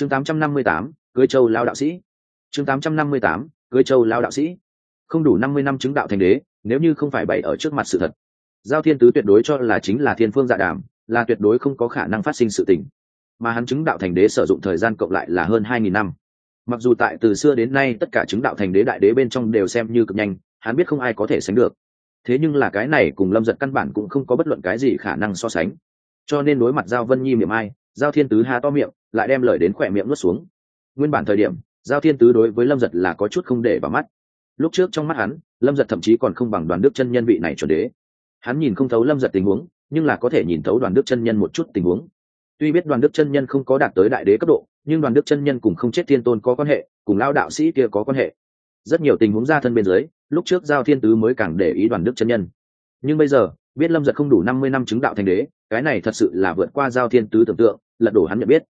chương 858, cưới châu lao đạo sĩ. Chương 858, cưới châu lao đạo sĩ. Không đủ năm mươi năm chứng đạo thành đế nếu như không phải bày ở trước mặt sự thật. Giao thiên tứ tuyệt đối cho là chính là thiên phương dạ đàm là tuyệt đối không có khả năng phát sinh sự tình. Mà hắn chứng đạo thành đế sử dụng thời gian cộng lại là hơn hai nghìn năm. Mặc dù tại từ xưa đến nay tất cả chứng đạo thành đế đại đế bên trong đều xem như cực nhanh hắn biết không ai có thể sánh được. Thế nhưng là cái này cùng lâm giật căn bản cũng không có bất luận cái gì khả năng so sánh. Cho nên đối mặt giao vân nhi miệng ai giao thiên tứ ha to miệng, lại đem lời đến khỏe miệng nuốt xuống. Nguyên bản thời điểm, giao thiên tứ đối với lâm giật là có chút không để vào mắt. Lúc trước trong mắt hắn, lâm giật thậm chí còn không bằng đoàn đức chân nhân vị này chuẩn đế. Hắn nhìn không thấu lâm giật tình huống, nhưng là có thể nhìn thấu đoàn đức chân nhân một chút tình huống. Tuy biết đoàn đức chân nhân không có đạt tới đại đế cấp độ, nhưng đoàn đức chân nhân cùng không chết thiên tôn có quan hệ, cùng lao đạo sĩ kia có quan hệ. Rất nhiều tình huống ra thân bên dưới, lúc trước giao thiên tứ mới càng để ý đoàn đức chân nhân. Nhưng bây giờ, biết lâm giật không đủ năm mươi năm chứng đạo thành đế, cái này thật sự là vượt qua giao thiên tứ tưởng tượng lật đổ hắn nhận biết.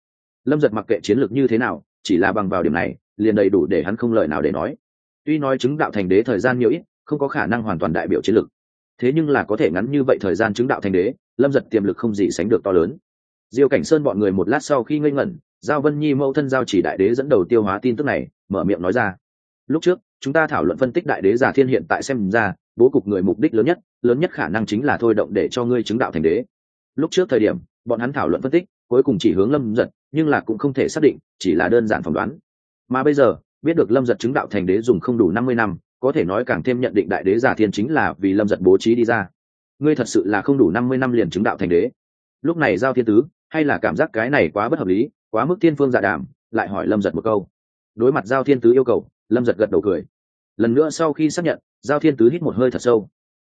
Lâm giật mặc kệ chiến lược như thế nào, chỉ là bằng vào điểm này, liền đầy đủ để hắn không lời nào để nói. Tuy nói chứng đạo thành đế thời gian nhiều ít, không có khả năng hoàn toàn đại biểu chiến lược. Thế nhưng là có thể ngắn như vậy thời gian chứng đạo thành đế, lâm giật tiềm lực không gì sánh được to lớn. Diêu cảnh sơn bọn người một lát sau khi ngây ngẩn, giao vân nhi mẫu thân giao chỉ đại đế dẫn đầu tiêu hóa tin tức này, mở miệng nói ra. Lúc trước, chúng ta thảo luận phân tích đại đế giả thiên hiện tại xem ra, bố cục người mục đích lớn nhất lớn nhất khả năng chính là thôi động để cho ngươi chứng đạo thành đế. Lúc trước thời điểm, bọn hắn thảo luận phân tích cuối cùng chỉ hướng lâm giật, nhưng là cũng không thể xác định, chỉ là đơn giản phỏng đoán. Mà bây giờ, biết được lâm giật chứng đạo thành đế dùng không đủ năm mươi năm, có thể nói càng thêm nhận định đại đế giả thiên chính là vì lâm giật bố trí đi ra. Ngươi thật sự là không đủ năm mươi năm liền chứng đạo thành đế. Lúc này giao thiên tứ, hay là cảm giác cái này quá bất hợp lý, quá mức thiên phương dạ đàm, lại hỏi lâm giật một câu. Đối mặt giao thiên tứ yêu cầu, lâm giật gật đầu cười. Lần nữa sau khi xác nhận, giao thiên tứ hít một hơi thật sâu.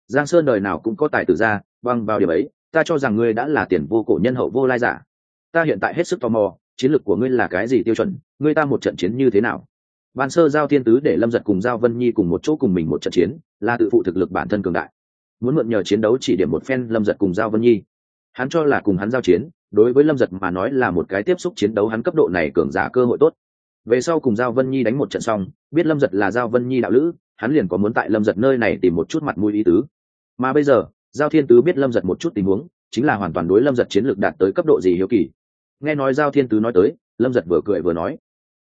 Giang sơn đời nào cũng có tài tử ra, băng vào điểm ấy, ta cho rằng ngươi đã là tiền vô cổ nhân hậu vô lai giả ta hiện tại hết sức tò mò, chiến lược của ngươi là cái gì tiêu chuẩn, ngươi ta một trận chiến như thế nào? Ban sơ giao thiên tứ để lâm giật cùng giao vân nhi cùng một chỗ cùng mình một trận chiến, là tự phụ thực lực bản thân cường đại. Muốn mượn nhờ chiến đấu chỉ điểm một phen lâm giật cùng giao vân nhi. Hắn cho là cùng hắn giao chiến, đối với lâm giật mà nói là một cái tiếp xúc chiến đấu hắn cấp độ này cường giả cơ hội tốt. Về sau cùng giao vân nhi đánh một trận xong, biết lâm giật là giao vân nhi đạo lữ, hắn liền có muốn tại lâm giật nơi này tìm một chút mặt mũi ý tứ. Mà bây giờ, giao thiên tứ biết lâm giật một chút tình huống, chính là hoàn toàn đối lâm giật chiến lược đạt tới cấp độ gì hiếu kỳ nghe nói giao thiên tứ nói tới, lâm giật vừa cười vừa nói,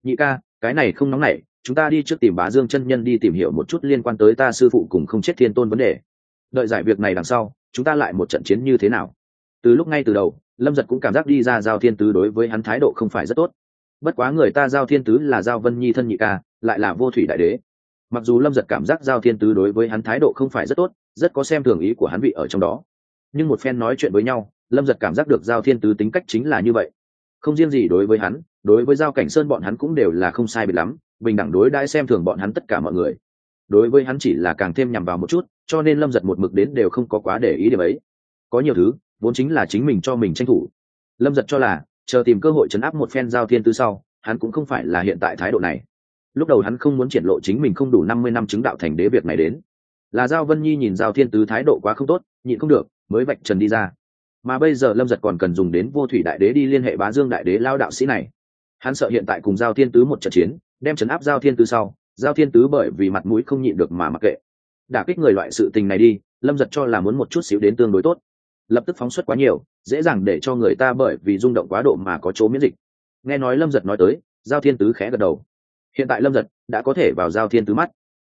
nhị ca, cái này không nóng nảy, chúng ta đi trước tìm bá dương chân nhân đi tìm hiểu một chút liên quan tới ta sư phụ cùng không chết thiên tôn vấn đề. Đợi giải việc này đằng sau, chúng ta lại một trận chiến như thế nào? Từ lúc ngay từ đầu, lâm giật cũng cảm giác đi ra giao thiên tứ đối với hắn thái độ không phải rất tốt. Bất quá người ta giao thiên tứ là giao vân nhi thân nhị ca, lại là vô thủy đại đế. Mặc dù lâm giật cảm giác giao thiên tứ đối với hắn thái độ không phải rất tốt, rất có xem thường ý của hắn vị ở trong đó. Nhưng một phen nói chuyện với nhau, lâm giật cảm giác được giao thiên tứ tính cách chính là như vậy không riêng gì đối với hắn, đối với giao cảnh sơn bọn hắn cũng đều là không sai biệt lắm, bình đẳng đối đãi xem thường bọn hắn tất cả mọi người. Đối với hắn chỉ là càng thêm nhằm vào một chút, cho nên lâm giật một mực đến đều không có quá để ý điểm ấy. Có nhiều thứ, vốn chính là chính mình cho mình tranh thủ. Lâm giật cho là, chờ tìm cơ hội chấn áp một phen giao thiên tứ sau, hắn cũng không phải là hiện tại thái độ này. Lúc đầu hắn không muốn triển lộ chính mình không đủ năm mươi năm chứng đạo thành đế việc này đến. Là giao vân nhi nhìn giao thiên tứ thái độ quá không tốt, nhịn không được, mới vạch trần đi ra mà bây giờ lâm giật còn cần dùng đến vô thủy đại đế đi liên hệ bá dương đại đế lao đạo sĩ này. Hắn sợ hiện tại cùng giao thiên tứ một trận chiến, đem chấn áp giao thiên tứ sau, giao thiên tứ bởi vì mặt mũi không nhịn được mà mặc kệ. Đả kích người loại sự tình này đi, lâm giật cho là muốn một chút xíu đến tương đối tốt. Lập tức phóng xuất quá nhiều, dễ dàng để cho người ta bởi vì rung động quá độ mà có chỗ miễn dịch. Nghe nói lâm giật nói tới, giao thiên tứ khẽ gật đầu. Hiện tại lâm giật đã có thể vào giao thiên tứ mắt.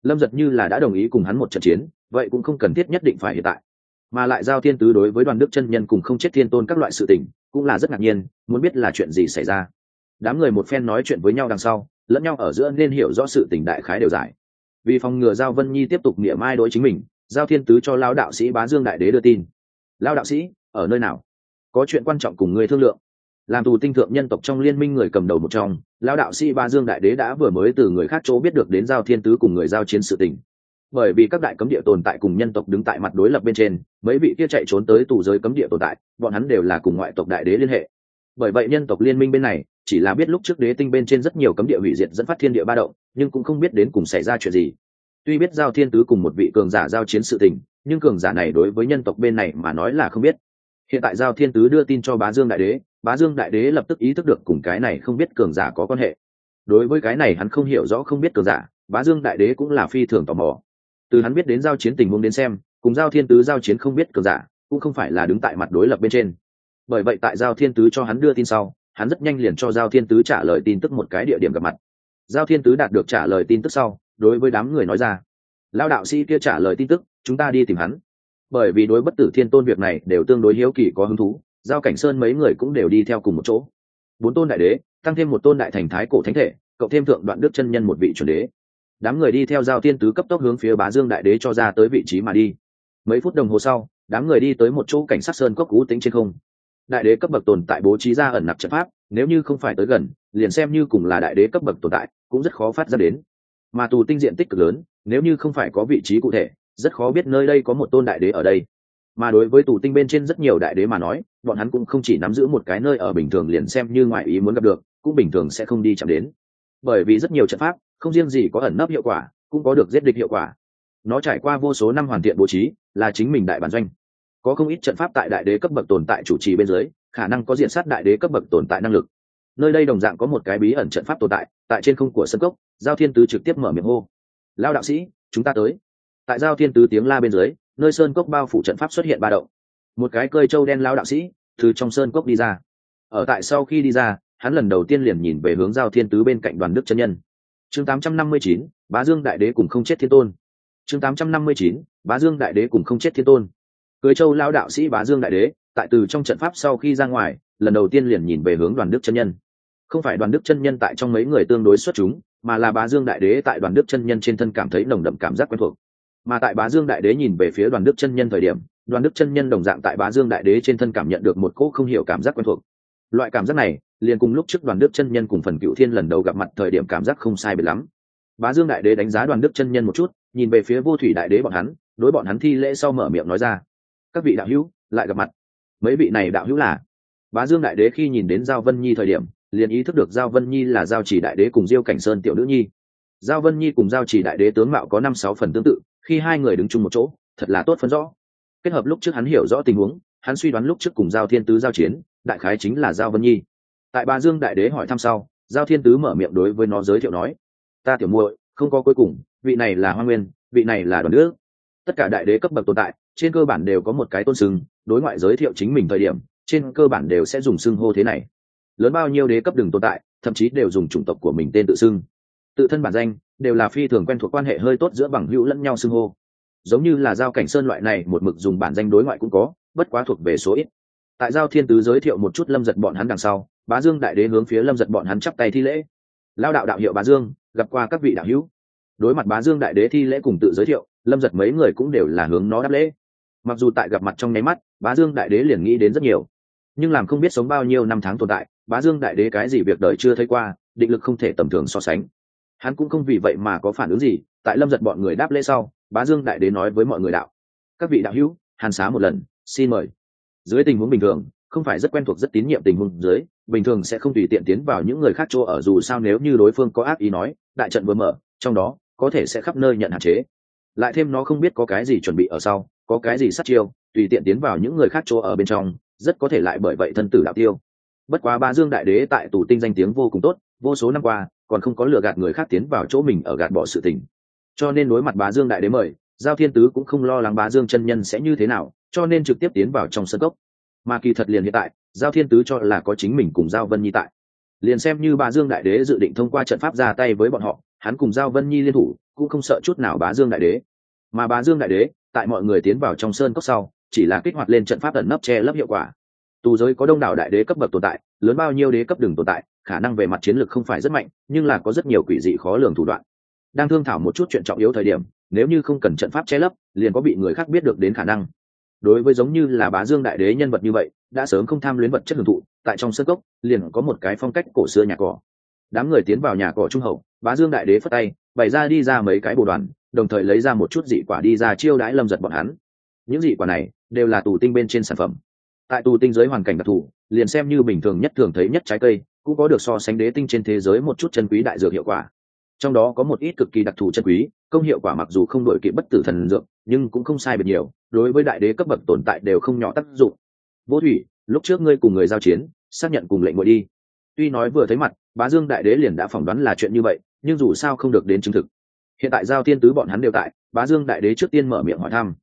Lâm giật như là đã đồng ý cùng hắn một trận chiến, vậy cũng không cần thiết nhất định phải hiện tại mà lại giao thiên tứ đối với đoàn đức chân nhân cùng không chết thiên tôn các loại sự tình, cũng là rất ngạc nhiên, muốn biết là chuyện gì xảy ra. Đám người một phen nói chuyện với nhau đằng sau, lẫn nhau ở giữa nên hiểu rõ sự tình đại khái đều giải. Vì phòng ngừa giao vân nhi tiếp tục niệm mai đối chính mình, giao thiên tứ cho lao đạo sĩ bá dương đại đế đưa tin. Lao đạo sĩ, ở nơi nào? Có chuyện quan trọng cùng người thương lượng. Làm tù tinh thượng nhân tộc trong liên minh người cầm đầu một trong lao đạo sĩ ba dương đại đế đã vừa mới từ người khác chỗ biết được đến giao thiên tứ cùng người giao chiến sự tình bởi vì các đại cấm địa tồn tại cùng nhân tộc đứng tại mặt đối lập bên trên, mấy vị kia chạy trốn tới tù giới cấm địa tồn tại, bọn hắn đều là cùng ngoại tộc đại đế liên hệ. Bởi vậy nhân tộc liên minh bên này, chỉ là biết lúc trước đế tinh bên trên rất nhiều cấm địa hủy diệt dẫn phát thiên địa ba động, nhưng cũng không biết đến cùng xảy ra chuyện gì. Tuy biết giao thiên tứ cùng một vị cường giả giao chiến sự tình, nhưng cường giả này đối với nhân tộc bên này mà nói là không biết. Hiện tại giao thiên tứ đưa tin cho bá dương đại đế, bá dương đại đế lập tức ý thức được cùng cái này không biết cường giả có quan hệ. Đối với cái này hắn không hiểu rõ không biết cường giả, bá dương đại đế cũng là phi thường tò mò từ hắn biết đến giao chiến tình huống đến xem, cùng giao thiên tứ giao chiến không biết cường giả, cũng không phải là đứng tại mặt đối lập bên trên. Bởi vậy tại giao thiên tứ cho hắn đưa tin sau, hắn rất nhanh liền cho giao thiên tứ trả lời tin tức một cái địa điểm gặp mặt. Giao thiên tứ đạt được trả lời tin tức sau, đối với đám người nói ra lao đạo sĩ kia trả lời tin tức, chúng ta đi tìm hắn. Bởi vì đối bất tử thiên tôn việc này đều tương đối hiếu kỳ có hứng thú, giao cảnh sơn mấy người cũng đều đi theo cùng một chỗ. Bốn tôn đại đế, tăng thêm một tôn đại thành thái cổ thánh thể, cộng thêm thượng đoạn đức chân nhân một vị chuẩn đế đám người đi theo giao tiên tứ cấp tốc hướng phía bá dương đại đế cho ra tới vị trí mà đi. Mấy phút đồng hồ sau, đám người đi tới một chỗ cảnh sát sơn cốc cú tính trên không. Đại đế cấp bậc tồn tại bố trí ra ẩn nặc trận pháp, nếu như không phải tới gần, liền xem như cùng là đại đế cấp bậc tồn tại, cũng rất khó phát ra đến. Mà tù tinh diện tích cực lớn, nếu như không phải có vị trí cụ thể, rất khó biết nơi đây có một tôn đại đế ở đây. Mà đối với tù tinh bên trên rất nhiều đại đế mà nói, bọn hắn cũng không chỉ nắm giữ một cái nơi ở bình thường liền xem như ngoại ý muốn gặp được, cũng bình thường sẽ không đi chạm đến. Bởi vì rất nhiều trận pháp không riêng gì có ẩn nấp hiệu quả, cũng có được giết địch hiệu quả. Nó trải qua vô số năm hoàn thiện bố trí, là chính mình đại bản doanh. Có không ít trận pháp tại đại đế cấp bậc tồn tại chủ trì bên dưới, khả năng có diện sát đại đế cấp bậc tồn tại năng lực. Nơi đây đồng dạng có một cái bí ẩn trận pháp tồn tại tại trên không của sân cốc, giao thiên tứ trực tiếp mở miệng hô. Lao đạo sĩ, chúng ta tới. Tại giao thiên tứ tiếng la bên dưới, nơi sơn cốc bao phủ trận pháp xuất hiện ba động. Một cái cơi trâu đen lao đạo sĩ, từ trong sơn cốc đi ra. Ở tại sau khi đi ra, hắn lần đầu tiên liền nhìn về hướng giao thiên tứ bên cạnh đoàn đức chân nhân chương 859, bá dương đại đế cùng không chết thiên tôn. Chương 859, bá dương đại đế cùng không chết thiên tôn. Cưới châu lao đạo sĩ bá dương đại đế tại từ trong trận pháp sau khi ra ngoài lần đầu tiên liền nhìn về hướng đoàn đức chân nhân. Không phải đoàn đức chân nhân tại trong mấy người tương đối xuất chúng mà là bá dương đại đế tại đoàn đức chân nhân trên thân cảm thấy nồng đậm cảm giác quen thuộc. Mà tại bá dương đại đế nhìn về phía đoàn đức chân nhân thời điểm đoàn đức chân nhân đồng dạng tại bá dương đại đế trên thân cảm nhận được một cỗ không hiểu cảm giác quen thuộc. Loại cảm giác này liền cùng lúc trước đoàn đức chân nhân cùng phần cựu thiên lần đầu gặp mặt thời điểm cảm giác không sai biệt lắm. Bá dương đại đế đánh giá đoàn đức chân nhân một chút, nhìn về phía vô thủy đại đế bọn hắn, đối bọn hắn thi lễ sau mở miệng nói ra, các vị đạo hữu, lại gặp mặt. Mấy vị này đạo hữu là? Bá dương đại đế khi nhìn đến giao vân nhi thời điểm, liền ý thức được giao vân nhi là giao chỉ đại đế cùng diêu cảnh sơn tiểu nữ nhi. Giao vân nhi cùng giao chỉ đại đế tướng mạo có năm sáu phần tương tự, khi hai người đứng chung một chỗ, thật là tốt phân rõ. Kết hợp lúc trước hắn hiểu rõ tình huống, hắn suy đoán lúc trước cùng giao thiên tứ giao chiến, đại khái chính là giao vân nhi tại bà dương đại đế hỏi thăm sau, giao thiên tứ mở miệng đối với nó giới thiệu nói, ta tiểu muội, không có cuối cùng, vị này là hoa nguyên, vị này là đoàn nước tất cả đại đế cấp bậc tồn tại, trên cơ bản đều có một cái tôn sưng, đối ngoại giới thiệu chính mình thời điểm, trên cơ bản đều sẽ dùng xưng hô thế này. Lớn bao nhiêu đế cấp đừng tồn tại, thậm chí đều dùng chủng tộc của mình tên tự xưng. Tự thân bản danh, đều là phi thường quen thuộc quan hệ hơi tốt giữa bằng hữu lẫn nhau xưng hô. Giống như là giao cảnh sơn loại này, một mực dùng bản danh đối ngoại cũng có, bất quá thuộc về số ít tại giao thiên tứ giới thiệu một chút lâm giật bọn hắn đằng sau, bá dương đại đế hướng phía lâm giật bọn hắn chắp tay thi lễ. Lao đạo đạo hiệu bá dương, gặp qua các vị đạo hữu. Đối mặt bá dương đại đế thi lễ cùng tự giới thiệu, lâm giật mấy người cũng đều là hướng nó đáp lễ. Mặc dù tại gặp mặt trong nháy mắt, bá dương đại đế liền nghĩ đến rất nhiều. Nhưng làm không biết sống bao nhiêu năm tháng tồn tại, bá dương đại đế cái gì việc đời chưa thấy qua, định lực không thể tầm thường so sánh. Hắn cũng không vì vậy mà có phản ứng gì, tại lâm giật bọn người đáp lễ sau, bá dương đại đế nói với mọi người đạo. Các vị đạo hữu, hàn xá một lần, xin mời dưới tình huống bình thường, không phải rất quen thuộc, rất tín nhiệm tình huống dưới, bình thường sẽ không tùy tiện tiến vào những người khác chỗ ở, dù sao nếu như đối phương có ác ý nói, đại trận vừa mở, trong đó, có thể sẽ khắp nơi nhận hạn chế. Lại thêm nó không biết có cái gì chuẩn bị ở sau, có cái gì sát chiêu, tùy tiện tiến vào những người khác chỗ ở bên trong, rất có thể lại bởi vậy thân tử đạo tiêu. Bất quá ba dương đại đế tại tù tinh danh tiếng vô cùng tốt, vô số năm qua, còn không có lừa gạt người khác tiến vào chỗ mình ở gạt bỏ sự tình. Cho nên đối mặt bá dương đại đế mời, giao thiên tứ cũng không lo lắng bá dương chân nhân sẽ như thế nào, cho nên trực tiếp tiến vào trong sân cốc mà kỳ thật liền hiện tại, giao thiên tứ cho là có chính mình cùng giao vân nhi tại. Liền xem như bá dương đại đế dự định thông qua trận pháp ra tay với bọn họ, hắn cùng giao vân nhi liên thủ, cũng không sợ chút nào bá dương đại đế. Mà bá dương đại đế, tại mọi người tiến vào trong sơn cốc sau, chỉ là kích hoạt lên trận pháp ẩn nấp che lấp hiệu quả. Tù giới có đông đảo đại đế cấp bậc tồn tại, lớn bao nhiêu đế cấp đừng tồn tại, khả năng về mặt chiến lược không phải rất mạnh, nhưng là có rất nhiều quỷ dị khó lường thủ đoạn. Đang thương thảo một chút chuyện trọng yếu thời điểm, nếu như không cần trận pháp che lấp, liền có bị người khác biết được đến khả năng đối với giống như là bá dương đại đế nhân vật như vậy, đã sớm không tham luyến vật chất hưởng thụ, tại trong sân cốc, liền có một cái phong cách cổ xưa nhà cỏ. Đám người tiến vào nhà cỏ trung hậu, bá dương đại đế phất tay, bày ra đi ra mấy cái bồ đoàn, đồng thời lấy ra một chút dị quả đi ra chiêu đãi lâm giật bọn hắn. Những dị quả này, đều là tù tinh bên trên sản phẩm. Tại tù tinh giới hoàn cảnh đặc thù, liền xem như bình thường nhất thường thấy nhất trái cây, cũng có được so sánh đế tinh trên thế giới một chút chân quý đại dược hiệu quả. Trong đó có một ít cực kỳ đặc thù chân quý, công hiệu quả mặc dù không đổi kịp bất tử thần dược, nhưng cũng không sai biệt nhiều đối với đại đế cấp bậc tồn tại đều không nhỏ tác dụng. Vô thủy, lúc trước ngươi cùng người giao chiến, xác nhận cùng lệnh ngồi đi. Tuy nói vừa thấy mặt, bá dương đại đế liền đã phỏng đoán là chuyện như vậy, nhưng dù sao không được đến chứng thực. Hiện tại giao thiên tứ bọn hắn đều tại, bá dương đại đế trước tiên mở miệng hỏi thăm.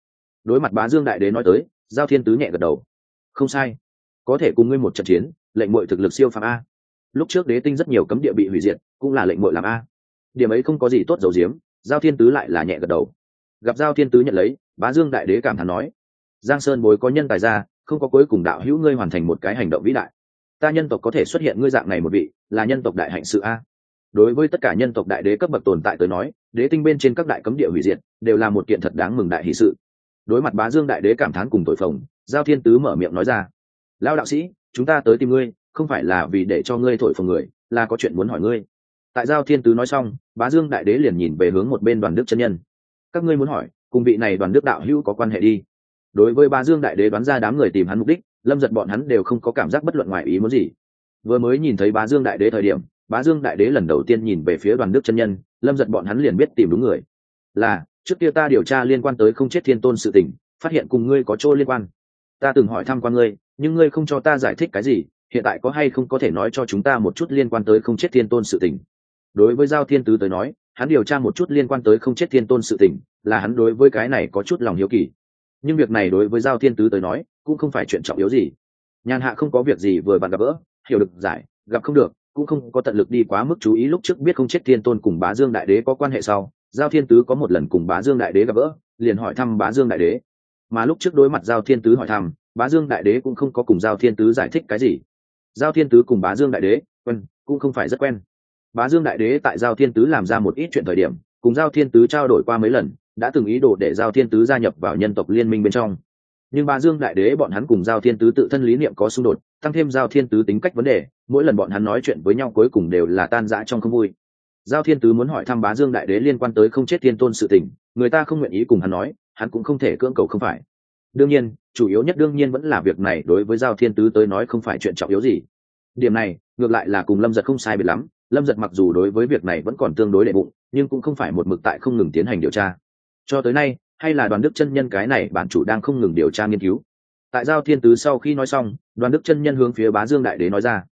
Đối mặt bá dương đại đế nói tới, giao thiên tứ nhẹ gật đầu. Không sai. Có thể cùng ngươi một trận chiến, lệnh mội thực lực siêu phàm a. Lúc trước đế tinh rất nhiều cấm địa bị hủy diệt, cũng là lệnh mội làm a. Điểm ấy không có gì tốt dầu diếm giao thiên tứ lại là nhẹ gật đầu. Gặp giao thiên tứ nhận lấy bá dương đại đế cảm thán nói, giang sơn bối có nhân tài ra, không có cuối cùng đạo hữu ngươi hoàn thành một cái hành động vĩ đại. Ta nhân tộc có thể xuất hiện ngươi dạng này một vị, là nhân tộc đại hạnh sự a. Đối với tất cả nhân tộc đại đế cấp bậc tồn tại tới nói, đế tinh bên trên các đại cấm địa hủy diệt, đều là một kiện thật đáng mừng đại hỷ sự. Đối mặt bá dương đại đế cảm thán cùng tội phồng, giao thiên tứ mở miệng nói ra lao đạo sĩ, chúng ta tới tìm ngươi, không phải là vì để cho ngươi thổi phồng người, là có chuyện muốn hỏi ngươi. Tại giao thiên tứ nói xong, bá dương đại đế liền nhìn về hướng một bên đoàn đức chân nhân. Các ngươi muốn hỏi cùng vị này đoàn đức đạo hữu có quan hệ đi. Đối với bá dương đại đế đoán ra đám người tìm hắn mục đích, lâm giật bọn hắn đều không có cảm giác bất luận ngoài ý muốn gì. Vừa mới nhìn thấy bá dương đại đế thời điểm bá dương đại đế lần đầu tiên nhìn về phía đoàn đức chân nhân, lâm giật bọn hắn liền biết tìm đúng người. Là, trước kia ta điều tra liên quan tới không chết thiên tôn sự tình, phát hiện cùng ngươi có chỗ liên quan. Ta từng hỏi thăm quan ngươi, nhưng ngươi không cho ta giải thích cái gì, hiện tại có hay không có thể nói cho chúng ta một chút liên quan tới không chết thiên tôn sự tình? Đối với giao thiên tứ tới nói, hắn điều tra một chút liên quan tới không chết thiên tôn sự tình là hắn đối với cái này có chút lòng hiếu kỳ. Nhưng việc này đối với giao thiên tứ tới nói, cũng không phải chuyện trọng yếu gì. Nhàn hạ không có việc gì vừa vặn gặp gỡ, hiểu được, giải, gặp không được, cũng không có tận lực đi quá mức chú ý lúc trước biết không chết thiên tôn cùng bá dương đại đế có quan hệ sau, giao thiên tứ có một lần cùng bá dương đại đế gặp gỡ, liền hỏi thăm bá dương đại đế. Mà lúc trước đối mặt giao thiên tứ hỏi thăm, bá dương đại đế cũng không có cùng giao thiên tứ giải thích cái gì. Giao thiên tứ cùng bá dương đại đế quen cũng không phải rất quen. Bá dương đại đế tại giao thiên tứ làm ra một ít chuyện thời điểm, cùng giao thiên tứ trao đổi qua mấy lần đã từng ý đồ để giao thiên tứ gia nhập vào nhân tộc liên minh bên trong. Nhưng Ba dương đại đế bọn hắn cùng giao thiên tứ tự thân lý niệm có xung đột, tăng thêm giao thiên tứ tính cách vấn đề, mỗi lần bọn hắn nói chuyện với nhau cuối cùng đều là tan rã trong không vui. Giao thiên tứ muốn hỏi thăm bá dương đại đế liên quan tới không chết thiên tôn sự tình, người ta không nguyện ý cùng hắn nói, hắn cũng không thể cưỡng cầu không phải. Đương nhiên, chủ yếu nhất đương nhiên vẫn là việc này đối với giao thiên tứ tới nói không phải chuyện trọng yếu gì. Điểm này, ngược lại là cùng lâm giật không sai biệt lắm, lâm giật mặc dù đối với việc này vẫn còn tương đối đệ bụng, nhưng cũng không phải một mực tại không ngừng tiến hành điều tra cho tới nay hay là đoàn đức chân nhân cái này bản chủ đang không ngừng điều tra nghiên cứu. Tại giao thiên tứ sau khi nói xong đoàn đức chân nhân hướng phía bá dương đại đế nói ra.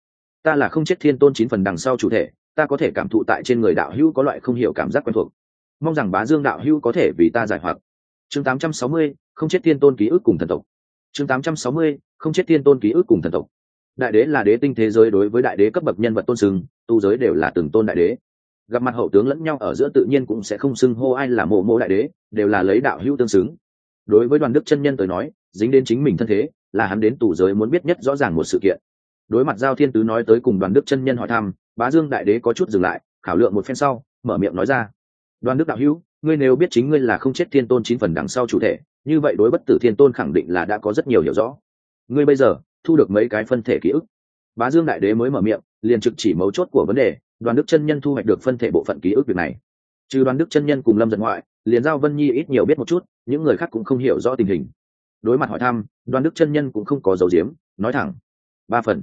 Ta là không chết thiên tôn chín phần đằng sau chủ thể ta có thể cảm thụ tại trên người đạo hữu có loại không hiểu cảm giác quen thuộc. Mong rằng bá dương đạo hữu có thể vì ta giải hoặc. Chương 860, không chết thiên tôn ký ức cùng thần tộc. Chương 860, không chết thiên tôn ký ức cùng thần tộc. Đại đế là đế tinh thế giới đối với đại đế cấp bậc nhân vật tôn sừng tu giới đều là từng tôn đại đế gặp mặt hậu tướng lẫn nhau ở giữa tự nhiên cũng sẽ không xưng hô ai là mộ mộ đại đế, đều là lấy đạo hữu tương xứng. Đối với đoàn đức chân nhân tới nói, dính đến chính mình thân thế, là hắn đến tù giới muốn biết nhất rõ ràng một sự kiện. Đối mặt giao thiên tứ nói tới cùng đoàn đức chân nhân hỏi thăm, bá dương đại đế có chút dừng lại, khảo lượng một phen sau, mở miệng nói ra. Đoàn đức đạo hữu, ngươi nếu biết chính ngươi là không chết thiên tôn chín phần đằng sau chủ thể, như vậy đối bất tử thiên tôn khẳng định là đã có rất nhiều hiểu rõ. Ngươi bây giờ, thu được mấy cái phân thể ký ức? Bá dương đại đế mới mở miệng, liền trực chỉ mấu chốt của vấn đề đoàn đức chân nhân thu hoạch được phân thể bộ phận ký ức việc này. Trừ đoàn đức chân nhân cùng lâm giật ngoại, liền giao vân nhi ít nhiều biết một chút, những người khác cũng không hiểu rõ tình hình. Đối mặt hỏi thăm, đoàn đức chân nhân cũng không có dấu diếm nói thẳng, ba phần.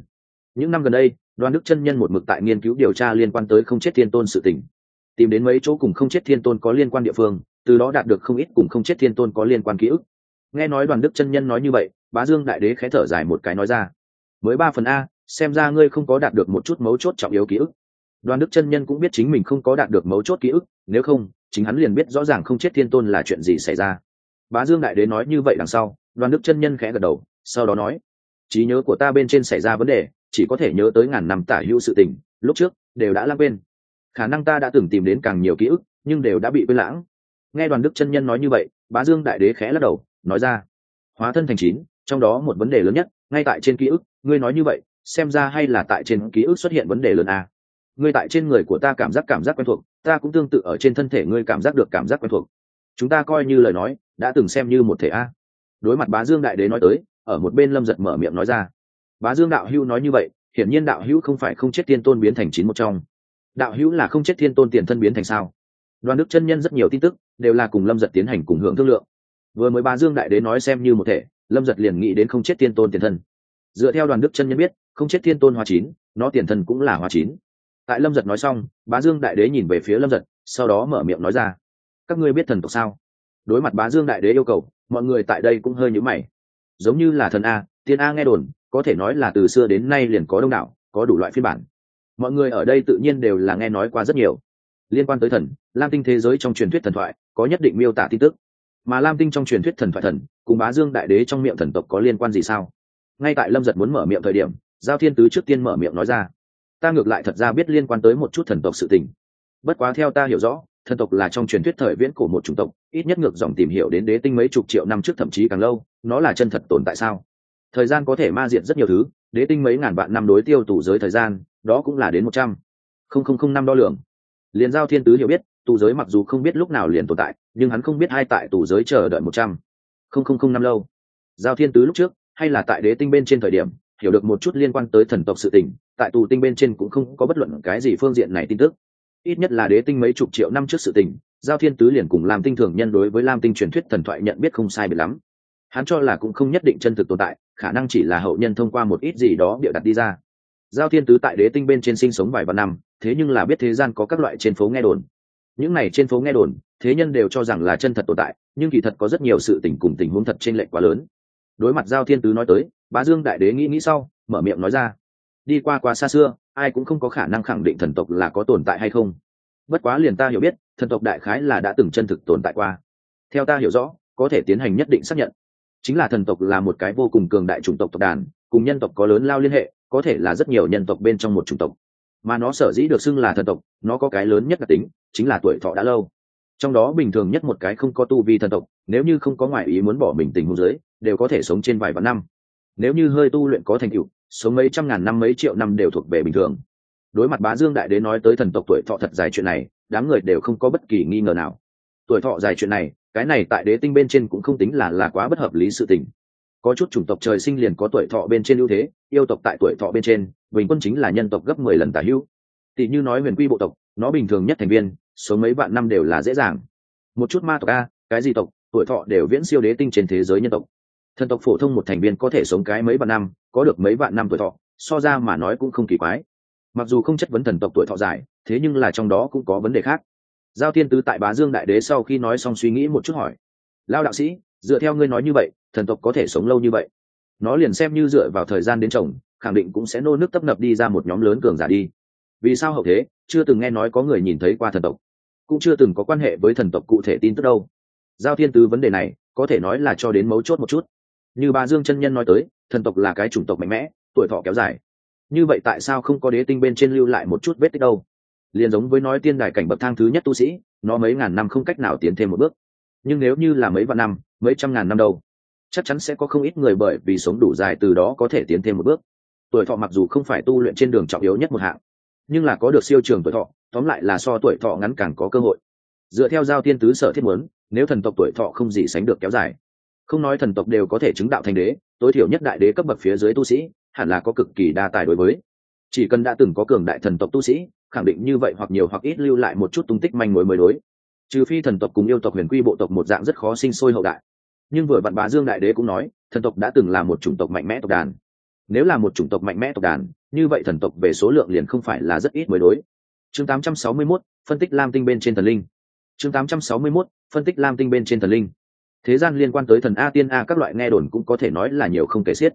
Những năm gần đây, đoàn đức chân nhân một mực tại nghiên cứu điều tra liên quan tới không chết thiên tôn sự tình. Tìm đến mấy chỗ cùng không chết thiên tôn có liên quan địa phương, từ đó đạt được không ít cùng không chết thiên tôn có liên quan ký ức. Nghe nói đoàn đức chân nhân nói như vậy, bá dương đại đế khẽ thở dài một cái nói ra, mới ba phần a, xem ra ngươi không có đạt được một chút mấu chốt trọng yếu ký ức đoàn đức chân nhân cũng biết chính mình không có đạt được mấu chốt ký ức, nếu không, chính hắn liền biết rõ ràng không chết thiên tôn là chuyện gì xảy ra. Bá dương đại đế nói như vậy đằng sau đoàn đức chân nhân khẽ gật đầu, sau đó nói, trí nhớ của ta bên trên xảy ra vấn đề, chỉ có thể nhớ tới ngàn năm tả hữu sự tình, lúc trước, đều đã lãng quên. Khả năng ta đã từng tìm đến càng nhiều ký ức, nhưng đều đã bị quên lãng. Nghe đoàn đức chân nhân nói như vậy, bá dương đại đế khẽ lắc đầu, nói ra, hóa thân thành chín, trong đó một vấn đề lớn nhất, ngay tại trên ký ức, ngươi nói như vậy, xem ra hay là tại trên ký ức xuất hiện vấn đề lớn à ngươi tại trên người của ta cảm giác cảm giác quen thuộc, ta cũng tương tự ở trên thân thể ngươi cảm giác được cảm giác quen thuộc. Chúng ta coi như lời nói, đã từng xem như một thể a. Đối mặt bá dương đại đế nói tới, ở một bên lâm giật mở miệng nói ra. Bá dương đạo hữu nói như vậy, hiển nhiên đạo hữu không phải không chết thiên tôn biến thành chín một trong. Đạo hữu là không chết thiên tôn tiền thân biến thành sao? Đoàn đức chân nhân rất nhiều tin tức, đều là cùng lâm giật tiến hành cùng hưởng thương lượng. Vừa mới bá dương đại đế nói xem như một thể, lâm giật liền nghĩ đến không chết thiên tôn tiền thân. Dựa theo đoàn đức chân nhân biết, không chết thiên tôn hoa chín, nó tiền thân cũng là hoa chín tại lâm giật nói xong, bá dương đại đế nhìn về phía lâm giật, sau đó mở miệng nói ra. Các ngươi biết thần tộc sao? Đối mặt bá dương đại đế yêu cầu, mọi người tại đây cũng hơi nhữ mày. Giống như là thần a, tiên a nghe đồn, có thể nói là từ xưa đến nay liền có đông đảo, có đủ loại phiên bản. Mọi người ở đây tự nhiên đều là nghe nói qua rất nhiều. Liên quan tới thần, lam tinh thế giới trong truyền thuyết thần thoại, có nhất định miêu tả tin tức. Mà lam tinh trong truyền thuyết thần thoại thần, cùng bá dương đại đế trong miệng thần tộc có liên quan gì sao? Ngay tại lâm giật muốn mở miệng thời điểm, giao thiên tứ trước tiên mở miệng nói ra ta ngược lại thật ra biết liên quan tới một chút thần tộc sự tình. Bất quá theo ta hiểu rõ, thần tộc là trong truyền thuyết thời viễn cổ một chủng tộc, ít nhất ngược dòng tìm hiểu đến đế tinh mấy chục triệu năm trước thậm chí càng lâu, nó là chân thật tồn tại sao? Thời gian có thể ma diệt rất nhiều thứ, đế tinh mấy ngàn vạn năm đối tiêu tù giới thời gian, đó cũng là đến một trăm không không không năm đo lường. Liền giao thiên tứ hiểu biết, tù giới mặc dù không biết lúc nào liền tồn tại, nhưng hắn không biết hai tại tù giới chờ đợi một trăm không không không năm lâu. Giao thiên tứ lúc trước, hay là tại đế tinh bên trên thời điểm, hiểu được một chút liên quan tới thần tộc sự tình tại tù tinh bên trên cũng không có bất luận cái gì phương diện này tin tức. Ít nhất là đế tinh mấy chục triệu năm trước sự tình, giao thiên tứ liền cùng làm tinh thường nhân đối với lam tinh truyền thuyết thần thoại nhận biết không sai biệt lắm. Hắn cho là cũng không nhất định chân thực tồn tại, khả năng chỉ là hậu nhân thông qua một ít gì đó bịa đặt đi ra. Giao thiên tứ tại đế tinh bên trên sinh sống vài vạn năm, thế nhưng là biết thế gian có các loại trên phố nghe đồn. Những này trên phố nghe đồn, thế nhân đều cho rằng là chân thật tồn tại, nhưng kỳ thật có rất nhiều sự tình cùng tình huống thật trên lệch quá lớn. Đối mặt giao thiên tứ nói tới, bá dương đại đế nghĩ nghĩ sau, mở miệng nói ra đi qua quá xa xưa, ai cũng không có khả năng khẳng định thần tộc là có tồn tại hay không. Bất quá liền ta hiểu biết, thần tộc đại khái là đã từng chân thực tồn tại qua. Theo ta hiểu rõ, có thể tiến hành nhất định xác nhận. Chính là thần tộc là một cái vô cùng cường đại chủng tộc tộc đàn, cùng nhân tộc có lớn lao liên hệ, có thể là rất nhiều nhân tộc bên trong một chủng tộc. Mà nó sở dĩ được xưng là thần tộc, nó có cái lớn nhất đặc tính, chính là tuổi thọ đã lâu. Trong đó bình thường nhất một cái không có tu vi thần tộc, nếu như không có ngoại ý muốn bỏ mình tình hôn giới đều có thể sống trên vài vạn năm. Nếu như hơi tu luyện có thành tựu sống mấy trăm ngàn năm mấy triệu năm đều thuộc về bình thường. Đối mặt bá dương đại đế nói tới thần tộc tuổi thọ thật dài chuyện này, đám người đều không có bất kỳ nghi ngờ nào. Tuổi thọ dài chuyện này, cái này tại đế tinh bên trên cũng không tính là là quá bất hợp lý sự tình. Có chút chủng tộc trời sinh liền có tuổi thọ bên trên ưu thế, yêu tộc tại tuổi thọ bên trên, bình quân chính là nhân tộc gấp mười lần tả hữu. Tỷ như nói huyền quy bộ tộc, nó bình thường nhất thành viên, số mấy vạn năm đều là dễ dàng. Một chút ma tộc a, cái gì tộc, tuổi thọ đều viễn siêu đế tinh trên thế giới nhân tộc thần tộc phổ thông một thành viên có thể sống cái mấy vạn năm, có được mấy vạn năm tuổi thọ, so ra mà nói cũng không kỳ quái. Mặc dù không chất vấn thần tộc tuổi thọ dài, thế nhưng là trong đó cũng có vấn đề khác. Giao thiên tứ tại bá dương đại đế sau khi nói xong suy nghĩ một chút hỏi lao đạo sĩ, dựa theo ngươi nói như vậy, thần tộc có thể sống lâu như vậy? Nó liền xem như dựa vào thời gian đến chồng khẳng định cũng sẽ nô nước tấp nập đi ra một nhóm lớn cường giả đi. Vì sao hậu thế, chưa từng nghe nói có người nhìn thấy qua thần tộc, cũng chưa từng có quan hệ với thần tộc cụ thể tin tức đâu. Giao thiên tứ vấn đề này, có thể nói là cho đến mấu chốt một chút như bà dương chân nhân nói tới, thần tộc là cái chủng tộc mạnh mẽ, tuổi thọ kéo dài. Như vậy tại sao không có đế tinh bên trên lưu lại một chút vết tích đâu? Liền giống với nói tiên đài cảnh bậc thang thứ nhất tu sĩ, nó mấy ngàn năm không cách nào tiến thêm một bước. Nhưng nếu như là mấy vạn năm, mấy trăm ngàn năm đâu, chắc chắn sẽ có không ít người bởi vì sống đủ dài từ đó có thể tiến thêm một bước. Tuổi thọ mặc dù không phải tu luyện trên đường trọng yếu nhất một hạng, nhưng là có được siêu trường tuổi thọ, tóm lại là so tuổi thọ ngắn càng có cơ hội. Dựa theo giao tiên tứ sở thiết muốn, nếu thần tộc tuổi thọ không gì sánh được kéo dài không nói thần tộc đều có thể chứng đạo thành đế tối thiểu nhất đại đế cấp bậc phía dưới tu sĩ hẳn là có cực kỳ đa tài đối với. Chỉ cần đã từng có cường đại thần tộc tu sĩ khẳng định như vậy hoặc nhiều hoặc ít lưu lại một chút tung tích manh mối mới đối. Trừ phi thần tộc cùng yêu tộc huyền quy bộ tộc một dạng rất khó sinh sôi hậu đại. Nhưng vừa vặn bá dương đại đế cũng nói thần tộc đã từng là một chủng tộc mạnh mẽ tộc đàn. Nếu là một chủng tộc mạnh mẽ tộc đàn như vậy thần tộc về số lượng liền không phải là rất ít mới đối. Chương 861, phân tích lam tinh bên trên thần linh. Chương 861, phân tích lam tinh bên trên thần linh thế gian liên quan tới thần a tiên a các loại nghe đồn cũng có thể nói là nhiều không kể xiết.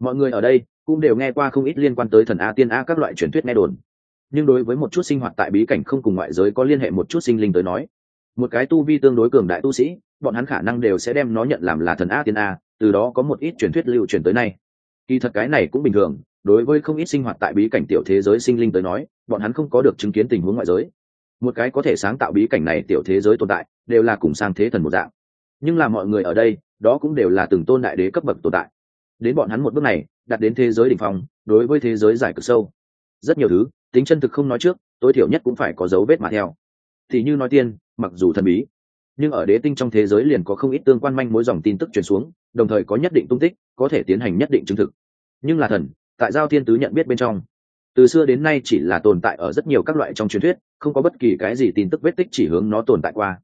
Mọi người ở đây cũng đều nghe qua không ít liên quan tới thần a tiên a các loại truyền thuyết nghe đồn. Nhưng đối với một chút sinh hoạt tại bí cảnh không cùng ngoại giới có liên hệ một chút sinh linh tới nói, một cái tu vi tương đối cường đại tu sĩ, bọn hắn khả năng đều sẽ đem nó nhận làm là thần a tiên a, từ đó có một ít truyền thuyết lưu truyền tới nay. Kỳ thật cái này cũng bình thường, đối với không ít sinh hoạt tại bí cảnh tiểu thế giới sinh linh tới nói, bọn hắn không có được chứng kiến tình huống ngoại giới. Một cái có thể sáng tạo bí cảnh này tiểu thế giới tồn tại, đều là cùng sang thế thần một dạng nhưng là mọi người ở đây, đó cũng đều là từng tôn đại đế cấp bậc tồn tại. Đến bọn hắn một bước này, đặt đến thế giới đ ỉ n h phong, đối với thế giới giải cực sâu. Rất nhiều thứ, tính chân thực không nói trước, tối thiểu nhất cũng phải có dấu vết mà theo. Thì như nói tiên, mặc dù thần bí, nhưng ở đế tinh trong thế giới liền có không ít tương quan manh mối dòng tin tức truyền xuống, đồng thời có nhất định tung tích, có thể tiến hành nhất định chứng thực. Nhưng là thần, tại giao thiên tứ nhận biết bên trong, từ xưa đến nay chỉ là tồn tại ở rất nhiều các loại trong truyền thuyết, không có bất kỳ cái gì tin tức vết tích chỉ hướng nó tồn tại qua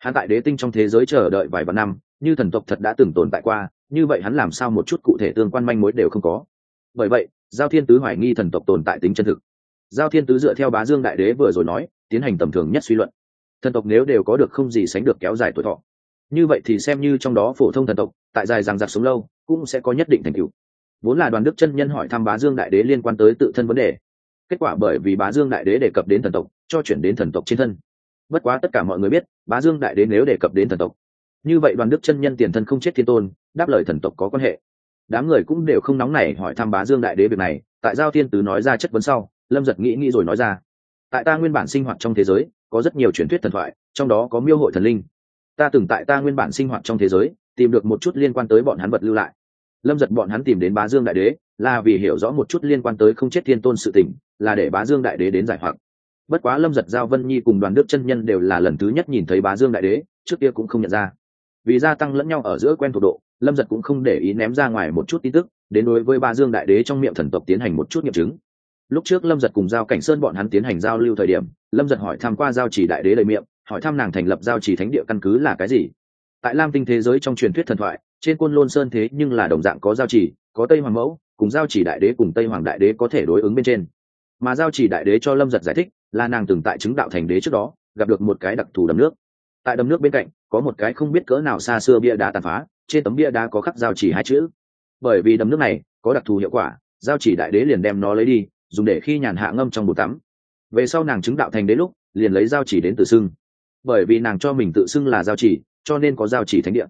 hắn tại đế tinh trong thế giới chờ đợi vài vạn năm, như thần tộc thật đã từng tồn tại qua, như vậy hắn làm sao một chút cụ thể tương quan manh mối đều không có. Bởi vậy, giao thiên tứ hoài nghi thần tộc tồn tại tính chân thực. Giao thiên tứ dựa theo bá dương đại đế vừa rồi nói, tiến hành tầm thường nhất suy luận. Thần tộc nếu đều có được không gì sánh được kéo dài tuổi thọ. Như vậy thì xem như trong đó phổ thông thần tộc, tại dài rằng giặc sống lâu, cũng sẽ có nhất định thành tựu. Vốn là đoàn đức chân nhân hỏi thăm bá dương đại đế liên quan tới tự thân vấn đề. Kết quả bởi vì bá dương đại đế đề cập đến thần tộc, cho chuyển đến thần tộc trên thân bất quá tất cả mọi người biết, bá dương đại đế nếu đề cập đến thần tộc. Như vậy đoàn đức chân nhân tiền thân không chết thiên tôn, đáp lời thần tộc có quan hệ. Đám người cũng đều không nóng nảy hỏi thăm bá dương đại đế việc này, tại giao thiên tứ nói ra chất vấn sau, lâm giật nghĩ nghĩ rồi nói ra. Tại ta nguyên bản sinh hoạt trong thế giới, có rất nhiều truyền thuyết thần thoại, trong đó có miêu hội thần linh. Ta từng tại ta nguyên bản sinh hoạt trong thế giới, tìm được một chút liên quan tới bọn hắn vật lưu lại. Lâm giật bọn hắn tìm đến bá dương đại đế, là vì hiểu rõ một chút liên quan tới không chết thiên tôn sự tình, là để bá dương đại đế đến giải hoặc bất quá lâm giật giao, vân nhi cùng đoàn đức chân nhân đều là lần thứ nhất nhìn thấy bá dương đại đế, trước kia cũng không nhận ra. Vì gia tăng lẫn nhau ở giữa quen thuộc độ, lâm giật cũng không để ý ném ra ngoài một chút tin tức, đến đối với bá dương đại đế trong miệng thần tộc tiến hành một chút nghiệm chứng. Lúc trước lâm giật cùng giao cảnh sơn bọn hắn tiến hành giao lưu thời điểm, lâm giật hỏi tham q u a giao chỉ đại đế đầy miệng, hỏi thăm nàng thành lập giao chỉ thánh địa căn cứ là cái gì. Tại lam tinh thế giới trong truyền thuyết thần thoại, trên quân lôn sơn thế nhưng là đồng dạng có giao chỉ, có tây hoàng mẫu, cùng giao chỉ đại đế cùng tây hoàng đại đế có thể đối ứng bên trên. Mà giao chỉ đại đế cho lâm giật giải thích là nàng từng tại chứng đạo thành đế trước đó, gặp được một cái đặc thù đầm nước. Tại đầm nước bên cạnh, có một cái không biết cỡ nào xa xưa bia đá tàn phá, trên tấm bia đá có khắc giao chỉ hai chữ. Bởi vì đầm nước này có đặc thù hiệu quả, giao chỉ đại đế liền đem nó lấy đi, dùng để khi nhàn hạ ngâm trong bột tắm. Về sau nàng chứng đạo thành đế lúc, liền lấy giao chỉ đến tự xưng. Bởi vì nàng cho mình tự xưng là giao chỉ, cho nên có giao chỉ thánh địa.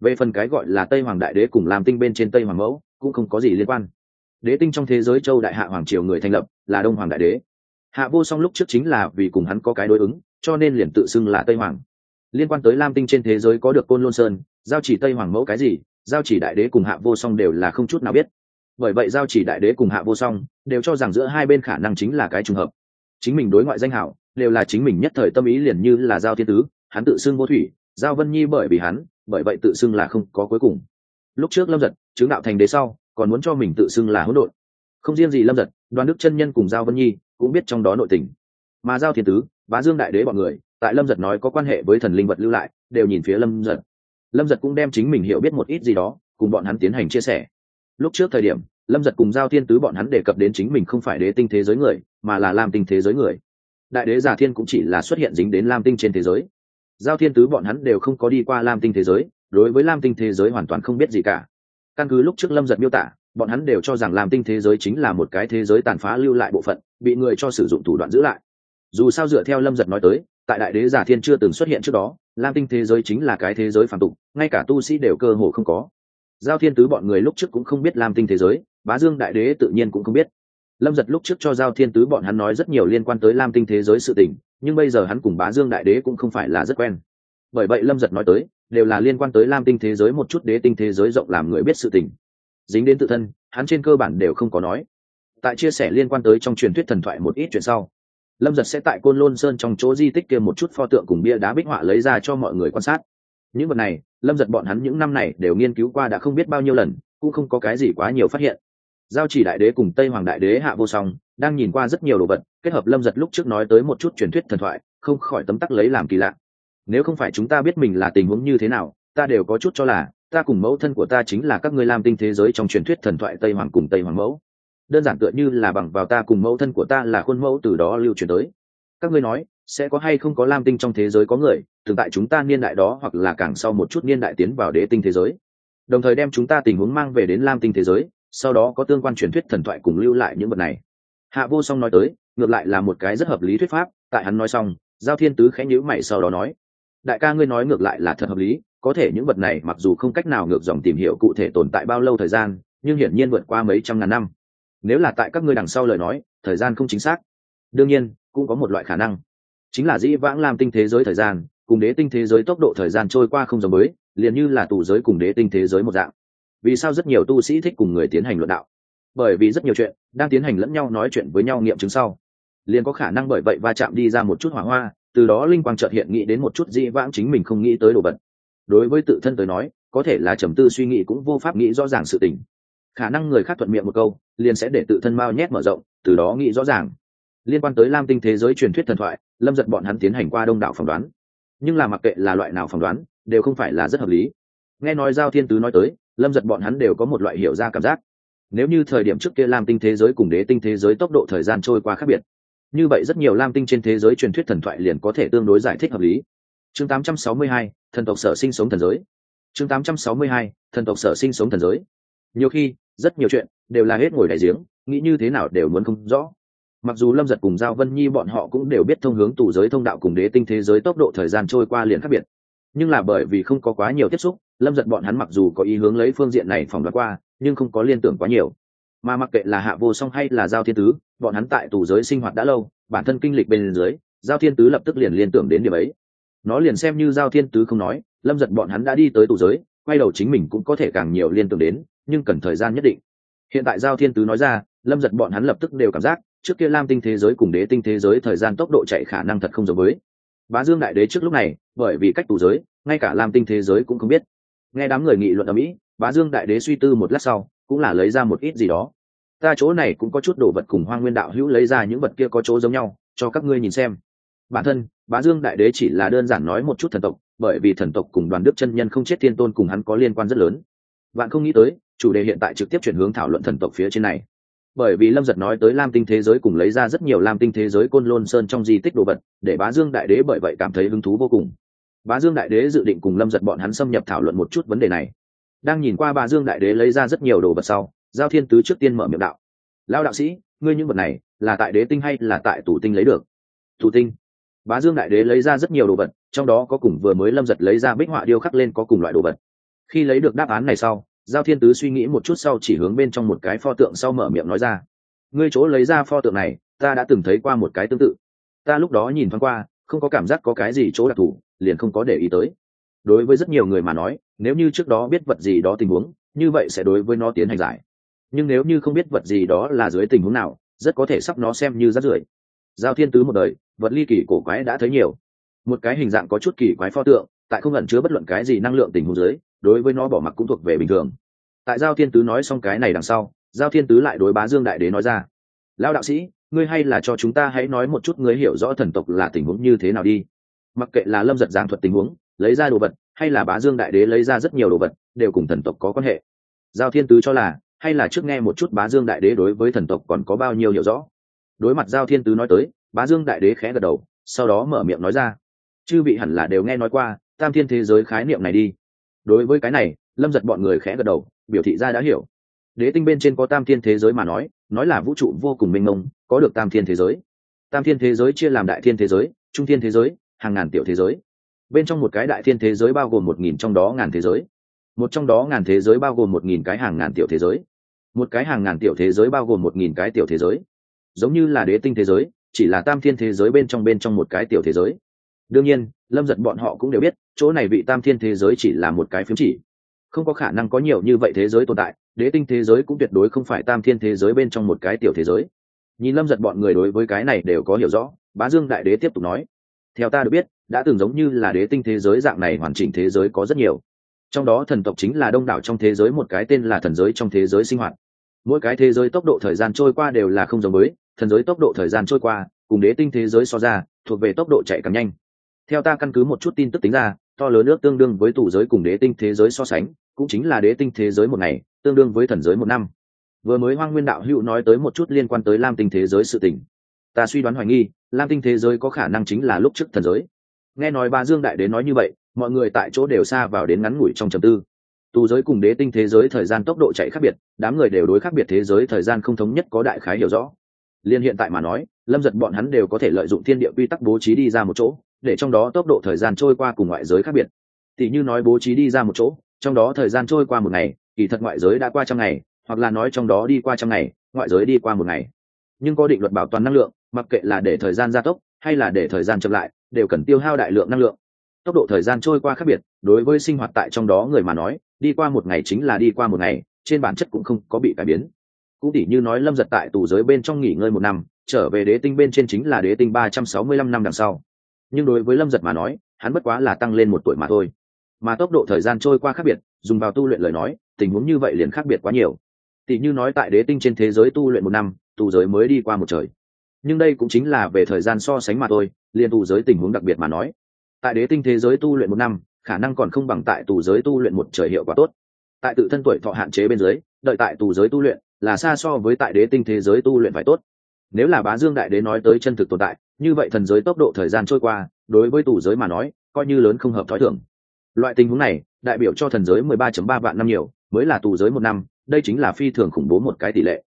Về phần cái gọi là tây hoàng đại đế cùng làm tinh bên trên tây hoàng mẫu, cũng không có gì liên quan. Đế tinh trong thế giới châu đại hạ hoàng triều người thành lập là đông hoàng đại đế hạ vô song lúc trước chính là vì cùng hắn có cái đối ứng, cho nên liền tự xưng là tây hoàng. Liên quan tới lam tinh trên thế giới có được côn lôn sơn, giao chỉ tây hoàng mẫu cái gì, giao chỉ đại đế cùng hạ vô song đều là không chút nào biết. Bởi vậy giao chỉ đại đế cùng hạ vô song đều cho rằng giữa hai bên khả năng chính là cái trùng hợp. Chính mình đối ngoại danh hảo, đều là chính mình nhất thời tâm ý liền như là giao thiên tứ, hắn tự xưng vô thủy, giao vân nhi bởi vì hắn, bởi vậy tự xưng là không có cuối cùng. Lúc trước lâm giật, chứng đạo thành đế sau, còn muốn cho mình tự xưng là hỗn độn. Không riêng gì lâm giật, đoàn đức chân nhân cùng giao vân nhi cũng biết trong đó nội tình. Mà giao thiên tứ bá dương đại đế bọn người, tại lâm giật nói có quan hệ với thần linh vật lưu lại, đều nhìn phía lâm giật. Lâm giật cũng đem chính mình hiểu biết một ít gì đó, cùng bọn hắn tiến hành chia sẻ. Lúc trước thời điểm, lâm giật cùng giao thiên tứ bọn hắn đề cập đến chính mình không phải đế tinh thế giới người, mà là lam tinh thế giới người. Đại đế giả thiên cũng chỉ là xuất hiện dính đến lam tinh trên thế giới. Giao thiên tứ bọn hắn đều không có đi qua lam tinh thế giới, đối với lam tinh thế giới hoàn toàn không biết gì cả. Căn cứ lúc trước lâm giật miêu tả bọn hắn đều cho rằng lam tinh thế giới chính là một cái thế giới tàn phá lưu lại bộ phận, bị người cho sử dụng thủ đoạn giữ lại. Dù sao dựa theo lâm giật nói tới, tại đại đế giả thiên chưa từng xuất hiện trước đó lam tinh thế giới chính là cái thế giới phản tục, ngay cả tu sĩ đều cơ hồ không có. Giao thiên tứ bọn người lúc trước cũng không biết lam tinh thế giới, bá dương đại đế tự nhiên cũng không biết. Lâm giật lúc trước cho giao thiên tứ bọn hắn nói rất nhiều liên quan tới lam tinh thế giới sự tình, nhưng bây giờ hắn cùng bá dương đại đế cũng không phải là rất quen. Bởi vậy lâm giật nói tới, đều là liên quan tới lam tinh thế giới một chút đế tinh thế giới rộng làm người biết sự tình dính đến tự thân, hắn trên cơ bản đều không có nói. Tại chia sẻ liên quan tới trong truyền thuyết thần thoại một ít chuyện sau, lâm giật sẽ tại côn lôn sơn trong chỗ di tích kia một chút pho tượng cùng bia đá bích họa lấy ra cho mọi người quan sát. Những vật này, lâm giật bọn hắn những năm này đều nghiên cứu qua đã không biết bao nhiêu lần, cũng không có cái gì quá nhiều phát hiện. Giao chỉ đại đế cùng tây hoàng đại đế hạ vô song, đang nhìn qua rất nhiều đồ vật, kết hợp lâm giật lúc trước nói tới một chút truyền thuyết thần thoại, không khỏi tấm tắc lấy làm kỳ lạ. Nếu không phải chúng ta biết mình là tình huống như thế nào, ta đều có chút cho là ta cùng mẫu thân của ta chính là các ngươi lam tinh thế giới trong truyền thuyết thần thoại tây hoàng cùng tây hoàng mẫu. Đơn giản tựa như là bằng vào ta cùng mẫu thân của ta là khuôn mẫu từ đó lưu truyền tới. Các ngươi nói, sẽ có hay không có lam tinh trong thế giới có người thường tại chúng ta niên đại đó hoặc là càng sau một chút niên đại tiến vào đế tinh thế giới. Đồng thời đem chúng ta tình huống mang về đến lam tinh thế giới, sau đó có tương quan truyền thuyết thần thoại cùng lưu lại những vật này. Hạ vô song nói tới, ngược lại là một cái rất hợp lý thuyết pháp, tại hắn nói xong, giao thiên tứ khẽ nhữ mày sau đó nói, đại ca ngươi nói ngược lại là thật hợp lý có thể những vật này mặc dù không cách nào ngược dòng tìm hiểu cụ thể tồn tại bao lâu thời gian, nhưng hiển nhiên vượt qua mấy trăm ngàn năm. Nếu là tại các ngươi đằng sau lời nói, thời gian không chính xác. Đương nhiên, cũng có một loại khả năng. Chính là dĩ vãng làm tinh thế giới thời gian, cùng đế tinh thế giới tốc độ thời gian trôi qua không giống mới liền như là tù giới cùng đế tinh thế giới một dạng. Vì sao rất nhiều tu sĩ thích cùng người tiến hành luận đạo? Bởi vì rất nhiều chuyện đang tiến hành lẫn nhau nói chuyện với nhau nghiệm chứng sau, liền có khả năng bởi vậy va chạm đi ra một chút hỏa hoa, từ đó linh quang trợt hiện nghĩ đến một chút dĩ vãng chính mình không nghĩ tới đồ vật đối với tự thân tới nói, có thể là trầm tư suy nghĩ cũng vô pháp nghĩ rõ ràng sự tình. Khả năng người khác thuận miệng một câu, liền sẽ để tự thân mao nhét mở rộng, từ đó nghĩ rõ ràng. Liên quan tới lam tinh thế giới truyền thuyết thần thoại, lâm giật bọn hắn tiến hành qua đông đảo phỏng đoán. Nhưng là mặc kệ là loại nào phỏng đoán, đều không phải là rất hợp lý. Nghe nói giao thiên tứ nói tới, lâm giật bọn hắn đều có một loại hiểu ra cảm giác. Nếu như thời điểm trước kia lam tinh thế giới cùng đế tinh thế giới tốc độ thời gian trôi qua khác biệt, như vậy rất nhiều lam tinh trên thế giới truyền thuyết thần thoại liền có thể tương đối giải thích hợp lý chương 862, thần tộc sở sinh sống thần giới. Chương 862, thần tộc sở sinh sống thần giới. Nhiều khi rất nhiều chuyện đều là hết ngồi đại giếng nghĩ như thế nào đều muốn không rõ. Mặc dù lâm giật cùng giao vân nhi bọn họ cũng đều biết thông hướng tù giới thông đạo cùng đế tinh thế giới tốc độ thời gian trôi qua liền khác biệt. Nhưng là bởi vì không có quá nhiều tiếp xúc lâm giật bọn hắn mặc dù có ý hướng lấy phương diện này phòng đoán qua nhưng không có liên tưởng quá nhiều. Mà mặc kệ là hạ vô song hay là giao thiên tứ bọn hắn tại tù giới sinh hoạt đã lâu bản thân kinh lịch bên dưới giao thiên tứ lập tức liền liên tưởng đến điểm ấy nó liền xem như giao thiên tứ không nói, lâm giật bọn hắn đã đi tới tù giới, quay đầu chính mình cũng có thể càng nhiều liên tưởng đến, nhưng cần thời gian nhất định. Hiện tại giao thiên tứ nói ra, lâm giật bọn hắn lập tức đều cảm giác, trước kia lam tinh thế giới cùng đế tinh thế giới thời gian tốc độ chạy khả năng thật không giống với. Bá dương đại đế trước lúc này, bởi vì cách tù giới, ngay cả lam tinh thế giới cũng không biết. Nghe đám người nghị luận ở mỹ, bá dương đại đế suy tư một lát sau, cũng là lấy ra một ít gì đó. Ta chỗ này cũng có chút đồ vật cùng hoa nguyên đạo hữu lấy ra, những vật kia có chỗ giống nhau, cho các ngươi nhìn xem bản thân, bá dương đại đế chỉ là đơn giản nói một chút thần tộc, bởi vì thần tộc cùng đoàn đức chân nhân không chết thiên tôn cùng hắn có liên quan rất lớn. Bạn không nghĩ tới, chủ đề hiện tại trực tiếp chuyển hướng thảo luận thần tộc phía trên này. Bởi vì lâm giật nói tới lam tinh thế giới cùng lấy ra rất nhiều lam tinh thế giới côn lôn sơn trong di tích đồ vật, để bá dương đại đế bởi vậy cảm thấy hứng thú vô cùng. Bá dương đại đế dự định cùng lâm giật bọn hắn xâm nhập thảo luận một chút vấn đề này. Đang nhìn qua bá dương đại đế lấy ra rất nhiều đồ vật sau, giao thiên tứ trước tiên mở miệng đạo. Lao đạo sĩ, ngươi những vật này là tại đế tinh hay là tại tủ tinh lấy được? Tủ tinh bá dương đại đế lấy ra rất nhiều đồ vật, trong đó có cùng vừa mới lâm giật lấy ra bích họa điêu khắc lên có cùng loại đồ vật. Khi lấy được đáp án này sau, giao thiên tứ suy nghĩ một chút sau chỉ hướng bên trong một cái pho tượng sau mở miệng nói ra. Ngươi chỗ lấy ra pho tượng này, ta đã từng thấy qua một cái tương tự. Ta lúc đó nhìn thoáng qua, không có cảm giác có cái gì chỗ đặc thù, liền không có để ý tới. Đối với rất nhiều người mà nói, nếu như trước đó biết vật gì đó tình huống, như vậy sẽ đối với nó tiến hành giải. Nhưng nếu như không biết vật gì đó là dưới tình huống nào, rất có thể sắp nó xem như rát rưởi. Giao thiên tứ một đời vật ly kỳ cổ quái đã thấy nhiều. Một cái hình dạng có chút kỳ quái pho tượng, tại không ẩn chứa bất luận cái gì năng lượng tình huống dưới, đối với nó bỏ mặc cũng thuộc về bình thường. Tại giao thiên tứ nói xong cái này đằng sau, giao thiên tứ lại đối bá dương đại đế nói ra lao đạo sĩ, ngươi hay là cho chúng ta hãy nói một chút ngươi hiểu rõ thần tộc là tình huống như thế nào đi. Mặc kệ là lâm giật giảng thuật tình huống, lấy ra đồ vật, hay là bá dương đại đế lấy ra rất nhiều đồ vật, đều cùng thần tộc có quan hệ. Giao thiên tứ cho là, hay là trước nghe một chút bá dương đại đế đối với thần tộc còn có bao nhiêu hiểu rõ đối mặt giao thiên tứ nói tới, bá dương đại đế khẽ gật đầu, sau đó mở miệng nói ra. Chư vị hẳn là đều nghe nói qua, tam thiên thế giới khái niệm này đi. Đối với cái này, lâm giật bọn người khẽ gật đầu, biểu thị ra đã hiểu. Đế tinh bên trên có tam thiên thế giới mà nói nói là vũ trụ vô cùng mênh mông, có được tam thiên thế giới. Tam thiên thế giới chia làm đại thiên thế giới, trung thiên thế giới, hàng ngàn tiểu thế giới. Bên trong một cái đại thiên thế giới bao gồm một nghìn trong đó ngàn thế giới. Một trong đó ngàn thế giới bao gồm một nghìn cái hàng ngàn tiểu thế giới. Một cái hàng ngàn tiểu thế giới bao gồm một nghìn cái tiểu thế giới giống như là đế tinh thế giới chỉ là tam thiên thế giới bên trong bên trong một cái tiểu thế giới đương nhiên lâm giật bọn họ cũng đều biết chỗ này vị tam thiên thế giới chỉ là một cái phiếm chỉ không có khả năng có nhiều như vậy thế giới tồn tại đế tinh thế giới cũng tuyệt đối không phải tam thiên thế giới bên trong một cái tiểu thế giới nhìn lâm giật bọn người đối với cái này đều có hiểu rõ bá dương đại đế tiếp tục nói theo ta được biết đã từng giống như là đế tinh thế giới dạng này hoàn chỉnh thế giới có rất nhiều trong đó thần tộc chính là đông đảo trong thế giới một cái tên là thần giới trong thế giới sinh hoạt mỗi cái thế giới tốc độ thời gian trôi qua đều là không giống với thần giới tốc độ thời gian trôi qua, cùng đế tinh thế giới so ra, thuộc về tốc độ chạy càng nhanh. Theo ta căn cứ một chút tin tức tính ra, to lớn nước tương đương với tủ giới cùng đế tinh thế giới so sánh, cũng chính là đế tinh thế giới một ngày, tương đương với thần giới một năm. Vừa mới hoang nguyên đạo hữu nói tới một chút liên quan tới lam tinh thế giới sự tình. Ta suy đoán hoài nghi, lam tinh thế giới có khả năng chính là lúc trước thần giới. Nghe nói ba dương đại đế nói như vậy, mọi người tại chỗ đều xa vào đến ngắn ngủi trong trầm tư. Tù giới cùng đế tinh thế giới thời gian tốc độ chạy khác biệt, đám người đều đối khác biệt thế giới thời gian không thống nhất có đại khái hiểu rõ liên hiện tại mà nói, lâm giật bọn hắn đều có thể lợi dụng thiên địa quy tắc bố trí đi ra một chỗ, để trong đó tốc độ thời gian trôi qua cùng ngoại giới khác biệt. Thì như nói bố trí đi ra một chỗ, trong đó thời gian trôi qua một ngày, kỳ thật ngoại giới đã qua trăm ngày, hoặc là nói trong đó đi qua trăm ngày, ngoại giới đi qua một ngày. Nhưng có định luật bảo toàn năng lượng, mặc kệ là để thời gian gia tốc, hay là để thời gian chậm lại, đều cần tiêu hao đại lượng năng lượng. Tốc độ thời gian trôi qua khác biệt, đối với sinh hoạt tại trong đó người mà nói, đi qua một ngày chính là đi qua một ngày, trên bản chất cũng không có bị cải biến cũng tỉ như nói lâm giật tại tù giới bên trong nghỉ ngơi một năm, trở về đế tinh bên trên chính là đế tinh ba trăm sáu mươi lăm năm đằng sau. Nhưng đối với lâm giật mà nói, hắn bất quá là tăng lên một tuổi mà thôi. Mà tốc độ thời gian trôi qua khác biệt, dùng vào tu luyện lời nói, tình huống như vậy liền khác biệt quá nhiều. Tỉ như nói tại đế tinh trên thế giới tu luyện một năm, tù giới mới đi qua một trời. Nhưng đây cũng chính là về thời gian so sánh mà thôi, liền tù giới tình huống đặc biệt mà nói. Tại đế tinh thế giới tu luyện một năm, khả năng còn không bằng tại tù giới tu luyện một trời hiệu quả tốt. Tại tự thân tuổi thọ hạn chế bên dưới, đợi tại tù giới tu luyện là xa so với tại đế tinh thế giới tu luyện phải tốt. Nếu là bá dương đại đế nói tới chân thực tồn tại, như vậy thần giới tốc độ thời gian trôi qua, đối với tù giới mà nói, coi như lớn không hợp thói thường. Loại tình huống này, đại biểu cho thần giới mười ba chấm ba vạn năm nhiều, mới là tù giới một năm, đây chính là phi thường khủng bố một cái tỷ lệ.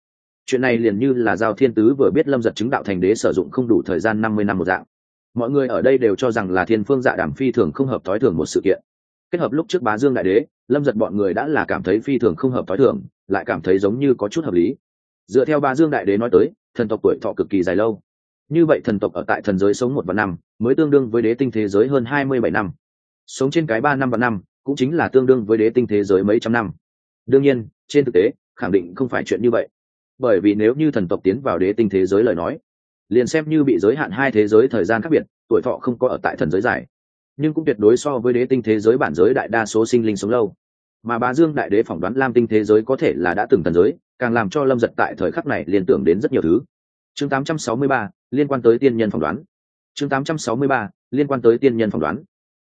Chuyện này liền như là giao thiên tứ vừa biết lâm giật chứng đạo thành đế sử dụng không đủ thời gian năm mươi năm một dạng. Mọi người ở đây đều cho rằng là thiên phương dạ đảm phi thường không hợp thói thường một sự kiện. Kết hợp lúc trước bá dương đại đế, lâm giật bọn người đã là cảm thấy phi thường không hợp thói thường lại cảm thấy giống như có chút hợp lý. Dựa theo ba dương đại đế nói tới, thần tộc tuổi thọ cực kỳ dài lâu. Như vậy thần tộc ở tại thần giới sống một vạn năm, mới tương đương với đế tinh thế giới hơn hai mươi bảy năm. Sống trên cái ba năm vạn năm, cũng chính là tương đương với đế tinh thế giới mấy trăm năm. Đương nhiên, trên thực tế, khẳng định không phải chuyện như vậy. Bởi vì nếu như thần tộc tiến vào đế tinh thế giới lời nói, liền xem như bị giới hạn hai thế giới thời gian khác biệt, tuổi thọ không có ở tại thần giới dài. Nhưng cũng tuyệt đối so với đế tinh thế giới bản giới đại đa số sinh linh sống lâu mà bá dương đại đế phỏng đoán lam tinh thế giới có thể là đã từng thần giới càng làm cho lâm giật tại thời khắc này liên tưởng đến rất nhiều thứ. Chương 863, liên quan tới tiên nhân phỏng đoán. Chương 863, liên quan tới tiên nhân phỏng đoán.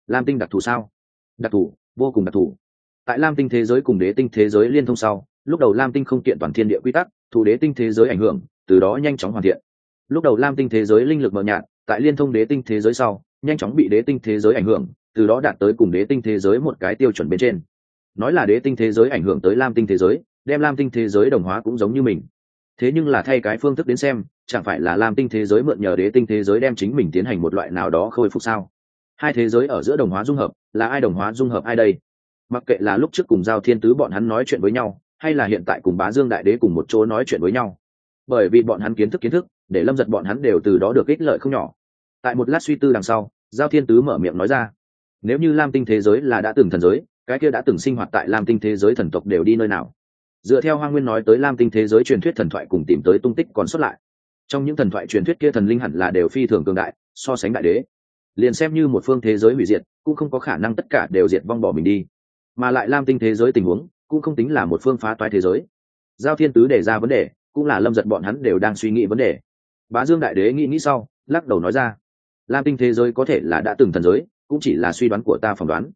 Lam tinh đặc thù sao? Đặc thù vô cùng đặc thù. Tại lam tinh thế giới cùng đế tinh thế giới liên thông sau lúc đầu lam tinh không kiện toàn thiên địa quy tắc thủ đế tinh thế giới ảnh hưởng từ đó nhanh chóng hoàn thiện. Lúc đầu lam tinh thế giới linh lực mờ nhạt tại liên thông đế tinh thế giới sau nhanh chóng bị đế tinh thế giới ảnh hưởng từ đó đạt tới cùng đế tinh thế giới một cái tiêu chuẩn bên trên nói là đế tinh thế giới ảnh hưởng tới lam tinh thế giới, đem lam tinh thế giới đồng hóa cũng giống như mình. Thế nhưng là thay cái phương thức đến xem, chẳng phải là lam tinh thế giới mượn nhờ đế tinh thế giới đem chính mình tiến hành một loại nào đó khôi phục sao? Hai thế giới ở giữa đồng hóa dung hợp, là ai đồng hóa dung hợp ai đây? Mặc kệ là lúc trước cùng giao thiên tứ bọn hắn nói chuyện với nhau, hay là hiện tại cùng bá dương đại đế cùng một chỗ nói chuyện với nhau. Bởi vì bọn hắn kiến thức kiến thức, để lâm giật bọn hắn đều từ đó được ích lợi không nhỏ. Tại một lát suy tư đằng sau, giao thiên tứ mở miệng nói ra, nếu như lam tinh thế giới là đã từng thần giới cái kia đã từng sinh hoạt tại lam tinh thế giới thần tộc đều đi nơi nào? Dựa theo hoa nguyên nói tới lam tinh thế giới truyền thuyết thần thoại cùng tìm tới tung tích còn xuất lại. Trong những thần thoại truyền thuyết kia thần linh hẳn là đều phi thường cường đại, so sánh đại đế. Liền xem như một phương thế giới hủy diệt, cũng không có khả năng tất cả đều diệt vong bỏ mình đi. Mà lại lam tinh thế giới tình huống, cũng không tính là một phương phá toái thế giới. Giao thiên tứ đề ra vấn đề, cũng là lâm giật bọn hắn đều đang suy nghĩ vấn đề. Bá dương đại đế nghĩ nghĩ sau, lắc đầu nói ra, lam tinh thế giới có thể là đã từng thần giới, cũng chỉ là suy đoán của ta phỏng đoán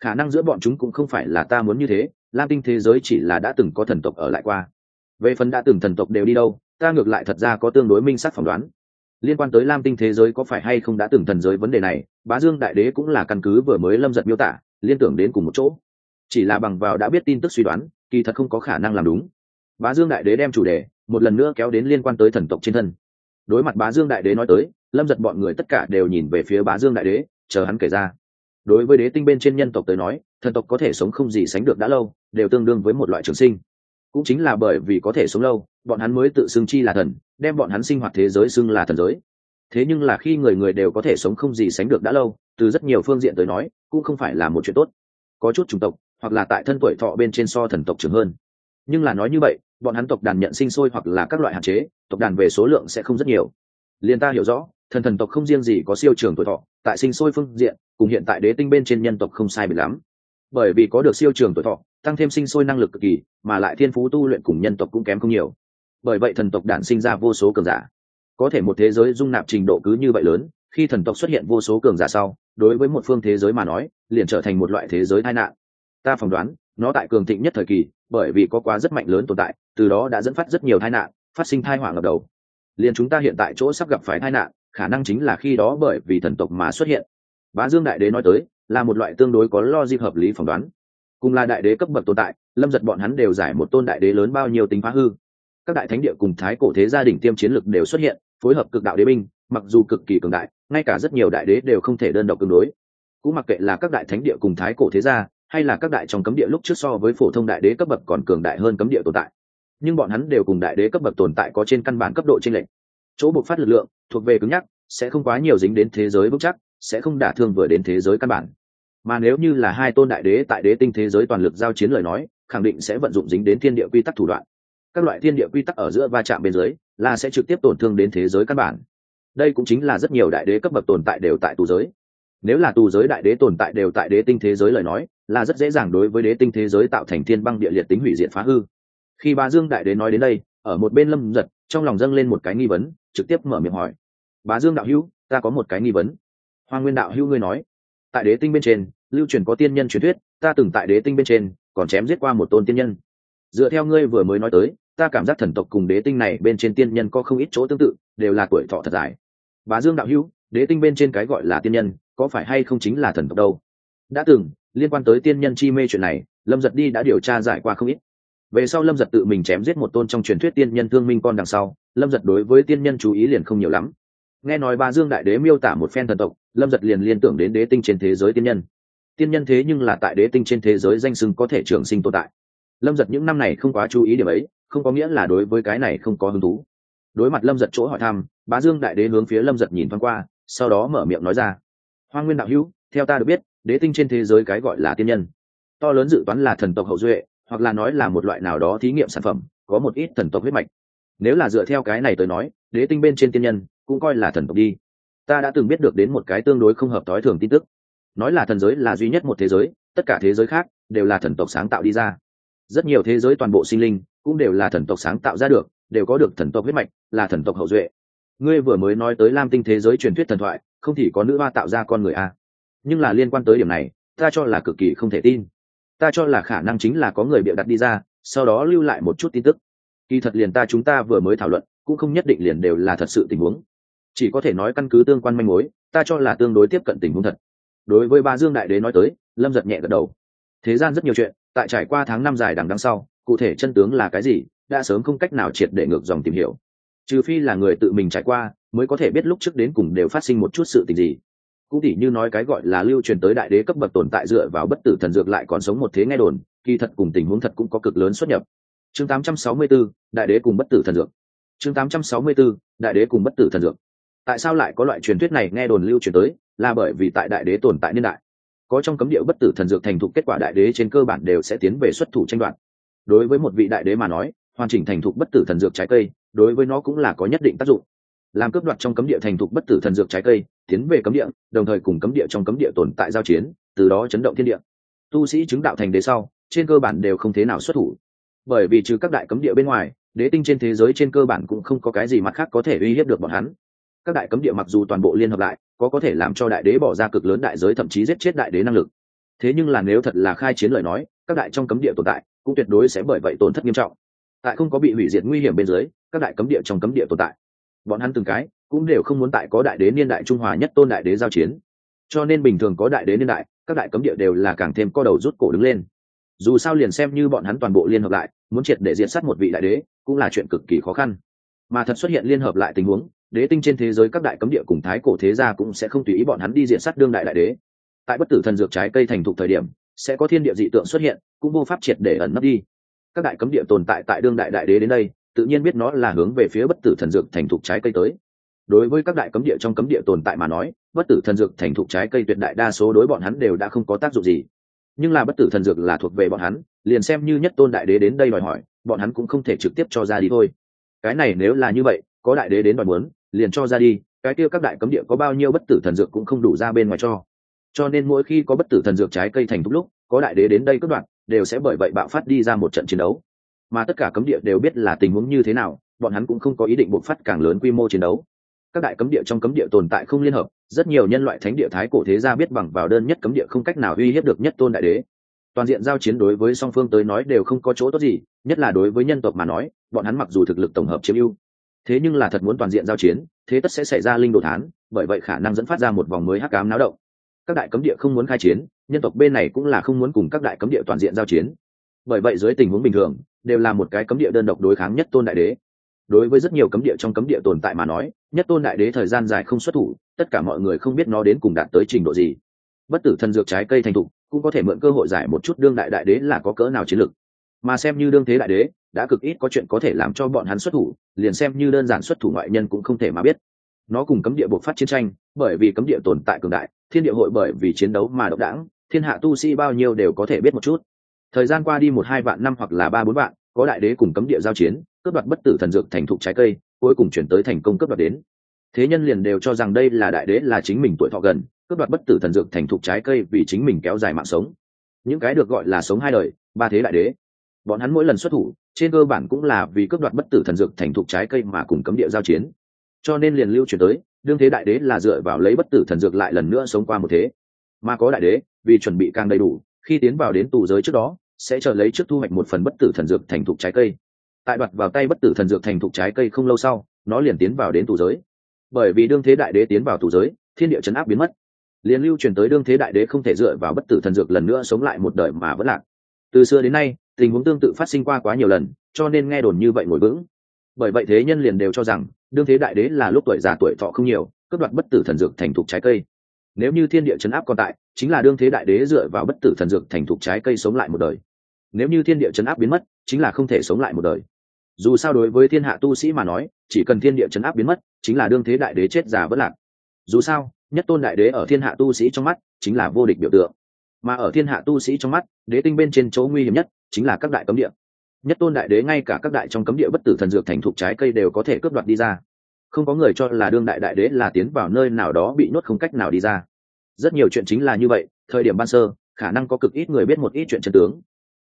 khả năng giữa bọn chúng cũng không phải là ta muốn như thế, lam tinh thế giới chỉ là đã từng có thần tộc ở lại qua. Về phần đã từng thần tộc đều đi đâu, ta ngược lại thật ra có tương đối minh sắc phỏng đoán. Liên quan tới lam tinh thế giới có phải hay không đã từng thần giới vấn đề này, bá dương đại đế cũng là căn cứ vừa mới lâm giật miêu tả, liên tưởng đến cùng một chỗ. Chỉ là bằng vào đã biết tin tức suy đoán, kỳ thật không có khả năng làm đúng. Bá dương đại đế đem chủ đề một lần nữa kéo đến liên quan tới thần tộc trên thân. Đối mặt bá dương đại đế nói tới, lâm giật bọn người tất cả đều nhìn về phía bá dương đại đế, chờ hắn kể ra đối với đế tinh bên trên nhân tộc tới nói, thần tộc có thể sống không gì sánh được đã lâu, đều tương đương với một loại trường sinh. Cũng chính là bởi vì có thể sống lâu, bọn hắn mới tự xưng chi là thần, đem bọn hắn sinh hoạt thế giới xưng là thần giới. Thế nhưng là khi người người đều có thể sống không gì sánh được đã lâu, từ rất nhiều phương diện tới nói, cũng không phải là một chuyện tốt. Có chút chủng tộc, hoặc là tại thân tuổi thọ bên trên so thần tộc trưởng hơn. Nhưng là nói như vậy, bọn hắn tộc đàn nhận sinh sôi hoặc là các loại hạn chế, tộc đàn về số lượng sẽ không rất nhiều. Liền ta hiểu rõ, thần thần tộc không riêng gì có siêu trường tuổi thọ, tại sinh sôi phương diện cùng hiện tại đế tinh bên trên nhân tộc không sai biệt lắm. Bởi vì có được siêu trường tuổi thọ, tăng thêm sinh sôi năng lực cực kỳ, mà lại thiên phú tu luyện cùng nhân tộc cũng kém không nhiều. Bởi vậy thần tộc đản sinh ra vô số cường giả. Có thể một thế giới dung nạp trình độ cứ như vậy lớn, khi thần tộc xuất hiện vô số cường giả sau, đối với một phương thế giới mà nói, liền trở thành một loại thế giới tai nạn. Ta phỏng đoán, nó tại cường thịnh nhất thời kỳ, bởi vì có quá rất mạnh lớn tồn tại, từ đó đã dẫn phát rất nhiều tai nạn, phát sinh thai hỏa ngập đầu. Liền chúng ta hiện tại chỗ sắp gặp phải tai nạn, khả năng chính là khi đó bởi vì thần tộc mà xuất hiện bá dương đại đế nói tới, là một loại tương đối có logic hợp lý phỏng đoán. Cùng là đại đế cấp bậc tồn tại, lâm giật bọn hắn đều giải một tôn đại đế lớn bao nhiêu tính phá hư. Các đại thánh địa cùng thái cổ thế gia đình tiêm chiến lực đều xuất hiện, phối hợp cực đạo đế binh, mặc dù cực kỳ cường đại, ngay cả rất nhiều đại đế đều không thể đơn độc tương đối. Cũng mặc kệ là các đại thánh địa cùng thái cổ thế gia, hay là các đại trong cấm địa lúc trước so với phổ thông đại đế cấp bậc còn cường đại hơn cấm địa tồn tại. Nhưng bọn hắn đều cùng đại đế cấp bậc tồn tại có trên căn bản cấp độ trên lệnh chỗ bộc phát lực lượng, thuộc về cứng nhắc, sẽ không quá nhiều dính đến thế giới vững chắc sẽ không đả thương vừa đến thế giới căn bản. Mà nếu như là hai tôn đại đế tại đế tinh thế giới toàn lực giao chiến lời nói, khẳng định sẽ vận dụng dính đến thiên địa quy tắc thủ đoạn. Các loại thiên địa quy tắc ở giữa va chạm bên dưới, là sẽ trực tiếp tổn thương đến thế giới căn bản. Đây cũng chính là rất nhiều đại đế cấp bậc tồn tại đều tại tù giới. Nếu là tù giới đại đế tồn tại đều tại đế tinh thế giới lời nói, là rất dễ dàng đối với đế tinh thế giới tạo thành thiên băng địa liệt tính hủy diệt phá hư. Khi ba dương đại đế nói đến đây, ở một bên lâm giật trong lòng dâng lên một cái nghi vấn, trực tiếp mở miệng hỏi. Bá dương đạo hữu, ta có một cái nghi vấn hoa nguyên đạo hữu ngươi nói, tại đế tinh bên trên, lưu truyền có tiên nhân truyền thuyết, ta từng tại đế tinh bên trên, còn chém giết qua một tôn tiên nhân. Dựa theo ngươi vừa mới nói tới, ta cảm giác thần tộc cùng đế tinh này bên trên tiên nhân có không ít chỗ tương tự, đều là tuổi thọ thật dài. Bá dương đạo hữu, đế tinh bên trên cái gọi là tiên nhân, có phải hay không chính là thần tộc đâu? Đã từng, liên quan tới tiên nhân chi mê chuyện này, lâm giật đi đã điều tra giải qua không ít. Về sau lâm giật tự mình chém giết một tôn trong truyền thuyết tiên nhân thương minh con đằng sau, lâm giật đối với tiên nhân chú ý liền không nhiều lắm nghe nói ba dương đại đế miêu tả một phen thần tộc, lâm giật liền liên tưởng đến đế tinh trên thế giới tiên nhân. Tiên nhân thế nhưng là tại đế tinh trên thế giới danh sưng có thể trường sinh tồn tại. Lâm giật những năm này không quá chú ý điểm ấy, không có nghĩa là đối với cái này không có hứng thú. Đối mặt lâm giật chỗ hỏi thăm bá dương đại đế hướng phía lâm giật nhìn thoáng qua, sau đó mở miệng nói ra. Hoa nguyên đạo hữu, theo ta được biết, đế tinh trên thế giới cái gọi là tiên nhân. To lớn dự toán là thần tộc hậu duệ, hoặc là nói là một loại nào đó thí nghiệm sản phẩm, có một ít thần tộc huyết mạch. Nếu là dựa theo cái này tới nói, đế tinh bên trên tiên nhân cũng coi là thần tộc đi. Ta đã từng biết được đến một cái tương đối không hợp thói thường tin tức. Nói là thần giới là duy nhất một thế giới, tất cả thế giới khác đều là thần tộc sáng tạo đi ra. Rất nhiều thế giới toàn bộ sinh linh cũng đều là thần tộc sáng tạo ra được, đều có được thần tộc huyết mạch, là thần tộc hậu duệ. Ngươi vừa mới nói tới lam tinh thế giới truyền thuyết thần thoại, không thì có nữ hoa tạo ra con người a nhưng là liên quan tới điểm này, ta cho là cực kỳ không thể tin. Ta cho là khả năng chính là có người bịa đặt đi ra, sau đó lưu lại một chút tin tức. Kỳ thật liền ta chúng ta vừa mới thảo luận, cũng không nhất định liền đều là thật sự tình huống chỉ có thể nói căn cứ tương quan manh mối ta cho là tương đối tiếp cận tình huống thật. Đối với ba dương đại đế nói tới lâm giật nhẹ gật đầu. Thế gian rất nhiều chuyện tại trải qua tháng năm dài đằng đằng sau cụ thể chân tướng là cái gì đã sớm không cách nào triệt để ngược dòng tìm hiểu. Trừ phi là người tự mình trải qua mới có thể biết lúc trước đến cùng đều phát sinh một chút sự tình gì. Cũng tỉ như nói cái gọi là lưu truyền tới đại đế cấp bậc tồn tại dựa vào bất tử thần dược lại còn sống một thế nghe đồn kỳ thật cùng tình huống thật cũng có cực lớn xuất nhập. Chương 864, đại đế cùng bất tử thần dược. Chương 864, đại đế cùng bất tử thần dược tại sao lại có loại truyền thuyết này nghe đồn lưu truyền tới, là bởi vì tại đại đế tồn tại niên đại. Có trong cấm địa bất tử thần dược thành thục kết quả đại đế trên cơ bản đều sẽ tiến về xuất thủ tranh đoạt. Đối với một vị đại đế mà nói, hoàn chỉnh thành thục bất tử thần dược trái cây, đối với nó cũng là có nhất định tác dụng. Làm cướp đoạt trong cấm địa thành thục bất tử thần dược trái cây, tiến về cấm địa, đồng thời cùng cấm địa trong cấm địa tồn tại giao chiến, từ đó chấn động thiên địa. Tu sĩ chứng đạo thành đế sau, trên cơ bản đều không thế nào xuất thủ. Bởi vì trừ các đại cấm địa bên ngoài, đế tinh trên thế giới trên cơ bản cũng không có cái gì mặt khác có thể uy hiếp được bọn hắn các đại cấm địa mặc dù toàn bộ liên hợp lại, có có thể làm cho đại đế bỏ ra cực lớn đại giới thậm chí giết chết đại đế năng lực. Thế nhưng là nếu thật là khai chiến lời nói, các đại trong cấm địa tồn tại, cũng tuyệt đối sẽ bởi vậy tổn thất nghiêm trọng. Tại không có bị hủy diệt nguy hiểm bên dưới, các đại cấm địa trong cấm địa tồn tại. Bọn hắn từng cái cũng đều không muốn tại có đại đế niên đại trung hòa nhất tôn đại đế giao chiến. Cho nên bình thường có đại đế niên đại, các đại cấm địa đều là càng thêm co đầu rút cổ đứng lên. Dù sao liền xem như bọn hắn toàn bộ liên hợp lại, muốn triệt để diệt sát một vị đại đế, cũng là chuyện cực kỳ khó khăn. Mà thật xuất hiện liên hợp lại tình huống đế tinh trên thế giới các đại cấm địa cùng thái cổ thế gia cũng sẽ không tùy ý bọn hắn đi diện sát đương đại đại đế. Tại bất tử thần dược trái cây thành thục thời điểm, sẽ có thiên địa dị tượng xuất hiện, cũng vô pháp triệt để ẩn nấp đi. Các đại cấm địa tồn tại tại đương đại đại đế đến đây, tự nhiên biết nó là hướng về phía bất tử thần dược thành thục trái cây tới. Đối với các đại cấm địa trong cấm địa tồn tại mà nói, bất tử thần dược thành thục trái cây tuyệt đại đa số đối bọn hắn đều đã không có tác dụng gì. Nhưng là bất tử thần dược là thuộc về bọn hắn, liền xem như nhất tôn đại đế đến đây đòi hỏi, bọn hắn cũng không thể trực tiếp cho ra đi thôi. Cái này nếu là như vậy, có đại đế đến đòi muốn liền cho ra đi, cái kia các đại cấm địa có bao nhiêu bất tử thần dược cũng không đủ ra bên ngoài cho. Cho nên mỗi khi có bất tử thần dược trái cây thành thúc lúc, có đại đế đến đây cất đoạn đều sẽ bởi vậy bạo phát đi ra một trận chiến đấu. Mà tất cả cấm địa đều biết là tình huống như thế nào, bọn hắn cũng không có ý định bộc phát càng lớn quy mô chiến đấu. Các đại cấm địa trong cấm địa tồn tại không liên hợp, rất nhiều nhân loại thánh địa thái cổ thế gia biết bằng vào đơn nhất cấm địa không cách nào uy hiếp được nhất tôn đại đế. Toàn diện giao chiến đối với song phương tới nói đều không có chỗ tốt gì, nhất là đối với nhân tộc mà nói, bọn hắn mặc dù thực lực tổng hợp chiếm ưu thế nhưng là thật muốn toàn diện giao chiến, thế tất sẽ xảy ra linh đồ thán, bởi vậy khả năng dẫn phát ra một vòng mới hắc cám náo động. Các đại cấm địa không muốn khai chiến, nhân tộc bên này cũng là không muốn cùng các đại cấm địa toàn diện giao chiến. Bởi vậy dưới tình huống bình thường, đều là một cái cấm địa đơn độc đối kháng nhất tôn đại đế. Đối với rất nhiều cấm địa trong cấm địa tồn tại mà nói, nhất tôn đại đế thời gian dài không xuất thủ, tất cả mọi người không biết nó đến cùng đạt tới trình độ gì. Bất tử thần dược trái cây thành thục, cũng có thể mượn cơ hội giải một chút đương đại đại đế là có cỡ nào chiến lực. Mà xem như đương thế đại đế đã cực ít có chuyện có thể làm cho bọn hắn xuất thủ, liền xem như đơn giản xuất thủ ngoại nhân cũng không thể mà biết. Nó cùng cấm địa buộc phát chiến tranh, bởi vì cấm địa tồn tại cường đại, thiên địa hội bởi vì chiến đấu mà độc đảng, thiên hạ tu sĩ bao nhiêu đều có thể biết một chút. Thời gian qua đi một hai vạn năm hoặc là ba bốn vạn, có đại đế cùng cấm địa giao chiến, cướp đoạt bất tử thần dược thành thục trái cây, cuối cùng chuyển tới thành công cướp đoạt đến. Thế nhân liền đều cho rằng đây là đại đế là chính mình tuổi thọ gần, cướp đoạt bất tử thần dược thành thục trái cây vì chính mình kéo dài mạng sống. Những cái được gọi là sống hai đời, ba thế đại đế. Bọn hắn mỗi lần xuất thủ trên cơ bản cũng là vì cướp đoạt bất tử thần dược thành thục trái cây mà cùng cấm địa giao chiến. Cho nên liền lưu truyền tới, đương thế đại đế là dựa vào lấy bất tử thần dược lại lần nữa sống qua một thế. Mà có đại đế, vì chuẩn bị càng đầy đủ, khi tiến vào đến tù giới trước đó, sẽ chờ lấy trước thu hoạch một phần bất tử thần dược thành thục trái cây. Tại đoạt vào tay bất tử thần dược thành thục trái cây không lâu sau, nó liền tiến vào đến tù giới. Bởi vì đương thế đại đế tiến vào tù giới, thiên địa chấn áp biến mất. Liền lưu truyền tới đương thế đại đế không thể dựa vào bất tử thần dược lần nữa sống lại một đời mà vẫn lạc. Từ xưa đến nay tình huống tương tự phát sinh qua quá nhiều lần, cho nên nghe đồn như vậy ngồi vững. Bởi vậy thế nhân liền đều cho rằng, đương thế đại đế là lúc tuổi già tuổi thọ không nhiều, cướp đoạt bất tử thần dược thành thục trái cây. Nếu như thiên địa chấn áp còn tại, chính là đương thế đại đế dựa vào bất tử thần dược thành thục trái cây sống lại một đời. Nếu như thiên địa chấn áp biến mất, chính là không thể sống lại một đời. Dù sao đối với thiên hạ tu sĩ mà nói, chỉ cần thiên địa chấn áp biến mất, chính là đương thế đại đế chết già vất lạc. Dù sao, nhất tôn đại đế ở thiên hạ tu sĩ trong mắt, chính là vô địch biểu tượng. Mà ở thiên hạ tu sĩ trong mắt, đế tinh bên trên chỗ nguy hiểm nhất chính là các đại cấm địa. Nhất tôn đại đế ngay cả các đại trong cấm địa bất tử thần dược thành thục trái cây đều có thể cướp đoạt đi ra. Không có người cho là đương đại đại đế là tiến vào nơi nào đó bị nuốt không cách nào đi ra. Rất nhiều chuyện chính là như vậy, thời điểm ban sơ, khả năng có cực ít người biết một ít chuyện chân tướng.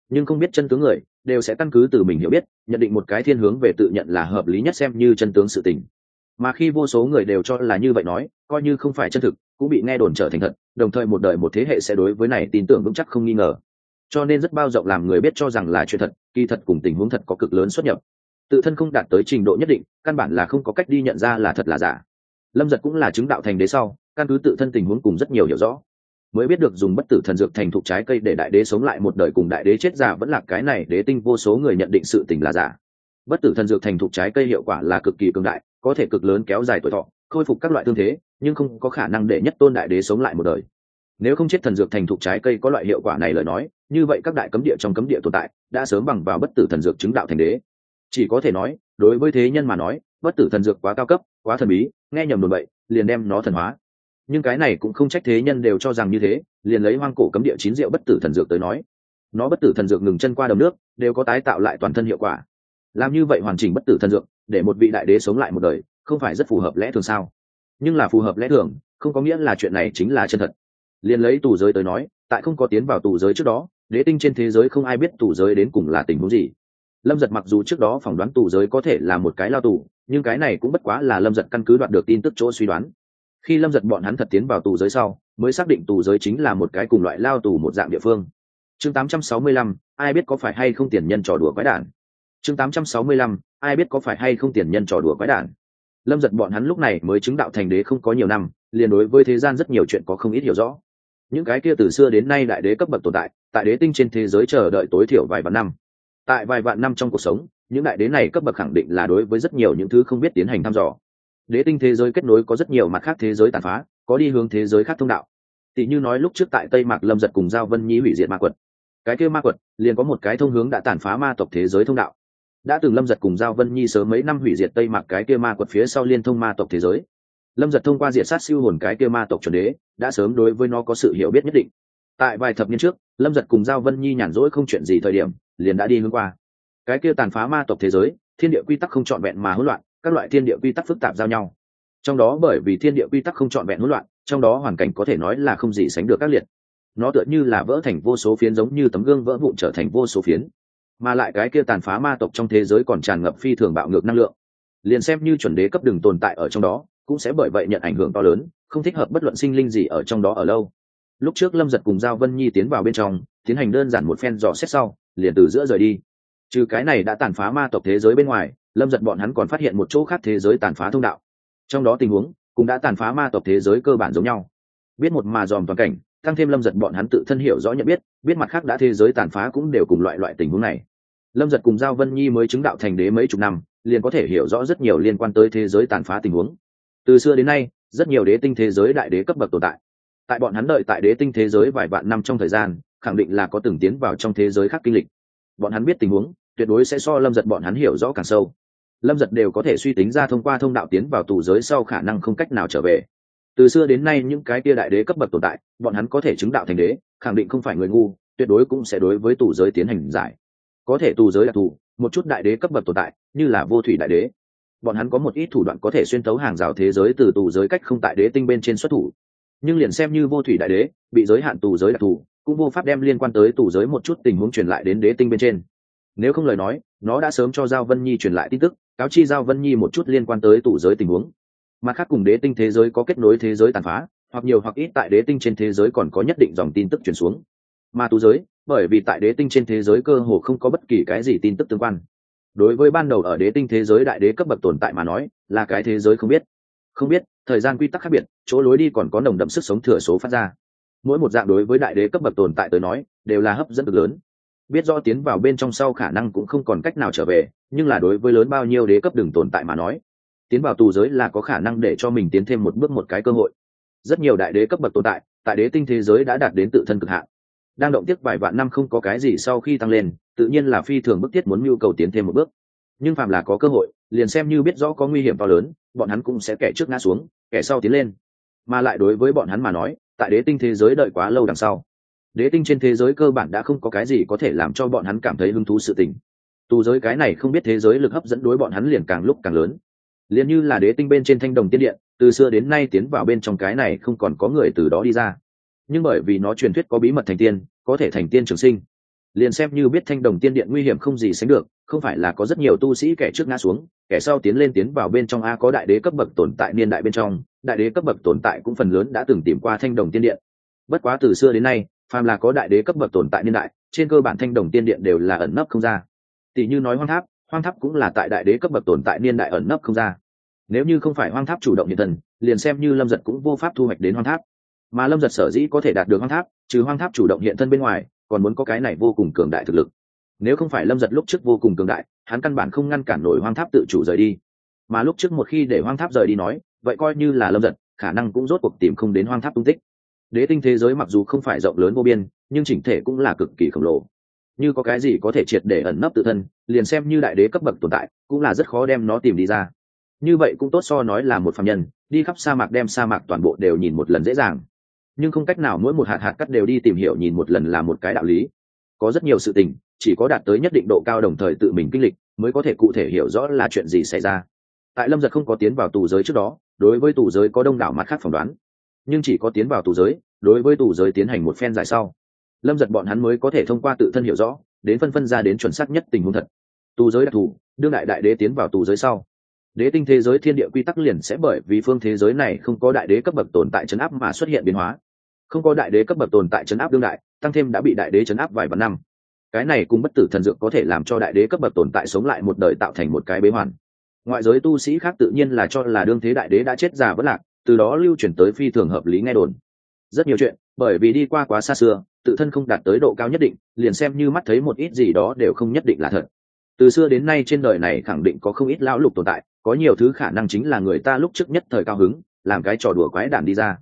Nhưng không biết chân tướng người, đều sẽ căn cứ từ mình hiểu biết, nhận định một cái thiên hướng về tự nhận là hợp lý nhất xem như chân tướng sự tình. Mà khi vô số người đều cho là như vậy nói, coi như không phải chân thực, cũng bị nghe đồn trở thành thật, đồng thời một đời một thế hệ sẽ đối với này tin tưởng vững chắc không nghi ngờ cho nên rất bao rộng làm người biết cho rằng là chuyện thật, kỳ thật cùng tình huống thật có cực lớn xuất nhập. Tự thân không đạt tới trình độ nhất định, căn bản là không có cách đi nhận ra là thật là giả. Lâm giật cũng là chứng đạo thành đế sau, căn cứ tự thân tình huống cùng rất nhiều hiểu rõ. Mới biết được dùng bất tử thần dược thành thục trái cây để đại đế sống lại một đời cùng đại đế chết già vẫn là cái này đế tinh vô số người nhận định sự tình là giả. Bất tử thần dược thành thục trái cây hiệu quả là cực kỳ cường đại, có thể cực lớn kéo dài tuổi thọ, khôi phục các loại thương thế, nhưng không có khả năng để nhất tôn đại đế sống lại một đời nếu không chết thần dược thành thục trái cây có loại hiệu quả này lời nói, như vậy các đại cấm địa trong cấm địa tồn tại, đã sớm bằng vào bất tử thần dược chứng đạo thành đế. Chỉ có thể nói, đối với thế nhân mà nói, bất tử thần dược quá cao cấp, quá thần bí, nghe nhầm đồn bậy, liền đem nó thần hóa. Nhưng cái này cũng không trách thế nhân đều cho rằng như thế, liền lấy hoang cổ cấm địa chín rượu bất tử thần dược tới nói, nó bất tử thần dược ngừng chân qua đầm nước, đều có tái tạo lại toàn thân hiệu quả. Làm như vậy hoàn chỉnh bất tử thần dược, để một vị đại đế sống lại một đời, không phải rất phù hợp lẽ thường sao? Nhưng là phù hợp lẽ thường, không có nghĩa là chuyện này chính là chân thật liền lấy tù giới tới nói tại không có tiến vào tù giới trước đó đế tinh trên thế giới không ai biết tù giới đến cùng là tình huống gì. Lâm giật mặc dù trước đó phỏng đoán tù giới có thể là một cái lao tù nhưng cái này cũng bất quá là lâm giật căn cứ đoạt được tin tức chỗ suy đoán. Khi lâm giật bọn hắn thật tiến vào tù giới sau mới xác định tù giới chính là một cái cùng loại lao tù một dạng địa phương. Chương 865, ai biết có phải hay không tiền nhân trò đùa quái đản? Chương 865, ai biết có phải hay không tiền nhân trò đùa quái đản? Lâm giật bọn hắn lúc này mới chứng đạo thành đế không có nhiều năm liền đối với thế gian rất nhiều chuyện có không ít hiểu rõ những cái kia từ xưa đến nay đại đế cấp bậc tồn tại tại đế tinh trên thế giới chờ đợi tối thiểu vài vạn năm. Tại vài vạn năm trong cuộc sống, những đại đế này cấp bậc khẳng định là đối với rất nhiều những thứ không biết tiến hành thăm dò. Đế tinh thế giới kết nối có rất nhiều mặt khác thế giới tàn phá, có đi hướng thế giới khác thông đạo. Tỷ như nói lúc trước tại tây mạc lâm giật cùng giao vân nhi hủy diệt ma quật. Cái kia ma quật liền có một cái thông hướng đã tàn phá ma tộc thế giới thông đạo. Đã từng lâm giật cùng giao vân nhi sớm mấy năm hủy diệt tây mạc cái kia ma quật phía sau liên thông ma tộc thế giới lâm giật thông qua diệt sát siêu hồn cái kia ma tộc chuẩn đế, đã sớm đối với nó có sự hiểu biết nhất định. Tại vài thập niên trước, lâm giật cùng giao vân nhi nhàn rỗi không chuyện gì thời điểm, liền đã đi hướng qua. Cái kia tàn phá ma tộc thế giới, thiên địa quy tắc không trọn vẹn mà hỗn loạn, các loại thiên địa quy tắc phức tạp giao nhau. Trong đó bởi vì thiên địa quy tắc không trọn vẹn hỗn loạn, trong đó hoàn cảnh có thể nói là không gì sánh được các liệt. Nó tựa như là vỡ thành vô số phiến giống như tấm gương vỡ vụn trở thành vô số phiến. Mà lại cái kia tàn phá ma tộc trong thế giới còn tràn ngập phi thường bạo ngược năng lượng. Liền xem như chuẩn đế cấp đừng tồn tại ở trong đó cũng sẽ bởi vậy nhận ảnh hưởng to lớn, không thích hợp bất luận sinh linh gì ở trong đó ở lâu. Lúc trước lâm giật cùng giao vân nhi tiến vào bên trong, tiến hành đơn giản một phen dò xét sau, liền từ giữa rời đi. Trừ cái này đã tàn phá ma tộc thế giới bên ngoài, lâm giật bọn hắn còn phát hiện một chỗ khác thế giới tàn phá thông đạo. Trong đó tình huống, cũng đã tàn phá ma tộc thế giới cơ bản giống nhau. Biết một mà dòm toàn cảnh, tăng thêm lâm giật bọn hắn tự thân hiểu rõ nhận biết biết mặt khác đã thế giới tàn phá cũng đều cùng loại loại tình huống này. Lâm giật cùng giao vân nhi mới chứng đạo thành đế mấy chục năm, liền có thể hiểu rõ rất nhiều liên quan tới thế giới tàn phá tình huống từ xưa đến nay, rất nhiều đế tinh thế giới đại đế cấp bậc tồn tại. Tại bọn hắn đợi tại đế tinh thế giới vài vạn năm trong thời gian, khẳng định là có từng tiến vào trong thế giới khác kinh lịch. Bọn hắn biết tình huống, tuyệt đối sẽ so lâm giật bọn hắn hiểu rõ càng sâu. Lâm giật đều có thể suy tính ra thông qua thông đạo tiến vào tù giới sau khả năng không cách nào trở về. Từ xưa đến nay những cái tia đại đế cấp bậc tồn tại, bọn hắn có thể chứng đạo thành đế, khẳng định không phải người ngu, tuyệt đối cũng sẽ đối với tù giới tiến hành giải. Có thể tù giới đặc thù một chút đại đế cấp bậc tồn tại, như là vô thủy đại đế bọn hắn có một ít thủ đoạn có thể xuyên tấu hàng rào thế giới từ tù giới cách không tại đế tinh bên trên xuất thủ. Nhưng liền xem như vô thủy đại đế, bị giới hạn tù giới đặc thù, cũng vô pháp đem liên quan tới tù giới một chút tình huống truyền lại đến đế tinh bên trên. Nếu không lời nói, nó đã sớm cho giao vân nhi truyền lại tin tức, cáo chi giao vân nhi một chút liên quan tới tù giới tình huống. Mặt khác cùng đế tinh thế giới có kết nối thế giới tàn phá, hoặc nhiều hoặc ít tại đế tinh trên thế giới còn có nhất định dòng tin tức truyền xuống. Mà tù giới, bởi vì tại đế tinh trên thế giới cơ hồ không có bất kỳ cái gì tin tức tương quan đối với ban đầu ở đế tinh thế giới đại đế cấp bậc tồn tại mà nói, là cái thế giới không biết. Không biết, thời gian quy tắc khác biệt, chỗ lối đi còn có nồng đậm sức sống thừa số phát ra. Mỗi một dạng đối với đại đế cấp bậc tồn tại tới nói, đều là hấp dẫn cực lớn. Biết do tiến vào bên trong sau khả năng cũng không còn cách nào trở về, nhưng là đối với lớn bao nhiêu đế cấp đừng tồn tại mà nói, tiến vào tù giới là có khả năng để cho mình tiến thêm một bước một cái cơ hội. Rất nhiều đại đế cấp bậc tồn tại tại đế tinh thế giới đã đạt đến tự thân cực hạn đang động tiếc vài vạn năm không có cái gì sau khi tăng lên, tự nhiên là phi thường bức thiết muốn nhu cầu tiến thêm một bước. Nhưng phàm là có cơ hội, liền xem như biết rõ có nguy hiểm to lớn, bọn hắn cũng sẽ kẻ trước ngã xuống, kẻ sau tiến lên. Mà lại đối với bọn hắn mà nói, tại đế tinh thế giới đợi quá lâu đằng sau. Đế tinh trên thế giới cơ bản đã không có cái gì có thể làm cho bọn hắn cảm thấy hứng thú sự tình. Tù giới cái này không biết thế giới lực hấp dẫn đối bọn hắn liền càng lúc càng lớn. Liền như là đế tinh bên trên thanh đồng tiên điện, từ xưa đến nay tiến vào bên trong cái này không còn có người từ đó đi ra nhưng bởi vì nó truyền thuyết có bí mật thành tiên, có thể thành tiên trường sinh. Liền xem như biết thanh đồng tiên điện nguy hiểm không gì sánh được, không phải là có rất nhiều tu sĩ kẻ trước ngã xuống, kẻ sau tiến lên tiến vào bên trong a có đại đế cấp bậc tồn tại niên đại bên trong, đại đế cấp bậc tồn tại cũng phần lớn đã từng tìm qua thanh đồng tiên điện. Bất quá từ xưa đến nay, phàm là có đại đế cấp bậc tồn tại niên đại, trên cơ bản thanh đồng tiên điện đều là ẩn nấp không ra. Tỷ như nói hoang tháp hoang tháp cũng là tại đại đế cấp bậc tồn tại niên đại ẩn nấp không ra. Nếu như không phải hoang tháp chủ động nhiệt thần, liền xem như lâm giật cũng vô pháp thu hoạch đến hoang tháp mà lâm giật sở dĩ có thể đạt được hoang tháp, trừ hoang tháp chủ động hiện thân bên ngoài, còn muốn có cái này vô cùng cường đại thực lực. Nếu không phải lâm giật lúc trước vô cùng cường đại, hắn căn bản không ngăn cản nổi hoang tháp tự chủ rời đi. Mà lúc trước một khi để hoang tháp rời đi nói, vậy coi như là lâm giật, khả năng cũng rốt cuộc tìm không đến hoang tháp tung tích. Đế tinh thế giới mặc dù không phải rộng lớn vô biên, nhưng chỉnh thể cũng là cực kỳ khổng lồ. Như có cái gì có thể triệt để ẩn nấp tự thân, liền xem như đại đế cấp bậc tồn tại, cũng là rất khó đem nó tìm đi ra. Như vậy cũng tốt so nói là một phạm nhân, đi khắp sa mạc đem sa mạc toàn bộ đều nhìn một lần dễ dàng nhưng không cách nào mỗi một hạt hạt cắt đều đi tìm hiểu nhìn một lần là một cái đạo lý. Có rất nhiều sự tình, chỉ có đạt tới nhất định độ cao đồng thời tự mình kinh lịch, mới có thể cụ thể hiểu rõ là chuyện gì xảy ra. Tại lâm giật không có tiến vào tù giới trước đó, đối với tù giới có đông đảo mặt khác phỏng đoán. Nhưng chỉ có tiến vào tù giới, đối với tù giới tiến hành một phen dài sau, lâm giật bọn hắn mới có thể thông qua tự thân hiểu rõ, đến phân phân ra đến chuẩn xác nhất tình huống thật. Tù giới đặc thù, đương đại đại đế tiến vào tù giới sau, đế tinh thế giới thiên địa quy tắc liền sẽ bởi vì phương thế giới này không có đại đế cấp bậc tồn tại chấn áp mà xuất hiện biến hóa không có đại đế cấp bậc tồn tại chấn áp đương đại, tăng thêm đã bị đại đế chấn áp vài vạn năm. Cái này cùng bất tử thần dược có thể làm cho đại đế cấp bậc tồn tại sống lại một đời tạo thành một cái bế hoàn. Ngoại giới tu sĩ khác tự nhiên là cho là đương thế đại đế đã chết già vất lạc, từ đó lưu chuyển tới phi thường hợp lý nghe đồn. Rất nhiều chuyện, bởi vì đi qua quá xa xưa, tự thân không đạt tới độ cao nhất định, liền xem như mắt thấy một ít gì đó đều không nhất định là thật. Từ xưa đến nay trên đời này khẳng định có không ít lão lục tồn tại, có nhiều thứ khả năng chính là người ta lúc trước nhất thời cao hứng, làm cái trò đùa quái đản đi ra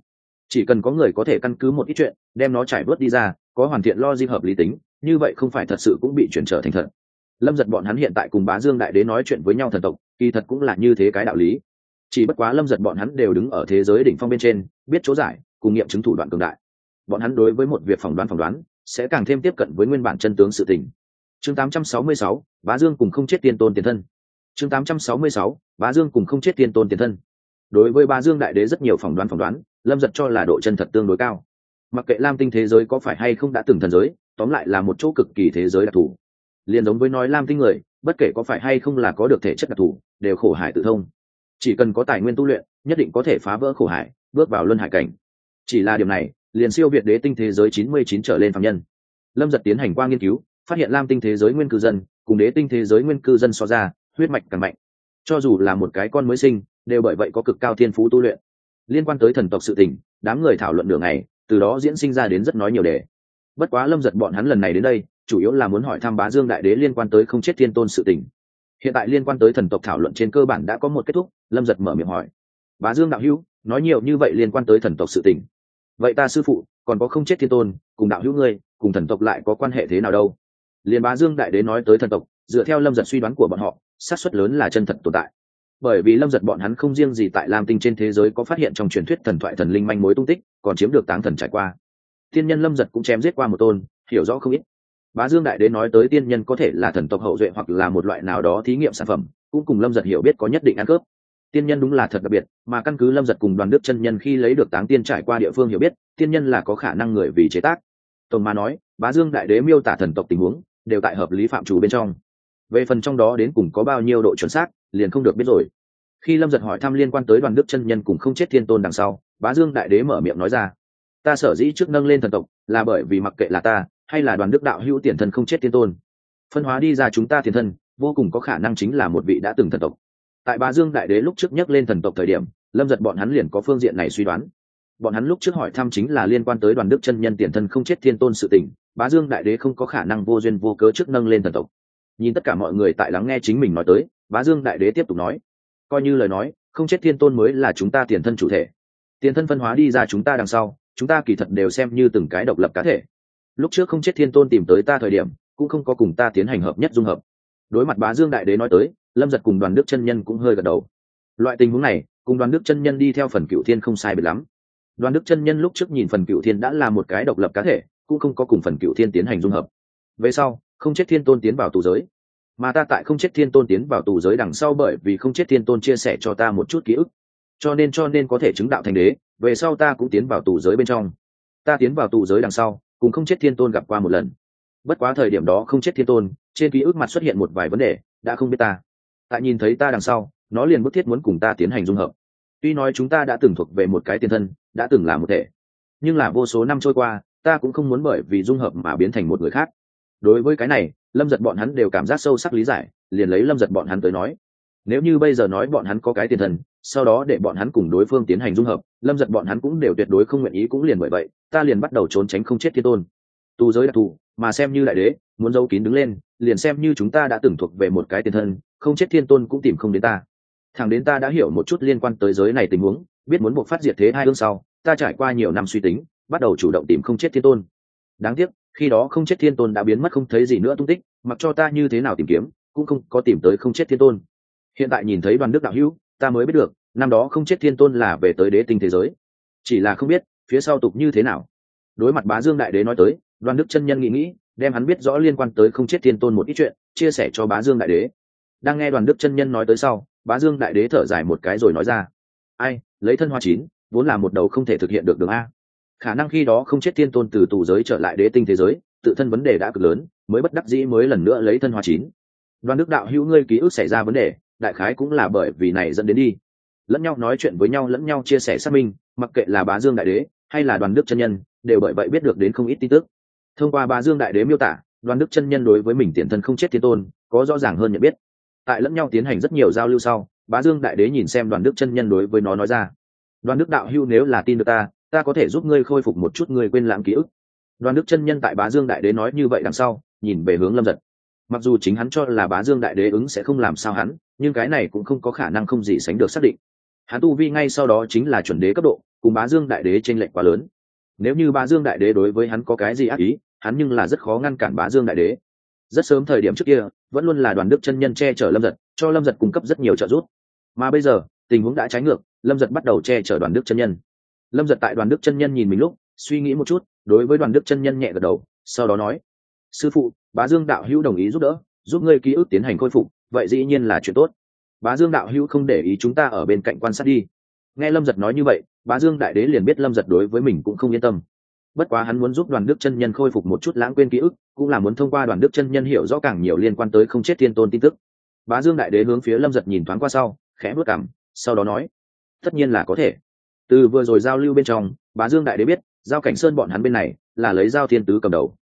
chỉ cần có người có thể căn cứ một ít chuyện đem nó trải bớt đi ra có hoàn thiện lo di hợp lý tính như vậy không phải thật sự cũng bị chuyển trở thành thật. Lâm giật bọn hắn hiện tại cùng bá dương đại đế nói chuyện với nhau thần tộc kỳ thật cũng là như thế cái đạo lý. Chỉ bất quá lâm giật bọn hắn đều đứng ở thế giới đỉnh phong bên trên biết chỗ giải cùng nghiệm chứng thủ đoạn cường đại. Bọn hắn đối với một việc phỏng đoán phỏng đoán sẽ càng thêm tiếp cận với nguyên bản chân tướng sự tình. Chương 866, bá dương cùng không chết tiên tôn tiền thân. Chương 866, bá dương cùng không chết tiên tôn tiền thân. Đối với bá dương đại đế rất nhiều phỏng đoán phỏng đoán lâm giật cho là độ chân thật tương đối cao. Mặc kệ lam tinh thế giới có phải hay không đã từng thần giới, tóm lại là một chỗ cực kỳ thế giới đặc thù. Liền giống với nói lam tinh người, bất kể có phải hay không là có được thể chất đặc thù, đều khổ hải tự thông. Chỉ cần có tài nguyên tu luyện, nhất định có thể phá vỡ khổ hải, bước vào luân hải cảnh. Chỉ là điều này, liền siêu việt đế tinh thế giới chín mươi chín trở lên phạm nhân. Lâm giật tiến hành qua nghiên cứu, phát hiện lam tinh thế giới nguyên cư dân, cùng đế tinh thế giới nguyên cư dân so ra, huyết mạch càng mạnh. Cho dù là một cái con mới sinh, đều bởi vậy có cực cao thiên phú tu luyện liên quan tới thần tộc sự tình, đám người thảo luận đường này từ đó diễn sinh ra đến rất nói nhiều đề. Bất quá lâm giật bọn hắn lần này đến đây, chủ yếu là muốn hỏi thăm bá dương đại đế liên quan tới không chết thiên tôn sự tình. Hiện tại liên quan tới thần tộc thảo luận trên cơ bản đã có một kết thúc, lâm giật mở miệng hỏi. Bá dương đạo hữu, nói nhiều như vậy liên quan tới thần tộc sự tình. Vậy ta sư phụ, còn có không chết thiên tôn, cùng đạo hữu ngươi, cùng thần tộc lại có quan hệ thế nào đâu? Liền bá dương đại đế nói tới thần tộc, dựa theo lâm giật suy đoán của bọn họ, xác suất lớn là chân thật tồn tại bởi vì lâm giật bọn hắn không riêng gì tại lam tinh trên thế giới có phát hiện trong truyền thuyết thần thoại thần linh manh mối tung tích, còn chiếm được táng thần trải qua. Tiên nhân lâm giật cũng chém giết qua một tôn, hiểu rõ không ít. Bá dương đại đế nói tới tiên nhân có thể là thần tộc hậu duệ hoặc là một loại nào đó thí nghiệm sản phẩm, cũng cùng lâm giật hiểu biết có nhất định ăn cướp tiên nhân đúng là thật đặc biệt, mà căn cứ lâm giật cùng đoàn đức chân nhân khi lấy được táng tiên trải qua địa phương hiểu biết, tiên nhân là có khả năng người vì chế tác. Tổng mà nói, bá dương đại đế miêu tả thần tộc tình huống, đều tại hợp lý phạm chủ bên trong. Về phần trong đó đến cùng có bao nhiêu độ chuẩn xác liền không được biết rồi. Khi lâm giật hỏi thăm liên quan tới đoàn đức chân nhân cùng không chết thiên tôn đằng sau, bá dương đại đế mở miệng nói ra, ta sở dĩ trước nâng lên thần tộc là bởi vì mặc kệ là ta hay là đoàn đức đạo hữu tiền thân không chết thiên tôn, phân hóa đi ra chúng ta tiền thân, vô cùng có khả năng chính là một vị đã từng thần tộc. Tại bá dương đại đế lúc trước nhắc lên thần tộc thời điểm, lâm giật bọn hắn liền có phương diện này suy đoán. Bọn hắn lúc trước hỏi thăm chính là liên quan tới đoàn đức chân nhân tiền thân không chết thiên tôn sự tình, bá dương đại đế không có khả năng vô duyên vô cớ trước nâng lên thần tộc. Nhìn tất cả mọi người tại lắng nghe chính mình nói tới bá dương đại đế tiếp tục nói, coi như lời nói, không chết thiên tôn mới là chúng ta tiền thân chủ thể. Tiền thân phân hóa đi ra chúng ta đằng sau, chúng ta kỳ thật đều xem như từng cái độc lập cá thể. Lúc trước không chết thiên tôn tìm tới ta thời điểm, cũng không có cùng ta tiến hành hợp nhất dung hợp. Đối mặt bá dương đại đế nói tới, lâm giật cùng đoàn đức chân nhân cũng hơi gật đầu. Loại tình huống này, cùng đoàn đức chân nhân đi theo phần cựu thiên không sai biệt lắm. Đoàn đức chân nhân lúc trước nhìn phần cựu thiên đã là một cái độc lập cá thể, cũng không có cùng phần cựu thiên tiến hành dung hợp. Về sau, không chết thiên tôn tiến vào tù giới mà ta tại không chết thiên tôn tiến vào tù giới đằng sau bởi vì không chết thiên tôn chia sẻ cho ta một chút ký ức. Cho nên cho nên có thể chứng đạo thành đế, về sau ta cũng tiến vào tù giới bên trong. Ta tiến vào tù giới đằng sau, cùng không chết thiên tôn gặp qua một lần. Bất quá thời điểm đó không chết thiên tôn, trên ký ức mặt xuất hiện một vài vấn đề, đã không biết ta. Tại nhìn thấy ta đằng sau, nó liền bức thiết muốn cùng ta tiến hành dung hợp. Tuy nói chúng ta đã từng thuộc về một cái tiền thân, đã từng là một thể, nhưng là vô số năm trôi qua, ta cũng không muốn bởi vì dung hợp mà biến thành một người khác. Đối với cái này lâm giật bọn hắn đều cảm giác sâu sắc lý giải, liền lấy lâm giật bọn hắn tới nói. Nếu như bây giờ nói bọn hắn có cái tiền thần, sau đó để bọn hắn cùng đối phương tiến hành dung hợp, lâm giật bọn hắn cũng đều tuyệt đối không nguyện ý cũng liền bởi vậy, ta liền bắt đầu trốn tránh không chết thiên tôn. Tu giới đặc thù, mà xem như đại đế, muốn giấu kín đứng lên, liền xem như chúng ta đã từng thuộc về một cái tiền thân không chết thiên tôn cũng tìm không đến ta. Thẳng đến ta đã hiểu một chút liên quan tới giới này tình huống, biết muốn buộc phát diệt thế hai hương sau, ta trải qua nhiều năm suy tính, bắt đầu chủ động tìm không chết thiên tôn. Đáng tiếc khi đó không chết thiên tôn đã biến mất không thấy gì nữa tung tích, mặc cho ta như thế nào tìm kiếm, cũng không có tìm tới không chết thiên tôn. Hiện tại nhìn thấy đoàn đức đạo hữu, ta mới biết được, năm đó không chết thiên tôn là về tới đế tinh thế giới. Chỉ là không biết, phía sau tục như thế nào. Đối mặt bá dương đại đế nói tới, đoàn đức chân nhân nghĩ nghĩ, đem hắn biết rõ liên quan tới không chết thiên tôn một ít chuyện, chia sẻ cho bá dương đại đế. Đang nghe đoàn đức chân nhân nói tới sau, bá dương đại đế thở dài một cái rồi nói ra. Ai, lấy thân hoa chín, vốn là một đầu không thể thực hiện được đường a khả năng khi đó không chết thiên tôn từ tù giới trở lại đế tinh thế giới, tự thân vấn đề đã cực lớn, mới bất đắc dĩ mới lần nữa lấy thân hoa chín. Đoàn đức đạo hữu ngươi ký ức xảy ra vấn đề, đại khái cũng là bởi vì này dẫn đến đi. Lẫn nhau nói chuyện với nhau, lẫn nhau chia sẻ xác minh, mặc kệ là bá dương đại đế, hay là đoàn đức chân nhân, đều bởi vậy biết được đến không ít tin tức. Thông qua bá dương đại đế miêu tả, đoàn đức chân nhân đối với mình tiền thân không chết thiên tôn, có rõ ràng hơn nhận biết. Tại lẫn nhau tiến hành rất nhiều giao lưu sau, bá dương đại đế nhìn xem đoàn đức chân nhân đối với nó nói ra. Đoàn đức đạo hưu nếu là tin được ta ta có thể giúp ngươi khôi phục một chút ngươi quên lãng ký ức. Đoàn đức chân nhân tại bá dương đại đế nói như vậy đằng sau, nhìn về hướng lâm giật. Mặc dù chính hắn cho là bá dương đại đế ứng sẽ không làm sao hắn, nhưng cái này cũng không có khả năng không gì sánh được xác định. Hắn tu vi ngay sau đó chính là chuẩn đế cấp độ, cùng bá dương đại đế t r ê n lệch quá lớn. Nếu như bá dương đại đế đối với hắn có cái gì ác ý, hắn nhưng là rất khó ngăn cản bá dương đại đế. Rất sớm thời điểm trước kia, vẫn luôn là đoàn đức chân nhân che chở lâm giật, cho lâm giật cung cấp rất nhiều trợ giúp. Mà bây giờ, tình huống đã trái ngược, lâm giật bắt đầu che chở đoàn đức chân nhân lâm giật tại đoàn đức chân nhân nhìn mình lúc, suy nghĩ một chút, đối với đoàn đức chân nhân nhẹ gật đầu, sau đó nói, sư phụ, bá dương đạo hữu đồng ý giúp đỡ, giúp ngươi ký ức tiến hành khôi phục, vậy dĩ nhiên là chuyện tốt. Bá dương đạo hữu không để ý chúng ta ở bên cạnh quan sát đi. Nghe lâm giật nói như vậy, bá dương đại đế liền biết lâm giật đối với mình cũng không yên tâm. Bất quá hắn muốn giúp đoàn đức chân nhân khôi phục một chút lãng quên ký ức, cũng là muốn thông qua đoàn đức chân nhân hiểu rõ càng nhiều liên quan tới không chết thiên tôn tin tức. Bá dương đại đế hướng phía lâm giật nhìn thoáng qua sau, khẽ bước cảm sau đó nói, tất nhiên là có thể từ vừa rồi giao lưu bên trong bá dương đại đế biết giao cảnh sơn bọn hắn bên này là lấy giao thiên tứ cầm đầu.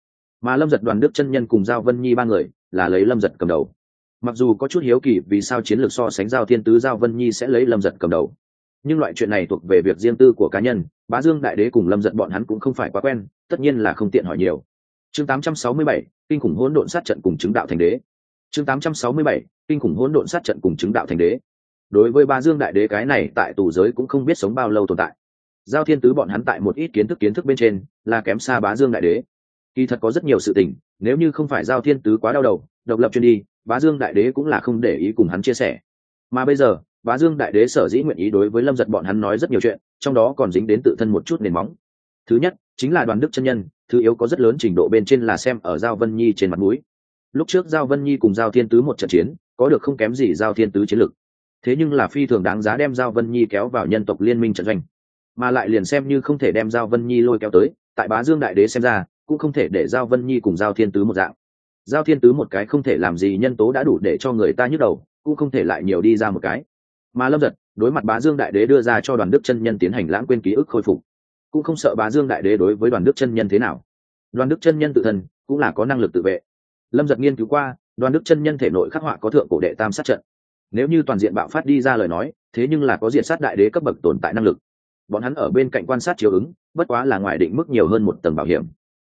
Mà lâm giật đoàn đức chân nhân cùng giao vân nhi ba người là lấy lâm giật cầm đầu. Mặc dù có chút hiếu kỳ vì sao chiến lược so sánh giao thiên tứ giao vân nhi sẽ lấy lâm giật cầm đầu. Nhưng loại chuyện này thuộc về việc riêng tư của cá nhân bá dương đại đế cùng lâm giật bọn hắn cũng không phải quá quen tất nhiên là không tiện hỏi nhiều. Chương 867, kinh khủng hỗn độn sát trận cùng chứng đạo thành đế. Chương 867, kinh khủng hỗn độn sát trận cùng chứng đạo thành đế đối với bá dương đại đế cái này, tại tù giới cũng không biết sống bao lâu tồn tại. Giao thiên tứ bọn hắn tại một ít kiến thức kiến thức bên trên, là kém xa bá dương đại đế. Kỳ thật có rất nhiều sự tình, nếu như không phải giao thiên tứ quá đau đầu, độc lập chuyên đi, bá dương đại đế cũng là không để ý cùng hắn chia sẻ. Mà bây giờ, bá dương đại đế sở dĩ nguyện ý đối với lâm giật bọn hắn nói rất nhiều chuyện, trong đó còn dính đến tự thân một chút nền móng. Thứ nhất, chính là đoàn đức chân nhân, thứ yếu có rất lớn trình độ bên trên là xem ở giao vân nhi trên mặt mũi. Lúc trước giao vân nhi cùng giao thiên tứ một trận chiến, có được không kém gì giao thiên tứ chiến lực thế nhưng là phi thường đáng giá đem giao vân nhi kéo vào nhân tộc liên minh trận doanh. Mà lại liền xem như không thể đem giao vân nhi lôi kéo tới, tại bá dương đại đế xem ra, cũng không thể để giao vân nhi cùng giao thiên tứ một dạng. Giao thiên tứ một cái không thể làm gì nhân tố đã đủ để cho người ta nhức đầu, cũng không thể lại nhiều đi ra một cái. Mà lâm giật đối mặt bá dương đại đế đưa ra cho đoàn đức chân nhân tiến hành lãng quên ký ức khôi phục, cũng không sợ bá dương đại đế đối với đoàn đức chân nhân thế nào. Đoàn đức chân nhân tự thân, cũng là có năng lực tự vệ. Lâm giật nghiên cứu qua, đoàn đức chân nhân thể nội khắc họa có thượng cổ đệ tam sát trận nếu như toàn diện bạo phát đi ra lời nói, thế nhưng là có diện sát đại đế cấp bậc tồn tại năng lực. Bọn hắn ở bên cạnh quan sát chiếu ứng, bất quá là ngoài định mức nhiều hơn một tầng bảo hiểm.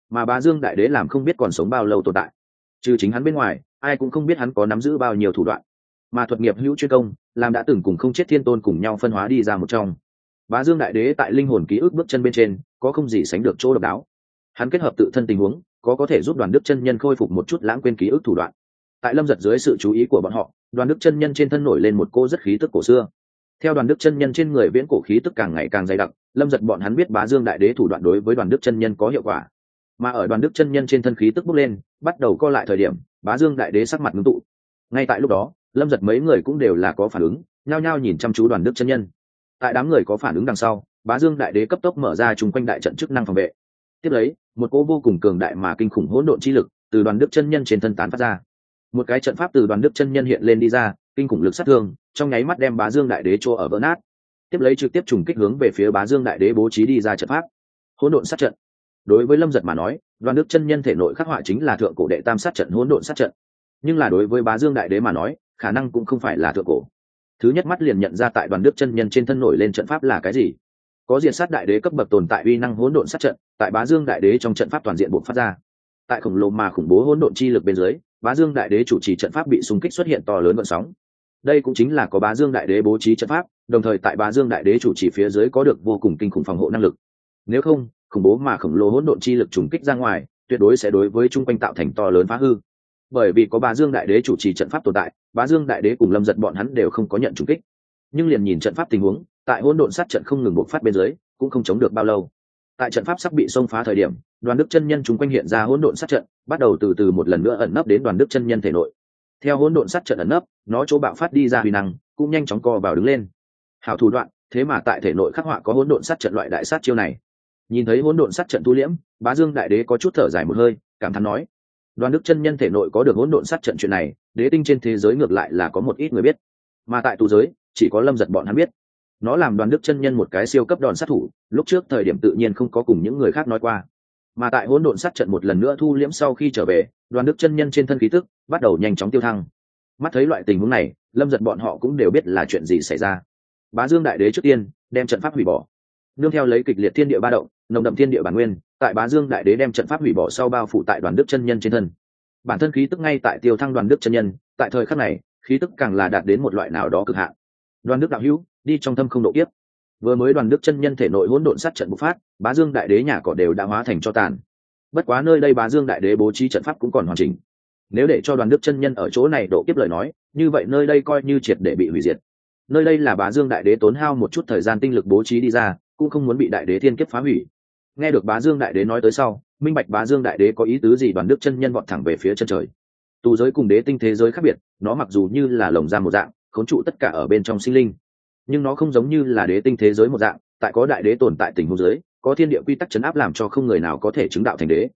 Mà bá dương đại đế làm không biết còn sống bao lâu tồn tại. Trừ chính hắn bên ngoài, ai cũng không biết hắn có nắm giữ bao nhiêu thủ đoạn. Mà thuật nghiệp hữu chuyên công, làm đã từng cùng không chết thiên tôn cùng nhau phân hóa đi ra một trong. Bá dương đại đế tại linh hồn ký ức bước chân bên trên, có không gì sánh được chỗ độc đáo. Hắn kết hợp tự thân tình huống, có có thể giúp đoàn đức chân nhân khôi phục một chút lãng quên ký ức thủ đoạn tại lâm giật dưới sự chú ý của bọn họ, đoàn đức chân nhân trên thân nổi lên một cô rất khí tức cổ xưa. Theo đoàn đức chân nhân trên người viễn cổ khí tức càng ngày càng dày đặc, lâm giật bọn hắn biết bá dương đại đế thủ đoạn đối với đoàn đức chân nhân có hiệu quả. Mà ở đoàn đức chân nhân trên thân khí tức bốc lên, bắt đầu co lại thời điểm, bá dương đại đế sắc mặt ngưng tụ. Ngay tại lúc đó, lâm giật mấy người cũng đều là có phản ứng, nhao nhao nhìn chăm chú đoàn đức chân nhân. Tại đám người có phản ứng đằng sau, bá dương đại đế cấp tốc mở ra chung quanh đại trận chức năng phòng vệ. Tiếp lấy, một cô vô cùng cường đại mà kinh khủng hỗn độn chi lực từ đoàn đức chân nhân trên thân tán phát ra một cái trận pháp từ đoàn đức chân nhân hiện lên đi ra, kinh khủng lực sát thương, trong nháy mắt đem bá dương đại đế chỗ ở vỡ nát. Tiếp lấy trực tiếp trùng kích hướng về phía bá dương đại đế bố trí đi ra trận pháp. Hỗn độn sát trận. Đối với lâm giật mà nói, đoàn đức chân nhân thể nội khắc họa chính là thượng cổ đệ tam sát trận, hỗn độn sát trận. Nhưng là đối với bá dương đại đế mà nói, khả năng cũng không phải là thượng cổ. Thứ nhất mắt liền nhận ra tại đoàn đức chân nhân trên thân nổi lên trận pháp là cái gì. Có diện sát đại đế cấp bậc tồn tại uy năng hỗn độn sát trận, tại bá dương đại đế trong trận pháp toàn diện buộc phát ra. Tại khổng lồ mà khủng bố hỗn độn chi lực bên dưới bá dương đại đế chủ trì trận pháp bị xung kích xuất hiện to lớn vận sóng. Đây cũng chính là có bá dương đại đế bố trí trận pháp, đồng thời tại bá dương đại đế chủ trì phía dưới có được vô cùng kinh khủng phòng hộ năng lực. Nếu không, khủng bố mà khổng lồ hỗn độn chi lực trùng kích ra ngoài, tuyệt đối sẽ đối với chung quanh tạo thành to lớn phá hư. Bởi vì có bá dương đại đế chủ trì trận pháp tồn tại, bá dương đại đế cùng lâm giật bọn hắn đều không có nhận trùng kích. Nhưng liền nhìn trận pháp tình huống, tại hỗn độn sát trận không ngừng bộc phát bên dưới, cũng không chống được bao lâu. Tại trận pháp sắp bị xông phá thời điểm đoàn đức chân nhân chúng quanh hiện ra hỗn độn sát trận, bắt đầu từ từ một lần nữa ẩn nấp đến đoàn đức chân nhân thể nội. Theo hỗn độn sát trận ẩn nấp, nó chỗ bạo phát đi ra huy năng, cũng nhanh chóng co vào đứng lên. Hảo thủ đoạn, thế mà tại thể nội khắc họa có hỗn độn sát trận loại đại sát chiêu này. Nhìn thấy hỗn độn sát trận tu liễm, bá dương đại đế có chút thở dài một hơi, cảm thán nói, đoàn đức chân nhân thể nội có được hỗn độn sát trận chuyện này, đế tinh trên thế giới ngược lại là có một ít người biết. Mà tại tù giới, chỉ có lâm giật bọn hắn biết. Nó làm đoàn đức chân nhân một cái siêu cấp đòn sát thủ, lúc trước thời điểm tự nhiên không có cùng những người khác nói qua mà tại hỗn độn sát trận một lần nữa thu liễm sau khi trở về, đoàn đức chân nhân trên thân khí tức bắt đầu nhanh chóng tiêu thăng. Mắt thấy loại tình huống này, lâm giật bọn họ cũng đều biết là chuyện gì xảy ra. Bá dương đại đế trước tiên đem trận pháp hủy bỏ. Nương theo lấy kịch liệt thiên địa ba động, nồng đậm thiên địa bản nguyên, tại bá dương đại đế đem trận pháp hủy bỏ sau bao phủ tại đoàn đức chân nhân trên thân. Bản thân khí tức ngay tại tiêu thăng đoàn đức chân nhân, tại thời khắc này, khí tức càng là đạt đến một loại nào đó cực hạn. Đoàn đức đạo hữu, đi trong thâm không độ kiếp vừa mới đoàn đức chân nhân thể nội hỗn độn sát trận bộc phát, bá dương đại đế nhà cỏ đều đã hóa thành cho tàn. Bất quá nơi đây bá dương đại đế bố trí trận pháp cũng còn hoàn chỉnh. Nếu để cho đoàn đức chân nhân ở chỗ này độ kiếp lời nói, như vậy nơi đây coi như triệt để bị hủy diệt. Nơi đây là bá dương đại đế tốn hao một chút thời gian tinh lực bố trí đi ra, cũng không muốn bị đại đế thiên kiếp phá hủy. Nghe được bá dương đại đế nói tới sau, minh bạch bá dương đại đế có ý tứ gì, đoàn đức chân nhân vọt thẳng về phía chân trời. Tù giới cùng đế tinh thế giới khác biệt, nó mặc dù như là lồng ra một dạng, khốn trụ tất cả ở bên trong sinh linh nhưng nó không giống như là đế tinh thế giới một dạng, tại có đại đế tồn tại tình huống giới có thiên địa quy tắc chấn áp làm cho không người nào có thể chứng đạo thành đế.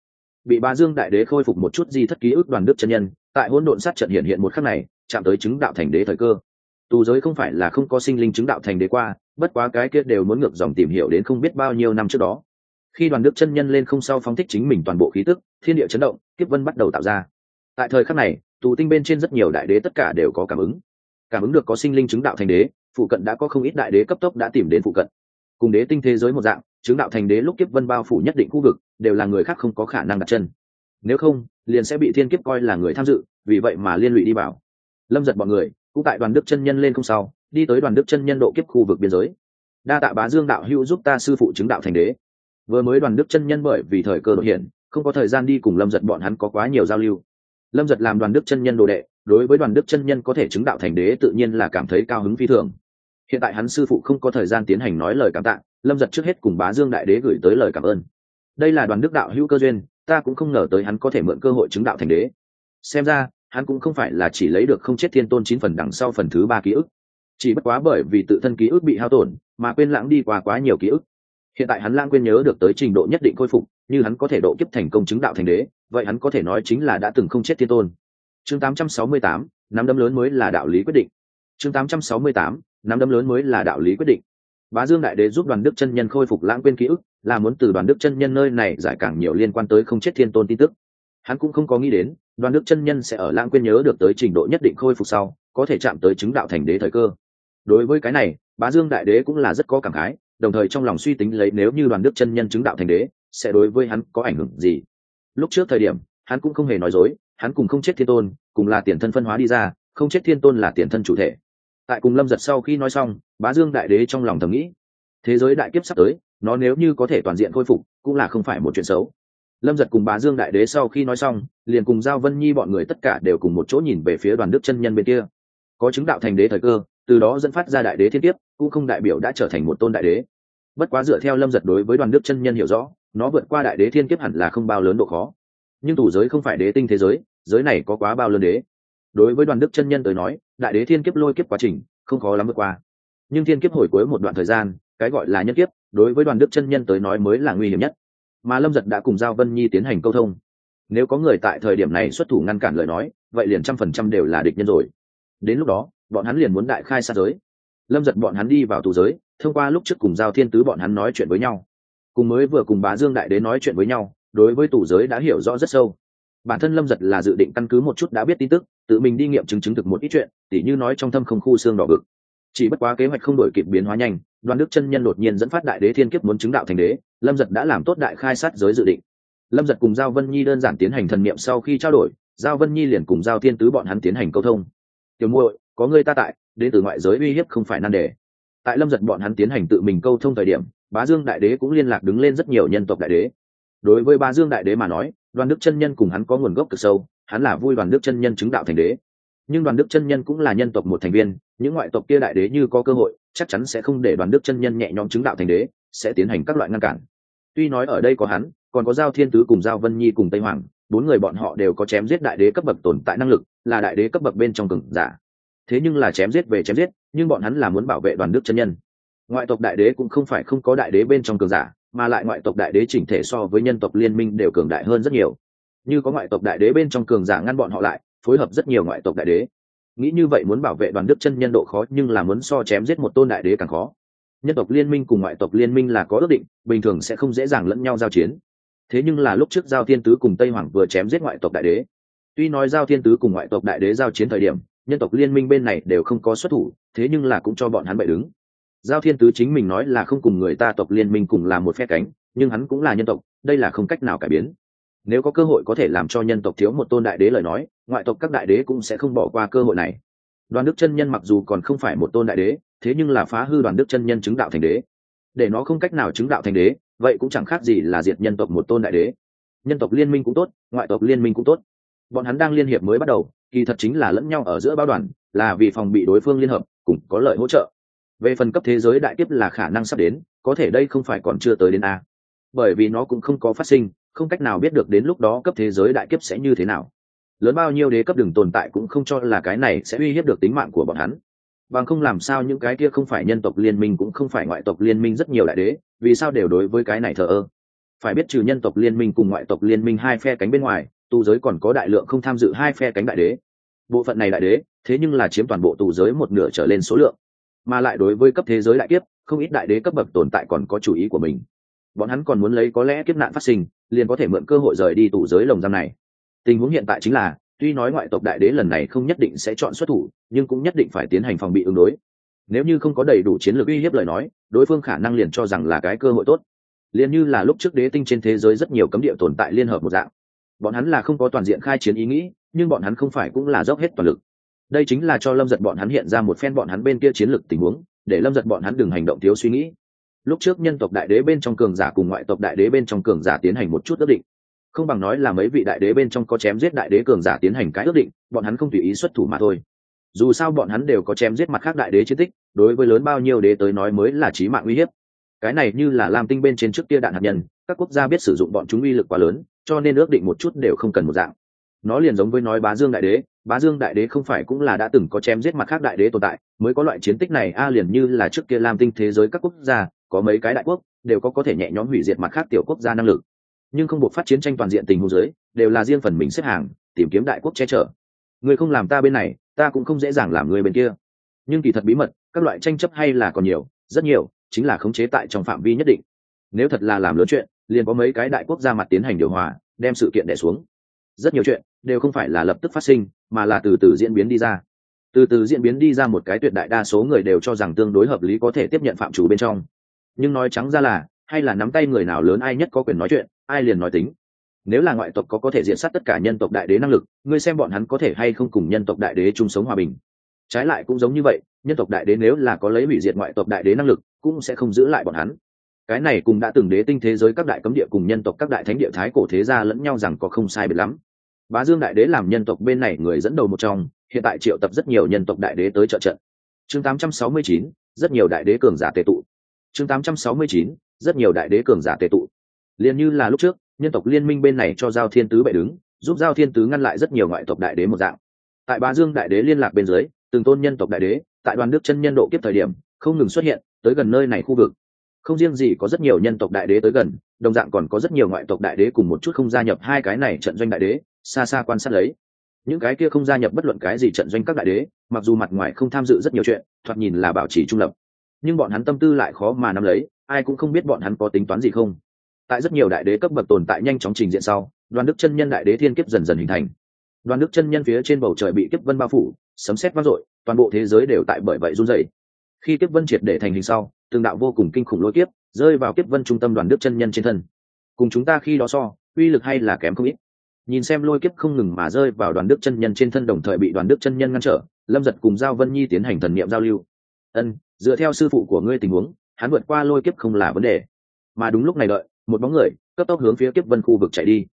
Bị ba dương đại đế khôi phục một chút di thất ký ức đoàn đức chân nhân, tại hỗn độn sát trận hiện hiện một khắc này, chạm tới chứng đạo thành đế thời cơ. Tù giới không phải là không có sinh linh chứng đạo thành đế qua, bất quá cái kia đều muốn ngược dòng tìm hiểu đến không biết bao nhiêu năm trước đó. Khi đoàn đức chân nhân lên không sau phóng thích chính mình toàn bộ khí tức, thiên địa chấn động, kiếp vân bắt đầu tạo ra. Tại thời khắc này, tù tinh bên trên rất nhiều đại đế tất cả đều có cảm ứng. Cảm ứng được có sinh linh chứng đạo thành đế phụ cận đã có không ít đại đế cấp tốc đã tìm đến phụ cận. Cùng đế tinh thế giới một dạng, chứng đạo thành đế lúc kiếp vân bao phủ nhất định khu vực, đều là người khác không có khả năng đặt chân. Nếu không, liền sẽ bị thiên kiếp coi là người tham dự, vì vậy mà liên lụy đi vào. Lâm giật bọn người, cũng tại đoàn đức chân nhân lên không sau, đi tới đoàn đức chân nhân độ kiếp khu vực biên giới. Đa tạ bá dương đạo hữu giúp ta sư phụ chứng đạo thành đế. Vừa mới đoàn đức chân nhân bởi vì thời cơ đội hiện, không có thời gian đi cùng lâm giật bọn hắn có quá nhiều giao lưu. Lâm giật làm đoàn đức chân nhân đồ đệ, đối với đoàn đức chân nhân có thể chứng đạo thành đế tự nhiên là cảm thấy cao hứng phi thường hiện tại hắn sư phụ không có thời gian tiến hành nói lời cảm tạ lâm giật trước hết cùng bá dương đại đế gửi tới lời cảm ơn. Đây là đoàn đức đạo hữu cơ duyên ta cũng không ngờ tới hắn có thể mượn cơ hội chứng đạo thành đế. Xem ra hắn cũng không phải là chỉ lấy được không chết thiên tôn chín phần đằng sau phần thứ ba ký ức. Chỉ bất quá bởi vì tự thân ký ức bị hao tổn mà quên lãng đi qua quá nhiều ký ức. Hiện tại hắn lãng quên nhớ được tới trình độ nhất định khôi phục như hắn có thể độ kiếp thành công chứng đạo thành đế vậy hắn có thể nói chính là đã từng không chết thiên tôn. Chương 868, năm đấm lớn mới là đạo lý quyết định. Chương 868, năm đấm lớn mới là đạo lý quyết định. Bá dương đại đế giúp đoàn đức chân nhân khôi phục lãng quên ký ức, là muốn từ đoàn đức chân nhân nơi này giải càng nhiều liên quan tới không chết thiên tôn tin tức. Hắn cũng không có nghĩ đến, đoàn đức chân nhân sẽ ở lãng quên nhớ được tới trình độ nhất định khôi phục sau, có thể chạm tới chứng đạo thành đế thời cơ. Đối với cái này, bá dương đại đế cũng là rất có cảm khái, đồng thời trong lòng suy tính lấy nếu như đoàn đức chân nhân chứng đạo thành đế, sẽ đối với hắn có ảnh hưởng gì. Lúc trước thời điểm, hắn cũng không hề nói dối, hắn cùng không chết thiên tôn, cùng là tiền thân phân hóa đi ra, không chết thiên tôn là tiền thân chủ thể tại cùng lâm giật sau khi nói xong, bá dương đại đế trong lòng thầm nghĩ, thế giới đại kiếp sắp tới, nó nếu như có thể toàn diện khôi phục, cũng là không phải một chuyện xấu. Lâm giật cùng bá dương đại đế sau khi nói xong, liền cùng giao vân nhi bọn người tất cả đều cùng một chỗ nhìn về phía đoàn đức chân nhân bên kia. Có chứng đạo thành đế thời cơ, từ đó dẫn phát ra đại đế thiên tiếp cũng không đại biểu đã trở thành một tôn đại đế. Bất quá dựa theo lâm giật đối với đoàn đức chân nhân hiểu rõ, nó vượt qua đại đế thiên kiếp hẳn là không bao lớn độ khó. Nhưng tủ giới không phải đế tinh thế giới giới này có quá bao lớn đế. Đối với đoàn đức chân nhân tới nói đại đế thiên kiếp lôi kiếp quá trình, không khó lắm vượt qua. Nhưng thiên kiếp hồi cuối một đoạn thời gian, cái gọi là nhân kiếp, đối với đoàn đức chân nhân tới nói mới là nguy hiểm nhất. Mà lâm giật đã cùng giao vân nhi tiến hành câu thông. Nếu có người tại thời điểm này xuất thủ ngăn cản lời nói, vậy liền trăm phần trăm đều là địch nhân rồi. Đến lúc đó, bọn hắn liền muốn đại khai sát giới. Lâm giật bọn hắn đi vào tù giới, thông qua lúc trước cùng giao thiên tứ bọn hắn nói chuyện với nhau. Cùng mới vừa cùng bá dương đại đế nói chuyện với nhau, đối với tù giới đã hiểu rõ rất sâu. Bản thân lâm giật là dự định căn cứ một chút đã biết tin tức tự mình đi nghiệm chứng chứng thực một ít chuyện, tỉ như nói trong thâm không khu xương đỏ vực chỉ bất quá kế hoạch không đổi kịp biến hóa nhanh, đoàn đức chân nhân đột nhiên dẫn phát đại đế thiên kiếp muốn chứng đạo thành đế, lâm giật đã làm tốt đại khai sát giới dự định. Lâm giật cùng giao vân nhi đơn giản tiến hành thần niệm sau khi trao đổi, giao vân nhi liền cùng giao thiên tứ bọn hắn tiến hành câu thông. Tiểu muội, có người ta tại, đến từ ngoại giới uy hiếp không phải nan đề. Tại lâm giật bọn hắn tiến hành tự mình câu thông thời điểm, bá dương đại đế cũng liên lạc đứng lên rất nhiều nhân tộc đại đế. Đối với bá dương đại đế mà nói, đoàn đức chân nhân cùng hắn có nguồn gốc cực sâu hắn là vui đoàn đức chân nhân chứng đạo thành đế. Nhưng đoàn đức chân nhân cũng là nhân tộc một thành viên, những ngoại tộc kia đại đế như có cơ hội, chắc chắn sẽ không để đoàn đức chân nhân nhẹ nhõm chứng đạo thành đế, sẽ tiến hành các loại ngăn cản. Tuy nói ở đây có hắn, còn có giao thiên tứ cùng giao vân nhi cùng tây hoàng, bốn người bọn họ đều có chém giết đại đế cấp bậc tồn tại năng lực, là đại đế cấp bậc bên trong cường giả. Thế nhưng là chém giết về chém giết, nhưng bọn hắn là muốn bảo vệ đoàn đức chân nhân. Ngoại tộc đại đế cũng không phải không có đại đế bên trong cường giả, mà lại ngoại tộc đại đế chỉnh thể so với nhân tộc liên minh đều cường đại hơn rất nhiều như có ngoại tộc đại đế bên trong cường giả ngăn bọn họ lại, phối hợp rất nhiều ngoại tộc đại đế. Nghĩ như vậy muốn bảo vệ đoàn đức chân nhân độ khó, nhưng là muốn so chém giết một tôn đại đế càng khó. Nhân tộc liên minh cùng ngoại tộc liên minh là có ước định, bình thường sẽ không dễ dàng lẫn nhau giao chiến. Thế nhưng là lúc trước giao thiên tứ cùng tây hoàng vừa chém giết ngoại tộc đại đế. Tuy nói giao thiên tứ cùng ngoại tộc đại đế giao chiến thời điểm, nhân tộc liên minh bên này đều không có xuất thủ, thế nhưng là cũng cho bọn hắn bậy đứng. Giao thiên tứ chính mình nói là không cùng người ta tộc liên minh cùng làm một phe cánh, nhưng hắn cũng là nhân tộc, đây là không cách nào cải biến nếu có cơ hội có thể làm cho nhân tộc thiếu một tôn đại đế lời nói, ngoại tộc các đại đế cũng sẽ không bỏ qua cơ hội này. Đoàn đức chân nhân mặc dù còn không phải một tôn đại đế, thế nhưng là phá hư đoàn đức chân nhân chứng đạo thành đế. Để nó không cách nào chứng đạo thành đế, vậy cũng chẳng khác gì là diệt nhân tộc một tôn đại đế. Nhân tộc liên minh cũng tốt, ngoại tộc liên minh cũng tốt. Bọn hắn đang liên hiệp mới bắt đầu, kỳ thật chính là lẫn nhau ở giữa bao đoàn, là vì phòng bị đối phương liên hợp, cùng có lợi hỗ trợ. Về phần cấp thế giới đại tiếp là khả năng sắp đến, có thể đây không phải còn chưa tới đến a. Bởi vì nó cũng không có phát sinh không cách nào biết được đến lúc đó cấp thế giới đại kiếp sẽ như thế nào. Lớn bao nhiêu đế cấp đừng tồn tại cũng không cho là cái này sẽ uy hiếp được tính mạng của bọn hắn. Bằng không làm sao những cái kia không phải nhân tộc liên minh cũng không phải ngoại tộc liên minh rất nhiều đại đế, vì sao đều đối với cái này thờ ơ? Phải biết trừ nhân tộc liên minh cùng ngoại tộc liên minh hai phe cánh bên ngoài tu giới còn có đại lượng không tham dự hai phe cánh đại đế. Bộ phận này đại đế, thế nhưng là chiếm toàn bộ tù giới một nửa trở lên số lượng. Mà lại đối với cấp thế giới đại kiếp, không ít đại đế cấp bậc tồn tại còn có chủ ý của mình. Bọn hắn còn muốn lấy có lẽ kiếp nạn phát sinh liền có thể mượn cơ hội rời đi tù giới lồng giam này. Tình huống hiện tại chính là, tuy nói ngoại tộc đại đế lần này không nhất định sẽ chọn xuất thủ, nhưng cũng nhất định phải tiến hành phòng bị ứng đối. Nếu như không có đầy đủ chiến lược uy hiếp lời nói, đối phương khả năng liền cho rằng là cái cơ hội tốt. Liền như là lúc trước đế tinh trên thế giới rất nhiều cấm địa tồn tại liên hợp một dạng. Bọn hắn là không có toàn diện khai chiến ý nghĩ, nhưng bọn hắn không phải cũng là dốc hết toàn lực. Đây chính là cho lâm giật bọn hắn hiện ra một phen bọn hắn bên kia chiến lược tình huống, để lâm giật bọn hắn đừng hành động thiếu suy nghĩ lúc trước nhân tộc đại đế bên trong cường giả cùng ngoại tộc đại đế bên trong cường giả tiến hành một chút ước định. Không bằng nói là mấy vị đại đế bên trong có chém giết đại đế cường giả tiến hành cái ước định, bọn hắn không tùy ý xuất thủ mà thôi. Dù sao bọn hắn đều có chém giết mặt khác đại đế chiến tích, đối với lớn bao nhiêu đế tới nói mới là trí mạng uy hiếp. Cái này như là làm tinh bên trên trước kia đạn hạt nhân, các quốc gia biết sử dụng bọn chúng uy lực quá lớn, cho nên ước định một chút đều không cần một dạng. Nó liền giống với nói bá dương đại đế, bá dương đại đế không phải cũng là đã từng có chém giết mặt khác đại đế tồn tại, mới có loại chiến tích này, a, liền như là trước kia làm tinh thế giới các quốc gia có mấy cái đại quốc, đều có có thể nhẹ nhõm hủy diệt mặt khác tiểu quốc gia năng lực. Nhưng không buộc phát chiến tranh toàn diện tình huống giới đều là riêng phần mình xếp hàng, tìm kiếm đại quốc che chở. Người không làm ta bên này, ta cũng không dễ dàng làm người bên kia. Nhưng kỳ thật bí mật, các loại tranh chấp hay là còn nhiều, rất nhiều, chính là khống chế tại trong phạm vi nhất định. Nếu thật là làm lớn chuyện, liền có mấy cái đại quốc gia mặt tiến hành điều hòa, đem sự kiện đẻ xuống. Rất nhiều chuyện, đều không phải là lập tức phát sinh, mà là từ từ diễn biến đi ra. Từ từ diễn biến đi ra một cái tuyệt đại đa số người đều cho rằng tương đối hợp lý có thể tiếp nhận phạm chủ bên trong nhưng nói trắng ra là hay là nắm tay người nào lớn ai nhất có quyền nói chuyện ai liền nói tính. Nếu là ngoại tộc có có thể diện sát tất cả nhân tộc đại đế năng lực ngươi xem bọn hắn có thể hay không cùng nhân tộc đại đế chung sống hòa bình. Trái lại cũng giống như vậy nhân tộc đại đế nếu là có lấy hủy diệt ngoại tộc đại đế năng lực cũng sẽ không giữ lại bọn hắn. Cái này cũng đã từng đế tinh thế giới các đại cấm địa cùng nhân tộc các đại thánh địa thái cổ thế gia lẫn nhau rằng có không sai biệt lắm. Bá dương đại đế làm nhân tộc bên này người dẫn đầu một trong hiện tại triệu tập rất nhiều nhân tộc đại đế tới trợ trận. Chương 869, rất nhiều đại đế cường giả tề tụ chương 869, rất nhiều đại đế cường giả tề tụ. Liền như là lúc trước nhân tộc liên minh bên này cho giao thiên tứ bệ đứng giúp giao thiên tứ ngăn lại rất nhiều ngoại tộc đại đế một dạng. Tại ba dương đại đế liên lạc bên dưới từng tôn nhân tộc đại đế tại đoàn đức chân nhân độ kiếp thời điểm không ngừng xuất hiện tới gần nơi này khu vực. Không riêng gì có rất nhiều nhân tộc đại đế tới gần đồng dạng còn có rất nhiều ngoại tộc đại đế cùng một chút không gia nhập hai cái này trận doanh đại đế xa xa quan sát lấy. Những cái kia không gia nhập bất luận cái gì trận doanh các đại đế mặc dù mặt ngoài không tham dự rất nhiều chuyện thoạt nhìn là bảo trì trung lập nhưng bọn hắn tâm tư lại khó mà nắm lấy, ai cũng không biết bọn hắn có tính toán gì không. Tại rất nhiều đại đế cấp bậc tồn tại nhanh chóng trình diện sau, đoàn đức chân nhân đại đế thiên kiếp dần dần hình thành. Đoàn đức chân nhân phía trên bầu trời bị kiếp vân bao phủ, sấm xét vang dội, toàn bộ thế giới đều tại bởi vậy run rẩy. Khi kiếp vân triệt để thành hình sau, từng đạo vô cùng kinh khủng lôi kiếp rơi vào kiếp vân trung tâm đoàn đức chân nhân trên thân. Cùng chúng ta khi đó so, uy lực hay là kém không ít. Nhìn xem lôi kiếp không ngừng mà rơi vào đoàn đức chân nhân trên thân đồng thời bị đoàn đức chân nhân ngăn trở, lâm giật cùng giao vân nhi tiến hành thần niệm giao lưu. Ân dựa theo sư phụ của ngươi tình huống, hắn vượt qua lôi kiếp không là vấn đề. Mà đúng lúc này đợi, một bóng người, cấp tốc hướng phía kiếp vân khu vực chạy đi.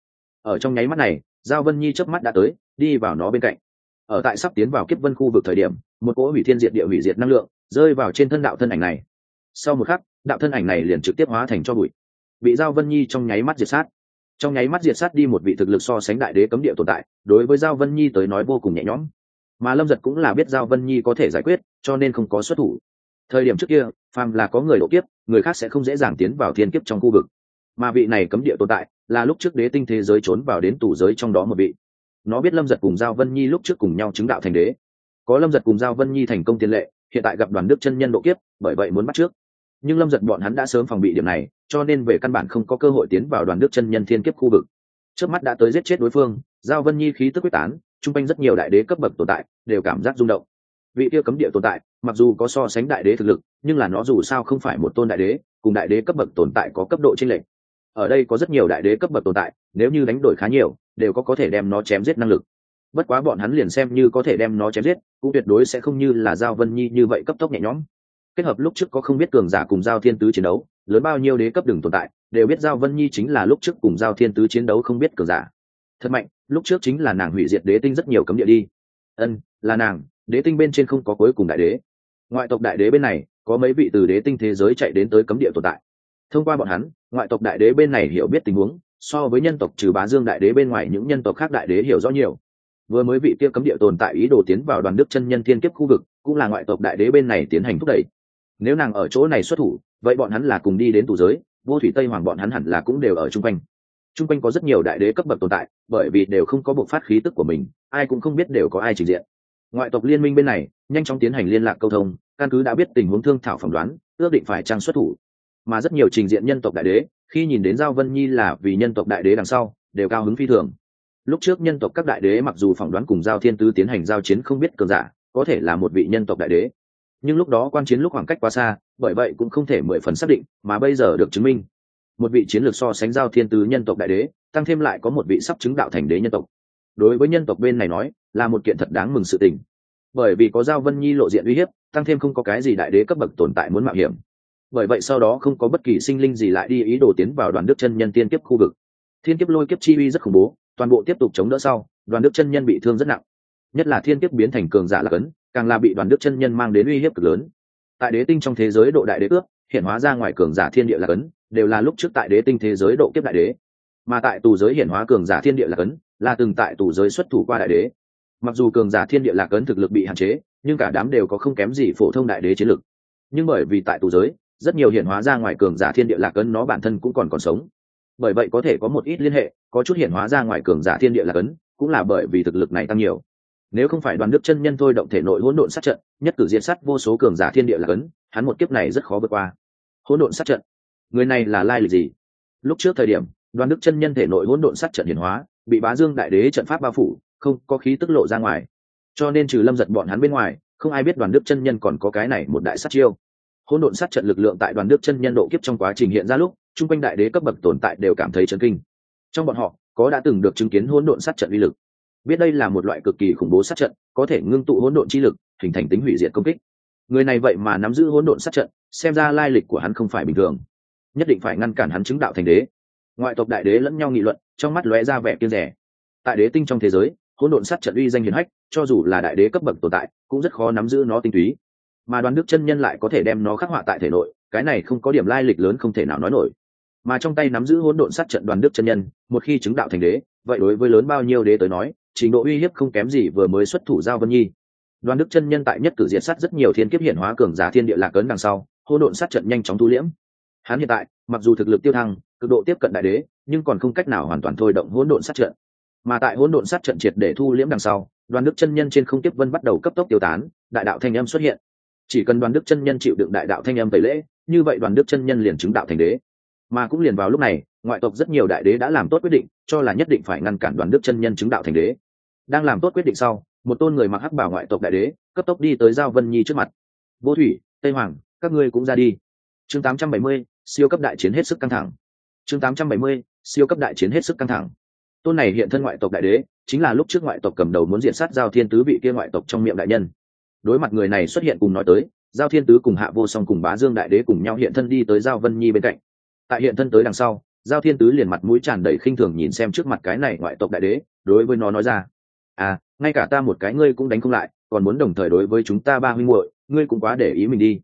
Ở trong nháy mắt này, giao vân nhi chớp mắt đã tới, đi vào nó bên cạnh. Ở tại sắp tiến vào kiếp vân khu vực thời điểm, một cỗ hủy thiên diệt địa hủy diệt năng lượng rơi vào trên thân đạo thân ảnh này. Sau một khắc, đạo thân ảnh này liền trực tiếp hóa thành cho bụi. Bị giao vân nhi trong nháy mắt diệt sát. Trong nháy mắt diệt sát đi một vị thực lực so sánh đại đế cấm địa tồn tại, đối với giao vân nhi tới nói vô cùng nhẹ nhõm. Mà lâm giật cũng là biết giao vân nhi có thể giải quyết, cho nên không có xuất thủ thời điểm trước kia, phàm là có người độ kiếp, người khác sẽ không dễ dàng tiến vào thiên kiếp trong khu vực. Mà vị này cấm địa tồn tại, là lúc trước đế tinh thế giới trốn vào đến tù giới trong đó một vị. Nó biết lâm giật cùng giao vân nhi lúc trước cùng nhau chứng đạo thành đế. Có lâm giật cùng giao vân nhi thành công tiền lệ, hiện tại gặp đoàn đức chân nhân độ kiếp, bởi vậy muốn bắt trước. Nhưng lâm giật bọn hắn đã sớm phòng bị điểm này, cho nên về căn bản không có cơ hội tiến vào đoàn đức chân nhân thiên kiếp khu vực. Trước mắt đã tới giết chết đối phương, giao vân nhi khí tức quyết tán, chung quanh rất nhiều đại đế cấp bậc tồn tại, đều cảm giác rung động vị kia cấm địa tồn tại, mặc dù có so sánh đại đế thực lực, nhưng là nó dù sao không phải một tôn đại đế, cùng đại đế cấp bậc tồn tại có cấp độ trên lệch. Ở đây có rất nhiều đại đế cấp bậc tồn tại, nếu như đánh đổi khá nhiều, đều có có thể đem nó chém giết năng lực. Bất quá bọn hắn liền xem như có thể đem nó chém giết, cũng tuyệt đối sẽ không như là giao vân nhi như vậy cấp tốc nhẹ nhõm. Kết hợp lúc trước có không biết cường giả cùng giao thiên tứ chiến đấu, lớn bao nhiêu đế cấp đừng tồn tại, đều biết giao vân nhi chính là lúc trước cùng giao thiên tứ chiến đấu không biết cường giả. Thật mạnh, lúc trước chính là nàng hủy diệt đế tinh rất nhiều cấm địa đi. Ân, là nàng đế tinh bên trên không có cuối cùng đại đế. Ngoại tộc đại đế bên này, có mấy vị từ đế tinh thế giới chạy đến tới cấm địa tồn tại. Thông qua bọn hắn, ngoại tộc đại đế bên này hiểu biết tình huống, so với nhân tộc trừ bá dương đại đế bên ngoài những nhân tộc khác đại đế hiểu rõ nhiều. Vừa mới vị kia cấm địa tồn tại ý đồ tiến vào đoàn đức chân nhân thiên kiếp khu vực, cũng là ngoại tộc đại đế bên này tiến hành thúc đẩy. Nếu nàng ở chỗ này xuất thủ, vậy bọn hắn là cùng đi đến tù giới, vô thủy tây hoàng bọn hắn hẳn là cũng đều ở chung quanh. Chung quanh có rất nhiều đại đế cấp bậc tồn tại, bởi vì đều không có bộc phát khí tức của mình, ai cũng không biết đều có ai trình diện ngoại tộc liên minh bên này, nhanh chóng tiến hành liên lạc câu thông, căn cứ đã biết tình huống thương thảo phỏng đoán, ước định phải trang xuất thủ. Mà rất nhiều trình diện nhân tộc đại đế, khi nhìn đến giao vân nhi là vì nhân tộc đại đế đằng sau, đều cao hứng phi thường. Lúc trước nhân tộc các đại đế mặc dù phỏng đoán cùng giao thiên tứ tiến hành giao chiến không biết cường giả, có thể là một vị nhân tộc đại đế. Nhưng lúc đó quan chiến lúc khoảng cách quá xa, bởi vậy cũng không thể mười phần xác định, mà bây giờ được chứng minh, một vị chiến lược so sánh giao thiên tứ nhân tộc đại đế, tăng thêm lại có một vị sắp chứng đạo thành đế nhân tộc đối với nhân tộc bên này nói, là một kiện thật đáng mừng sự tình. Bởi vì có giao vân nhi lộ diện uy hiếp, tăng thêm không có cái gì đại đế cấp bậc tồn tại muốn mạo hiểm. Bởi vậy sau đó không có bất kỳ sinh linh gì lại đi ý đồ tiến vào đoàn đức chân nhân tiên kiếp khu vực. Thiên kiếp lôi kiếp chi uy rất khủng bố, toàn bộ tiếp tục chống đỡ sau, đoàn đức chân nhân bị thương rất nặng. Nhất là thiên kiếp biến thành cường giả lạc ấn càng là bị đoàn đức chân nhân mang đến uy hiếp cực lớn. Tại đế tinh trong thế giới độ đại đế cướp hiện hóa ra ngoài cường giả thiên địa lạc ấn đều là lúc trước tại đế tinh thế giới độ kiếp đại đế. Mà tại tù giới hiện hóa cường giả thiên địa lạc ấn là từng tại tù giới xuất thủ qua đại đế. Mặc dù cường giả thiên địa lạc ấn thực lực bị hạn chế, nhưng cả đám đều có không kém gì phổ thông đại đế chiến lực. Nhưng bởi vì tại tù giới, rất nhiều hiện hóa ra ngoài cường giả thiên địa lạc ấn nó bản thân cũng còn còn sống. Bởi vậy có thể có một ít liên hệ, có chút hiện hóa ra ngoài cường giả thiên địa lạc ấn, cũng là bởi vì thực lực này tăng nhiều. Nếu không phải đoàn đức chân nhân thôi động thể nội hỗn độn sát trận, nhất cử diễn sát vô số cường giả thiên địa lạc ấn, hắn một kiếp này rất khó vượt qua. Hỗn độn sát trận? Người này là lai lịch gì? Lúc trước thời điểm, đoàn đức chân nhân thể nội hỗn độn sát trận hiển hóa bị bá dương đại đế trận pháp bao phủ, không có khí tức lộ ra ngoài. Cho nên trừ lâm giật bọn hắn bên ngoài, không ai biết đoàn đức chân nhân còn có cái này một đại sát chiêu. Hỗn độn sát trận lực lượng tại đoàn đức chân nhân độ kiếp trong quá trình hiện ra lúc, chung quanh đại đế cấp bậc tồn tại đều cảm thấy chấn kinh. Trong bọn họ, có đã từng được chứng kiến hỗn độn sát trận uy lực. Biết đây là một loại cực kỳ khủng bố sát trận, có thể ngưng tụ hỗn độn chi lực, hình thành tính hủy diệt công kích. Người này vậy mà nắm giữ hỗn độn sát trận, xem ra lai lịch của hắn không phải bình thường. Nhất định phải ngăn cản hắn chứng đạo thành đế ngoại tộc đại đế lẫn nhau nghị luận, trong mắt lóe ra vẻ kiên rẻ tại đế tinh trong thế giới, hỗn độn sát trận uy danh hiển hách, cho dù là đại đế cấp bậc tồn tại, cũng rất khó nắm giữ nó tinh túy. Mà đoàn đức chân nhân lại có thể đem nó khắc họa tại thể nội, cái này không có điểm lai lịch lớn không thể nào nói nổi. Mà trong tay nắm giữ hỗn độn sát trận đoàn đức chân nhân, một khi chứng đạo thành đế, vậy đối với lớn bao nhiêu đế tới nói, trình độ uy hiếp không kém gì vừa mới xuất thủ giao vân nhi. Đoàn đức chân nhân tại nhất cử diệt sát rất nhiều thiên kiếp hiển hóa cường giả thiên địa lạc ấn đằng sau, hỗn độn sát trận nhanh chóng thu liễm. Hắn hiện tại, mặc dù thực lực tiêu thăng cực độ tiếp cận đại đế nhưng còn không cách nào hoàn toàn thôi động hỗn độn sát trận. Mà tại hỗn độn sát trận triệt để thu liễm đằng sau đoàn đức chân nhân trên không tiếp vân bắt đầu cấp tốc tiêu tán đại đạo thanh âm xuất hiện. Chỉ cần đoàn đức chân nhân chịu đựng đại đạo thanh âm tẩy lễ như vậy đoàn đức chân nhân liền chứng đạo thành đế. Mà cũng liền vào lúc này ngoại tộc rất nhiều đại đế đã làm tốt quyết định cho là nhất định phải ngăn cản đoàn đức chân nhân chứng đạo thành đế. Đang làm tốt quyết định sau một tôn người mặc hắc bảo ngoại tộc đại đế cấp tốc đi tới giao vân nhi trước mặt. Vô thủy tây hoàng các ngươi cũng ra đi. Chương 870, siêu cấp đại chiến hết sức căng thẳng chương 870, siêu cấp đại chiến hết sức căng thẳng. Tôn này hiện thân ngoại tộc đại đế chính là lúc trước ngoại tộc cầm đầu muốn diện sát giao thiên tứ vị kia ngoại tộc trong miệng đại nhân. Đối mặt người này xuất hiện cùng nói tới giao thiên tứ cùng hạ vô song cùng bá dương đại đế cùng nhau hiện thân đi tới giao vân nhi bên cạnh. Tại hiện thân tới đằng sau giao thiên tứ liền mặt mũi tràn đầy khinh thường nhìn xem trước mặt cái này ngoại tộc đại đế đối với nó nói ra à ngay cả ta một cái ngươi cũng đánh không lại còn muốn đồng thời đối với chúng ta ba huynh muội ngươi cũng quá để ý mình đi.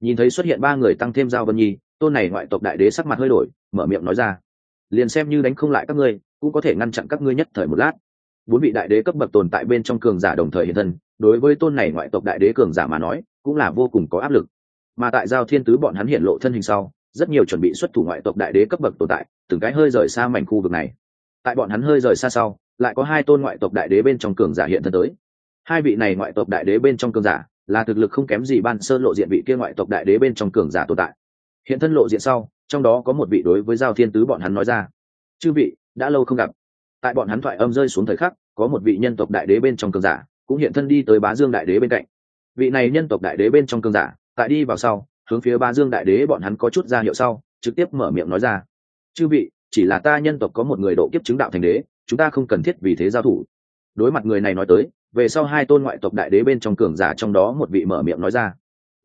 Nhìn thấy xuất hiện ba người tăng thêm giao vân nhi tôn này ngoại tộc đại đế sắc mặt hơi đổi, mở miệng nói ra. Liền xem như đánh không lại các ngươi, cũng có thể ngăn chặn các ngươi nhất thời một lát. Bốn vị đại đế cấp bậc tồn tại bên trong cường giả đồng thời hiện thân, đối với tôn này ngoại tộc đại đế cường giả mà nói, cũng là vô cùng có áp lực. Mà tại giao thiên tứ bọn hắn hiện lộ thân hình sau, rất nhiều chuẩn bị xuất thủ ngoại tộc đại đế cấp bậc tồn tại, từng cái hơi rời xa mảnh khu vực này. Tại bọn hắn hơi rời xa sau, lại có hai tôn ngoại tộc đại đế bên trong cường giả hiện thân tới. Hai vị này ngoại tộc đại đế bên trong cường giả, là thực lực không kém gì ban sơ lộ diện vị kia ngoại tộc đại đế bên trong cường giả tồn tại hiện thân lộ diện sau, trong đó có một vị đối với giao thiên tứ bọn hắn nói ra, chư vị, đã lâu không gặp. Tại bọn hắn thoại âm rơi xuống thời khắc, có một vị nhân tộc đại đế bên trong cường giả cũng hiện thân đi tới bá dương đại đế bên cạnh. Vị này nhân tộc đại đế bên trong cường giả, tại đi vào sau, hướng phía bá dương đại đế bọn hắn có chút ra hiệu sau, trực tiếp mở miệng nói ra, chư vị, chỉ là ta nhân tộc có một người độ kiếp chứng đạo thành đế, chúng ta không cần thiết vì thế giao thủ. Đối mặt người này nói tới, về sau hai tôn ngoại tộc đại đế bên trong cường giả trong đó một vị mở miệng nói ra,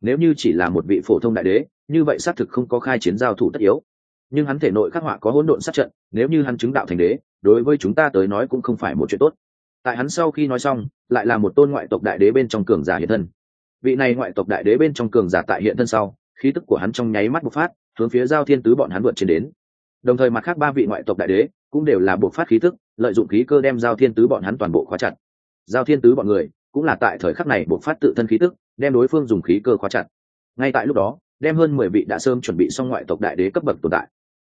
nếu như chỉ là một vị phổ thông đại đế như vậy xác thực không có khai chiến giao thủ tất yếu. Nhưng hắn thể nội khắc họa có hỗn độn sát trận, nếu như hắn chứng đạo thành đế, đối với chúng ta tới nói cũng không phải một chuyện tốt. Tại hắn sau khi nói xong, lại là một tôn ngoại tộc đại đế bên trong cường giả hiện thân. Vị này ngoại tộc đại đế bên trong cường giả tại hiện thân sau, khí tức của hắn trong nháy mắt bộc phát, hướng phía giao thiên tứ bọn hắn vượt trên đến. Đồng thời mặt khác ba vị ngoại tộc đại đế cũng đều là bộc phát khí tức, lợi dụng khí cơ đem giao thiên tứ bọn hắn toàn bộ khóa chặt. Giao thiên tứ bọn người cũng là tại thời khắc này bộc phát tự thân khí tức, đem đối phương dùng khí cơ khóa chặt. Ngay tại lúc đó đem hơn mười vị đã sớm chuẩn bị xong ngoại tộc đại đế cấp bậc tồn tại.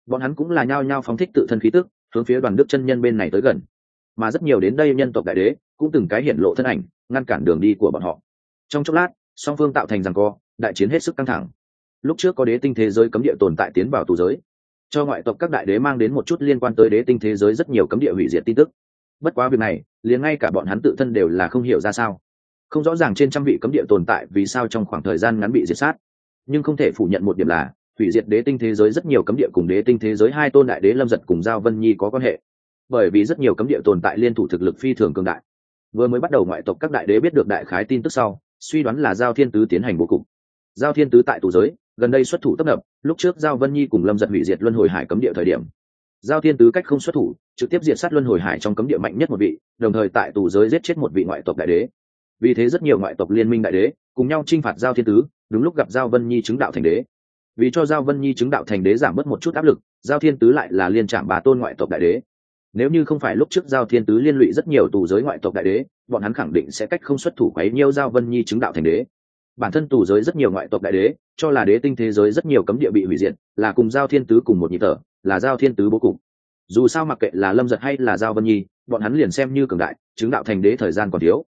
Bọn hắn cũng là nhao nhao phóng thích tự thân khí tức, hướng phía đoàn đức chân nhân bên này tới gần. Mà rất nhiều đến đây nhân tộc đại đế, cũng từng cái hiện lộ thân ảnh, ngăn cản đường đi của bọn họ. Trong chốc lát, song phương tạo thành rằng co, đại chiến hết sức căng thẳng. Lúc trước có đế tinh thế giới cấm địa tồn tại tiến vào tù giới. Cho ngoại tộc các đại đế mang đến một chút liên quan tới đế tinh thế giới rất nhiều cấm địa hủy diệt tin tức. Bất quá việc này, liền ngay cả bọn hắn tự thân đều là không hiểu ra sao. Không rõ ràng trên trăm vị cấm địa tồn tại vì sao trong khoảng thời gian ngắn bị diệt sát nhưng không thể phủ nhận một điểm là, hủy diệt đế tinh thế giới rất nhiều cấm địa cùng đế tinh thế giới hai tôn đại đế lâm giật cùng giao vân nhi có quan hệ. Bởi vì rất nhiều cấm địa tồn tại liên thủ thực lực phi thường cường đại. Vừa mới bắt đầu ngoại tộc các đại đế biết được đại khái tin tức sau, suy đoán là giao thiên tứ tiến hành bố cục. Giao thiên tứ tại tù giới, gần đây xuất thủ tấp nập, lúc trước giao vân nhi cùng lâm giật hủy diệt luân hồi hải cấm địa thời điểm. Giao thiên tứ cách không xuất thủ, trực tiếp diệt sát luân hồi hải trong cấm địa mạnh nhất một vị, đồng thời tại tù giới giết chết một vị ngoại tộc đại đế vì thế rất nhiều ngoại tộc liên minh đại đế cùng nhau t r i n h phạt giao thiên tứ, đúng lúc gặp giao vân nhi chứng đạo thành đế. Vì cho giao vân nhi chứng đạo thành đế giảm bớt một chút áp lực, giao thiên tứ lại là liên trạm bà tôn ngoại tộc đại đế. Nếu như không phải lúc trước giao thiên tứ liên lụy rất nhiều tù giới ngoại tộc đại đế, bọn hắn khẳng định sẽ cách không xuất thủ quấy nhiêu giao vân nhi chứng đạo thành đế. Bản thân tù giới rất nhiều ngoại tộc đại đế, cho là đế tinh thế giới rất nhiều cấm địa bị hủy diệt, là cùng giao thiên tứ cùng một nhịp thở là giao thiên tứ bố cục. Dù sao mặc kệ là lâm giật hay là giao vân nhi, bọn hắn liền xem như cường đại, chứng đạo thành đế thời gian còn thiếu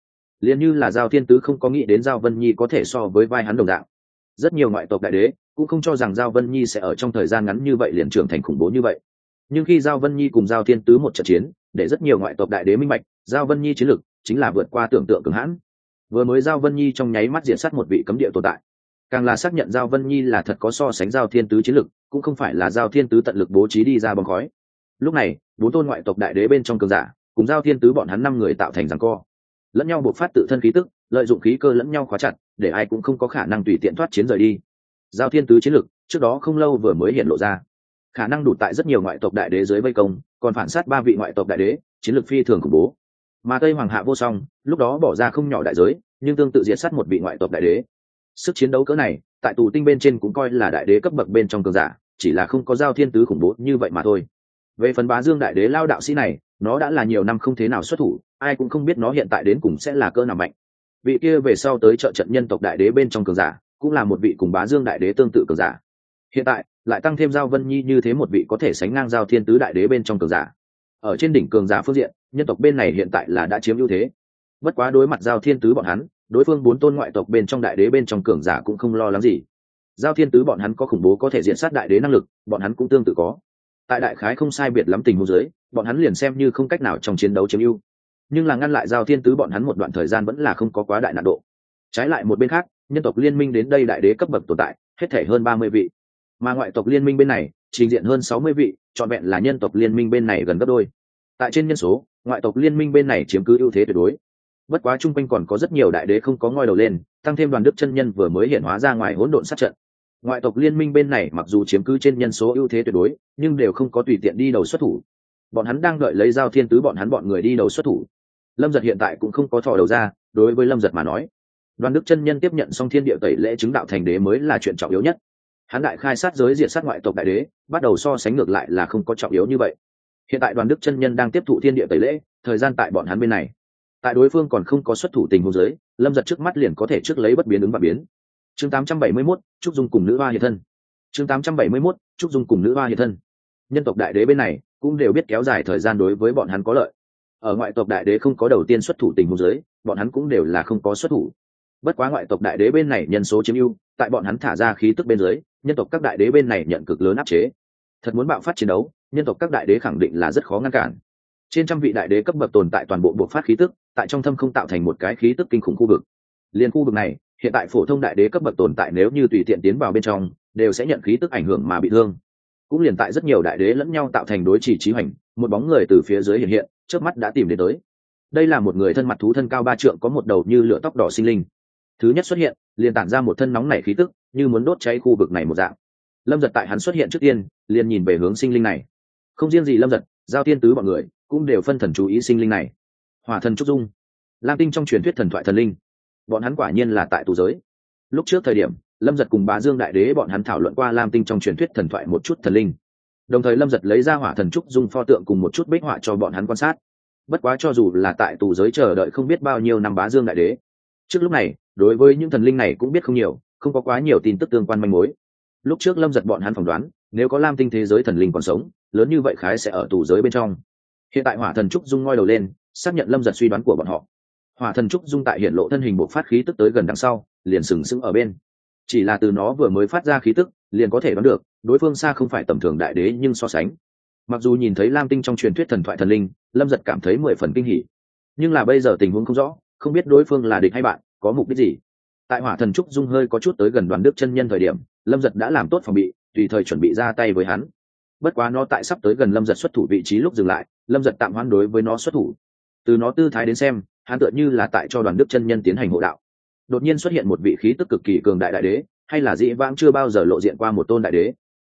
liền như là giao thiên tứ không có nghĩ đến giao vân nhi có thể so với vai hắn đồng dạng. Rất nhiều ngoại tộc đại đế cũng không cho rằng giao vân nhi sẽ ở trong thời gian ngắn như vậy liền trưởng thành khủng bố như vậy. Nhưng khi giao vân nhi cùng giao thiên tứ một trận chiến, để rất nhiều ngoại tộc đại đế minh bạch, giao vân nhi chiến lực chính là vượt qua tưởng tượng cường hãn. Vừa mới giao vân nhi trong nháy mắt diện sát một vị cấm địa tồn tại. Càng là xác nhận giao vân nhi là thật có so sánh giao thiên tứ chiến lực, cũng không phải là giao thiên tứ tận lực bố trí đi ra bóng khói. Lúc này, bốn tôn ngoại tộc đại đế bên trong cường giả, cùng giao thiên tứ bọn hắn năm người tạo thành rằng co lẫn nhau buộc phát tự thân khí tức, lợi dụng khí cơ lẫn nhau khóa chặt, để ai cũng không có khả năng tùy tiện thoát chiến rời đi. Giao thiên tứ chiến lực, trước đó không lâu vừa mới hiện lộ ra. Khả năng đủ tại rất nhiều ngoại tộc đại đế dưới vây công, còn phản sát ba vị ngoại tộc đại đế, chiến lược phi thường khủng bố. Mà tây hoàng hạ vô song, lúc đó bỏ ra không nhỏ đại giới, nhưng tương tự diệt sát một vị ngoại tộc đại đế. Sức chiến đấu cỡ này, tại tù tinh bên trên cũng coi là đại đế cấp bậc bên trong cường giả, chỉ là không có giao thiên tứ khủng bố như vậy mà thôi về phần bá dương đại đế lao đạo sĩ này, nó đã là nhiều năm không thế nào xuất thủ, ai cũng không biết nó hiện tại đến cùng sẽ là cơ nào mạnh. Vị kia về sau tới trợ trận nhân tộc đại đế bên trong cường giả, cũng là một vị cùng bá dương đại đế tương tự cường giả. Hiện tại, lại tăng thêm giao vân nhi như thế một vị có thể sánh ngang giao thiên tứ đại đế bên trong cường giả. Ở trên đỉnh cường giả phương diện, nhân tộc bên này hiện tại là đã chiếm ưu thế. Bất quá đối mặt giao thiên tứ bọn hắn, đối phương bốn tôn ngoại tộc bên trong đại đế bên trong cường giả cũng không lo lắng gì. Giao thiên tứ bọn hắn có khủng bố có thể diện sát đại đế năng lực, bọn hắn cũng tương tự có tại đại khái không sai biệt lắm tình huống dưới, bọn hắn liền xem như không cách nào trong chiến đấu chiếm ưu. Nhưng là ngăn lại giao thiên tứ bọn hắn một đoạn thời gian vẫn là không có quá đại nạn độ. Trái lại một bên khác, nhân tộc liên minh đến đây đại đế cấp bậc tồn tại, hết thể hơn ba mươi vị. Mà ngoại tộc liên minh bên này, trình diện hơn sáu mươi vị, trọn vẹn là nhân tộc liên minh bên này gần gấp đôi. Tại trên nhân số, ngoại tộc liên minh bên này chiếm cứ ưu thế tuyệt đối. Bất quá chung quanh còn có rất nhiều đại đế không có ngoi đầu lên, tăng thêm đoàn đức chân nhân vừa mới hiện hóa ra ngoài hỗn độn sát trận ngoại tộc liên minh bên này mặc dù chiếm cứ trên nhân số ưu thế tuyệt đối, nhưng đều không có tùy tiện đi đầu xuất thủ. Bọn hắn đang đợi lấy giao thiên tứ bọn hắn bọn người đi đầu xuất thủ. Lâm giật hiện tại cũng không có thò đầu ra, đối với lâm giật mà nói. Đoàn đức chân nhân tiếp nhận xong thiên địa tẩy lễ chứng đạo thành đế mới là chuyện trọng yếu nhất. Hắn đại khai sát giới diện sát ngoại tộc đại đế, bắt đầu so sánh ngược lại là không có trọng yếu như vậy. Hiện tại đoàn đức chân nhân đang tiếp thụ thiên địa tẩy lễ, thời gian tại bọn hắn bên này. Tại đối phương còn không có xuất thủ tình hôn giới lâm giật trước mắt liền có thể trước lấy bất biến ứng và biến chương 871, trúc dung cùng nữ hoa hiện thân. Chương 871, trúc dung cùng nữ hoa hiện thân. Nhân tộc đại đế bên này cũng đều biết kéo dài thời gian đối với bọn hắn có lợi. Ở ngoại tộc đại đế không có đầu tiên xuất thủ tình huống giới bọn hắn cũng đều là không có xuất thủ. Bất quá ngoại tộc đại đế bên này nhân số chiếm ưu tại bọn hắn thả ra khí tức bên dưới nhân tộc các đại đế bên này nhận cực lớn áp chế. Thật muốn bạo phát chiến đấu nhân tộc các đại đế khẳng định là rất khó ngăn cản. Trên trăm vị đại đế cấp bậc tồn tại toàn bộ buộc phát khí tức tại trong thâm không tạo thành một cái khí tức kinh khủng khu vực. Liên khu vực này hiện tại phổ thông đại đế cấp bậc tồn tại nếu như tùy tiện tiến vào bên trong, đều sẽ nhận khí tức ảnh hưởng mà bị thương. Cũng liền tại rất nhiều đại đế lẫn nhau tạo thành đối chỉ trí hoành, một bóng người từ phía dưới hiện hiện trước mắt đã tìm đến tới. Đây là một người thân mặt thú thân cao ba trượng có một đầu như lửa tóc đỏ sinh linh. Thứ nhất xuất hiện, liền tản ra một thân nóng nảy khí tức, như muốn đốt cháy khu vực này một dạng. Lâm giật tại hắn xuất hiện trước tiên, liền nhìn về hướng sinh linh này. Không riêng gì lâm giật, giao tiên tứ mọi người cũng đều phân thần chú ý sinh linh này. Hòa thần trúc dung. Lam tinh trong truyền thuyết thần thoại thần linh bọn hắn quả nhiên là tại tù giới. Lúc trước thời điểm, lâm giật cùng bá dương đại đế bọn hắn thảo luận qua lam tinh trong truyền thuyết thần thoại một chút thần linh. Đồng thời lâm giật lấy ra hỏa thần trúc dung pho tượng cùng một chút bích họa cho bọn hắn quan sát. Bất quá cho dù là tại tù giới chờ đợi không biết bao nhiêu năm bá dương đại đế, trước lúc này, đối với những thần linh này cũng biết không nhiều, không có quá nhiều tin tức tương quan manh mối. Lúc trước lâm giật bọn hắn phỏng đoán, nếu có lam tinh thế giới thần linh còn sống, lớn như vậy khái sẽ ở tù giới bên trong. Hiện tại hỏa thần trúc dung ngoi đầu lên, xác nhận lâm giật suy đoán của bọn họ hỏa thần trúc dung tại hiện lộ thân hình bộ phát khí tức tới gần đằng sau, liền sừng sững ở bên. Chỉ là từ nó vừa mới phát ra khí tức, liền có thể đoán được, đối phương xa không phải tầm thường đại đế nhưng so sánh. Mặc dù nhìn thấy lam tinh trong truyền thuyết thần thoại thần linh, lâm giật cảm thấy mười phần kinh hỉ. Nhưng là bây giờ tình huống không rõ, không biết đối phương là địch hay bạn, có mục đích gì. Tại hỏa thần trúc dung hơi có chút tới gần đoàn đức chân nhân thời điểm, lâm giật đã làm tốt phòng bị, tùy thời chuẩn bị ra tay với hắn. Bất quá nó tại sắp tới gần lâm giật xuất thủ vị trí lúc dừng lại, lâm giật tạm hoãn đối với nó xuất thủ. Từ nó tư thái đến xem hắn tựa như là tại cho đoàn đức chân nhân tiến hành hộ đạo. Đột nhiên xuất hiện một vị khí tức cực kỳ cường đại đại đế, hay là dĩ vãng chưa bao giờ lộ diện qua một tôn đại đế.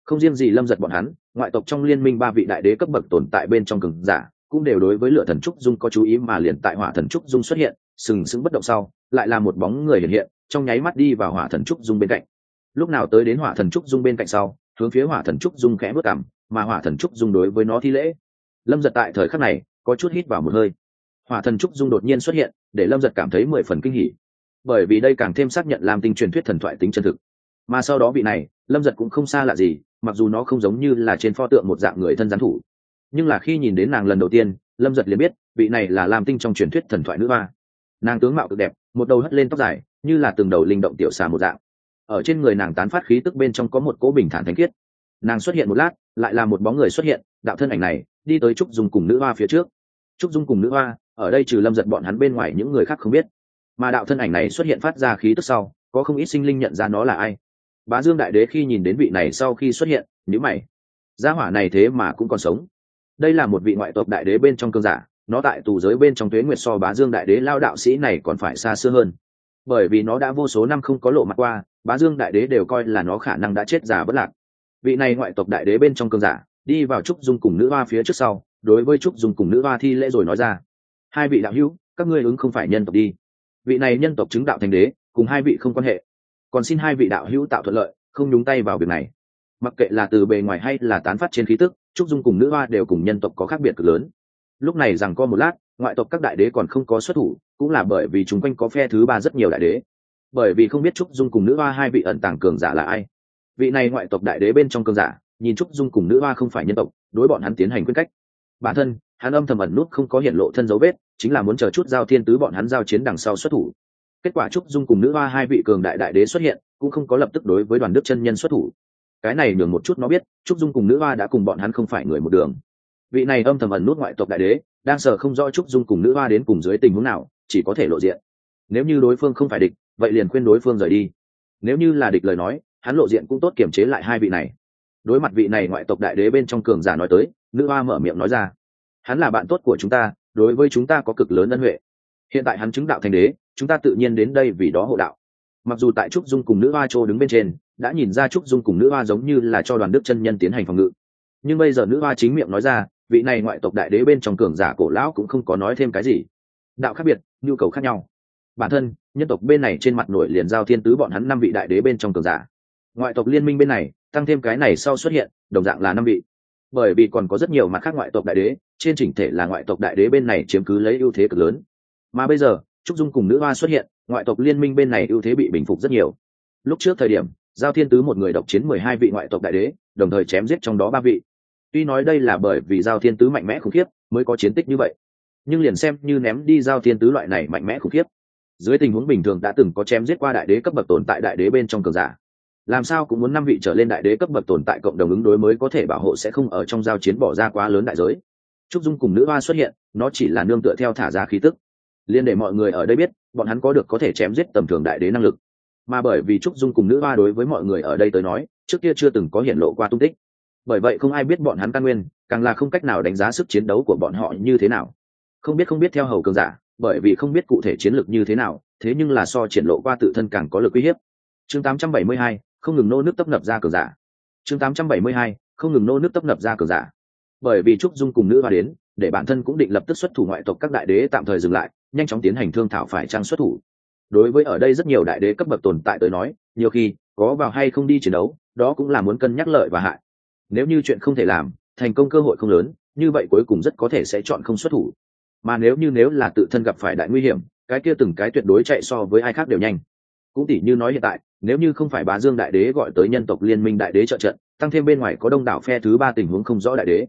Không riêng gì lâm giật bọn hắn, ngoại tộc trong liên minh ba vị đại đế cấp bậc tồn tại bên trong cường giả, cũng đều đối với lựa thần trúc dung có chú ý mà liền tại hỏa thần trúc dung xuất hiện, sừng sững bất động sau, lại là một bóng người hiện hiện, trong nháy mắt đi vào hỏa thần trúc dung bên cạnh. Lúc nào tới đến hỏa thần trúc dung bên cạnh sau, hướng phía hỏa thần trúc dung khẽ bước cảm mà hỏa thần trúc dung đối với nó thi lễ. Lâm giật tại thời khắc này, có chút hít vào một hơi hỏa thần trúc dung đột nhiên xuất hiện, để lâm giật cảm thấy mười phần kinh hỉ. Bởi vì đây càng thêm xác nhận làm tinh truyền thuyết thần thoại tính chân thực. Mà sau đó vị này, lâm giật cũng không xa lạ gì, mặc dù nó không giống như là trên pho tượng một dạng người thân gián thủ. Nhưng là khi nhìn đến nàng lần đầu tiên, lâm giật liền biết, vị này là làm tinh trong truyền thuyết thần thoại nữ hoa. Nàng tướng mạo cực đẹp, một đầu hất lên tóc dài, như là từng đầu linh động tiểu xà một dạng. Ở trên người nàng tán phát khí tức bên trong có một cỗ bình thản thanh khiết. Nàng xuất hiện một lát, lại là một bóng người xuất hiện, đạo thân ảnh này, đi tới trúc dung cùng nữ hoa phía trước. Trúc dung cùng nữ hoa ở đây trừ lâm giật bọn hắn bên ngoài những người khác không biết. Mà đạo thân ảnh này xuất hiện phát ra khí tức sau, có không ít sinh linh nhận ra nó là ai. Bá dương đại đế khi nhìn đến vị này sau khi xuất hiện nhữ mày. Gia hỏa này thế mà cũng còn sống. Đây là một vị ngoại tộc đại đế bên trong cơn giả, nó tại tù giới bên trong tuế nguyệt so bá dương đại đế lao đạo sĩ này còn phải xa xưa hơn. Bởi vì nó đã vô số năm không có lộ mặt qua, bá dương đại đế đều coi là nó khả năng đã chết già bất lạc. Vị này ngoại tộc đại đế bên trong cơn giả, đi vào trúc dung cùng nữ hoa phía trước sau, đối với trúc dung cùng nữ hoa thi lễ rồi nói ra hai vị đạo hữu, các ngươi ứng không phải nhân tộc đi. Vị này nhân tộc chứng đạo thành đế, cùng hai vị không quan hệ. Còn xin hai vị đạo hữu tạo thuận lợi, không nhúng tay vào việc này. Mặc kệ là từ bề ngoài hay là tán phát trên khí tức, trúc dung cùng nữ hoa đều cùng nhân tộc có khác biệt cực lớn. Lúc này rằng có một lát, ngoại tộc các đại đế còn không có xuất thủ, cũng là bởi vì chúng quanh có phe thứ ba rất nhiều đại đế. Bởi vì không biết trúc dung cùng nữ hoa hai vị ẩn tàng cường giả là ai. Vị này ngoại tộc đại đế bên trong cường giả, nhìn trúc dung cùng nữ hoa không phải nhân tộc, đối bọn hắn tiến hành quyết cách. Bản thân hắn âm thầm ẩn nút không có hiện lộ thân dấu vết, chính là muốn chờ chút giao thiên tứ bọn hắn giao chiến đằng sau xuất thủ. Kết quả trúc dung cùng nữ hoa hai vị cường đại đại đế xuất hiện, cũng không có lập tức đối với đoàn đức chân nhân xuất thủ. Cái này nhường một chút nó biết, trúc dung cùng nữ hoa đã cùng bọn hắn không phải người một đường. Vị này âm thầm ẩn nút ngoại tộc đại đế, đang sợ không rõ trúc dung cùng nữ hoa đến cùng dưới tình huống nào, chỉ có thể lộ diện. Nếu như đối phương không phải địch, vậy liền khuyên đối phương rời đi. Nếu như là địch lời nói, hắn lộ diện cũng tốt kiểm chế lại hai vị này. Đối mặt vị này ngoại tộc đại đế bên trong cường giả nói tới, nữ hoa mở miệng nói ra hắn là bạn tốt của chúng ta, đối với chúng ta có cực lớn ân huệ. Hiện tại hắn chứng đạo thành đế, chúng ta tự nhiên đến đây vì đó hộ đạo. Mặc dù tại trúc dung cùng nữ hoa châu đứng bên trên, đã nhìn ra trúc dung cùng nữ hoa giống như là cho đoàn đức chân nhân tiến hành phòng ngự. Nhưng bây giờ nữ hoa chính miệng nói ra, vị này ngoại tộc đại đế bên trong cường giả cổ lão cũng không có nói thêm cái gì. Đạo khác biệt, nhu cầu khác nhau. Bản thân, nhân tộc bên này trên mặt nổi liền giao thiên tứ bọn hắn năm vị đại đế bên trong cường giả. Ngoại tộc liên minh bên này, tăng thêm cái này sau xuất hiện, đồng dạng là năm vị bởi vì còn có rất nhiều mặt khác ngoại tộc đại đế, trên chỉnh thể là ngoại tộc đại đế bên này chiếm cứ lấy ưu thế cực lớn. Mà bây giờ, trúc dung cùng nữ hoa xuất hiện, ngoại tộc liên minh bên này ưu thế bị bình phục rất nhiều. Lúc trước thời điểm, giao thiên tứ một người độc chiến mười hai vị ngoại tộc đại đế, đồng thời chém giết trong đó ba vị. Tuy nói đây là bởi vì giao thiên tứ mạnh mẽ khủng khiếp mới có chiến tích như vậy, nhưng liền xem như ném đi giao thiên tứ loại này mạnh mẽ khủng khiếp, dưới tình huống bình thường đã từng có chém giết qua đại đế cấp bậc tồn tại đại đế bên trong cường giả làm sao cũng muốn năm vị trở lên đại đế cấp bậc tồn tại cộng đồng ứng đối mới có thể bảo hộ sẽ không ở trong giao chiến bỏ ra quá lớn đại giới. Trúc dung cùng nữ hoa xuất hiện nó chỉ là nương tựa theo thả ra khí tức. Liên để mọi người ở đây biết bọn hắn có được có thể chém giết tầm thường đại đế năng lực. Mà bởi vì trúc dung cùng nữ hoa đối với mọi người ở đây tới nói trước kia chưa từng có hiện lộ qua tung tích. Bởi vậy không ai biết bọn hắn căn nguyên càng là không cách nào đánh giá sức chiến đấu của bọn họ như thế nào. Không biết không biết theo hầu cường giả bởi vì không biết cụ thể chiến lược như thế nào thế nhưng là so triển lộ qua tự thân càng có lực uy hiếp. Chương 872, không ngừng nô nước tấp nập ra cờ giả. Chương 872, không ngừng nô nước tấp nập ra cờ giả. Bởi vì trúc dung cùng nữ hoa đến để bản thân cũng định lập tức xuất thủ ngoại tộc các đại đế tạm thời dừng lại nhanh chóng tiến hành thương thảo phải trang xuất thủ. Đối với ở đây rất nhiều đại đế cấp bậc tồn tại tới nói nhiều khi có vào hay không đi chiến đấu đó cũng là muốn cân nhắc lợi và hại. Nếu như chuyện không thể làm thành công cơ hội không lớn như vậy cuối cùng rất có thể sẽ chọn không xuất thủ. Mà nếu như nếu là tự thân gặp phải đại nguy hiểm cái kia từng cái tuyệt đối chạy so với ai khác đều nhanh cũng tỉ như nói hiện tại, nếu như không phải bá dương đại đế gọi tới nhân tộc liên minh đại đế trợ trận, tăng thêm bên ngoài có đông đảo phe thứ ba tình huống không rõ đại đế.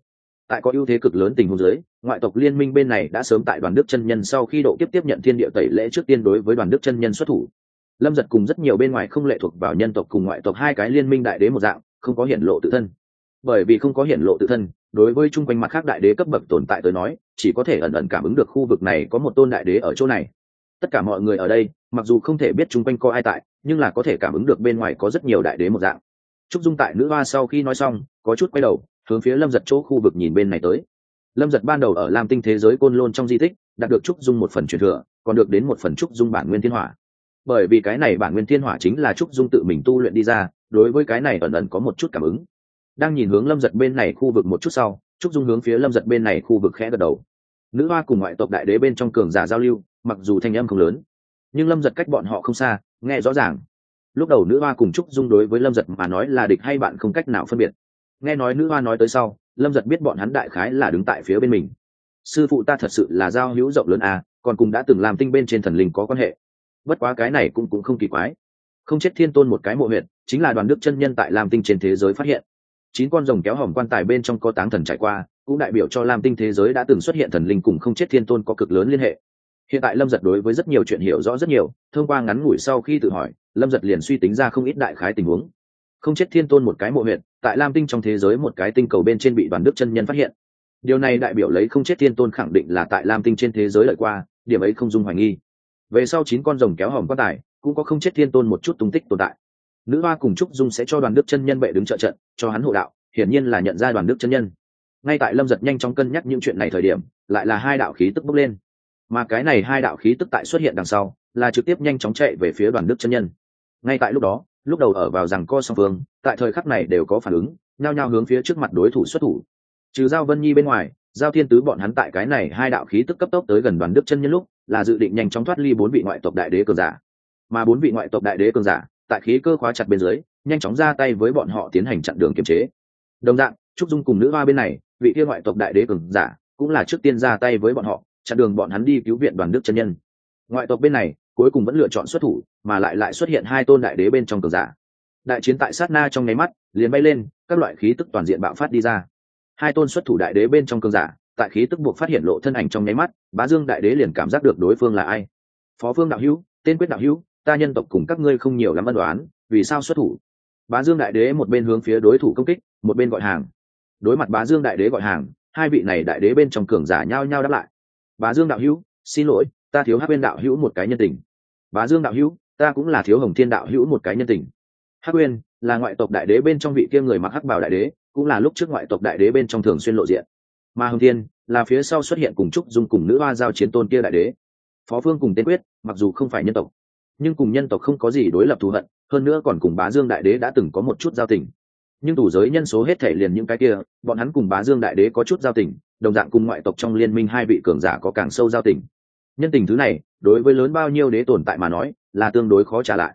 Tại có ưu thế cực lớn tình huống dưới, ngoại tộc liên minh bên này đã sớm tại đoàn đức chân nhân sau khi độ kiếp tiếp nhận thiên địa tẩy lễ trước tiên đối với đoàn đức chân nhân xuất thủ. Lâm giật cùng rất nhiều bên ngoài không lệ thuộc vào nhân tộc cùng ngoại tộc hai cái liên minh đại đế một dạng, không có hiện lộ tự thân. Bởi vì không có hiện lộ tự thân, đối với chung quanh mặt khác đại đế cấp bậc tồn tại tới nói, chỉ có thể ẩn ẩn cảm ứng được khu vực này có một tôn đại đế ở chỗ này. Tất cả mọi người ở đây mặc dù không thể biết chung quanh có ai tại, nhưng là có thể cảm ứng được bên ngoài có rất nhiều đại đế một dạng. Trúc dung tại nữ hoa sau khi nói xong, có chút quay đầu, hướng phía lâm giật chỗ khu vực nhìn bên này tới. Lâm giật ban đầu ở lam tinh thế giới côn lôn trong di tích, đạt được trúc dung một phần truyền thừa, còn được đến một phần trúc dung bản nguyên thiên hỏa. Bởi vì cái này bản nguyên thiên hỏa chính là trúc dung tự mình tu luyện đi ra, đối với cái này ẩn ẩn có một chút cảm ứng. Đang nhìn hướng lâm giật bên này khu vực một chút sau, trúc dung hướng phía lâm giật bên này khu vực khẽ gật đầu. Nữ hoa cùng ngoại tộc đại đế bên trong cường giả giao lưu, mặc dù thanh âm không lớn nhưng lâm giật cách bọn họ không xa, nghe rõ ràng. Lúc đầu nữ hoa cùng trúc dung đối với lâm giật mà nói là địch hay bạn không cách nào phân biệt. Nghe nói nữ hoa nói tới sau, lâm giật biết bọn hắn đại khái là đứng tại phía bên mình. Sư phụ ta thật sự là giao hữu rộng lớn à còn cùng đã từng làm tinh bên trên thần linh có quan hệ. Bất quá cái này cũng cũng không kỳ quái. Không chết thiên tôn một cái mộ huyện chính là đoàn đức chân nhân tại lam tinh trên thế giới phát hiện. Chín con rồng kéo hỏng quan tài bên trong có táng thần trải qua, cũng đại biểu cho lam tinh thế giới đã từng xuất hiện thần linh cùng không chết thiên tôn có cực lớn liên hệ hiện tại lâm giật đối với rất nhiều chuyện hiểu rõ rất nhiều, thông qua ngắn ngủi sau khi tự hỏi, lâm giật liền suy tính ra không ít đại khái tình huống. Không chết thiên tôn một cái mộ huyện tại lam tinh trong thế giới một cái tinh cầu bên trên bị đoàn đức chân nhân phát hiện. Điều này đại biểu lấy không chết thiên tôn khẳng định là tại lam tinh trên thế giới lợi qua, điểm ấy không dung hoài nghi. Về sau chín con rồng kéo hòm quan tài, cũng có không chết thiên tôn một chút tung tích tồn tại. Nữ hoa cùng trúc dung sẽ cho đoàn đức chân nhân bệ đứng trợ trận, cho hắn hộ đạo, hiển nhiên là nhận ra đoàn đức chân nhân. Ngay tại lâm giật nhanh chóng cân nhắc những chuyện này thời điểm, lại là hai đạo khí tức bốc lên mà cái này hai đạo khí tức tại xuất hiện đằng sau, là trực tiếp nhanh chóng chạy về phía đoàn đức chân nhân. Ngay tại lúc đó, lúc đầu ở vào rằng co song phương, tại thời khắc này đều có phản ứng, nhao nhao hướng phía trước mặt đối thủ xuất thủ. Trừ giao vân nhi bên ngoài, giao thiên tứ bọn hắn tại cái này hai đạo khí tức cấp tốc tới gần đoàn đức chân nhân lúc, là dự định nhanh chóng thoát ly bốn vị ngoại tộc đại đế cường giả. Mà bốn vị ngoại tộc đại đế cường giả, tại khí cơ khóa chặt bên dưới, nhanh chóng ra tay với bọn họ tiến hành chặn đường kiềm chế. Đồng dạng, trúc dung cùng nữ hoa bên này, vị kia ngoại tộc đại đế cường giả, cũng là trước tiên ra tay với bọn họ chặn đường bọn hắn đi cứu viện đoàn đức chân nhân. Ngoại tộc bên này, cuối cùng vẫn lựa chọn xuất thủ, mà lại lại xuất hiện hai tôn đại đế bên trong cường giả. Đại chiến tại sát na trong nháy mắt, liền bay lên, các loại khí tức toàn diện bạo phát đi ra. Hai tôn xuất thủ đại đế bên trong cường giả, tại khí tức buộc phát hiện lộ thân ảnh trong nháy mắt, bá dương đại đế liền cảm giác được đối phương là ai. Phó phương đạo hữu, tên quyết đạo hữu, ta nhân tộc cùng các ngươi không nhiều lắm ân đoán vì sao xuất thủ? Bá dương đại đế một bên hướng phía đối thủ công kích, một bên gọi hàng. Đối mặt bá dương đại đế gọi hàng, hai vị này đại đế bên trong cường giả nhao nhao đáp lại bá dương đạo hữu, xin lỗi, ta thiếu hát bên đạo hữu một cái nhân tình. Bá dương đạo hữu, ta cũng là thiếu hồng thiên đạo hữu một cái nhân tình. Hắc uyên là ngoại tộc đại đế bên trong vị kia người mặc hắc bảo đại đế, cũng là lúc trước ngoại tộc đại đế bên trong thường xuyên lộ diện. Mà hồng thiên là phía sau xuất hiện cùng trúc dung cùng nữ hoa giao chiến tôn kia đại đế. Phó phương cùng tên quyết, mặc dù không phải nhân tộc, nhưng cùng nhân tộc không có gì đối lập thù hận, hơn nữa còn cùng bá dương đại đế đã từng có một chút giao tình. Nhưng tù giới nhân số hết thể liền những cái kia, bọn hắn cùng bá dương đại đế có chút giao tình đồng dạng cùng ngoại tộc trong liên minh hai vị cường giả có càng sâu giao tình. Nhân tình thứ này, đối với lớn bao nhiêu đế tồn tại mà nói, là tương đối khó trả lại.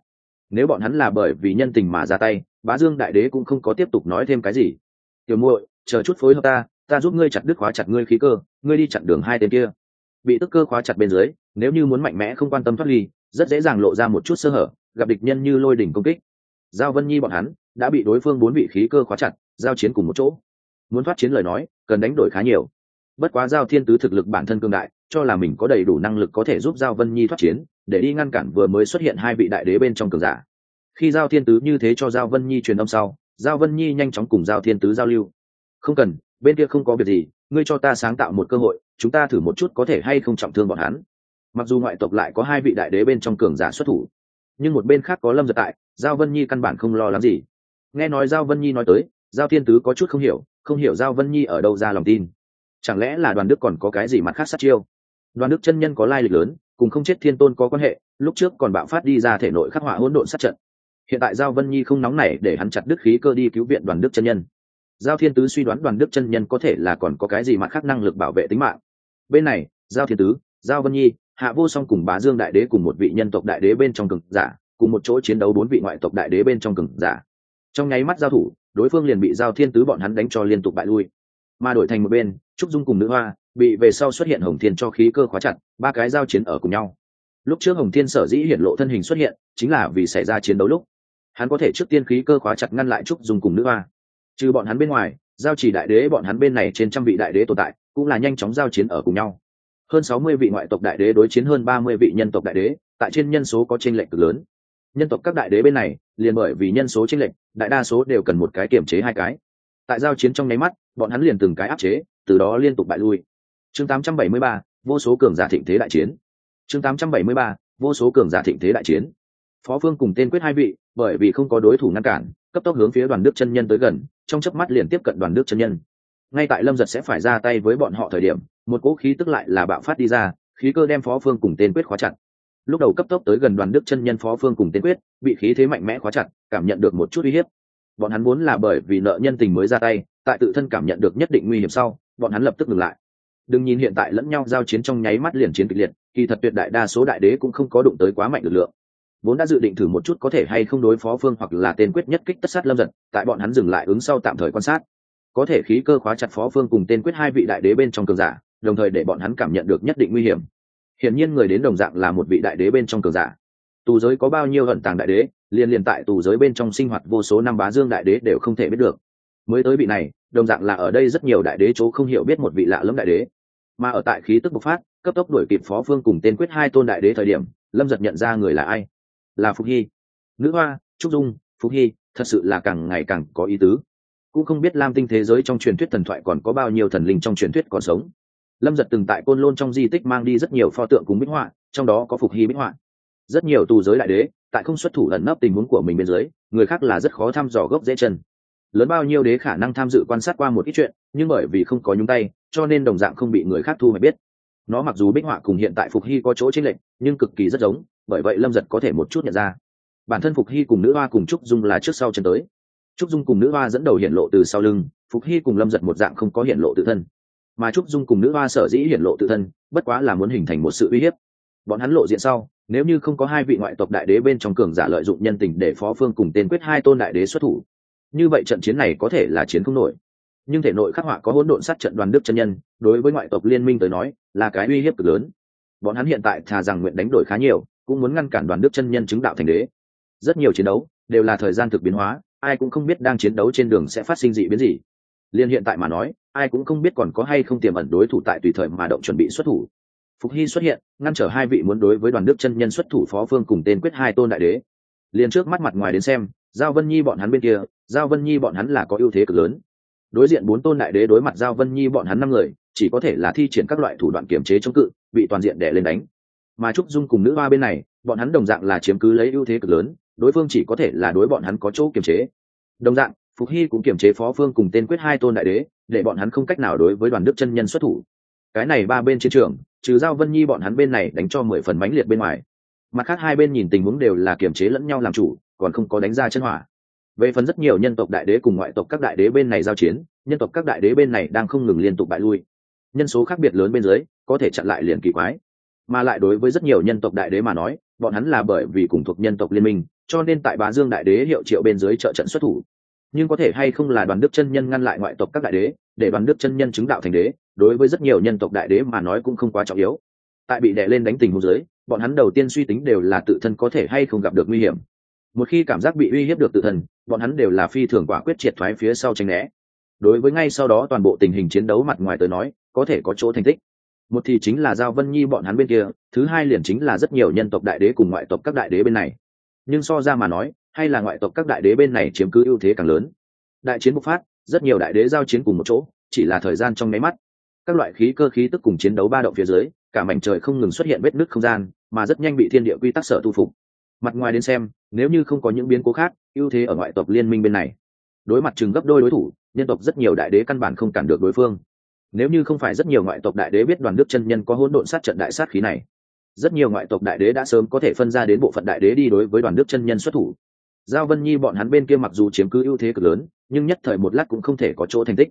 Nếu bọn hắn là bởi vì nhân tình mà ra tay, bá dương đại đế cũng không có tiếp tục nói thêm cái gì. Tiểu muội, chờ chút phối hợp ta ta giúp ngươi chặt đứt khóa chặt ngươi khí cơ, ngươi đi chặn đường hai tên kia. Bị tức cơ khóa chặt bên dưới, nếu như muốn mạnh mẽ không quan tâm thoát ly, rất dễ dàng lộ ra một chút sơ hở, gặp địch nhân như lôi đỉnh công kích. Giao vân nhi bọn hắn đã bị đối phương bốn vị khí cơ khóa chặt, giao chiến cùng một chỗ. Muốn thoát chiến lời nói cần đánh đổi khá nhiều. Bất quá giao thiên tứ thực lực bản thân cương đại, cho là mình có đầy đủ năng lực có thể giúp giao vân nhi thoát chiến, để đi ngăn cản vừa mới xuất hiện hai vị đại đế bên trong cường giả. Khi giao thiên tứ như thế cho giao vân nhi truyền âm sau, giao vân nhi nhanh chóng cùng giao thiên tứ giao lưu. Không cần, bên kia không có việc gì, ngươi cho ta sáng tạo một cơ hội, chúng ta thử một chút có thể hay không trọng thương bọn hắn. Mặc dù ngoại tộc lại có hai vị đại đế bên trong cường giả xuất thủ, nhưng một bên khác có lâm giật tại, giao vân nhi căn bản không lo lắng gì. Nghe nói giao vân nhi nói tới, giao thiên tứ có chút không hiểu không hiểu giao vân nhi ở đâu ra lòng tin. Chẳng lẽ là đoàn đức còn có cái gì mặt khác sát chiêu? Đoàn đức chân nhân có lai lịch lớn, cùng không chết thiên tôn có quan hệ, lúc trước còn bạo phát đi ra thể nội khắc họa hỗn độn sát trận. Hiện tại giao vân nhi không nóng nảy để hắn chặt đức khí cơ đi cứu viện đoàn đức chân nhân. Giao thiên tứ suy đoán đoàn đức chân nhân có thể là còn có cái gì mặt khác năng lực bảo vệ tính mạng. Bên này, giao thiên tứ, giao vân nhi, hạ vô song cùng bá dương đại đế cùng một vị nhân tộc đại đế bên trong cực giả, cùng một chỗ chiến đấu bốn vị ngoại tộc đại đế bên trong cực giả. Trong nháy mắt giao thủ đối phương liền bị giao thiên tứ bọn hắn đánh cho liên tục bại lui. Mà đổi thành một bên, trúc dung cùng nữ hoa bị về sau xuất hiện hồng thiên cho khí cơ khóa chặt, ba cái giao chiến ở cùng nhau. Lúc trước hồng thiên sở dĩ hiển lộ thân hình xuất hiện, chính là vì xảy ra chiến đấu lúc. Hắn có thể trước tiên khí cơ khóa chặt ngăn lại trúc dung cùng nữ hoa. Trừ bọn hắn bên ngoài, giao chỉ đại đế bọn hắn bên này trên trăm vị đại đế tồn tại, cũng là nhanh chóng giao chiến ở cùng nhau. Hơn sáu mươi vị ngoại tộc đại đế đối chiến hơn ba mươi vị nhân tộc đại đế, tại trên nhân số có tranh lệch cực lớn nhân tộc các đại đế bên này liền bởi vì nhân số chênh lệch đại đa số đều cần một cái kiểm chế hai cái. Tại giao chiến trong nháy mắt bọn hắn liền từng cái áp chế từ đó liên tục bại lui. Chương 873, vô số cường giả thịnh thế đại chiến. Chương 873, vô số cường giả thịnh thế đại chiến. Phó phương cùng tên quyết hai vị bởi vì không có đối thủ ngăn cản cấp tốc hướng phía đoàn đức chân nhân tới gần trong chớp mắt liền tiếp cận đoàn đức chân nhân. Ngay tại lâm giật sẽ phải ra tay với bọn họ thời điểm một cỗ khí tức lại là bạo phát đi ra khí cơ đem phó phương cùng tên quyết khóa chặt lúc đầu cấp tốc tới gần đoàn đức chân nhân phó phương cùng tên quyết, bị khí thế mạnh mẽ khóa chặt, cảm nhận được một chút uy hiếp. Bọn hắn muốn là bởi vì nợ nhân tình mới ra tay, tại tự thân cảm nhận được nhất định nguy hiểm sau, bọn hắn lập tức ngừng lại. Đừng nhìn hiện tại lẫn nhau giao chiến trong nháy mắt liền chiến kịch liệt, kỳ thật tuyệt đại đa số đại đế cũng không có đụng tới quá mạnh lực lượng. Vốn đã dự định thử một chút có thể hay không đối phó phương hoặc là tên quyết nhất kích tất sát lâm giật, tại bọn hắn dừng lại ứng sau tạm thời quan sát. Có thể khí cơ khóa chặt phó phương cùng tên quyết hai vị đại đế bên trong cường giả, đồng thời để bọn hắn cảm nhận được nhất định nguy hiểm hiển nhiên người đến đồng dạng là một vị đại đế bên trong cường giả. Tù giới có bao nhiêu hận tàng đại đế, liền liền tại tù giới bên trong sinh hoạt vô số năm bá dương đại đế đều không thể biết được. Mới tới vị này, đồng dạng là ở đây rất nhiều đại đế chỗ không hiểu biết một vị lạ lẫm đại đế. Mà ở tại khí tức bộc phát, cấp tốc đuổi kịp phó phương cùng tên quyết hai tôn đại đế thời điểm, lâm giật nhận ra người là ai? Là phục hy. Nữ hoa, trúc dung, phục hy, thật sự là càng ngày càng có ý tứ. Cũng không biết lam tinh thế giới trong truyền thuyết thần thoại còn có bao nhiêu thần linh trong truyền thuyết còn sống lâm giật từng tại côn lôn trong di tích mang đi rất nhiều pho tượng cùng bích họa, trong đó có phục hy bích họa. Rất nhiều tù giới đại đế, tại không xuất thủ ẩn nấp tình huống của mình bên dưới, người khác là rất khó thăm dò gốc dễ chân. Lớn bao nhiêu đế khả năng tham dự quan sát qua một ít chuyện, nhưng bởi vì không có nhúng tay, cho nên đồng dạng không bị người khác thu mà biết. Nó mặc dù bích họa cùng hiện tại phục hy có chỗ chênh lệch, nhưng cực kỳ rất giống, bởi vậy lâm giật có thể một chút nhận ra. Bản thân phục hy cùng nữ hoa cùng trúc dung là trước sau chân tới. Trúc dung cùng nữ hoa dẫn đầu hiện lộ từ sau lưng, phục hy cùng lâm giật một dạng không có hiện lộ tự thân mà trúc dung cùng nữ hoa sở dĩ hiển lộ tự thân, bất quá là muốn hình thành một sự uy hiếp. Bọn hắn lộ diện sau, nếu như không có hai vị ngoại tộc đại đế bên trong cường giả lợi dụng nhân tình để phó phương cùng tên quyết hai tôn đại đế xuất thủ. Như vậy trận chiến này có thể là chiến không nổi. Nhưng thể nội khắc họa có hỗn độn sát trận đoàn đức chân nhân, đối với ngoại tộc liên minh tới nói, là cái uy hiếp cực lớn. Bọn hắn hiện tại thà rằng nguyện đánh đổi khá nhiều, cũng muốn ngăn cản đoàn đức chân nhân chứng đạo thành đế. Rất nhiều chiến đấu đều là thời gian thực biến hóa, ai cũng không biết đang chiến đấu trên đường sẽ phát sinh dị biến gì. Liên hiện tại mà nói ai cũng không biết còn có hay không tiềm ẩn đối thủ tại tùy thời mà động chuẩn bị xuất thủ. Phục hy xuất hiện, ngăn trở hai vị muốn đối với đoàn đức chân nhân xuất thủ phó phương cùng tên quyết hai tôn đại đế. Liền trước mắt mặt ngoài đến xem, giao vân nhi bọn hắn bên kia, giao vân nhi bọn hắn là có ưu thế cực lớn. Đối diện bốn tôn đại đế đối mặt giao vân nhi bọn hắn năm người, chỉ có thể là thi triển các loại thủ đoạn kiểm chế chống cự, bị toàn diện đẻ lên đánh. Mà trúc dung cùng nữ hoa bên này, bọn hắn đồng dạng là chiếm cứ lấy ưu thế cực lớn, đối phương chỉ có thể là đối bọn hắn có chỗ kiềm chế. Đồng dạng, phục hy cũng kiềm chế phó phương cùng tên quyết hai tôn đại đế để bọn hắn không cách nào đối với đoàn đức chân nhân xuất thủ. Cái này ba bên chiến trường, trừ giao vân nhi bọn hắn bên này đánh cho mười phần mánh liệt bên ngoài. Mặt khác hai bên nhìn tình huống đều là kiềm chế lẫn nhau làm chủ, còn không có đánh ra chân hỏa. Về phần rất nhiều nhân tộc đại đế cùng ngoại tộc các đại đế bên này giao chiến, nhân tộc các đại đế bên này đang không ngừng liên tục bại lui. Nhân số khác biệt lớn bên dưới, có thể chặn lại liền kỳ quái. Mà lại đối với rất nhiều nhân tộc đại đế mà nói, bọn hắn là bởi vì cùng thuộc nhân tộc liên minh, cho nên tại bá dương đại đế hiệu triệu bên dưới trợ trận xuất thủ nhưng có thể hay không là đoàn đức chân nhân ngăn lại ngoại tộc các đại đế, để đoàn đức chân nhân chứng đạo thành đế, đối với rất nhiều nhân tộc đại đế mà nói cũng không quá trọng yếu. Tại bị đè lên đánh tình hôn giới bọn hắn đầu tiên suy tính đều là tự thân có thể hay không gặp được nguy hiểm. Một khi cảm giác bị uy hiếp được tự thân, bọn hắn đều là phi thường quả quyết triệt thoái phía sau tranh né. Đối với ngay sau đó toàn bộ tình hình chiến đấu mặt ngoài tới nói, có thể có chỗ thành tích. Một thì chính là giao vân nhi bọn hắn bên kia, thứ hai liền chính là rất nhiều nhân tộc đại đế cùng ngoại tộc các đại đế bên này. Nhưng so ra mà nói hay là ngoại tộc các đại đế bên này chiếm cứ ưu thế càng lớn. Đại chiến bộc phát, rất nhiều đại đế giao chiến cùng một chỗ, chỉ là thời gian trong nháy mắt. Các loại khí cơ khí tức cùng chiến đấu ba động phía dưới, cả mảnh trời không ngừng xuất hiện vết nứt không gian, mà rất nhanh bị thiên địa quy tắc sở tu phục. Mặt ngoài đến xem, nếu như không có những biến cố khác, ưu thế ở ngoại tộc liên minh bên này. Đối mặt chừng gấp đôi đối thủ, nhân tộc rất nhiều đại đế căn bản không cản được đối phương. Nếu như không phải rất nhiều ngoại tộc đại đế biết đoàn đức chân nhân có hỗn độn sát trận đại sát khí này, rất nhiều ngoại tộc đại đế đã sớm có thể phân ra đến bộ phận đại đế đi đối với đoàn đức chân nhân xuất thủ giao vân nhi bọn hắn bên kia mặc dù chiếm cứ ưu thế cực lớn, nhưng nhất thời một lát cũng không thể có chỗ thành tích.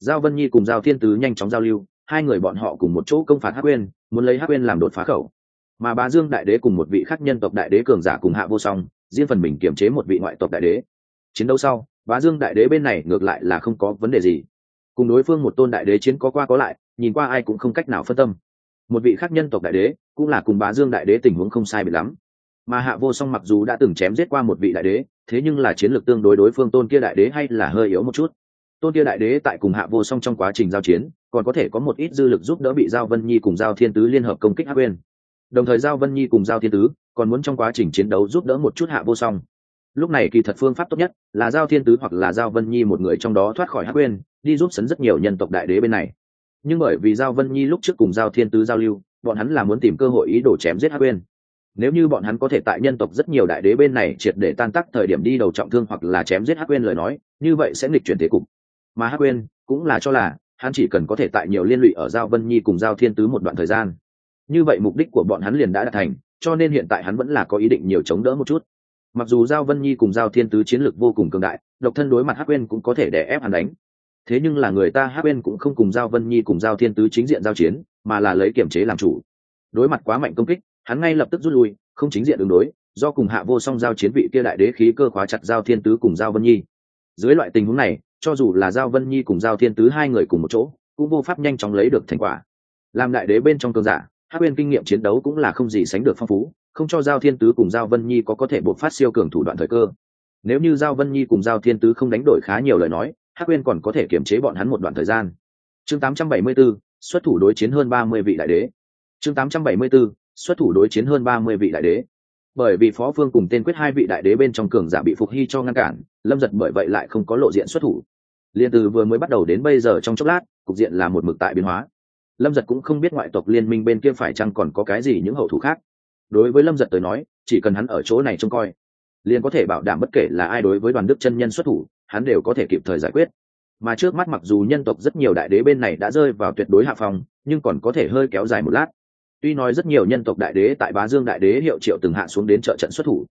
Giao vân nhi cùng giao thiên tứ nhanh chóng giao lưu, hai người bọn họ cùng một chỗ công phạt hắc quên muốn lấy hắc quên làm đột phá khẩu. Mà bá dương đại đế cùng một vị khắc nhân tộc đại đế cường giả cùng hạ vô song, riêng phần mình kiểm chế một vị ngoại tộc đại đế. Chiến đấu sau, bá dương đại đế bên này ngược lại là không có vấn đề gì. Cùng đối phương một tôn đại đế chiến có qua có lại, nhìn qua ai cũng không cách nào phân tâm. Một vị khắc nhân tộc đại đế, cũng là cùng bá dương đại đế tình huống không sai bị lắm mà hạ vô song mặc dù đã từng chém giết qua một vị đại đế, thế nhưng là chiến lược tương đối đối phương tôn kia đại đế hay là hơi yếu một chút. Tôn kia đại đế tại cùng hạ vô song trong quá trình giao chiến, còn có thể có một ít dư lực giúp đỡ bị giao vân nhi cùng giao thiên tứ liên hợp công kích hắc bên đồng thời giao vân nhi cùng giao thiên tứ còn muốn trong quá trình chiến đấu giúp đỡ một chút hạ vô song. Lúc này kỳ thật phương pháp tốt nhất là giao thiên tứ hoặc là giao vân nhi một người trong đó thoát khỏi hắc quên đi giúp sấn rất nhiều nhân tộc đại đế bên này. Nhưng bởi vì giao vân nhi lúc trước cùng giao thiên tứ giao lưu, bọn hắn là muốn tìm cơ hội ý đồ chém giết hắc quên nếu như bọn hắn có thể tại nhân tộc rất nhiều đại đế bên này triệt để tan tác thời điểm đi đầu trọng thương hoặc là chém giết hắc quên lời nói, như vậy sẽ nghịch chuyển thế cục. Mà hắc quên cũng là cho là hắn chỉ cần có thể tại nhiều liên lụy ở giao vân nhi cùng giao thiên tứ một đoạn thời gian. Như vậy mục đích của bọn hắn liền đã đạt thành, cho nên hiện tại hắn vẫn là có ý định nhiều chống đỡ một chút. Mặc dù giao vân nhi cùng giao thiên tứ chiến lược vô cùng cường đại, độc thân đối mặt hắc quên cũng có thể đè ép hắn đánh. Thế nhưng là người ta hắc quên cũng không cùng giao vân nhi cùng giao thiên tứ chính diện giao chiến, mà là lấy kiểm chế làm chủ. Đối mặt quá mạnh công kích hắn ngay lập tức rút lui không chính diện ứng đối do cùng hạ vô song giao chiến vị kia đại đế khí cơ khóa chặt giao thiên tứ cùng giao vân nhi. Dưới loại tình huống này cho dù là giao vân nhi cùng giao thiên tứ hai người cùng một chỗ cũng vô pháp nhanh chóng lấy được thành quả. Làm đại đế bên trong cơn giả hát bên kinh nghiệm chiến đấu cũng là không gì sánh được phong phú không cho giao thiên tứ cùng giao vân nhi có có thể bộc phát siêu cường thủ đoạn thời cơ. Nếu như giao vân nhi cùng giao thiên tứ không đánh đổi khá nhiều lời nói hát bên còn có thể kiềm chế bọn hắn một đoạn thời gian. Chương 874, xuất thủ đối chiến hơn ba mươi vị đại đế. Chương 874, xuất thủ đối chiến hơn ba mươi vị đại đế. Bởi vì phó phương cùng tên quyết hai vị đại đế bên trong cường giả bị phục hy cho ngăn cản, lâm giật bởi vậy lại không có lộ diện xuất thủ. Liền từ vừa mới bắt đầu đến bây giờ trong chốc lát, cục diện là một mực tại biến hóa. Lâm giật cũng không biết ngoại tộc liên minh bên kia phải chăng còn có cái gì những hậu thủ khác. Đối với lâm giật tới nói, chỉ cần hắn ở chỗ này trông coi, liền có thể bảo đảm bất kể là ai đối với đoàn đức chân nhân xuất thủ, hắn đều có thể kịp thời giải quyết. Mà trước mắt mặc dù nhân tộc rất nhiều đại đế bên này đã rơi vào tuyệt đối hạ phòng nhưng còn có thể hơi kéo dài một lát tuy nói rất nhiều nhân tộc đại đế tại bá dương đại đế hiệu triệu từng hạ xuống đến trợ trận xuất thủ,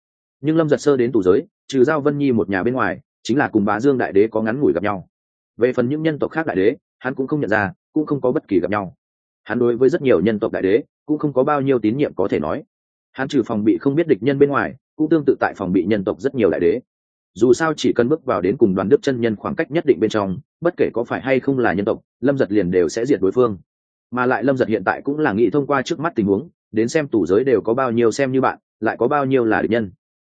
nhưng lâm giật sơ đến tù giới, trừ giao vân nhi một nhà bên ngoài, chính là cùng bá dương đại đế có ngắn ngủi gặp nhau. Về phần những nhân tộc khác đại đế, hắn cũng không nhận ra, cũng không có bất kỳ gặp nhau. Hắn đối với rất nhiều nhân tộc đại đế, cũng không có bao nhiêu tín nhiệm có thể nói. Hắn trừ phòng bị không biết địch nhân bên ngoài, cũng tương tự tại phòng bị nhân tộc rất nhiều đại đế. Dù sao chỉ cần bước vào đến cùng đoàn đức chân nhân khoảng cách nhất định bên trong, bất kể có phải hay không là nhân tộc, lâm giật liền đều sẽ diệt đối phương mà lại lâm giật hiện tại cũng là nghĩ thông qua trước mắt tình huống, đến xem tủ giới đều có bao nhiêu xem như bạn, lại có bao nhiêu là địch nhân.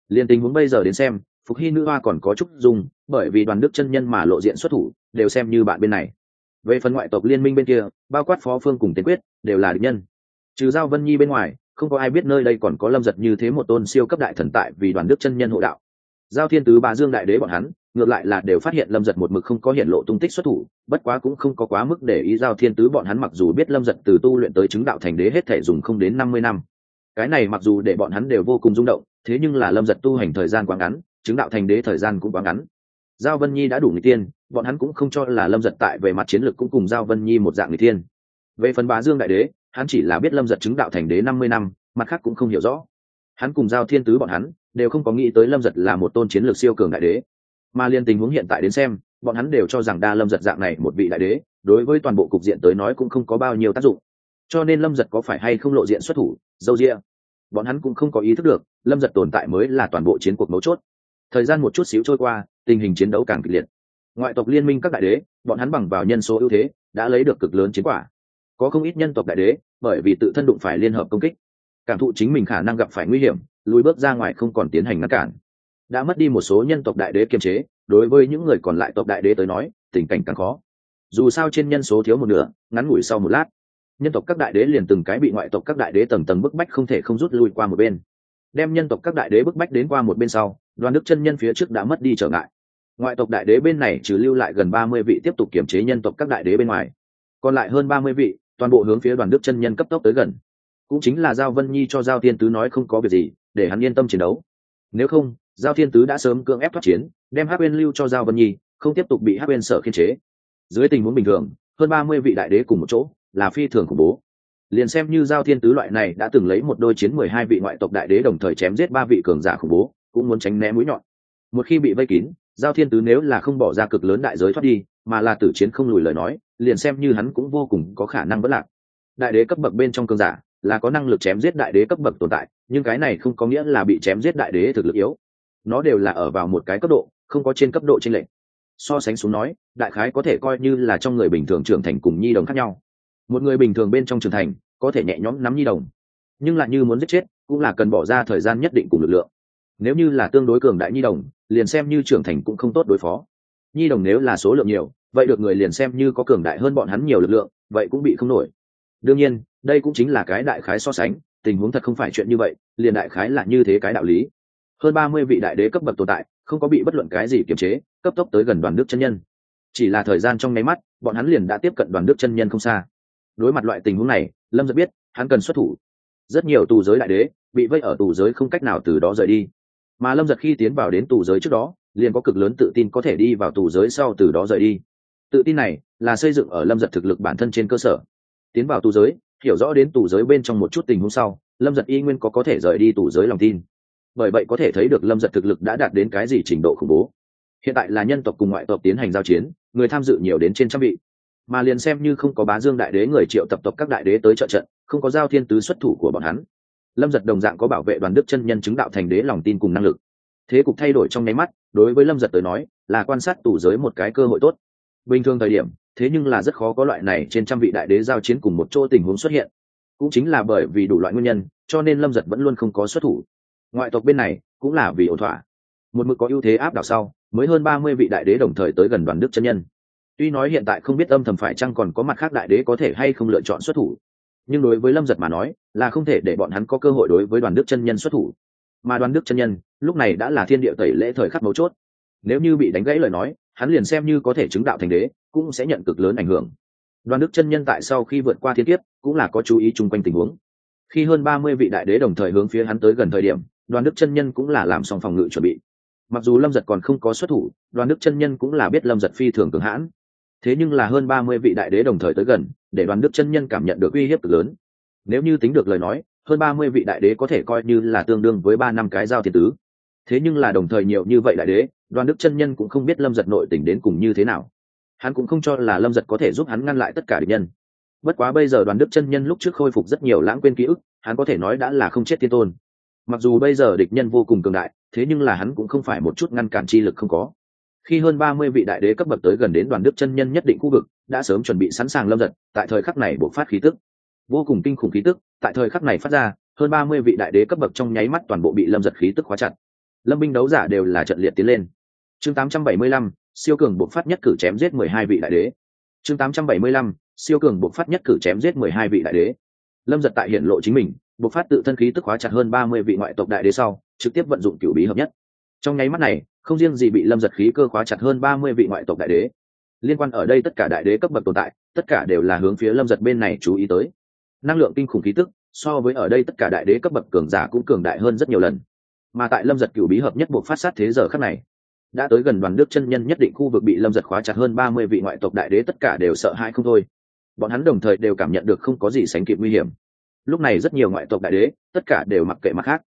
Liền tình huống bây giờ đến xem, phục hy nữ hoa còn có chút dùng, bởi vì đoàn đức chân nhân mà lộ diện xuất thủ, đều xem như bạn bên này. Về phần ngoại tộc liên minh bên kia, bao quát phó phương cùng tiến quyết, đều là địch nhân. Trừ giao vân nhi bên ngoài, không có ai biết nơi đây còn có lâm giật như thế một tôn siêu cấp đại thần tại vì đoàn đức chân nhân hộ đạo giao thiên tứ bà dương đại đế bọn hắn, ngược lại là đều phát hiện lâm giật một mực không có hiện lộ tung tích xuất thủ, bất quá cũng không có quá mức để ý giao thiên tứ bọn hắn mặc dù biết lâm giật từ tu luyện tới chứng đạo thành đế hết thể dùng không đến năm mươi năm. Cái này mặc dù để bọn hắn đều vô cùng rung động, thế nhưng là lâm giật tu hành thời gian quá ngắn, chứng đạo thành đế thời gian cũng quá ngắn. Giao vân nhi đã đủ người tiên bọn hắn cũng không cho là lâm giật tại về mặt chiến lược cũng cùng giao vân nhi một dạng người tiên về phần bá dương đại đế, hắn chỉ là biết lâm giật chứng đạo thành đế năm mươi năm, mặt khác cũng không hiểu rõ. Hắn cùng giao thiên tứ bọn hắn đều không có nghĩ tới lâm giật là một tôn chiến lược siêu cường đại đế. Mà liên tình huống hiện tại đến xem, bọn hắn đều cho rằng đa lâm giật dạng này một vị đại đế, đối với toàn bộ cục diện tới nói cũng không có bao nhiêu tác dụng. Cho nên lâm giật có phải hay không lộ diện xuất thủ, dâu rĩa bọn hắn cũng không có ý thức được, lâm giật tồn tại mới là toàn bộ chiến cuộc mấu chốt. Thời gian một chút xíu trôi qua, tình hình chiến đấu càng kịch liệt. Ngoại tộc liên minh các đại đế, bọn hắn bằng vào nhân số ưu thế, đã lấy được cực lớn chiến quả. Có không ít nhân tộc đại đế, bởi vì tự thân đụng phải liên hợp công kích, cảm thụ chính mình khả năng gặp phải nguy hiểm lùi bước ra ngoài không còn tiến hành ngăn cản. Đã mất đi một số nhân tộc đại đế kiềm chế, đối với những người còn lại tộc đại đế tới nói, tình cảnh càng khó. Dù sao trên nhân số thiếu một nửa, ngắn ngủi sau một lát, nhân tộc các đại đế liền từng cái bị ngoại tộc các đại đế tầng tầng bức bách không thể không rút lui qua một bên. Đem nhân tộc các đại đế bức bách đến qua một bên sau, đoàn đức chân nhân phía trước đã mất đi trở ngại. Ngoại tộc đại đế bên này trừ lưu lại gần ba mươi vị tiếp tục kiểm chế nhân tộc các đại đế bên ngoài. Còn lại hơn ba mươi vị, toàn bộ hướng phía đoàn đức chân nhân cấp tốc tới gần cũng chính là giao vân nhi cho giao thiên tứ nói không có việc gì, để hắn yên tâm chiến đấu. Nếu không, giao thiên tứ đã sớm cưỡng ép thoát chiến, đem hát bên lưu cho giao vân nhi, không tiếp tục bị hát bên sở khiên chế. Dưới tình huống bình thường, hơn ba mươi vị đại đế cùng một chỗ, là phi thường khủng bố. Liền xem như giao thiên tứ loại này đã từng lấy một đôi chiến mười hai vị ngoại tộc đại đế đồng thời chém giết ba vị cường giả khủng bố, cũng muốn tránh né mũi nhọn. Một khi bị vây kín, giao thiên tứ nếu là không bỏ ra cực lớn đại giới thoát đi, mà là tử chiến không lùi lời nói, liền xem như hắn cũng vô cùng có khả năng vất lạc. Đại đế cấp bậc bên trong cường giả là có năng lực chém giết đại đế cấp bậc tồn tại, nhưng cái này không có nghĩa là bị chém giết đại đế thực lực yếu. Nó đều là ở vào một cái cấp độ, không có trên cấp độ trên lệnh so sánh xuống nói, đại khái có thể coi như là trong người bình thường trưởng thành cùng nhi đồng khác nhau. Một người bình thường bên trong trưởng thành, có thể nhẹ nhõm nắm nhi đồng. Nhưng lại như muốn giết chết, cũng là cần bỏ ra thời gian nhất định cùng lực lượng. Nếu như là tương đối cường đại nhi đồng, liền xem như trưởng thành cũng không tốt đối phó. Nhi đồng nếu là số lượng nhiều, vậy được người liền xem như có cường đại hơn bọn hắn nhiều lực lượng, vậy cũng bị không nổi đương nhiên, đây cũng chính là cái đại khái so sánh, tình huống thật không phải chuyện như vậy, liền đại khái là như thế cái đạo lý. Hơn ba mươi vị đại đế cấp bậc tồn tại, không có bị bất luận cái gì kiềm chế, cấp tốc tới gần đoàn đức chân nhân. Chỉ là thời gian trong nháy mắt, bọn hắn liền đã tiếp cận đoàn đức chân nhân không xa. Đối mặt loại tình huống này, lâm giật biết, hắn cần xuất thủ. Rất nhiều tù giới đại đế bị vây ở tù giới không cách nào từ đó rời đi. Mà lâm giật khi tiến vào đến tù giới trước đó, liền có cực lớn tự tin có thể đi vào tù giới sau từ đó rời đi. Tự tin này là xây dựng ở lâm giật thực lực bản thân trên cơ sở tiến vào tù giới, hiểu rõ đến tù giới bên trong một chút tình huống sau, lâm giật y nguyên có có thể rời đi tù giới lòng tin. Bởi vậy có thể thấy được lâm giật thực lực đã đạt đến cái gì trình độ khủng bố. Hiện tại là nhân tộc cùng ngoại tộc tiến hành giao chiến, người tham dự nhiều đến trên trăm vị. Mà liền xem như không có bá dương đại đế, người triệu tập tộc các đại đế tới trợ trận, không có giao thiên tứ xuất thủ của bọn hắn. Lâm giật đồng dạng có bảo vệ đoàn đức chân nhân chứng đạo thành đế lòng tin cùng năng lực. Thế cục thay đổi trong nháy mắt, đối với lâm giật tới nói, là quan sát tù giới một cái cơ hội tốt. Bình thường thời điểm thế nhưng là rất khó có loại này trên trăm vị đại đế giao chiến cùng một chỗ tình huống xuất hiện. Cũng chính là bởi vì đủ loại nguyên nhân, cho nên lâm giật vẫn luôn không có xuất thủ. Ngoại tộc bên này, cũng là vì ổn thỏa. Một mực có ưu thế áp đảo sau, mới hơn ba mươi vị đại đế đồng thời tới gần đoàn đức chân nhân. Tuy nói hiện tại không biết âm thầm phải chăng còn có mặt khác đại đế có thể hay không lựa chọn xuất thủ, nhưng đối với lâm giật mà nói, là không thể để bọn hắn có cơ hội đối với đoàn đức chân nhân xuất thủ. Mà đoàn đức chân nhân, lúc này đã là thiên địa tẩy lễ thời khắc mấu chốt. Nếu như bị đánh gãy lời nói hắn liền xem như có thể chứng đạo thành đế, cũng sẽ nhận cực lớn ảnh hưởng. Đoàn đức chân nhân tại sau khi vượt qua thiên kiếp, cũng là có chú ý chung quanh tình huống. Khi hơn ba mươi vị đại đế đồng thời hướng phía hắn tới gần thời điểm, đoàn đức chân nhân cũng là làm xong phòng ngự chuẩn bị. Mặc dù lâm giật còn không có xuất thủ, đoàn đức chân nhân cũng là biết lâm giật phi thường cường hãn. Thế nhưng là hơn ba mươi vị đại đế đồng thời tới gần, để đoàn đức chân nhân cảm nhận được uy hiếp cực lớn. Nếu như tính được lời nói, hơn ba mươi vị đại đế có thể coi như là tương đương với ba năm cái giao thiên tứ thế nhưng là đồng thời nhiều như vậy đại đế đoàn đức chân nhân cũng không biết lâm giật nội tình đến cùng như thế nào. Hắn cũng không cho là lâm giật có thể giúp hắn ngăn lại tất cả địch nhân. Bất quá bây giờ đoàn đức chân nhân lúc trước khôi phục rất nhiều lãng quên ký ức, hắn có thể nói đã là không chết tiên tôn. Mặc dù bây giờ địch nhân vô cùng cường đại, thế nhưng là hắn cũng không phải một chút ngăn cản chi lực không có. Khi hơn ba mươi vị đại đế cấp bậc tới gần đến đoàn đức chân nhân nhất định khu vực, đã sớm chuẩn bị sẵn sàng lâm giật, tại thời khắc này buộc phát khí tức. Vô cùng kinh khủng khí tức, tại thời khắc này phát ra, hơn ba mươi vị đại đế cấp bậc trong nháy mắt toàn bộ bị lâm giật khí tức khóa chặt lâm binh đấu giả đều là trận liệt tiến lên. Chương tám trăm bảy mươi lăm, siêu cường bộc phát nhất cử chém giết mười hai vị đại đế. Chương tám trăm bảy mươi lăm, siêu cường bộc phát nhất cử chém giết mười hai vị đại đế. Lâm giật tại hiện lộ chính mình bộc phát tự thân khí tức hóa chặt hơn ba mươi vị ngoại tộc đại đế sau, trực tiếp vận dụng cựu bí hợp nhất. Trong nháy mắt này, không riêng gì bị lâm giật khí cơ khóa chặt hơn ba mươi vị ngoại tộc đại đế, liên quan ở đây tất cả đại đế cấp bậc tồn tại, tất cả đều là hướng phía lâm giật bên này chú ý tới. Năng lượng kinh khủng khí tức, so với ở đây tất cả đại đế cấp bậc cường giả cũng cường đại hơn rất nhiều lần mà tại lâm giật cựu bí hợp nhất buộc phát sát thế giờ khắc này. Đã tới gần đoàn nước chân nhân nhất định khu vực bị lâm giật khóa chặt hơn ba mươi vị ngoại tộc đại đế tất cả đều sợ hãi không thôi. Bọn hắn đồng thời đều cảm nhận được không có gì sánh kịp nguy hiểm. Lúc này rất nhiều ngoại tộc đại đế, tất cả đều mặc kệ mặt khác.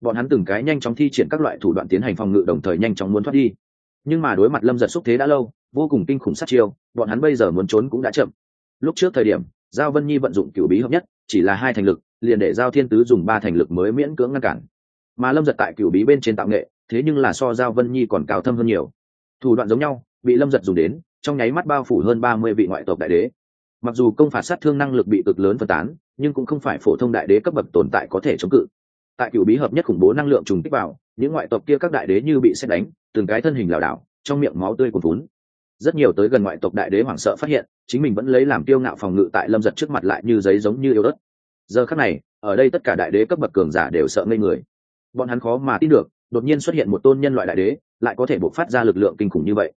Bọn hắn từng cái nhanh chóng thi triển các loại thủ đoạn tiến hành phòng ngự đồng thời nhanh chóng muốn thoát đi. Nhưng mà đối mặt lâm giật xúc thế đã lâu, vô cùng kinh khủng sát chiêu, bọn hắn bây giờ muốn trốn cũng đã chậm. Lúc trước thời điểm, giao vân nhi vận dụng cựu bí hợp nhất, chỉ là hai thành lực, liền để giao thiên tứ dùng ba thành lực mới miễn cưỡng ngăn cản mà lâm giật tại cựu bí bên trên tạo nghệ, thế nhưng là so giao vân nhi còn cao thâm hơn nhiều. Thủ đoạn giống nhau, bị lâm giật dùng đến, trong nháy mắt bao phủ hơn ba mươi vị ngoại tộc đại đế. Mặc dù công phạt sát thương năng lực bị cực lớn phân tán, nhưng cũng không phải phổ thông đại đế cấp bậc tồn tại có thể chống cự. Tại cựu bí hợp nhất khủng bố năng lượng trùng kích vào, những ngoại tộc kia các đại đế như bị xét đánh, từng cái thân hình lảo đảo, trong miệng máu tươi cuồn vún rất nhiều tới gần ngoại tộc đại đế hoảng sợ phát hiện, chính mình vẫn lấy làm tiêu ngạo phòng ngự tại lâm giật trước mặt lại như giấy giống như yêu đất. Giờ khắc này, ở đây tất cả đại đế cấp bậc cường giả đều sợ ngây người bọn hắn khó mà tin được, đột nhiên xuất hiện một tôn nhân loại đại đế, lại có thể bộc phát ra lực lượng kinh khủng như vậy.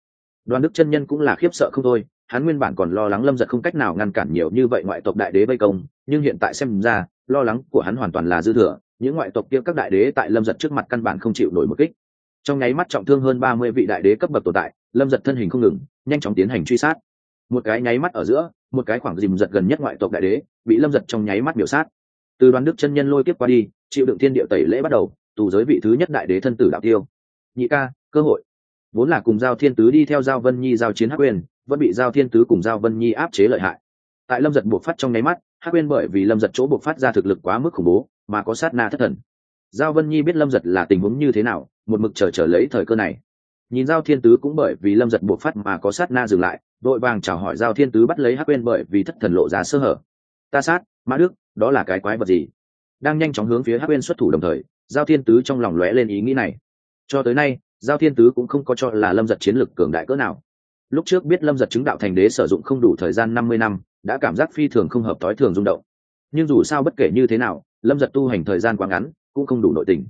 Đoàn đức chân nhân cũng là khiếp sợ không thôi, hắn nguyên bản còn lo lắng lâm giật không cách nào ngăn cản nhiều như vậy ngoại tộc đại đế vây công, nhưng hiện tại xem ra, lo lắng của hắn hoàn toàn là dư thừa, những ngoại tộc kia các đại đế tại lâm giật trước mặt căn bản không chịu nổi một kích. Trong nháy mắt trọng thương hơn ba mươi vị đại đế cấp bậc tồn tại, lâm giật thân hình không ngừng, nhanh chóng tiến hành truy sát. Một cái nháy mắt ở giữa, một cái khoảng dìm giật gần nhất ngoại tộc đại đế, bị lâm giật trong nháy mắt biểu sát. Từ đoàn đức chân nhân lôi tiếp qua đi, chịu đựng thiên địa tẩy lễ bắt đầu tù giới vị thứ nhất đại đế thân tử đạo tiêu. Nhị ca, cơ hội. Vốn là cùng giao thiên tứ đi theo giao vân nhi giao chiến hắc quyền vẫn bị giao thiên tứ cùng giao vân nhi áp chế lợi hại. Tại lâm giật buộc phát trong nháy mắt, hắc quyền bởi vì lâm giật chỗ buộc phát ra thực lực quá mức khủng bố, mà có sát na thất thần. Giao vân nhi biết lâm giật là tình huống như thế nào, một mực chờ chờ lấy thời cơ này. Nhìn giao thiên tứ cũng bởi vì lâm giật buộc phát mà có sát na dừng lại, đội vàng chào hỏi giao thiên tứ bắt lấy hắc quên bởi vì thất thần lộ ra sơ hở. Ta sát mã đức, đó là cái quái vật gì? Đang nhanh chóng hướng phía hắc quên xuất thủ đồng thời giao thiên tứ trong lòng lóe lên ý nghĩ này. Cho tới nay, giao thiên tứ cũng không có cho là lâm giật chiến lực cường đại cỡ nào. Lúc trước biết lâm giật chứng đạo thành đế sử dụng không đủ thời gian năm mươi năm, đã cảm giác phi thường không hợp tối thường rung động. Nhưng dù sao bất kể như thế nào, lâm giật tu hành thời gian quá ngắn, cũng không đủ nội tình.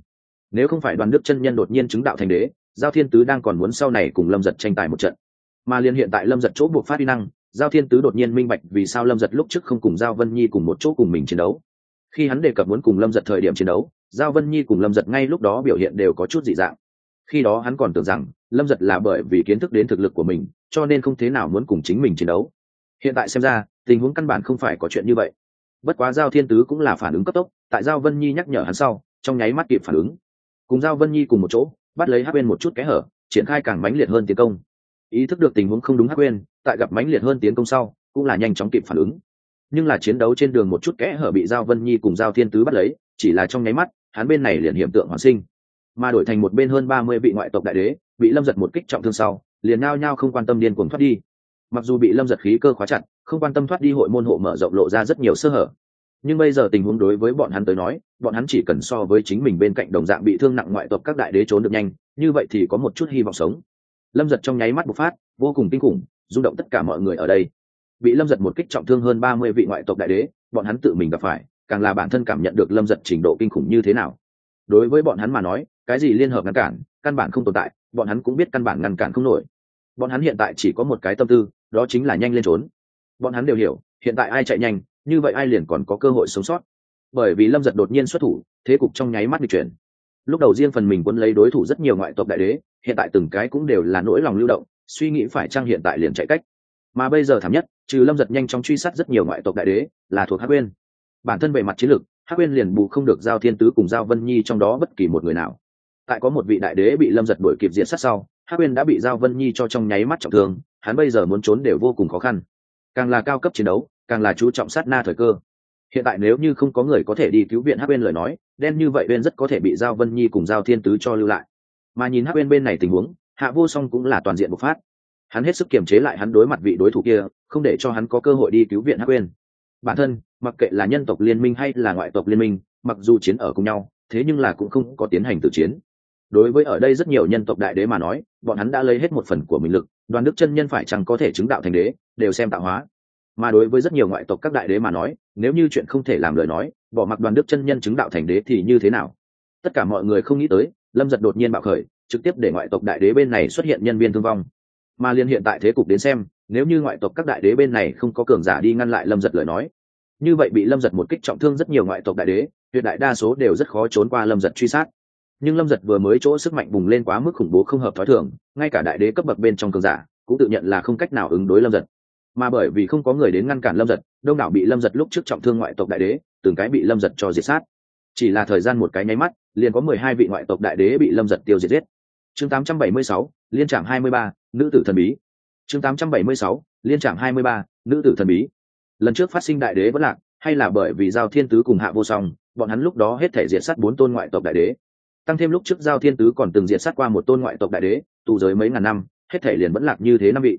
Nếu không phải đoàn đức chân nhân đột nhiên chứng đạo thành đế, giao thiên tứ đang còn muốn sau này cùng lâm giật tranh tài một trận. Mà liên hiện tại lâm giật chỗ buộc phát uy năng, giao thiên tứ đột nhiên minh bạch vì sao lâm giật lúc trước không cùng giao vân nhi cùng một chỗ cùng mình chiến đấu khi hắn đề cập muốn cùng lâm giật thời điểm chiến đấu, giao vân nhi cùng lâm giật ngay lúc đó biểu hiện đều có chút dị dạng. Khi đó hắn còn tưởng rằng lâm giật là bởi vì kiến thức đến thực lực của mình, cho nên không thế nào muốn cùng chính mình chiến đấu. Hiện tại xem ra, tình huống căn bản không phải có chuyện như vậy. Bất quá giao thiên tứ cũng là phản ứng cấp tốc, tại giao vân nhi nhắc nhở hắn sau, trong nháy mắt kịp phản ứng. Cùng giao vân nhi cùng một chỗ, bắt lấy hát bên một chút kẽ hở, triển khai càng mãnh liệt hơn tiến công. Ý thức được tình huống không đúng hát bên tại gặp mãnh liệt hơn tiến công sau, cũng là nhanh chóng kịp phản ứng nhưng là chiến đấu trên đường một chút kẽ hở bị giao vân nhi cùng giao thiên tứ bắt lấy, chỉ là trong nháy mắt, hắn bên này liền hiện tượng hoàn sinh. Mà đổi thành một bên hơn ba mươi vị ngoại tộc đại đế, bị lâm giật một kích trọng thương sau, liền nao nhao không quan tâm điên cuồng thoát đi. Mặc dù bị lâm giật khí cơ khóa chặt, không quan tâm thoát đi hội môn hộ mở rộng lộ ra rất nhiều sơ hở. Nhưng bây giờ tình huống đối với bọn hắn tới nói, bọn hắn chỉ cần so với chính mình bên cạnh đồng dạng bị thương nặng ngoại tộc các đại đế trốn được nhanh, như vậy thì có một chút hy vọng sống. Lâm giật trong nháy mắt bộc phát, vô cùng kinh khủng, rung động tất cả mọi người ở đây bị lâm giật một kích trọng thương hơn ba mươi vị ngoại tộc đại đế, bọn hắn tự mình gặp phải, càng là bản thân cảm nhận được lâm giật trình độ kinh khủng như thế nào. Đối với bọn hắn mà nói, cái gì liên hợp ngăn cản, căn bản không tồn tại, bọn hắn cũng biết căn bản ngăn cản không nổi. Bọn hắn hiện tại chỉ có một cái tâm tư, đó chính là nhanh lên trốn. Bọn hắn đều hiểu, hiện tại ai chạy nhanh, như vậy ai liền còn có cơ hội sống sót. Bởi vì lâm giật đột nhiên xuất thủ, thế cục trong nháy mắt bị chuyển. Lúc đầu riêng phần mình quân lấy đối thủ rất nhiều ngoại tộc đại đế, hiện tại từng cái cũng đều là nỗi lòng lưu động, suy nghĩ phải chăng hiện tại liền chạy cách. Mà bây giờ thảm nhất trừ lâm giật nhanh chóng truy sát rất nhiều ngoại tộc đại đế, là thuộc hắc uyên bản thân về mặt chiến lược hắc uyên liền bù không được giao thiên tứ cùng giao vân nhi trong đó bất kỳ một người nào. Tại có một vị đại đế bị lâm giật đuổi kịp diện sát sau, hắc uyên đã bị giao vân nhi cho trong nháy mắt trọng thương, hắn bây giờ muốn trốn đều vô cùng khó khăn. Càng là cao cấp chiến đấu, càng là chú trọng sát na thời cơ. Hiện tại nếu như không có người có thể đi cứu viện hắc uyên lời nói, đen như vậy uyên rất có thể bị giao vân nhi cùng giao thiên tứ cho lưu lại. Mà nhìn hắc uyên bên này tình huống, hạ vô song cũng là toàn diện bộc phát hắn hết sức kiềm chế lại hắn đối mặt vị đối thủ kia, không để cho hắn có cơ hội đi cứu viện hắc uyên. Bản thân, mặc kệ là nhân tộc liên minh hay là ngoại tộc liên minh, mặc dù chiến ở cùng nhau, thế nhưng là cũng không có tiến hành tự chiến. Đối với ở đây rất nhiều nhân tộc đại đế mà nói, bọn hắn đã lấy hết một phần của mình lực, đoàn đức chân nhân phải chăng có thể chứng đạo thành đế, đều xem tạo hóa. Mà đối với rất nhiều ngoại tộc các đại đế mà nói, nếu như chuyện không thể làm lời nói, bỏ mặc đoàn đức chân nhân chứng đạo thành đế thì như thế nào? Tất cả mọi người không nghĩ tới, lâm giật đột nhiên bạo khởi, trực tiếp để ngoại tộc đại đế bên này xuất hiện nhân viên thương vong mà liên hiện tại thế cục đến xem, nếu như ngoại tộc các đại đế bên này không có cường giả đi ngăn lại lâm giật lời nói, như vậy bị lâm giật một kích trọng thương rất nhiều ngoại tộc đại đế, tuyệt đại đa số đều rất khó trốn qua lâm giật truy sát. Nhưng lâm giật vừa mới chỗ sức mạnh bùng lên quá mức khủng bố không hợp t h ó i thường, ngay cả đại đế cấp bậc bên trong cường giả cũng tự nhận là không cách nào ứng đối lâm giật. Mà bởi vì không có người đến ngăn cản lâm giật, đông đảo bị lâm giật lúc trước trọng thương ngoại tộc đại đế, từng cái bị lâm giật cho diệt sát. Chỉ là thời gian một cái nháy mắt, liền có mười hai vị ngoại tộc đại đế bị lâm giật tiêu diệt giết chương tám trăm bảy mươi sáu, liên trạm hai mươi ba, nữ tử thần bí. Chương tám trăm bảy mươi sáu, liên trạm hai mươi ba, nữ tử thần bí. Lần trước phát sinh đại đế vẫn lạc, hay là bởi vì giao thiên tứ cùng hạ vô song, bọn hắn lúc đó hết thể diệt sát bốn tôn ngoại tộc đại đế. Tăng thêm lúc trước giao thiên tứ còn từng diệt sát qua một tôn ngoại tộc đại đế, tù giới mấy ngàn năm, hết thể liền vẫn lạc như thế năm vị.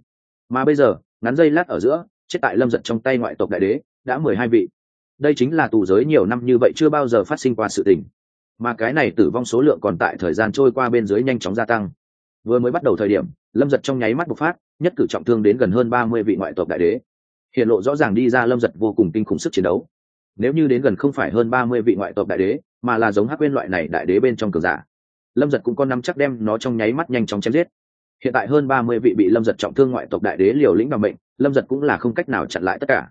Mà bây giờ, ngắn dây lát ở giữa, chết tại lâm giật trong tay ngoại tộc đại đế, đã mười hai vị. Đây chính là tù giới nhiều năm như vậy chưa bao giờ phát sinh qua sự tình mà cái này tử vong số lượng còn tại thời gian trôi qua bên dưới nhanh chóng gia tăng. Vừa mới bắt đầu thời điểm lâm giật trong nháy mắt bộc phát nhất cử trọng thương đến gần hơn ba mươi vị ngoại tộc đại đế. Hiện lộ rõ ràng đi ra lâm giật vô cùng kinh khủng sức chiến đấu. Nếu như đến gần không phải hơn ba mươi vị ngoại tộc đại đế mà là giống hắc quên loại này đại đế bên trong cường giả lâm giật cũng có năm chắc đem nó trong nháy mắt nhanh chóng chém giết. Hiện tại hơn ba mươi vị bị lâm giật trọng thương ngoại tộc đại đế liều lĩnh bằng bệnh, lâm giật cũng là không cách nào chặn lại tất cả.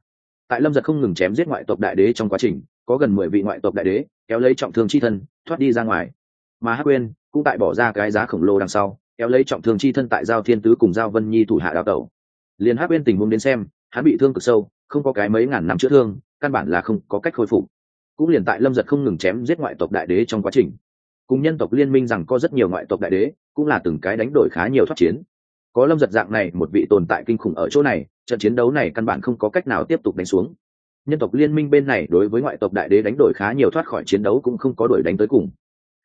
Tại lâm giật không ngừng chém giết ngoại tộc đại đế trong quá trình có gần mười vị ngoại tộc đại đế kéo lấy trọng thương c h i thân thoát đi ra ngoài. Mà hắc quên cũng tại bỏ ra cái giá khổng lồ đằng sau, kéo lấy trọng thương chi thân tại giao thiên tứ cùng giao vân nhi thủ hạ đào tẩu. Liền hắc quên tình huống đến xem, hắn bị thương cực sâu, không có cái mấy ngàn năm chữa thương, căn bản là không có cách khôi phục. Cũng liền tại lâm giật không ngừng chém giết ngoại tộc đại đế trong quá trình. Cùng nhân tộc liên minh rằng có rất nhiều ngoại tộc đại đế, cũng là từng cái đánh đổi khá nhiều thoát chiến. Có lâm giật dạng này một vị tồn tại kinh khủng ở chỗ này, trận chiến đấu này căn bản không có cách nào tiếp tục đánh xuống nhân tộc liên minh bên này đối với ngoại tộc đại đế đánh đổi khá nhiều, thoát khỏi chiến đấu cũng không có đuổi đánh tới cùng.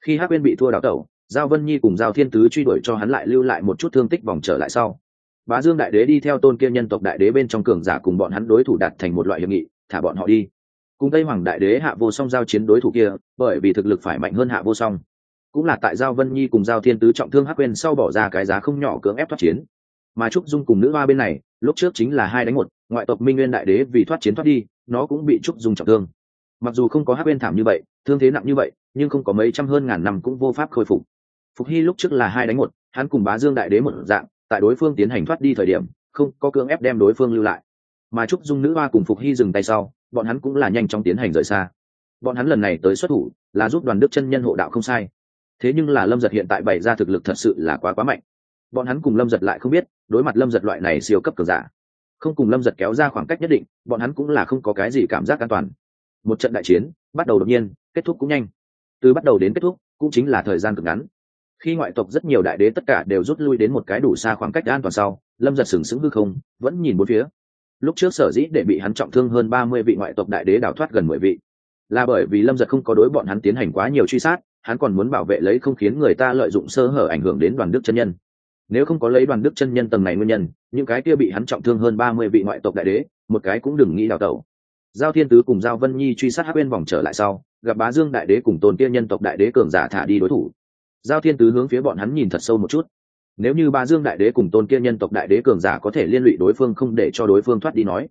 Khi hắc bên bị thua đào tẩu, giao vân nhi cùng giao thiên tứ truy đuổi cho hắn lại lưu lại một chút thương tích vòng trở lại sau. Bá dương đại đế đi theo tôn kia nhân tộc đại đế bên trong cường giả cùng bọn hắn đối thủ đạt thành một loại hiệp nghị, thả bọn họ đi. Cùng tây hoàng đại đế hạ vô song giao chiến đối thủ kia, bởi vì thực lực phải mạnh hơn hạ vô song. Cũng là tại giao vân nhi cùng giao thiên tứ trọng thương hắc quên sau bỏ ra cái giá không nhỏ cưỡng ép thoát chiến. Mà trúc dung cùng nữ hoa bên này, lúc trước chính là hai đánh một, ngoại tộc minh nguyên đại đế vì thoát chiến thoát đi nó cũng bị trúc dung trọng thương. Mặc dù không có hắc bên thảm như vậy, thương thế nặng như vậy, nhưng không có mấy trăm hơn ngàn năm cũng vô pháp khôi phục. Phục hy lúc trước là hai đánh một, hắn cùng bá dương đại đế một dạng, tại đối phương tiến hành thoát đi thời điểm, không có cưỡng ép đem đối phương lưu lại. Mà trúc dung nữ hoa cùng phục hy dừng tay sau, bọn hắn cũng là nhanh chóng tiến hành rời xa. Bọn hắn lần này tới xuất thủ, là giúp đoàn đức chân nhân hộ đạo không sai. Thế nhưng là lâm giật hiện tại bày ra thực lực thật sự là quá quá mạnh. Bọn hắn cùng lâm giật lại không biết, đối mặt lâm giật loại này siêu cấp cường giả không cùng lâm giật kéo ra khoảng cách nhất định, bọn hắn cũng là không có cái gì cảm giác an toàn. Một trận đại chiến, bắt đầu đột nhiên, kết thúc cũng nhanh. Từ bắt đầu đến kết thúc, cũng chính là thời gian cực ngắn. Khi ngoại tộc rất nhiều đại đế tất cả đều rút lui đến một cái đủ xa khoảng cách an toàn sau, lâm giật sừng sững hư không, vẫn nhìn bốn phía. Lúc trước sở dĩ để bị hắn trọng thương hơn ba mươi vị ngoại tộc đại đế đào thoát gần mười vị, là bởi vì lâm giật không có đối bọn hắn tiến hành quá nhiều truy sát, hắn còn muốn bảo vệ lấy không khiến người ta lợi dụng sơ hở ảnh hưởng đến đoàn đức chân nhân nếu không có lấy đoàn đức chân nhân tầng này nguyên nhân, những cái kia bị hắn trọng thương hơn ba mươi vị ngoại tộc đại đế, một cái cũng đừng nghĩ đào tẩu. Giao thiên tứ cùng giao vân nhi truy sát hát bên vòng trở lại sau, gặp bá dương đại đế cùng tôn kia nhân tộc đại đế cường giả thả đi đối thủ. Giao thiên tứ hướng phía bọn hắn nhìn thật sâu một chút. Nếu như ba dương đại đế cùng tôn kia nhân tộc đại đế cường giả có thể liên lụy đối phương không để cho đối phương thoát đi nói.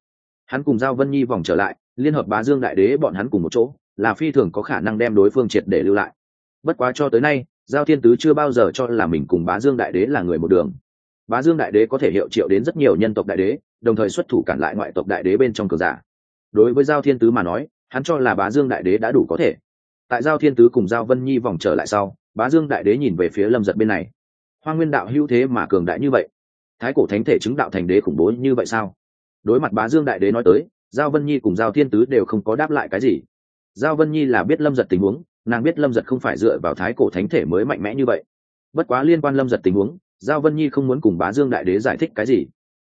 Hắn cùng giao vân nhi vòng trở lại, liên hợp bá dương đại đế bọn hắn cùng một chỗ, là phi thường có khả năng đem đối phương triệt để lưu lại. Bất quá cho tới nay giao thiên tứ chưa bao giờ cho là mình cùng bá dương đại đế là người một đường. Bá dương đại đế có thể hiệu triệu đến rất nhiều nhân tộc đại đế, đồng thời xuất thủ cản lại ngoại tộc đại đế bên trong cờ giả. Đối với giao thiên tứ mà nói, hắn cho là bá dương đại đế đã đủ có thể. Tại giao thiên tứ cùng giao vân nhi vòng trở lại sau, bá dương đại đế nhìn về phía lâm giật bên này. Hoa nguyên đạo hữu thế mà cường đại như vậy? Thái cổ thánh thể chứng đạo thành đế khủng bố như vậy sao? Đối mặt bá dương đại đế nói tới, giao vân nhi cùng giao thiên tứ đều không có đáp lại cái gì. Giao vân nhi là biết lâm giật tình huống nàng biết lâm giật không phải dựa vào thái cổ thánh thể mới mạnh mẽ như vậy. Bất quá liên quan lâm giật tình huống, giao vân nhi không muốn cùng bá dương đại đế giải thích cái gì.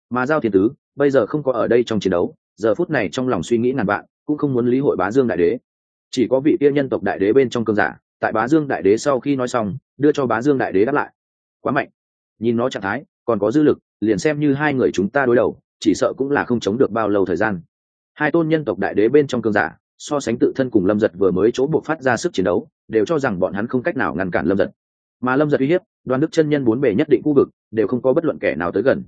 Mà giao thiên tứ, bây giờ không có ở đây trong chiến đấu, giờ phút này trong lòng suy nghĩ ngàn vạn, cũng không muốn lý hội bá dương đại đế. Chỉ có vị kia nhân tộc đại đế bên trong cơn giả, tại bá dương đại đế sau khi nói xong, đưa cho bá dương đại đế đáp lại. Quá mạnh. Nhìn nó trạng thái, còn có dư lực, liền xem như hai người chúng ta đối đầu, chỉ sợ cũng là không chống được bao lâu thời gian. Hai tôn nhân tộc đại đế bên trong cơn giả so sánh tự thân cùng lâm giật vừa mới chỗ buộc phát ra sức chiến đấu, đều cho rằng bọn hắn không cách nào ngăn cản lâm giật. Mà lâm giật uy hiếp, đoàn đức chân nhân bốn bề nhất định khu vực, đều không có bất luận kẻ nào tới gần.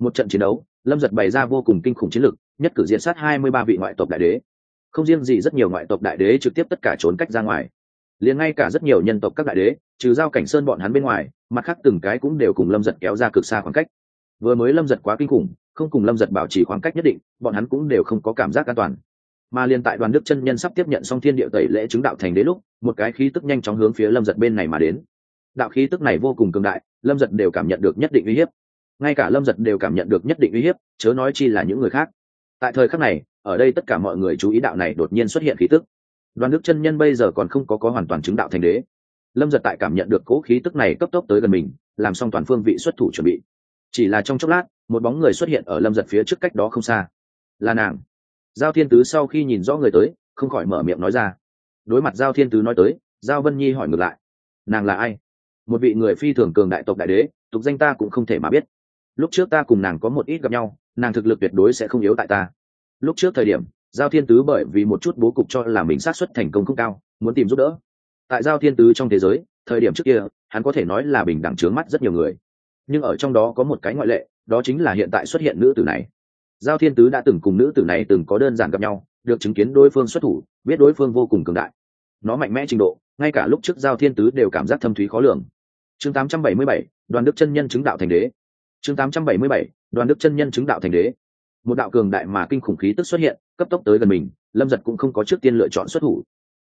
Một trận chiến đấu, lâm giật bày ra vô cùng kinh khủng chiến lực, nhất cử diện sát hai mươi ba vị ngoại tộc đại đế. Không riêng gì rất nhiều ngoại tộc đại đế trực tiếp tất cả trốn cách ra ngoài, liền ngay cả rất nhiều nhân tộc các đại đế, trừ giao cảnh sơn bọn hắn bên ngoài, mặt khác từng cái cũng đều cùng lâm giật kéo ra cực xa khoảng cách. Vừa mới lâm giật quá kinh khủng, không cùng lâm giật bảo trì khoảng cách nhất định, bọn hắn cũng đều không có cảm giác an toàn mà liền tại đoàn đức chân nhân sắp tiếp nhận xong thiên địa tẩy lễ chứng đạo thành đế lúc, một cái khí tức nhanh chóng hướng phía lâm giật bên này mà đến. Đạo khí tức này vô cùng cường đại, lâm giật đều cảm nhận được nhất định uy hiếp. Ngay cả lâm giật đều cảm nhận được nhất định uy hiếp, chớ nói chi là những người khác. Tại thời khắc này, ở đây tất cả mọi người chú ý đạo này đột nhiên xuất hiện khí tức. Đoàn đức chân nhân bây giờ còn không có có hoàn toàn chứng đạo thành đế. Lâm giật tại cảm nhận được cỗ khí tức này cấp tốc tới gần mình, làm xong toàn phương vị xuất thủ chuẩn bị. Chỉ là trong chốc lát, một bóng người xuất hiện ở lâm giật phía trước cách đó không xa. Là nàng giao thiên tứ sau khi nhìn rõ người tới, không khỏi mở miệng nói ra. Đối mặt giao thiên tứ nói tới, giao vân nhi hỏi ngược lại. Nàng là ai? Một vị người phi thường cường đại tộc đại đế, tục danh ta cũng không thể mà biết. Lúc trước ta cùng nàng có một ít gặp nhau, nàng thực lực tuyệt đối sẽ không yếu tại ta. Lúc trước thời điểm, giao thiên tứ bởi vì một chút bố cục cho là mình sát xuất thành công không cao, muốn tìm giúp đỡ. Tại giao thiên tứ trong thế giới, thời điểm trước kia, hắn có thể nói là bình đẳng trướng mắt rất nhiều người. Nhưng ở trong đó có một cái ngoại lệ, đó chính là hiện tại xuất hiện nữ tử này giao thiên tứ đã từng cùng nữ tử này từng có đơn giản gặp nhau được chứng kiến đối phương xuất thủ biết đối phương vô cùng cường đại. Nó mạnh mẽ trình độ ngay cả lúc trước giao thiên tứ đều cảm giác thâm thúy khó lường. Chương 877, đoàn đức chân nhân chứng đạo thành đế. Chương 877, đoàn đức chân nhân chứng đạo thành đế. Một đạo cường đại mà kinh khủng khí tức xuất hiện cấp tốc tới gần mình lâm giật cũng không có trước tiên lựa chọn xuất thủ.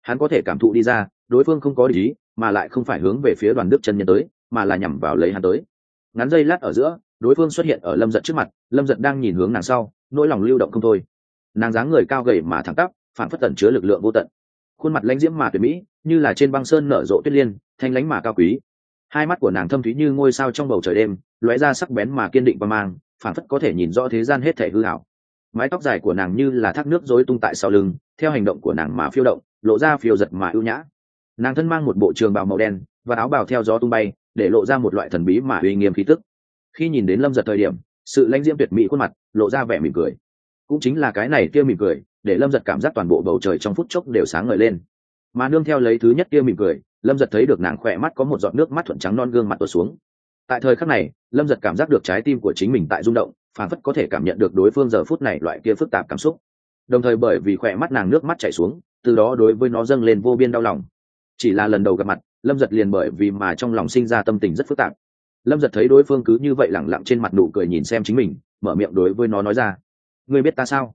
Hắn có thể cảm thụ đi ra đối phương không có lý mà lại không phải hướng về phía đoàn đức chân nhân tới mà là nhằm vào lấy hắn tới. Ngắn dây lát ở giữa đối phương xuất hiện ở lâm giật trước mặt, lâm giật đang nhìn hướng nàng sau, nỗi lòng lưu động không thôi. Nàng dáng người cao gầy mà thẳng tắp, phản phất tẩn chứa lực lượng vô tận. Khuôn mặt lãnh diễm mà tuyệt mỹ, như là trên băng sơn nở rộ tuyết liên, thanh lãnh mà cao quý. Hai mắt của nàng thâm thúy như ngôi sao trong bầu trời đêm, lóe ra sắc bén mà kiên định và mang, phản phất có thể nhìn rõ thế gian hết thể hư hảo mái tóc dài của nàng như là thác nước rối tung tại sau lưng, theo hành động của nàng mà phiêu động, lộ ra phiêu giật mà ưu nhã. Nàng thân mang một bộ trường bào màu đen và áo bào theo gió tung bay, để lộ ra một loại thần bí mà uy nghiêm khí tức khi nhìn đến lâm giật thời điểm, sự lãnh diễm tuyệt mỹ khuôn mặt lộ ra vẻ mỉm cười. Cũng chính là cái này kia mỉm cười, để lâm giật cảm giác toàn bộ bầu trời trong phút chốc đều sáng ngời lên. Mà nương theo lấy thứ nhất kia mỉm cười, lâm giật thấy được nàng khỏe mắt có một giọt nước mắt thuận trắng non gương mặt tuột xuống. Tại thời khắc này, lâm giật cảm giác được trái tim của chính mình tại rung động phản phất có thể cảm nhận được đối phương giờ phút này loại kia phức tạp cảm xúc. Đồng thời bởi vì khỏe mắt nàng nước mắt chảy xuống, từ đó đối với nó dâng lên vô biên đau lòng. Chỉ là lần đầu gặp mặt, lâm giật liền bởi vì mà trong lòng sinh ra tâm tình rất phức tạp lâm giật thấy đối phương cứ như vậy lẳng lặng trên mặt nụ cười nhìn xem chính mình, mở miệng đối với nó nói ra. Ngươi biết ta sao?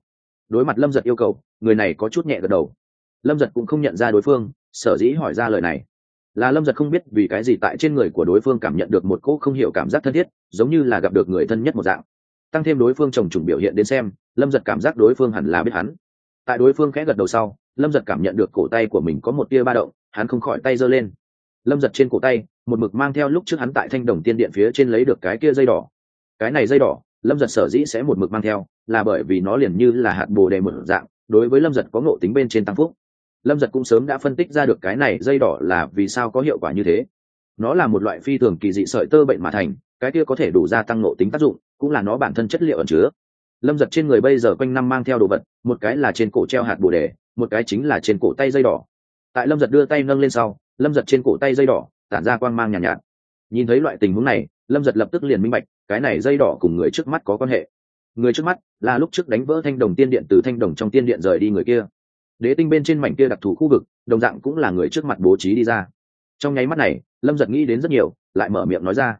Đối mặt lâm giật yêu cầu, người này có chút nhẹ gật đầu. Lâm giật cũng không nhận ra đối phương, sở dĩ hỏi ra lời này. Là lâm giật không biết vì cái gì tại trên người của đối phương cảm nhận được một cỗ không hiểu cảm giác thân thiết, giống như là gặp được người thân nhất một dạng. Tăng thêm đối phương trồng trùng biểu hiện đến xem, lâm giật cảm giác đối phương hẳn là biết hắn. Tại đối phương khẽ gật đầu sau, lâm giật cảm nhận được cổ tay của mình có một tia ba động, hắn không khỏi tay giơ lên. Lâm giật trên cổ tay một mực mang theo lúc trước hắn tại thanh đồng tiên điện phía trên lấy được cái kia dây đỏ. Cái này dây đỏ, lâm giật sở dĩ sẽ một mực mang theo, là bởi vì nó liền như là hạt bồ đề một dạng, đối với lâm giật có ngộ tính bên trên tăng phúc. Lâm giật cũng sớm đã phân tích ra được cái này dây đỏ là vì sao có hiệu quả như thế. Nó là một loại phi thường kỳ dị sợi tơ bệnh mà thành, cái kia có thể đủ gia tăng ngộ tính tác dụng, cũng là nó bản thân chất liệu ẩn chứa. Lâm giật trên người bây giờ quanh năm mang theo đồ vật, một cái là trên cổ treo hạt bồ đề, một cái chính là trên cổ tay dây đỏ. Tại lâm giật đưa tay nâng lên sau, lâm giật trên cổ tay dây đỏ tản ra quang mang nhàn nhạt, nhạt. Nhìn thấy loại tình huống này lâm giật lập tức liền minh bạch cái này dây đỏ cùng người trước mắt có quan hệ. Người trước mắt là lúc trước đánh vỡ thanh đồng tiên điện từ thanh đồng trong tiên điện rời đi người kia. Đế tinh bên trên mảnh kia đặc thù khu vực đồng dạng cũng là người trước mặt bố trí đi ra. Trong nháy mắt này lâm giật nghĩ đến rất nhiều lại mở miệng nói ra.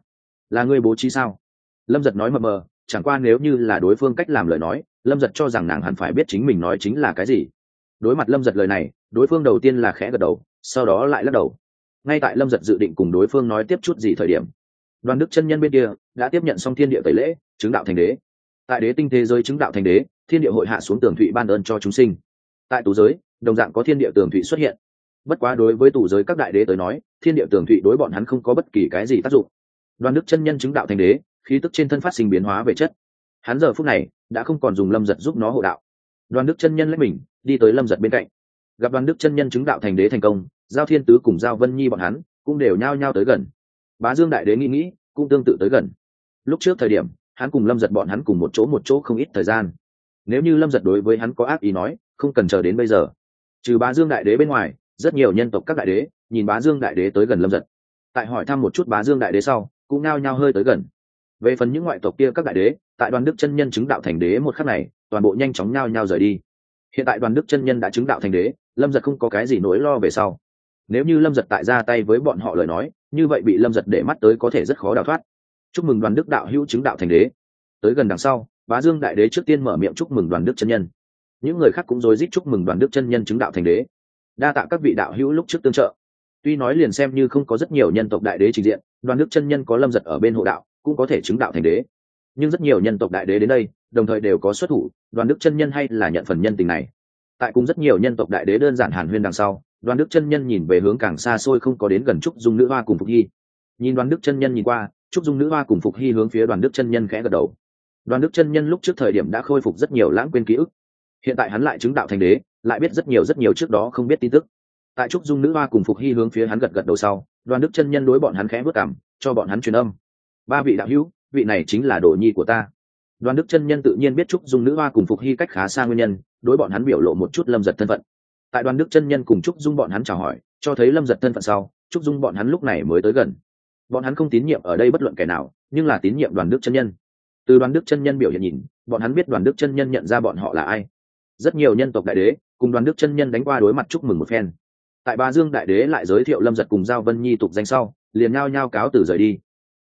Là người bố trí sao? Lâm giật nói mờ mờ chẳng qua nếu như là đối phương cách làm lời nói lâm giật cho rằng nàng hẳn phải biết chính mình nói chính là cái gì. Đối mặt lâm giật lời này đối phương đầu tiên là khẽ gật đầu sau đó lại lắc đầu ngay tại lâm giật dự định cùng đối phương nói tiếp chút gì thời điểm, đoàn đức chân nhân bên kia đã tiếp nhận xong thiên địa tẩy lễ, chứng đạo thành đế. Tại đế tinh thế giới chứng đạo thành đế, thiên địa hội hạ xuống tường thụy ban ơn cho chúng sinh. Tại tù giới, đồng dạng có thiên địa tường thụy xuất hiện. Bất quá đối với tù giới các đại đế tới nói, thiên địa tường thụy đối bọn hắn không có bất kỳ cái gì tác dụng. Đoàn đức chân nhân chứng đạo thành đế, khí tức trên thân phát sinh biến hóa về chất. Hắn giờ phút này đã không còn dùng lâm giật giúp nó hộ đạo. Đoàn đức chân nhân lấy mình, đi tới lâm giật bên cạnh. Gặp đoàn đức chân nhân chứng đạo thành đế thành công giao thiên tứ cùng giao vân nhi bọn hắn cũng đều nhao nhao tới gần. Bá dương đại đế nghĩ nghĩ, cũng tương tự tới gần. Lúc trước thời điểm, hắn cùng lâm giật bọn hắn cùng một chỗ một chỗ không ít thời gian. Nếu như lâm giật đối với hắn có ác ý nói, không cần chờ đến bây giờ. Trừ bá dương đại đế bên ngoài, rất nhiều nhân tộc các đại đế nhìn bá dương đại đế tới gần lâm giật. Tại hỏi thăm một chút bá dương đại đế sau, cũng nao nhao hơi tới gần. Về phần những ngoại tộc kia các đại đế, tại đoàn đức chân nhân chứng đạo thành đế một khắc này, toàn bộ nhanh chóng nhao nhao rời đi. Hiện tại đoàn đức chân nhân đã chứng đạo thành đế, lâm giật không có cái gì nỗi lo về sau nếu như lâm giật tại ra tay với bọn họ lời nói, như vậy bị lâm giật để mắt tới có thể rất khó đào thoát. Chúc mừng đoàn đức đạo hữu chứng đạo thành đế. Tới gần đằng sau, bá dương đại đế trước tiên mở miệng chúc mừng đoàn đức chân nhân. Những người khác cũng rối rít chúc mừng đoàn đức chân nhân chứng đạo thành đế. Đa tạ các vị đạo hữu lúc trước tương trợ. Tuy nói liền xem như không có rất nhiều nhân tộc đại đế trình diện, đoàn đức chân nhân có lâm giật ở bên hộ đạo, cũng có thể chứng đạo thành đế. Nhưng rất nhiều nhân tộc đại đế đến đây, đồng thời đều có xuất thủ, đoàn đức chân nhân hay là nhận phần nhân tình này. Tại cùng rất nhiều nhân tộc đại đế đơn giản hàn huyên đằng sau đoàn đức chân nhân nhìn về hướng càng xa xôi không có đến gần trúc dung nữ hoa cùng phục hy. Nhìn đoàn đức chân nhân nhìn qua, trúc dung nữ hoa cùng phục hy hướng phía đoàn đức chân nhân khẽ gật đầu. Đoàn đức chân nhân lúc trước thời điểm đã khôi phục rất nhiều lãng quên ký ức. Hiện tại hắn lại chứng đạo thành đế, lại biết rất nhiều rất nhiều trước đó không biết tin tức. Tại trúc dung nữ hoa cùng phục hy hướng phía hắn gật gật đầu sau, đoàn đức chân nhân đối bọn hắn khẽ vất cảm, cho bọn hắn truyền âm. Ba vị đạo hữu, vị này chính là đồ nhi của ta. Đoàn đức chân nhân tự nhiên biết trúc dung nữ hoa cùng phục hy cách khá xa nguyên nhân, đối bọn hắn biểu lộ một chút lâm giật thân phận tại đoàn đức chân nhân cùng trúc dung bọn hắn chào hỏi, cho thấy lâm giật thân phận sau, trúc dung bọn hắn lúc này mới tới gần. Bọn hắn không tín nhiệm ở đây bất luận kẻ nào, nhưng là tín nhiệm đoàn đức chân nhân. Từ đoàn đức chân nhân biểu hiện nhìn, bọn hắn biết đoàn đức chân nhân nhận ra bọn họ là ai. Rất nhiều nhân tộc đại đế cùng đoàn đức chân nhân đánh qua đối mặt chúc mừng một phen. Tại ba dương đại đế lại giới thiệu lâm giật cùng giao vân nhi tục danh sau, liền nhao nhao cáo từ rời đi.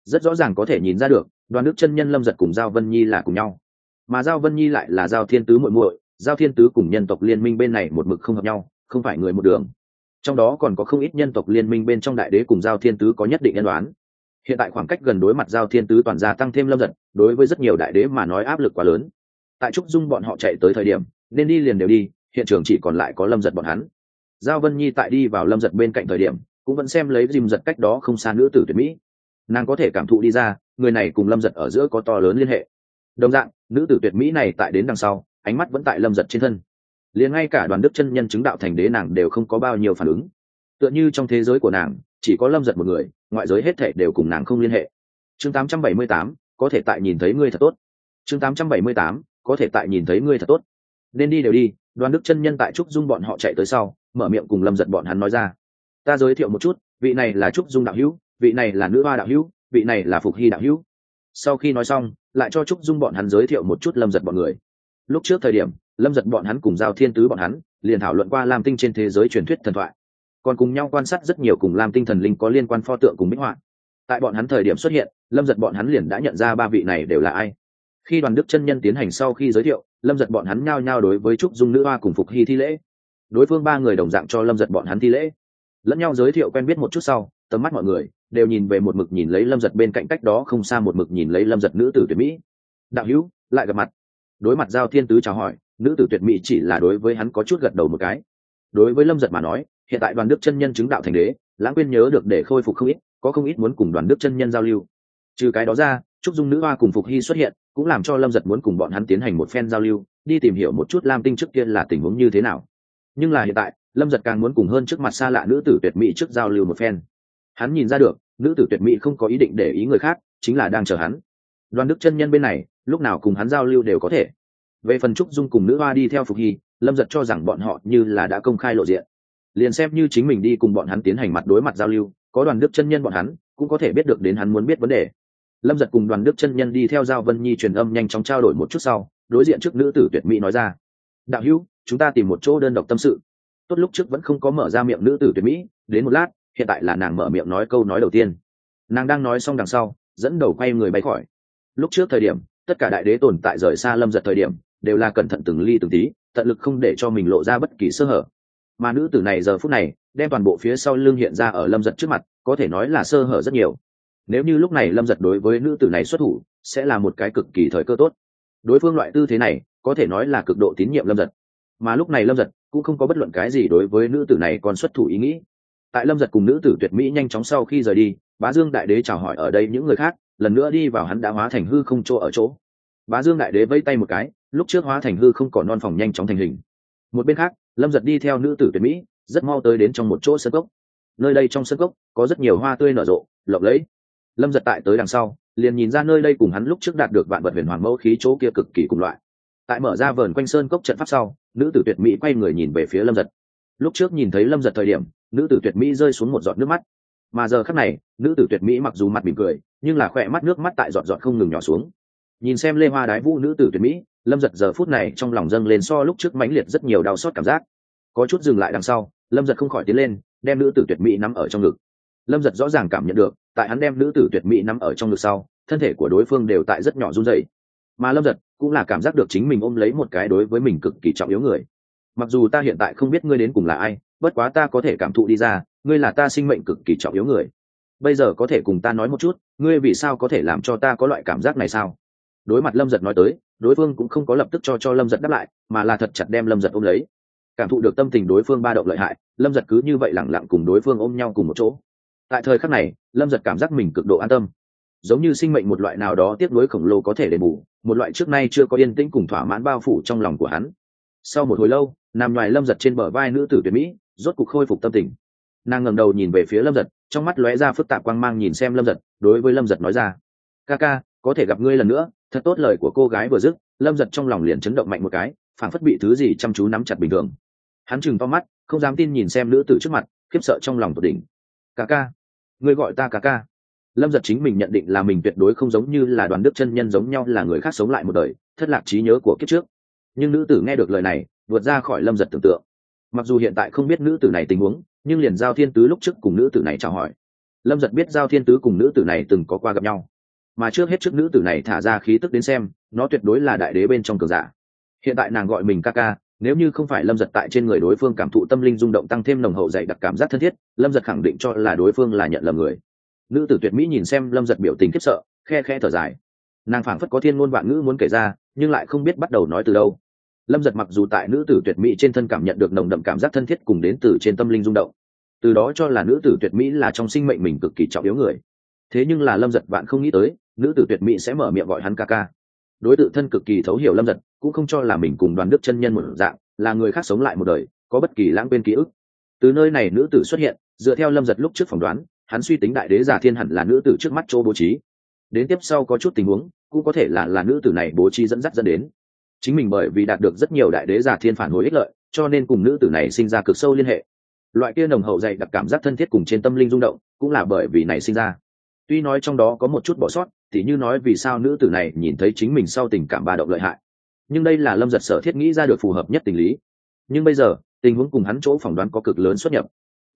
Rất rõ ràng có thể nhìn ra được, đoàn đức chân nhân lâm giật cùng giao vân nhi là cùng nhau. Mà giao vân nhi lại là giao thiên tứ muội muội giao thiên tứ cùng nhân tộc liên minh bên này một mực không hợp nhau, không phải người một đường. Trong đó còn có không ít nhân tộc liên minh bên trong đại đế cùng giao thiên tứ có nhất định nhân đoán hiện tại khoảng cách gần đối mặt giao thiên tứ toàn gia tăng thêm lâm giật, đối với rất nhiều đại đế mà nói áp lực quá lớn. Tại trúc dung bọn họ chạy tới thời điểm, nên đi liền đều đi, hiện trường chỉ còn lại có lâm giật bọn hắn. Giao vân nhi tại đi vào lâm giật bên cạnh thời điểm, cũng vẫn xem lấy dìm giật cách đó không xa nữ tử tuyệt mỹ. Nàng có thể cảm thụ đi ra, người này cùng lâm giật ở giữa có to lớn liên hệ. Đồng dạng, nữ tử tuyệt mỹ này tại đến đằng sau ánh mắt vẫn tại lâm giật trên thân. Liền ngay cả đoàn đức chân nhân chứng đạo thành đế nàng đều không có bao nhiêu phản ứng. Tựa như trong thế giới của nàng chỉ có lâm giật một người ngoại giới hết thể đều cùng nàng không liên hệ. Chương 878, có thể tại nhìn thấy ngươi thật tốt. Chương 878, có thể tại nhìn thấy ngươi thật tốt. Nên đi đều đi đoàn đức chân nhân tại trúc dung bọn họ chạy tới sau mở miệng cùng lâm giật bọn hắn nói ra. Ta giới thiệu một chút vị này là trúc dung đạo hữu vị này là nữ hoa đạo hữu vị này là phục hy đạo hữu. Sau khi nói xong lại cho trúc dung bọn hắn giới thiệu một chút lâm giật bọn người lúc trước thời điểm, lâm giật bọn hắn cùng giao thiên tứ bọn hắn, liền thảo luận qua lam tinh trên thế giới truyền thuyết thần thoại. Còn cùng nhau quan sát rất nhiều cùng lam tinh thần linh có liên quan pho tượng cùng minh họa. Tại bọn hắn thời điểm xuất hiện, lâm giật bọn hắn liền đã nhận ra ba vị này đều là ai. Khi đoàn đức chân nhân tiến hành sau khi giới thiệu, lâm giật bọn hắn nhao nhao đối với trúc dung nữ hoa cùng phục hy thi lễ. Đối phương ba người đồng dạng cho lâm giật bọn hắn thi lễ. Lẫn nhau giới thiệu quen biết một chút sau, tầm mắt mọi người đều nhìn về một mực nhìn lấy lâm giật bên cạnh cách đó không xa một mực nhìn lấy lâm giật nữ tử tuyệt mỹ. Đạo hữu, lại gặp mặt đối mặt giao thiên tứ chào hỏi, nữ tử tuyệt mỹ chỉ là đối với hắn có chút gật đầu một cái. Đối với lâm giật mà nói, hiện tại đoàn đức chân nhân chứng đạo thành đế, lãng quên nhớ được để khôi phục không ít, có không ít muốn cùng đoàn đức chân nhân giao lưu. Trừ cái đó ra, trúc dung nữ hoa cùng phục hy xuất hiện, cũng làm cho lâm giật muốn cùng bọn hắn tiến hành một phen giao lưu, đi tìm hiểu một chút lam tinh trước kia là tình huống như thế nào. Nhưng là hiện tại, lâm giật càng muốn cùng hơn trước mặt xa lạ nữ tử tuyệt mỹ trước giao lưu một phen. Hắn nhìn ra được, nữ tử tuyệt mỹ không có ý định để ý người khác, chính là đang chờ hắn đoàn đức chân nhân bên này, lúc nào cùng hắn giao lưu đều có thể. Về phần trúc dung cùng nữ hoa đi theo phục hy, lâm giật cho rằng bọn họ như là đã công khai lộ diện. Liền xem như chính mình đi cùng bọn hắn tiến hành mặt đối mặt giao lưu, có đoàn đức chân nhân bọn hắn, cũng có thể biết được đến hắn muốn biết vấn đề. Lâm giật cùng đoàn đức chân nhân đi theo giao vân nhi truyền âm nhanh chóng trao đổi một chút sau, đối diện trước nữ tử tuyệt mỹ nói ra, đạo hữu, chúng ta tìm một chỗ đơn độc tâm sự. Tốt lúc trước vẫn không có mở ra miệng nữ tử tuyệt mỹ, đến một lát, hiện tại là nàng mở miệng nói câu nói đầu tiên. Nàng đang nói xong đằng sau, dẫn đầu quay người bay khỏi lúc trước thời điểm, tất cả đại đế tồn tại rời xa lâm giật thời điểm, đều là cẩn thận từng ly từng tí, tận lực không để cho mình lộ ra bất kỳ sơ hở. Mà nữ tử này giờ phút này, đem toàn bộ phía sau lưng hiện ra ở lâm giật trước mặt, có thể nói là sơ hở rất nhiều. Nếu như lúc này lâm giật đối với nữ tử này xuất thủ, sẽ là một cái cực kỳ thời cơ tốt. Đối phương loại tư thế này, có thể nói là cực độ tín nhiệm lâm giật. Mà lúc này lâm giật cũng không có bất luận cái gì đối với nữ tử này còn xuất thủ ý nghĩ. Tại lâm giật cùng nữ tử tuyệt mỹ nhanh chóng sau khi rời đi, bá dương đại đế chào hỏi ở đây những người khác lần nữa đi vào hắn đã hóa thành hư không chỗ ở chỗ. Bá dương đại đế vẫy tay một cái, lúc trước hóa thành hư không còn non phòng nhanh chóng thành hình. Một bên khác, lâm giật đi theo nữ tử tuyệt mỹ, rất mau tới đến trong một chỗ sân cốc. Nơi đây trong sân cốc, có rất nhiều hoa tươi nở rộ, lộng lẫy. Lâm giật tại tới đằng sau, liền nhìn ra nơi đây cùng hắn lúc trước đạt được vạn vật huyền hoàng mẫu khí chỗ kia cực kỳ cùng loại. Tại mở ra vườn quanh sơn cốc trận pháp sau, nữ tử tuyệt mỹ quay người nhìn về phía lâm giật. Lúc trước nhìn thấy lâm giật thời điểm, nữ tử tuyệt mỹ rơi xuống một giọt nước mắt mà giờ khắc này, nữ tử tuyệt mỹ mặc dù mặt mỉm cười, nhưng là khỏe mắt nước mắt tại giọt giọt không ngừng nhỏ xuống. Nhìn xem lê hoa đái vũ nữ tử tuyệt mỹ, lâm giật giờ phút này trong lòng dâng lên so lúc trước mãnh liệt rất nhiều đau xót cảm giác. Có chút dừng lại đằng sau, lâm giật không khỏi tiến lên, đem nữ tử tuyệt mỹ nắm ở trong ngực. Lâm giật rõ ràng cảm nhận được, tại hắn đem nữ tử tuyệt mỹ nắm ở trong ngực sau, thân thể của đối phương đều tại rất nhỏ run dày mà lâm giật cũng là cảm giác được chính mình ôm lấy một cái đối với mình cực kỳ trọng yếu người. Mặc dù ta hiện tại không biết ngươi đến cùng là ai, bất quá ta có thể cảm thụ đi ra ngươi là ta sinh mệnh cực kỳ trọng yếu người. Bây giờ có thể cùng ta nói một chút, ngươi vì sao có thể làm cho ta có loại cảm giác này sao? Đối mặt lâm giật nói tới, đối phương cũng không có lập tức cho cho lâm giật đáp lại, mà là thật chặt đem lâm giật ôm lấy. Cảm thụ được tâm tình đối phương ba động lợi hại, lâm giật cứ như vậy lẳng lặng cùng đối phương ôm nhau cùng một chỗ. Tại thời khắc này, lâm giật cảm giác mình cực độ an tâm. Giống như sinh mệnh một loại nào đó tiếp nối khổng lồ có thể đền bù, một loại trước nay chưa có yên tĩnh cùng thỏa mãn bao phủ trong lòng của hắn. Sau một hồi lâu, nằm ngoài lâm giật trên bờ vai nữ tử tuyệt mỹ, rốt cục khôi phục tâm tình nàng ngẩng đầu nhìn về phía lâm giật, trong mắt lóe ra phức tạp quang mang nhìn xem lâm giật, đối với lâm giật nói ra. Ca ca, có thể gặp ngươi lần nữa, thật tốt lời của cô gái vừa dứt, lâm giật trong lòng liền chấn động mạnh một cái, phảng phất bị thứ gì chăm chú nắm chặt bình thường. Hắn chừng to mắt, không dám tin nhìn xem nữ tử trước mặt, khiếp sợ trong lòng tột đỉnh. Ca ca, ngươi gọi ta ca ca. Lâm giật chính mình nhận định là mình tuyệt đối không giống như là đoàn đức chân nhân giống nhau là người khác sống lại một đời, thất lạc trí nhớ của kiếp trước. Nhưng nữ tử nghe được lời này, vượt ra khỏi lâm giật tưởng tượng. Mặc dù hiện tại không biết nữ tử này tình huống nhưng liền giao thiên tứ lúc trước cùng nữ tử này chào hỏi. Lâm giật biết giao thiên tứ cùng nữ tử này từng có qua gặp nhau. Mà trước hết trước nữ tử này thả ra khí tức đến xem, nó tuyệt đối là đại đế bên trong cường giả. Hiện tại nàng gọi mình ca ca, nếu như không phải lâm giật tại trên người đối phương cảm thụ tâm linh rung động tăng thêm nồng hậu dạy đặc cảm giác thân thiết, lâm giật khẳng định cho là đối phương là nhận lầm người. Nữ tử tuyệt mỹ nhìn xem lâm giật biểu tình khiếp sợ, khe khe thở dài. Nàng phảng phất có thiên ngôn vạn ngữ muốn kể ra, nhưng lại không biết bắt đầu nói từ đâu lâm giật mặc dù tại nữ tử tuyệt mỹ trên thân cảm nhận được nồng đậm cảm giác thân thiết cùng đến từ trên tâm linh rung động, từ đó cho là nữ tử tuyệt mỹ là trong sinh mệnh mình cực kỳ trọng yếu người. Thế nhưng là lâm giật bạn không nghĩ tới, nữ tử tuyệt mỹ sẽ mở miệng gọi hắn ca ca. Đối tượng thân cực kỳ thấu hiểu lâm giật, cũng không cho là mình cùng đoàn đức chân nhân một dạng, là người khác sống lại một đời, có bất kỳ lãng quên ký ức. Từ nơi này nữ tử xuất hiện, dựa theo lâm giật lúc trước phỏng đoán, hắn suy tính đại đế giả thiên hẳn là nữ tử trước mắt chỗ bố trí. Đến tiếp sau có chút tình huống, cũng có thể là là nữ tử này bố trí dẫn dắt dẫn đến chính mình bởi vì đạt được rất nhiều đại đế giả thiên phản hồi ích lợi, cho nên cùng nữ tử này sinh ra cực sâu liên hệ. Loại kia nồng hậu dạy đặc cảm giác thân thiết cùng trên tâm linh rung động, cũng là bởi vì này sinh ra. Tuy nói trong đó có một chút bỏ sót, thì như nói vì sao nữ tử này nhìn thấy chính mình sau tình cảm ba động lợi hại. Nhưng đây là lâm giật sở thiết nghĩ ra được phù hợp nhất tình lý. Nhưng bây giờ, tình huống cùng hắn chỗ phỏng đoán có cực lớn xuất nhập.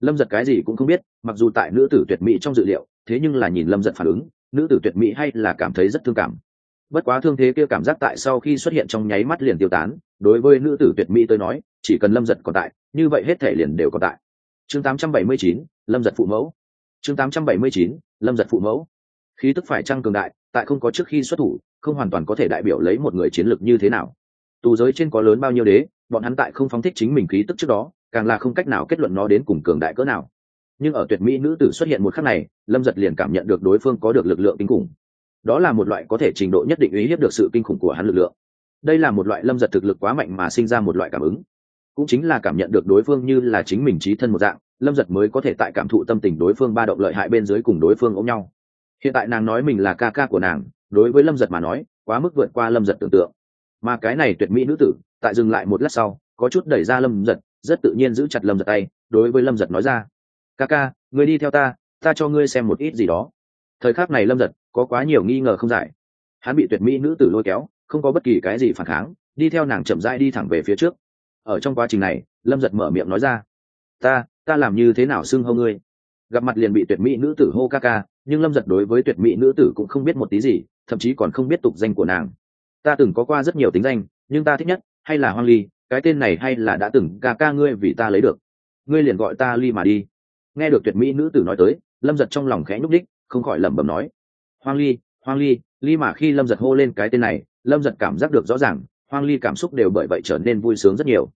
Lâm giật cái gì cũng không biết, mặc dù tại nữ tử tuyệt mỹ trong dự liệu, thế nhưng là nhìn lâm giật phản ứng, nữ tử tuyệt mỹ hay là cảm thấy rất thương cảm bất quá thương thế kia cảm giác tại sau khi xuất hiện trong nháy mắt liền tiêu tán đối với nữ tử tuyệt mỹ tôi nói chỉ cần lâm giật còn tại như vậy hết thể liền đều còn tại. Chương 879, lâm giật phụ mẫu. Chương 879, lâm giật phụ mẫu. Khí tức phải trăng cường đại tại không có trước khi xuất thủ không hoàn toàn có thể đại biểu lấy một người chiến lược như thế nào. Tù giới trên có lớn bao nhiêu đế bọn hắn tại không phóng thích chính mình khí tức trước đó càng là không cách nào kết luận nó đến cùng cường đại cỡ nào. Nhưng ở tuyệt mỹ nữ tử xuất hiện một khắc này lâm giật liền cảm nhận được đối phương có được lực lượng kinh khủng đó là một loại có thể trình độ nhất định uy hiếp được sự kinh khủng của hắn lực lượng. Đây là một loại lâm giật thực lực quá mạnh mà sinh ra một loại cảm ứng. Cũng chính là cảm nhận được đối phương như là chính mình trí thân một dạng, lâm giật mới có thể tại cảm thụ tâm tình đối phương ba động lợi hại bên dưới cùng đối phương ôm nhau. Hiện tại nàng nói mình là ca ca của nàng, đối với lâm giật mà nói, quá mức vượt qua lâm giật tưởng tượng. Mà cái này tuyệt mỹ nữ tử, tại dừng lại một lát sau, có chút đẩy ra lâm giật, rất tự nhiên giữ chặt lâm giật tay, đối với lâm giật nói ra. Ca ca người đi theo ta ta cho ngươi xem một ít gì đó. Thời khắc này lâm giật có quá nhiều nghi ngờ không giải. Hắn bị tuyệt mỹ nữ tử lôi kéo, không có bất kỳ cái gì phản kháng, đi theo nàng chậm rãi đi thẳng về phía trước. Ở trong quá trình này, lâm giật mở miệng nói ra, ta ta làm như thế nào xưng hô ngươi? Gặp mặt liền bị tuyệt mỹ nữ tử hô ca ca, nhưng lâm giật đối với tuyệt mỹ nữ tử cũng không biết một tí gì, thậm chí còn không biết tục danh của nàng. Ta từng có qua rất nhiều tính danh, nhưng ta thích nhất hay là hoang ly, cái tên này hay là đã từng ca ca ngươi vì ta lấy được. Ngươi liền gọi ta ly mà đi. Nghe được tuyệt mỹ nữ tử nói tới, lâm giật trong lòng khẽ nhúc đích không khỏi lẩm bẩm nói hoang ly hoang ly ly mà khi lâm giật hô lên cái tên này, lâm giật cảm giác được rõ ràng, hoang ly cảm xúc đều bởi vậy trở nên vui sướng rất nhiều.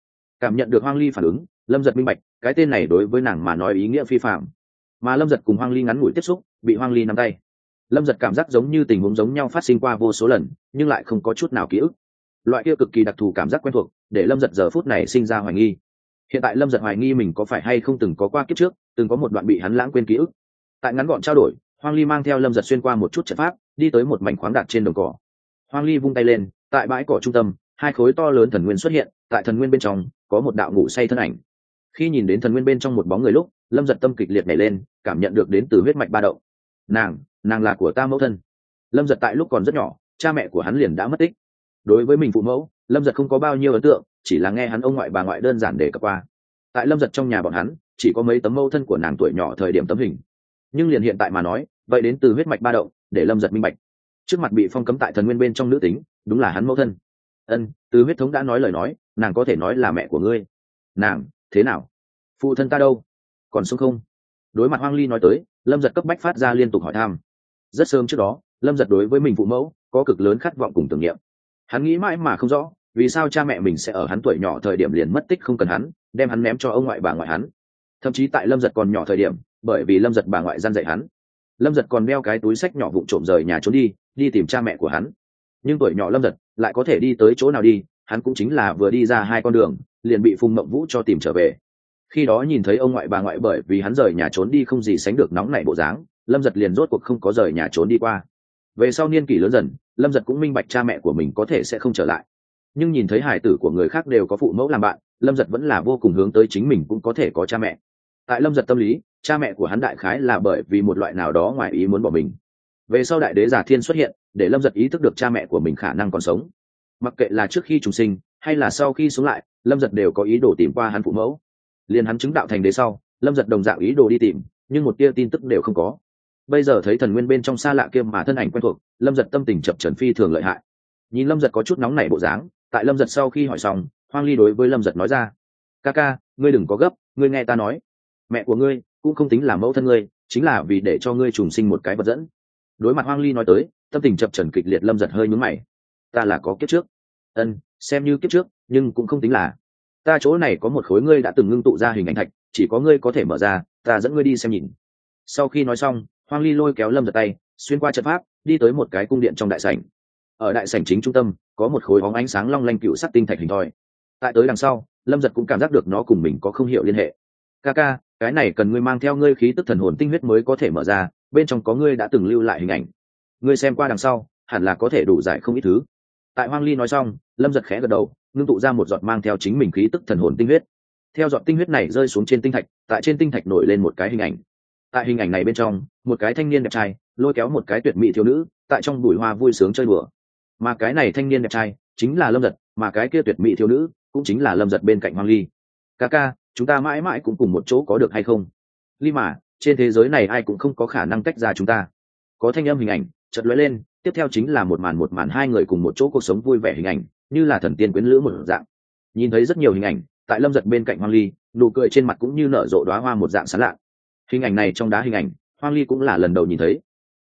Cảm nhận được hoang ly phản ứng, lâm giật minh bạch, cái tên này đối với nàng mà nói ý nghĩa phi phạm mà lâm giật cùng hoang ly ngắn ngủi tiếp xúc, bị hoang ly nắm tay. Lâm giật cảm giác giống như tình huống giống nhau phát sinh qua vô số lần, nhưng lại không có chút nào ký ức. Loại kia cực kỳ đặc thù cảm giác quen thuộc, để lâm giật giờ phút này sinh ra hoài nghi. Hiện tại lâm giật hoài nghi mình có phải hay không từng có qua kiếp trước, từng có một đoạn bị hắn lãng quên ký ức. Tại ngắn gọn trao đổi hoang ly mang theo lâm giật xuyên qua một chút trận pháp, đi tới một mảnh khoáng đạt trên đồng cỏ. Hoang ly vung tay lên, tại bãi cỏ trung tâm, hai khối to lớn thần nguyên xuất hiện, tại thần nguyên bên trong, có một đạo ngủ say thân ảnh. Khi nhìn đến thần nguyên bên trong một bóng người lúc, lâm giật tâm kịch liệt nhảy lên, cảm nhận được đến từ huyết mạch ba động. Nàng nàng là của ta mẫu thân. Lâm giật tại lúc còn rất nhỏ, cha mẹ của hắn liền đã mất tích. Đối với mình phụ mẫu, lâm giật không có bao nhiêu ấn tượng, chỉ là nghe hắn ông ngoại bà ngoại đơn giản để cập qua. Tại lâm giật trong nhà bọn hắn, chỉ có mấy tấm mẫu thân của nàng tuổi nhỏ thời điểm tấm hình nhưng liền hiện tại mà nói, vậy đến từ huyết mạch ba động, để lâm giật minh bạch. Trước mặt bị phong cấm tại thần nguyên bên trong nữ tính, đúng là hắn mẫu thân. Ân, từ huyết thống đã nói lời nói, nàng có thể nói là mẹ của ngươi. Nàng, thế nào? Phụ thân ta đâu? Còn sống không? Đối mặt hoang ly nói tới, lâm giật cấp bách phát ra liên tục hỏi thăm. Rất sớm trước đó, lâm giật đối với mình phụ mẫu, có cực lớn khát vọng cùng tưởng niệm. Hắn nghĩ mãi mà không rõ, vì sao cha mẹ mình sẽ ở hắn tuổi nhỏ thời điểm liền mất tích không cần hắn, đem hắn ném cho ông ngoại bà ngoại hắn. Thậm chí tại lâm giật còn nhỏ thời điểm bởi vì lâm giật bà ngoại gian dạy hắn. Lâm giật còn đeo cái túi sách nhỏ vụn trộm rời nhà trốn đi đi tìm cha mẹ của hắn. Nhưng tuổi nhỏ lâm giật lại có thể đi tới chỗ nào đi, hắn cũng chính là vừa đi ra hai con đường, liền bị phùng mộng vũ cho tìm trở về. Khi đó nhìn thấy ông ngoại bà ngoại bởi vì hắn rời nhà trốn đi không gì sánh được nóng nảy bộ dáng, lâm giật liền rốt cuộc không có rời nhà trốn đi qua. Về sau niên kỷ lớn dần, lâm giật cũng minh bạch cha mẹ của mình có thể sẽ không trở lại. Nhưng nhìn thấy hải tử của người khác đều có phụ mẫu làm bạn, lâm giật vẫn là vô cùng hướng tới chính mình cũng có thể có cha mẹ. Tại lâm giật tâm lý cha mẹ của hắn đại khái là bởi vì một loại nào đó ngoài ý muốn bỏ mình. Về sau đại đế giả thiên xuất hiện, để lâm giật ý thức được cha mẹ của mình khả năng còn sống. Mặc kệ là trước khi trùng sinh, hay là sau khi sống lại, lâm giật đều có ý đồ tìm qua hắn phụ mẫu. Liền hắn chứng đạo thành đế sau, lâm giật đồng dạng ý đồ đi tìm, nhưng một tia tin tức đều không có. Bây giờ thấy thần nguyên bên trong xa lạ kia mà thân ảnh quen thuộc, lâm giật tâm tình chập trần phi thường lợi hại. Nhìn lâm giật có chút nóng nảy bộ dáng, tại lâm giật sau khi hỏi xong, hoang ly đối với lâm giật nói ra, ca ca, ngươi đừng có gấp, ngươi nghe ta nói. Mẹ của ngươi cũng không tính là mẫu thân ngươi, chính là vì để cho ngươi trùng sinh một cái vật dẫn. Đối mặt hoang ly nói tới, tâm tình chập trần kịch liệt lâm giật hơi nhúng mày. Ta là có kiếp trước. Ân, xem như kiếp trước, nhưng cũng không tính là. Ta chỗ này có một khối ngươi đã từng ngưng tụ ra hình ảnh thạch, chỉ có ngươi có thể mở ra, ta dẫn ngươi đi xem nhìn. Sau khi nói xong, hoang ly lôi kéo lâm giật tay, xuyên qua trận pháp, đi tới một cái cung điện trong đại sảnh. Ở đại sảnh chính trung tâm, có một khối bóng ánh sáng long lanh cựu sắt tinh thạch hình thoi. Tại tới đằng sau, lâm giật cũng cảm giác được nó cùng mình có không hiểu liên hệ. Ca ca cái này cần ngươi mang theo ngươi khí tức thần hồn tinh huyết mới có thể mở ra, bên trong có ngươi đã từng lưu lại hình ảnh. Ngươi xem qua đằng sau, hẳn là có thể đủ giải không ít thứ. Tại hoang ly nói xong, lâm giật khẽ gật đầu, ngưng tụ ra một giọt mang theo chính mình khí tức thần hồn tinh huyết. Theo giọt tinh huyết này rơi xuống trên tinh thạch, tại trên tinh thạch nổi lên một cái hình ảnh. Tại hình ảnh này bên trong, một cái thanh niên đẹp trai, lôi kéo một cái tuyệt mỹ thiếu nữ, tại trong bụi hoa vui sướng chơi đùa. Mà cái này thanh niên đẹp trai, chính là lâm giật, mà cái kia tuyệt mỹ thiếu nữ, cũng chính là lâm giật bên cạnh hoang ly. Ca ca chúng ta mãi mãi cũng cùng một chỗ có được hay không? Ly mà, trên thế giới này ai cũng không có khả năng tách ra chúng ta. Có thanh âm hình ảnh chật lóe lên, tiếp theo chính là một màn một màn hai người cùng một chỗ cuộc sống vui vẻ hình ảnh, như là thần tiên quyến lữ một dạng. Nhìn thấy rất nhiều hình ảnh, tại lâm giật bên cạnh hoang ly, nụ cười trên mặt cũng như nở rộ đoá hoa một dạng sán lạ. Hình ảnh này trong đá hình ảnh, hoang ly cũng là lần đầu nhìn thấy.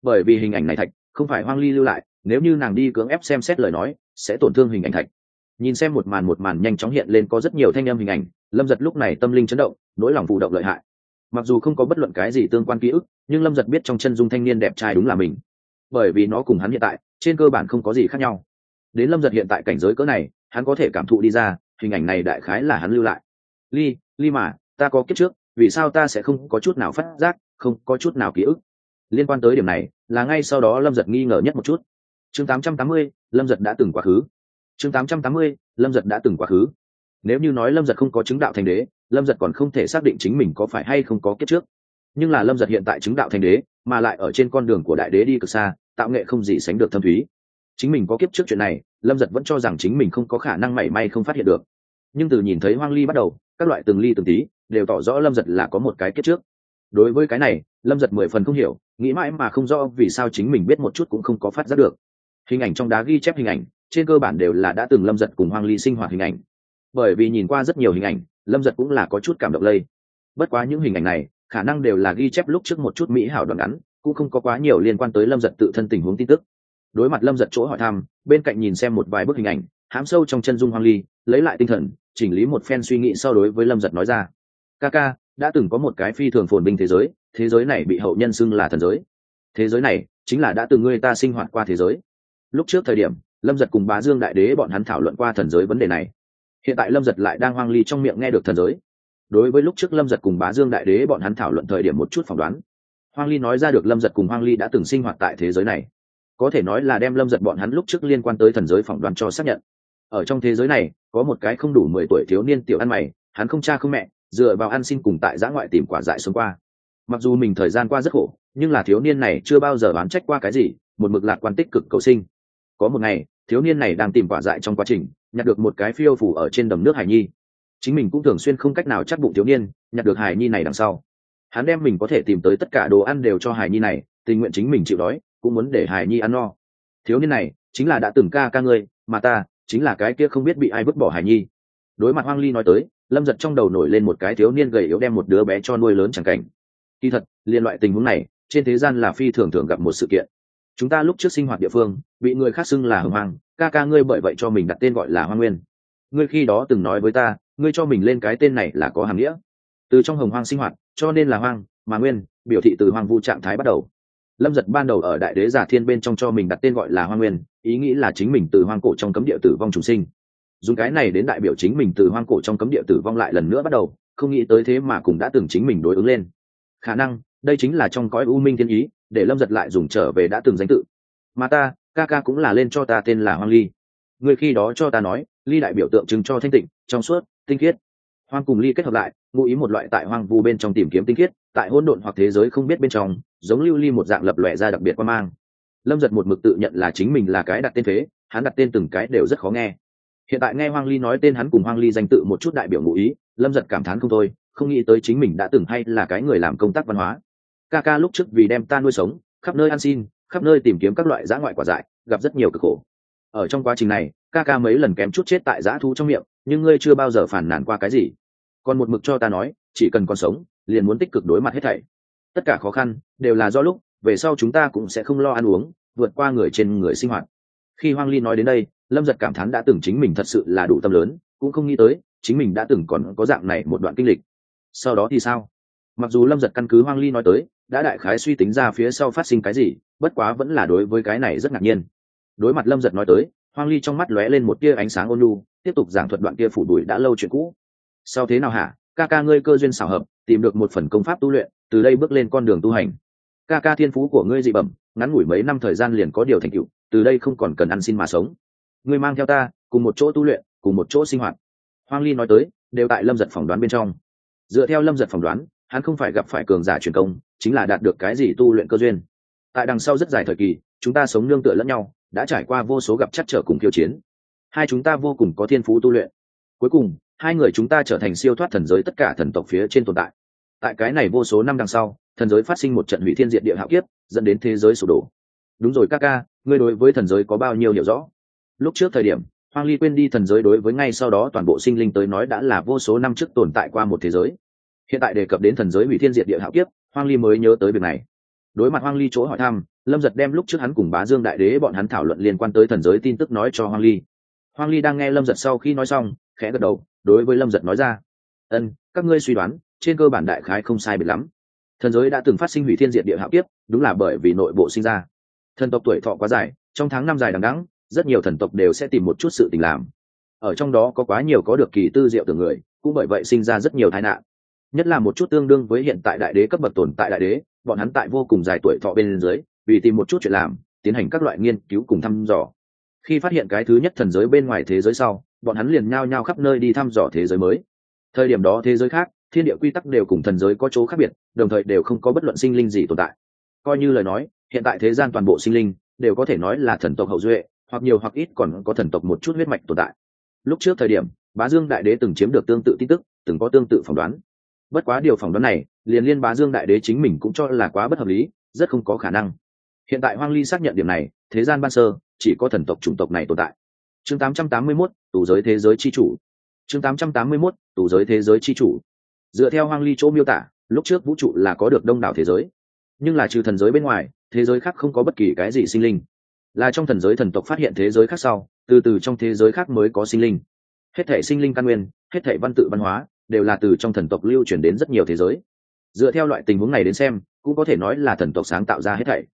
Bởi vì hình ảnh này thạch, không phải hoang ly lưu lại, nếu như nàng đi cưỡng ép xem xét lời nói, sẽ tổn thương hình ảnh thạch nhìn xem một màn một màn nhanh chóng hiện lên có rất nhiều thanh âm hình ảnh lâm giật lúc này tâm linh chấn động nỗi lòng phụ động lợi hại. Mặc dù không có bất luận cái gì tương quan ký ức nhưng lâm giật biết trong chân dung thanh niên đẹp trai đúng là mình. Bởi vì nó cùng hắn hiện tại trên cơ bản không có gì khác nhau. Đến lâm giật hiện tại cảnh giới cỡ này hắn có thể cảm thụ đi ra hình ảnh này đại khái là hắn lưu lại. Ly ly mà ta có kiếp trước vì sao ta sẽ không có chút nào phát giác không có chút nào ký ức? Liên quan tới điểm này là ngay sau đó lâm giật nghi ngờ nhất một chút. Chương 880, lâm giật đã từng quá khứ chương 880, lâm giật đã từng quá khứ. Nếu như nói lâm giật không có chứng đạo thành đế lâm giật còn không thể xác định chính mình có phải hay không có kiếp trước. Nhưng là lâm giật hiện tại chứng đạo thành đế mà lại ở trên con đường của đại đế đi cực xa tạo nghệ không gì sánh được thâm thúy. Chính mình có kiếp trước chuyện này lâm giật vẫn cho rằng chính mình không có khả năng mảy may không phát hiện được. Nhưng từ nhìn thấy hoang ly bắt đầu các loại từng ly từng tí đều tỏ rõ lâm giật là có một cái kiếp trước. Đối với cái này lâm giật mười phần không hiểu nghĩ mãi mà không rõ vì sao chính mình biết một chút cũng không có phát giác được. Hình ảnh trong đá ghi chép hình ảnh trên cơ bản đều là đã từng lâm giật cùng hoang ly sinh hoạt hình ảnh. Bởi vì nhìn qua rất nhiều hình ảnh, lâm giật cũng là có chút cảm động lây. Bất quá những hình ảnh này, khả năng đều là ghi chép lúc trước một chút mỹ hảo đoạn ngắn, cũng không có quá nhiều liên quan tới lâm giật tự thân tình huống tin tức. Đối mặt lâm giật chỗ hỏi thăm, bên cạnh nhìn xem một vài bức hình ảnh hám sâu trong chân dung hoang ly, lấy lại tinh thần, chỉnh lý một phen suy nghĩ so đối với lâm giật nói ra. Ca ca, đã từng có một cái phi thường phồn binh thế giới thế giới này bị hậu nhân xưng là thần giới. Thế giới này chính là đã từng ngươi ta sinh hoạt qua thế giới. Lúc trước thời điểm lâm giật cùng bá dương đại đế bọn hắn thảo luận qua thần giới vấn đề này. Hiện tại lâm giật lại đang hoang ly trong miệng nghe được thần giới. Đối với lúc trước lâm giật cùng bá dương đại đế bọn hắn thảo luận thời điểm một chút phỏng đoán, hoang ly nói ra được lâm giật cùng hoang ly đã từng sinh hoạt tại thế giới này. Có thể nói là đem lâm giật bọn hắn lúc trước liên quan tới thần giới phỏng đoán cho xác nhận. Ở trong thế giới này, có một cái không đủ mười tuổi thiếu niên tiểu ăn mày, hắn không cha không mẹ, dựa vào ăn xin cùng tại giã ngoại tìm quả dại xuống qua. Mặc dù mình thời gian qua rất khổ, nhưng là thiếu niên này chưa bao giờ bán trách qua cái gì, một mực lạc quan tích cực cầu sinh có một ngày, thiếu niên này đang tìm quả dại trong quá trình, nhặt được một cái phiêu phủ ở trên đầm nước hải nhi. Chính mình cũng thường xuyên không cách nào chắc bụng thiếu niên, nhặt được hải nhi này đằng sau. Hắn đem mình có thể tìm tới tất cả đồ ăn đều cho hải nhi này, tình nguyện chính mình chịu đói, cũng muốn để hải nhi ăn no. Thiếu niên này, chính là đã từng ca ca ngươi, mà ta, chính là cái kia không biết bị ai vứt bỏ hải nhi. Đối mặt hoang ly nói tới, lâm giật trong đầu nổi lên một cái thiếu niên gầy yếu đem một đứa bé cho nuôi lớn chẳng cảnh. Kỳ thật, liên loại tình huống này, trên thế gian là phi thường thường gặp một sự kiện chúng ta lúc trước sinh hoạt địa phương bị người khác xưng là hồng hoàng, ca ca ngươi bởi vậy cho mình đặt tên gọi là hoa nguyên. Ngươi khi đó từng nói với ta ngươi cho mình lên cái tên này là có hàm nghĩa. Từ trong hồng hoang sinh hoạt cho nên là hoang mà nguyên biểu thị từ hoang vu trạng thái bắt đầu. Lâm giật ban đầu ở đại đế giả thiên bên trong cho mình đặt tên gọi là hoa nguyên ý nghĩ là chính mình từ hoang cổ trong cấm địa tử vong trùng sinh. Dùng cái này đến đại biểu chính mình từ hoang cổ trong cấm địa tử vong lại lần nữa bắt đầu không nghĩ tới thế mà cũng đã từng chính mình đối ứng lên. Khả năng đây chính là trong cõi u minh thiên ý để lâm giật lại dùng trở về đã từng danh tự. Mà ta ca ca cũng là lên cho ta tên là hoang ly. Người khi đó cho ta nói ly đại biểu tượng trưng cho thanh tịnh trong suốt tinh khiết. Hoang cùng ly kết hợp lại ngụ ý một loại tại hoang vu bên trong tìm kiếm tinh khiết tại hỗn độn hoặc thế giới không biết bên trong giống lưu ly một dạng lập lòe ra đặc biệt quan mang. Lâm giật một mực tự nhận là chính mình là cái đặt tên thế, hắn đặt tên từng cái đều rất khó nghe. Hiện tại nghe hoang ly nói tên hắn cùng hoang ly danh tự một chút đại biểu ngụ ý lâm giật cảm thán không thôi không nghĩ tới chính mình đã từng hay là cái người làm công tác văn hóa ca ca lúc trước vì đem ta nuôi sống, khắp nơi ăn xin, khắp nơi tìm kiếm các loại dã ngoại quả dại, gặp rất nhiều cực khổ. Ở trong quá trình này, ca ca mấy lần kém chút chết tại dã thu trong miệng, nhưng ngươi chưa bao giờ phản nản qua cái gì. Còn một mực cho ta nói, chỉ cần còn sống, liền muốn tích cực đối mặt hết thảy. Tất cả khó khăn, đều là do lúc, về sau chúng ta cũng sẽ không lo ăn uống, vượt qua người trên người sinh hoạt. Khi hoang ly nói đến đây, lâm giật cảm thán đã từng chính mình thật sự là đủ tâm lớn, cũng không nghĩ tới, chính mình đã từng còn có dạng này một đoạn kinh lịch. Sau đó thì sao? Mặc dù lâm giật căn cứ hoang ly nói tới đã đại khái suy tính ra phía sau phát sinh cái gì, bất quá vẫn là đối với cái này rất ngạc nhiên. Đối mặt lâm giật nói tới, hoang ly trong mắt lóe lên một tia ánh sáng ôn lu tiếp tục giảng thuật đoạn kia phủ đuổi đã lâu chuyện cũ. Sau thế nào hả? Ca ca ngươi cơ duyên xảo hợp, tìm được một phần công pháp tu luyện, từ đây bước lên con đường tu hành. Ca ca thiên phú của ngươi dị bẩm, ngắn ngủi mấy năm thời gian liền có điều thành tựu, từ đây không còn cần ăn xin mà sống. Ngươi mang theo ta, cùng một chỗ tu luyện, cùng một chỗ sinh hoạt. Hoang ly nói tới, đều tại lâm giật phỏng đoán bên trong. Dựa theo lâm giật phỏng đoán, hắn không phải gặp phải cường giả truyền công chính là đạt được cái gì tu luyện cơ duyên. Tại đằng sau rất dài thời kỳ, chúng ta sống nương tựa lẫn nhau, đã trải qua vô số gặp chắc trở cùng khiêu chiến. Hai chúng ta vô cùng có thiên phú tu luyện. Cuối cùng, hai người chúng ta trở thành siêu thoát thần giới tất cả thần tộc phía trên tồn tại. Tại cái này vô số năm đằng sau, thần giới phát sinh một trận hủy thiên diện địa hạo kiếp, dẫn đến thế giới sụp đổ. Đúng rồi ca ca, ngươi đối với thần giới có bao nhiêu hiểu rõ? Lúc trước thời điểm, hoang ly quên đi thần giới đối với ngay sau đó toàn bộ sinh linh tới nói đã là vô số năm trước tồn tại qua một thế giới. Hiện tại đề cập đến thần giới hủy thiên diệt địa hạo kiếp hoang ly mới nhớ tới việc này. Đối mặt hoang ly chỗ hỏi thăm, lâm giật đem lúc trước hắn cùng bá dương đại đế bọn hắn thảo luận liên quan tới thần giới tin tức nói cho hoang ly. Hoang ly đang nghe lâm giật sau khi nói xong, khẽ gật đầu, đối với lâm giật nói ra, ân, các ngươi suy đoán, trên cơ bản đại khái không sai biệt lắm. Thần giới đã từng phát sinh hủy thiên diệt địa hạo kiếp, đúng là bởi vì nội bộ sinh ra. Thần tộc tuổi thọ quá dài, trong tháng năm dài đằng đẵng, rất nhiều thần tộc đều sẽ tìm một chút sự tình làm. Ở trong đó có quá nhiều có được kỳ tư diệu từ người, cũng bởi vậy sinh ra rất nhiều tai nạn nhất là một chút tương đương với hiện tại đại đế cấp bậc tồn tại đại đế, bọn hắn tại vô cùng dài tuổi thọ bên dưới, vì tìm một chút chuyện làm, tiến hành các loại nghiên cứu cùng thăm dò. Khi phát hiện cái thứ nhất thần giới bên ngoài thế giới sau, bọn hắn liền nhao nhao khắp nơi đi thăm dò thế giới mới. Thời điểm đó thế giới khác, thiên địa quy tắc đều cùng thần giới có chỗ khác biệt, đồng thời đều không có bất luận sinh linh gì tồn tại. Coi như lời nói, hiện tại thế gian toàn bộ sinh linh đều có thể nói là thần tộc hậu duệ, hoặc nhiều hoặc ít còn có thần tộc một chút huyết mạch tồn tại. Lúc trước thời điểm, bá dương đại đế từng chiếm được tương tự tin tức, từng có tương tự phỏng đoán bất quá điều phỏng đoán này liền liên bá dương đại đế chính mình cũng cho là quá bất hợp lý rất không có khả năng. Hiện tại hoang ly xác nhận điểm này thế gian ban sơ chỉ có thần tộc chủng tộc này tồn tại. Chương 881, tù giới thế giới chi chủ. Chương 881, tù giới thế giới chi chủ. Dựa theo hoang ly chỗ miêu tả lúc trước vũ trụ là có được đông đảo thế giới. Nhưng là trừ thần giới bên ngoài thế giới khác không có bất kỳ cái gì sinh linh. Là trong thần giới thần tộc phát hiện thế giới khác sau từ từ trong thế giới khác mới có sinh linh. Hết thể sinh linh căn nguyên hết thể văn tự văn hóa đều là từ trong thần tộc lưu truyền đến rất nhiều thế giới. Dựa theo loại tình huống này đến xem, cũng có thể nói là thần tộc sáng tạo ra hết thảy.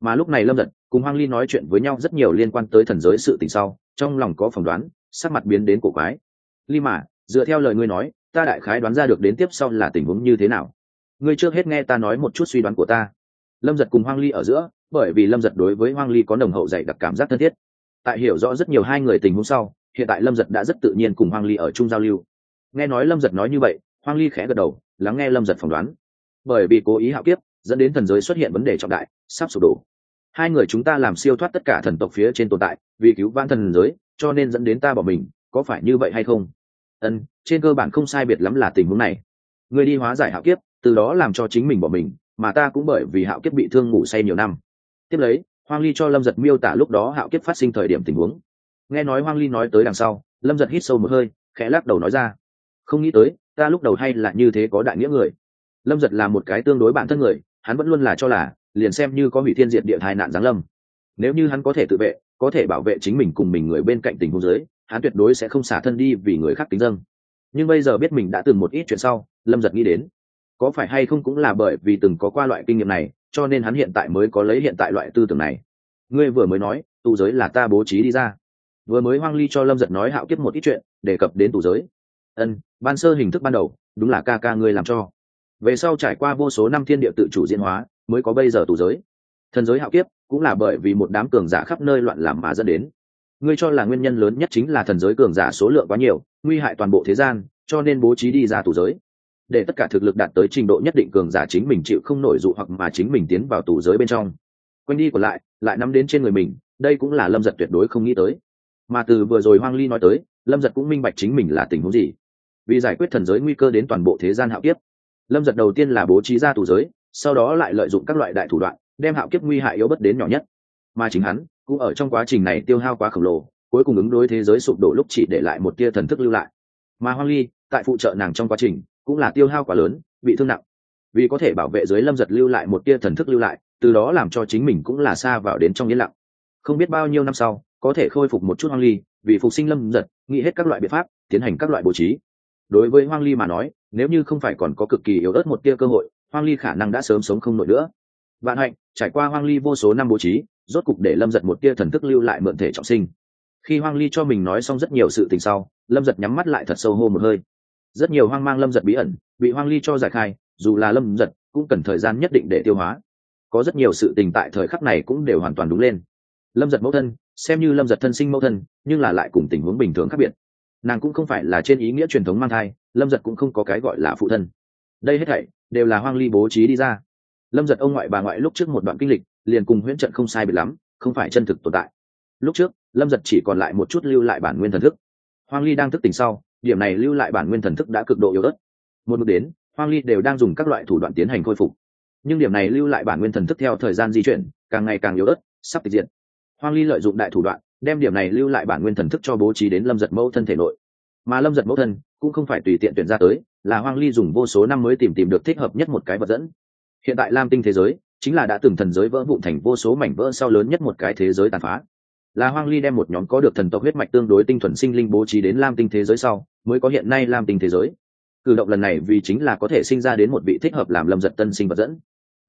Mà lúc này lâm giật cùng hoang ly nói chuyện với nhau rất nhiều liên quan tới thần giới sự tình sau, trong lòng có phỏng đoán, sắc mặt biến đến cổ quái. Ly mà dựa theo lời ngươi nói, ta đại khái đoán ra được đến tiếp sau là tình huống như thế nào? Ngươi trước hết nghe ta nói một chút suy đoán của ta. Lâm giật cùng hoang ly ở giữa, bởi vì lâm giật đối với hoang ly có nồng hậu dạy đặc cảm giác thân thiết. Tại hiểu rõ rất nhiều hai người tình huống sau, hiện tại lâm giật đã rất tự nhiên cùng hoang ly ở chung giao lưu nghe nói lâm giật nói như vậy, hoang ly khẽ gật đầu, lắng nghe lâm giật phỏng đoán. Bởi vì cố ý hạo kiếp, dẫn đến thần giới xuất hiện vấn đề trọng đại, sắp sụp đổ. Hai người chúng ta làm siêu thoát tất cả thần tộc phía trên tồn tại, vì cứu vãn thần giới, cho nên dẫn đến ta bỏ mình, có phải như vậy hay không? Ân, trên cơ bản không sai biệt lắm là tình huống này. Người đi hóa giải hạo kiếp, từ đó làm cho chính mình bỏ mình, mà ta cũng bởi vì hạo kiếp bị thương ngủ say nhiều năm. Tiếp lấy, hoang ly cho lâm giật miêu tả lúc đó hạo kiếp phát sinh thời điểm tình huống. Nghe nói hoang ly nói tới đằng sau, lâm giật hít sâu một hơi, khẽ lắc đầu nói ra không nghĩ tới, ta lúc đầu hay là như thế có đại nghĩa người. Lâm giật là một cái tương đối bản thân người, hắn vẫn luôn là cho là, liền xem như có hủy thiên diệt địa tai nạn giáng lâm. Nếu như hắn có thể tự vệ, có thể bảo vệ chính mình cùng mình người bên cạnh tình huống giới hắn tuyệt đối sẽ không xả thân đi vì người khác tính dâng nhưng bây giờ biết mình đã từng một ít chuyện sau, lâm giật nghĩ đến, có phải hay không cũng là bởi vì từng có qua loại kinh nghiệm này, cho nên hắn hiện tại mới có lấy hiện tại loại tư tưởng này. Ngươi vừa mới nói, tù giới là ta bố trí đi ra. Vừa mới hoang ly cho lâm giật nói hạo kiếp một ít chuyện, đề cập đến tù giới. Ân ban sơ hình thức ban đầu, đúng là ca ca ngươi làm cho. Về sau trải qua vô số năm thiên địa tự chủ diễn hóa, mới có bây giờ tù giới. Thần giới hạo kiếp cũng là bởi vì một đám cường giả khắp nơi loạn làm mà dẫn đến. Ngươi cho là nguyên nhân lớn nhất chính là thần giới cường giả số lượng quá nhiều, nguy hại toàn bộ thế gian, cho nên bố trí đi ra tù giới. Để tất cả thực lực đạt tới trình độ nhất định cường giả chính mình chịu không nổi dụ hoặc mà chính mình tiến vào tù giới bên trong. Quanh đi còn lại lại nắm đến trên người mình, đây cũng là lâm giật tuyệt đối không nghĩ tới. Mà từ vừa rồi hoang ly nói tới, lâm giật cũng minh bạch chính mình là tình huống gì vì giải quyết thần giới nguy cơ đến toàn bộ thế gian hạo kiếp. Lâm giật đầu tiên là bố trí ra tù giới, sau đó lại lợi dụng các loại đại thủ đoạn, đem hạo kiếp nguy hại yếu bất đến nhỏ nhất. Mà chính hắn, cũng ở trong quá trình này tiêu hao quá khổng lồ, cuối cùng ứng đối thế giới sụp đổ lúc chỉ để lại một tia thần thức lưu lại. Mà hoang ly, tại phụ trợ nàng trong quá trình, cũng là tiêu hao quá lớn, bị thương nặng. Vì có thể bảo vệ giới lâm giật lưu lại một tia thần thức lưu lại, từ đó làm cho chính mình cũng là xa vào đến trong yên lặng. Không biết bao nhiêu năm sau, có thể khôi phục một chút hoang ly, vì phục sinh lâm giật, nghĩ hết các loại biện pháp, tiến hành các loại bố trí đối với hoang ly mà nói, nếu như không phải còn có cực kỳ yếu ớt một tia cơ hội, hoang ly khả năng đã sớm sống không nổi nữa. Vạn hạnh, trải qua hoang ly vô số năm bố trí, rốt cục để lâm giật một tia thần thức lưu lại mượn thể trọng sinh. Khi hoang ly cho mình nói xong rất nhiều sự tình sau, lâm giật nhắm mắt lại thật sâu hô một hơi. Rất nhiều hoang mang lâm giật bí ẩn, bị hoang ly cho giải khai, dù là lâm giật cũng cần thời gian nhất định để tiêu hóa. Có rất nhiều sự tình tại thời khắc này cũng đều hoàn toàn đúng lên. Lâm giật mẫu thân, xem như lâm giật thân sinh mẫu thân, nhưng là lại cùng tình huống bình thường khác biệt nàng cũng không phải là trên ý nghĩa truyền thống mang thai, lâm giật cũng không có cái gọi là phụ thân. Đây hết thảy đều là hoang ly bố trí đi ra. Lâm giật ông ngoại bà ngoại lúc trước một đoạn kinh lịch, liền cùng huyễn trận không sai biệt lắm, không phải chân thực tồn tại. Lúc trước, lâm giật chỉ còn lại một chút lưu lại bản nguyên thần thức. Hoang ly đang thức tỉnh sau, điểm này lưu lại bản nguyên thần thức đã cực độ yếu ớt. Một bước đến, hoang ly đều đang dùng các loại thủ đoạn tiến hành khôi phục. Nhưng điểm này lưu lại bản nguyên thần thức theo thời gian di chuyển, càng ngày càng yếu ớt, sắp tịch diện hoang ly lợi dụng đại thủ đoạn đem điểm này lưu lại bản nguyên thần thức cho bố trí đến lâm giật mẫu thân thể nội. Mà lâm giật mẫu thân cũng không phải tùy tiện tuyển ra tới, là hoang ly dùng vô số năm mới tìm tìm được thích hợp nhất một cái vật dẫn. Hiện tại lam tinh thế giới chính là đã từng thần giới vỡ vụn thành vô số mảnh vỡ sau lớn nhất một cái thế giới tàn phá. Là hoang ly đem một nhóm có được thần tộc huyết mạch tương đối tinh thuần sinh linh bố trí đến lam tinh thế giới sau, mới có hiện nay lam tinh thế giới. Cử động lần này vì chính là có thể sinh ra đến một vị thích hợp làm lâm giật tân sinh vật dẫn.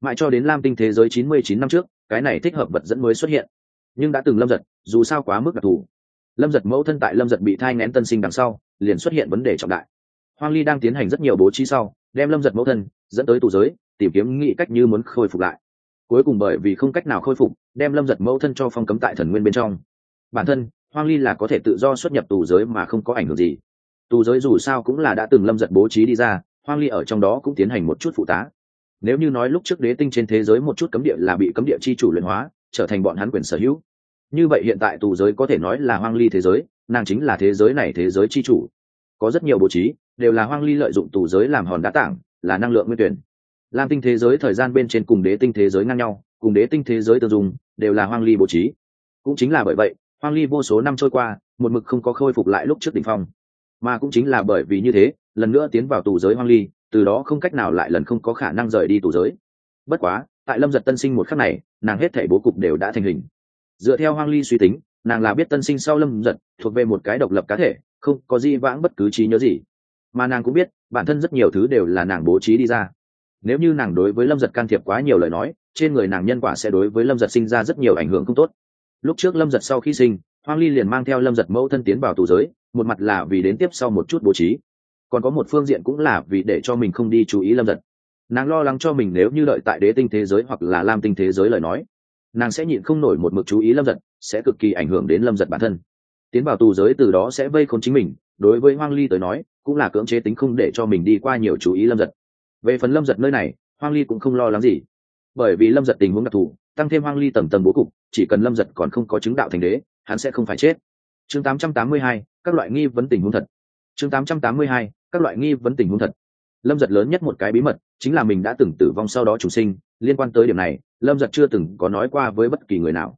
Mãi cho đến lam tinh thế giới chín mươi chín năm trước, cái này thích hợp vật dẫn mới xuất hiện nhưng đã từng lâm giật, dù sao quá mức đặc thù. Lâm giật mẫu thân tại lâm giật bị thai ngén tân sinh đằng sau, liền xuất hiện vấn đề trọng đại. Hoang ly đang tiến hành rất nhiều bố trí sau, đem lâm giật mẫu thân dẫn tới tù giới, tìm kiếm nghĩ cách như muốn khôi phục lại. Cuối cùng bởi vì không cách nào khôi phục, đem lâm giật mẫu thân cho phong cấm tại thần nguyên bên trong. Bản thân, hoang ly là có thể tự do xuất nhập tù giới mà không có ảnh hưởng gì. Tù giới dù sao cũng là đã từng lâm giật bố trí đi ra, hoang ly ở trong đó cũng tiến hành một chút phụ tá. Nếu như nói lúc trước đế tinh trên thế giới một chút cấm địa là bị cấm địa chi chủ luyện hóa trở thành bọn hắn quyền sở hữu. Như vậy hiện tại tù giới có thể nói là hoang ly thế giới, nàng chính là thế giới này thế giới chi chủ. Có rất nhiều bố trí, đều là hoang ly lợi dụng tù giới làm hòn đá tảng, là năng lượng nguyên tuyển. Lam tinh thế giới thời gian bên trên cùng đế tinh thế giới ngang nhau, cùng đế tinh thế giới tiêu dùng đều là hoang ly bố trí. Cũng chính là bởi vậy, hoang ly vô số năm trôi qua, một mực không có khôi phục lại lúc trước đ ỉ n h phong. Mà cũng chính là bởi vì như thế, lần nữa tiến vào tù giới hoang ly, từ đó không cách nào lại lần không có khả năng rời đi tù giới. Bất quá tại lâm giật tân sinh một khắc này, nàng hết thể bố cục đều đã thành hình. Dựa theo hoang ly suy tính, nàng là biết tân sinh sau lâm giật thuộc về một cái độc lập cá thể, không có gì vãng bất cứ trí nhớ gì. Mà nàng cũng biết, bản thân rất nhiều thứ đều là nàng bố trí đi ra. Nếu như nàng đối với lâm giật can thiệp quá nhiều lời nói, trên người nàng nhân quả sẽ đối với lâm giật sinh ra rất nhiều ảnh hưởng không tốt. Lúc trước lâm giật sau khi sinh, hoang ly liền mang theo lâm giật mẫu thân tiến vào tù giới, một mặt là vì đến tiếp sau một chút bố trí. Còn có một phương diện cũng là vì để cho mình không đi chú ý lâm giật nàng lo lắng cho mình nếu như đợi tại đế tinh thế giới hoặc là lam tinh thế giới lời nói. Nàng sẽ nhịn không nổi một mực chú ý lâm giật sẽ cực kỳ ảnh hưởng đến lâm giật bản thân. Tiến vào tù giới từ đó sẽ vây khốn chính mình đối với hoang ly tới nói cũng là cưỡng chế tính không để cho mình đi qua nhiều chú ý lâm giật. Về phần lâm giật nơi này hoang ly cũng không lo lắng gì. Bởi vì lâm giật tình huống đặc thù tăng thêm hoang ly tầm tầm bố cục chỉ cần lâm giật còn không có chứng đạo thành đế hắn sẽ không phải chết. Chương 882, các loại nghi vấn tình huống thật. Chương 882, các loại nghi vấn tình huống thật lâm giật lớn nhất một cái bí mật chính là mình đã từng tử vong sau đó chủ sinh. Liên quan tới điểm này, lâm giật chưa từng có nói qua với bất kỳ người nào.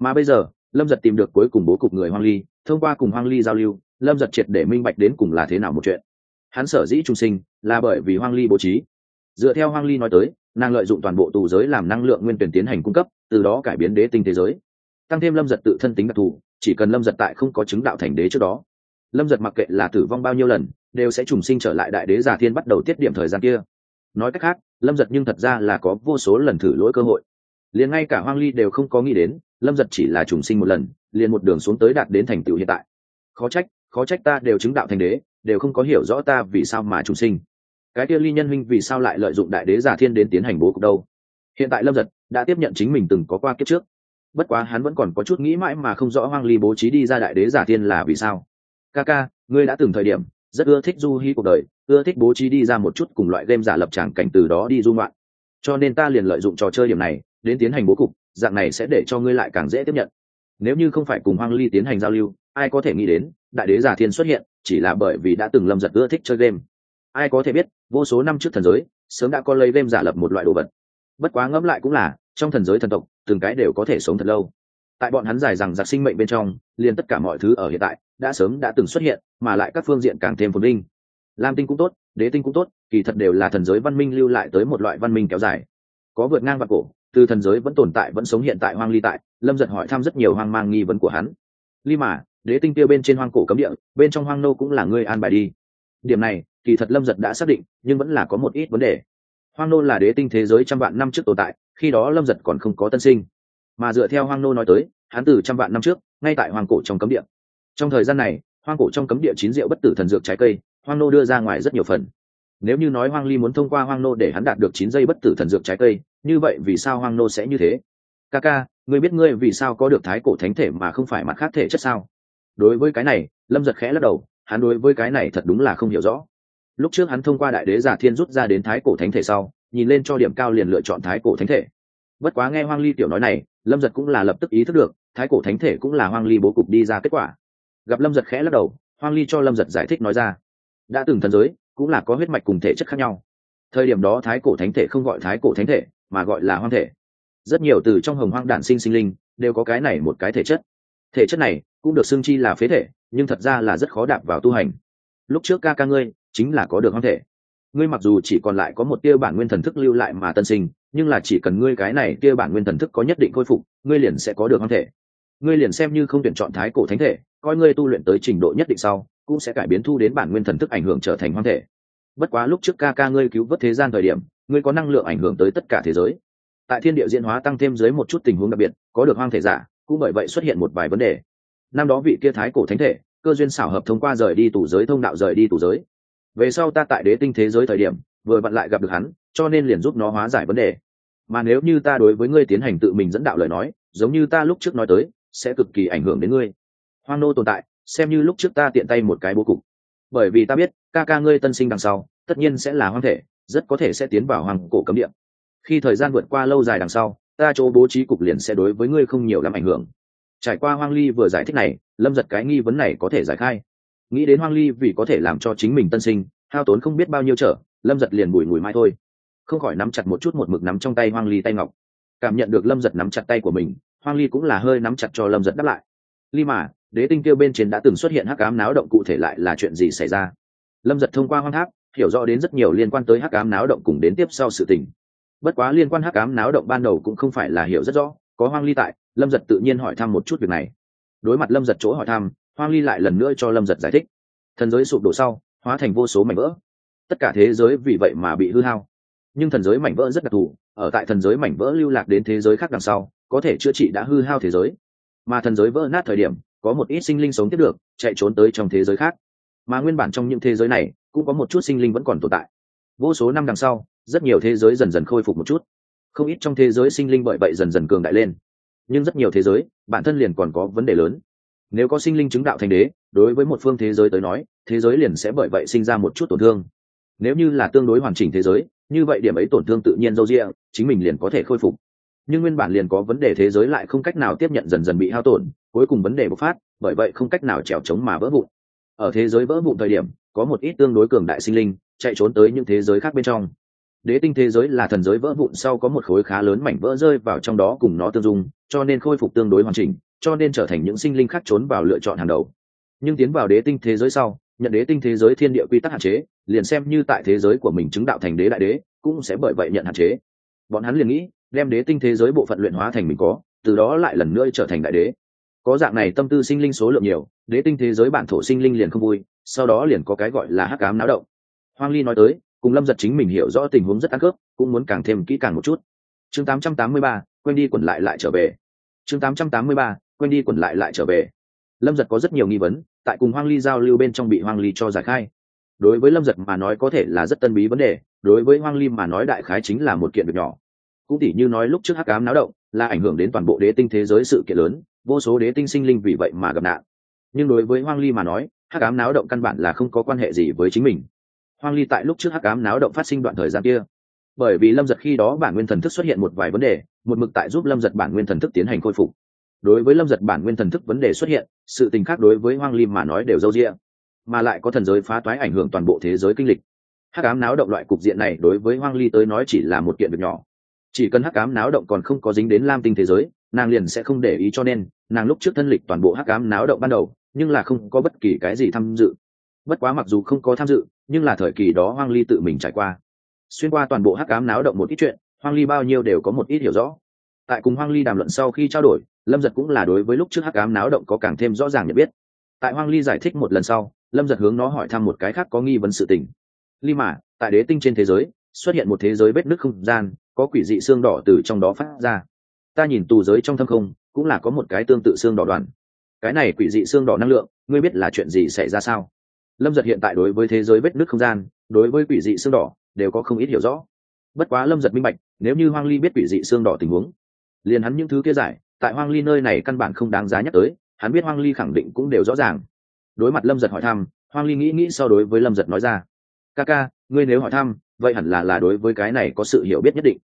Mà bây giờ, lâm giật tìm được cuối cùng bố cục người hoang ly, thông qua cùng hoang ly giao lưu, lâm giật triệt để minh bạch đến cùng là thế nào một chuyện. Hắn sở dĩ trung sinh là bởi vì hoang ly bố trí. Dựa theo hoang ly nói tới, nàng lợi dụng toàn bộ tù giới làm năng lượng nguyên tuyển tiến hành cung cấp, từ đó cải biến đế tinh thế giới. Tăng thêm lâm giật tự thân tính đặc thù, chỉ cần lâm giật tại không có chứng đạo thành đế trước đó. Lâm giật mặc kệ là tử vong bao nhiêu lần đều sẽ trùng sinh trở lại đại đế giả thiên bắt đầu tiết điểm thời gian kia. Nói cách khác, lâm giật nhưng thật ra là có vô số lần thử lỗi cơ hội. Liền ngay cả hoang ly đều không có nghĩ đến, lâm giật chỉ là trùng sinh một lần, liền một đường xuống tới đạt đến thành tựu hiện tại. Khó trách khó trách ta đều chứng đạo thành đế, đều không có hiểu rõ ta vì sao mà trùng sinh. Cái kia ly nhân huynh vì sao lại lợi dụng đại đế giả thiên đến tiến hành bố cục đâu? Hiện tại lâm giật đã tiếp nhận chính mình từng có qua kiếp trước. Bất quá hắn vẫn còn có chút nghĩ mãi mà không rõ hoang ly bố trí đi ra đại đế giả thiên là vì sao. Ca ca ngươi đã từng thời điểm rất ưa thích du hi cuộc đời, ưa thích bố trí đi ra một chút cùng loại game giả lập tràng cảnh từ đó đi du ngoạn. Cho nên ta liền lợi dụng trò chơi điểm này, đến tiến hành bố cục, dạng này sẽ để cho ngươi lại càng dễ tiếp nhận. Nếu như không phải cùng hoang ly tiến hành giao lưu, ai có thể nghĩ đến, đại đế giả thiên xuất hiện, chỉ là bởi vì đã từng lâm giật ưa thích chơi game. Ai có thể biết, vô số năm trước thần giới, sớm đã có lấy game giả lập một loại đồ vật. Bất quá ngẫm lại cũng là, trong thần giới thần tộc, từng cái đều có thể sống thật lâu. Tại bọn hắn dài rằng giặc sinh mệnh bên trong, liền tất cả mọi thứ ở hiện tại, đã sớm đã từng xuất hiện mà lại các phương diện càng thêm phồn vinh. Lam tinh cũng tốt, đế tinh cũng tốt, kỳ thật đều là thần giới văn minh lưu lại tới một loại văn minh kéo dài. Có vượt ngang và cổ, từ thần giới vẫn tồn tại, vẫn sống hiện tại hoang ly tại, lâm giật hỏi thăm rất nhiều hoang mang nghi vấn của hắn. Ly mà, đế tinh tiêu bên trên hoang cổ cấm địa, bên trong hoang nô cũng là ngươi an bài đi. Điểm này, kỳ thật lâm giật đã xác định, nhưng vẫn là có một ít vấn đề. Hoang nô là đế tinh thế giới trăm vạn năm trước tồn tại, khi đó lâm giật còn không có tân sinh. Mà dựa theo hoang nô nói tới, hắn từ trăm vạn năm trước, ngay tại hoang cổ trong cấm địa. Trong thời gian này hoang cổ trong cấm địa chín rượu bất tử thần dược trái cây, hoang nô đưa ra ngoài rất nhiều phần. Nếu như nói hoang ly muốn thông qua hoang nô để hắn đạt được chín giây bất tử thần dược trái cây, như vậy vì sao hoang nô sẽ như thế? Ca ca ngươi biết ngươi vì sao có được thái cổ thánh thể mà không phải mặt khác thể chất sao? Đối với cái này, lâm giật khẽ lắc đầu, hắn đối với cái này thật đúng là không hiểu rõ. Lúc trước hắn thông qua đại đế giả thiên rút ra đến thái cổ thánh thể sau, nhìn lên cho điểm cao liền lựa chọn thái cổ thánh thể. Bất quá nghe hoang ly tiểu nói này, lâm giật cũng là lập tức ý thức được, thái cổ thánh thể cũng là hoang ly bố cục đi ra kết quả gặp lâm giật khẽ lắc đầu, hoang ly cho lâm giật giải thích nói ra. Đã từng thần giới, cũng là có huyết mạch cùng thể chất khác nhau. Thời điểm đó thái cổ thánh thể không gọi thái cổ thánh thể, mà gọi là hoang thể. Rất nhiều từ trong hồng hoang đản sinh sinh linh, đều có cái này một cái thể chất. Thể chất này, cũng được xưng chi là phế thể, nhưng thật ra là rất khó đạp vào tu hành. Lúc trước ca ca ngươi, chính là có được hoang thể. Ngươi mặc dù chỉ còn lại có một tia bản nguyên thần thức lưu lại mà tân sinh, nhưng là chỉ cần ngươi cái này tia bản nguyên thần thức có nhất định khôi phục, ngươi liền sẽ có được hoang thể ngươi liền xem như không tuyển chọn thái cổ thánh thể, coi ngươi tu luyện tới trình độ nhất định sau, cũng sẽ cải biến thu đến bản nguyên thần thức ảnh hưởng trở thành hoang thể. Bất quá lúc trước ca ca ngươi cứu vớt thế gian thời điểm, ngươi có năng lượng ảnh hưởng tới tất cả thế giới. Tại thiên địa diễn hóa tăng thêm dưới một chút tình huống đặc biệt, có được hoang thể giả, cũng bởi vậy xuất hiện một vài vấn đề. Năm đó vị kia thái cổ thánh thể, cơ duyên xảo hợp thông qua rời đi tủ giới thông đạo rời đi tủ giới. Về sau ta tại đế tinh thế giới thời điểm, vừa vặn lại gặp được hắn, cho nên liền giúp nó hóa giải vấn đề. Mà nếu như ta đối với ngươi tiến hành tự mình dẫn đạo lời nói, giống như ta lúc trước nói tới sẽ cực kỳ ảnh hưởng đến ngươi. Hoang nô tồn tại, xem như lúc trước ta tiện tay một cái bố cục. Bởi vì ta biết, ca ca ngươi tân sinh đằng sau, tất nhiên sẽ là hoang thể, rất có thể sẽ tiến vào hoàng cổ cấm địa. Khi thời gian vượt qua lâu dài đằng sau, ta chỗ bố trí cục liền sẽ đối với ngươi không nhiều làm ảnh hưởng. Trải qua hoang ly vừa giải thích này, lâm giật cái nghi vấn này có thể giải khai. Nghĩ đến hoang ly vì có thể làm cho chính mình tân sinh, hao tốn không biết bao nhiêu trở, lâm giật liền bùi mùi mai thôi. Không khỏi nắm chặt một chút một mực nắm trong tay hoang ly tay ngọc. Cảm nhận được lâm giật nắm chặt tay của mình hoang ly cũng là hơi nắm chặt cho lâm giật đáp lại. Ly mà, đế tinh kêu bên trên đã từng xuất hiện hắc ám náo động cụ thể lại là chuyện gì xảy ra? Lâm giật thông qua hoang tháp, hiểu rõ đến rất nhiều liên quan tới hắc ám náo động cùng đến tiếp sau sự tình. Bất quá liên quan hắc ám náo động ban đầu cũng không phải là hiểu rất rõ, có hoang ly tại, lâm giật tự nhiên hỏi thăm một chút việc này. Đối mặt lâm giật chỗ hỏi thăm, hoang ly lại lần nữa cho lâm giật giải thích. Thần giới sụp đổ sau, hóa thành vô số mảnh vỡ. Tất cả thế giới vì vậy mà bị hư hao. Nhưng thần giới mảnh vỡ rất đặc thù, ở tại thần giới mảnh vỡ lưu lạc đến thế giới khác đằng sau có thể chữa trị đã hư hao thế giới. Mà thần giới vỡ nát thời điểm, có một ít sinh linh sống tiếp được, chạy trốn tới trong thế giới khác. Mà nguyên bản trong những thế giới này, cũng có một chút sinh linh vẫn còn tồn tại. Vô số năm đằng sau, rất nhiều thế giới dần dần khôi phục một chút. Không ít trong thế giới sinh linh bởi vậy dần dần cường đại lên. Nhưng rất nhiều thế giới, bản thân liền còn có vấn đề lớn. Nếu có sinh linh chứng đạo thành đế, đối với một phương thế giới tới nói, thế giới liền sẽ bởi vậy sinh ra một chút tổn thương. Nếu như là tương đối hoàn chỉnh thế giới, như vậy điểm ấy tổn thương tự nhiên dâu rịa chính mình liền có thể khôi phục nhưng nguyên bản liền có vấn đề thế giới lại không cách nào tiếp nhận dần dần bị hao tổn, cuối cùng vấn đề bộc phát, bởi vậy không cách nào trèo trống mà vỡ vụn. Ở thế giới vỡ vụn thời điểm, có một ít tương đối cường đại sinh linh chạy trốn tới những thế giới khác bên trong. Đế tinh thế giới là thần giới vỡ vụn sau có một khối khá lớn mảnh vỡ rơi vào trong đó cùng nó tương dung, cho nên khôi phục tương đối hoàn chỉnh, cho nên trở thành những sinh linh khác trốn vào lựa chọn hàng đầu. Nhưng tiến vào đế tinh thế giới sau, nhận đế tinh thế giới thiên địa quy tắc hạn chế, liền xem như tại thế giới của mình chứng đạo thành đế đại đế, cũng sẽ bởi vậy nhận hạn chế. Bọn hắn liền nghĩ đem đế tinh thế giới bộ phận luyện hóa thành mình có từ đó lại lần nữa trở thành đại đế. Có dạng này tâm tư sinh linh số lượng nhiều đế tinh thế giới bản thổ sinh linh liền không vui sau đó liền có cái gọi là hắc cám náo động. Hoang ly nói tới cùng lâm giật chính mình hiểu rõ tình huống rất ăn khớp cũng muốn càng thêm kỹ càng một chút. Chương 883, quên đi quẩn lại lại trở về. Chương 883, quên đi quẩn lại lại trở về. Lâm giật có rất nhiều nghi vấn tại cùng hoang ly giao lưu bên trong bị hoang ly cho giải khai. Đối với lâm giật mà nói có thể là rất tân bí vấn đề đối với hoang ly mà nói đại khái chính là một kiện việc nhỏ cũng tỉ như nói lúc trước hắc ám náo động, là ảnh hưởng đến toàn bộ đế tinh thế giới sự kiện lớn, vô số đế tinh sinh linh vì vậy mà gặp nạn. Nhưng đối với hoang ly mà nói, hắc ám náo động căn bản là không có quan hệ gì với chính mình. Hoang ly tại lúc trước hắc ám náo động phát sinh đoạn thời gian kia. Bởi vì lâm giật khi đó bản nguyên thần thức xuất hiện một vài vấn đề, một mực tại giúp lâm giật bản nguyên thần thức tiến hành khôi phục. Đối với lâm giật bản nguyên thần thức vấn đề xuất hiện, sự tình khác đối với hoang ly mà nói đều d â u d ị a mà lại có thần giới phá toái ảnh hưởng toàn bộ thế giới kinh lịch. Hắc ám náo động loại cục diện này đối với hoang ly tới nói chỉ là một kiện việc nhỏ chỉ cần hắc ám náo động còn không có dính đến lam tinh thế giới, nàng liền sẽ không để ý cho nên, nàng lúc trước thân lịch toàn bộ hắc ám náo động ban đầu, nhưng là không có bất kỳ cái gì tham dự. Bất quá mặc dù không có tham dự, nhưng là thời kỳ đó hoang ly tự mình trải qua. Xuyên qua toàn bộ hắc ám náo động một ít chuyện, hoang ly bao nhiêu đều có một ít hiểu rõ. Tại cùng hoang ly đàm luận sau khi trao đổi, lâm giật cũng là đối với lúc trước hắc ám náo động có càng thêm rõ ràng nhận biết. Tại hoang ly giải thích một lần sau, lâm giật hướng nó hỏi thăm một cái khác có nghi vấn sự tình. Ly mà, tại đế tinh trên thế giới, xuất hiện một thế giới vết nước không gian có quỷ dị xương đỏ từ trong đó phát ra. Ta nhìn tù giới trong thâm không, cũng là có một cái tương tự xương đỏ đoàn. Cái này quỷ dị xương đỏ năng lượng, ngươi biết là chuyện gì xảy ra sao? Lâm giật hiện tại đối với thế giới vết nứt không gian, đối với quỷ dị xương đỏ, đều có không ít hiểu rõ. Bất quá lâm giật minh bạch, nếu như hoang ly biết quỷ dị xương đỏ tình huống, liền hắn những thứ kia giải, tại hoang ly nơi này căn bản không đáng giá nhắc tới, hắn biết hoang ly khẳng định cũng đều rõ ràng. Đối mặt lâm giật hỏi thăm, hoang ly nghĩ nghĩ so đối với lâm giật nói ra, ca ca, ngươi nếu hỏi thăm, vậy hẳn là là đối với cái này có sự hiểu biết nhất định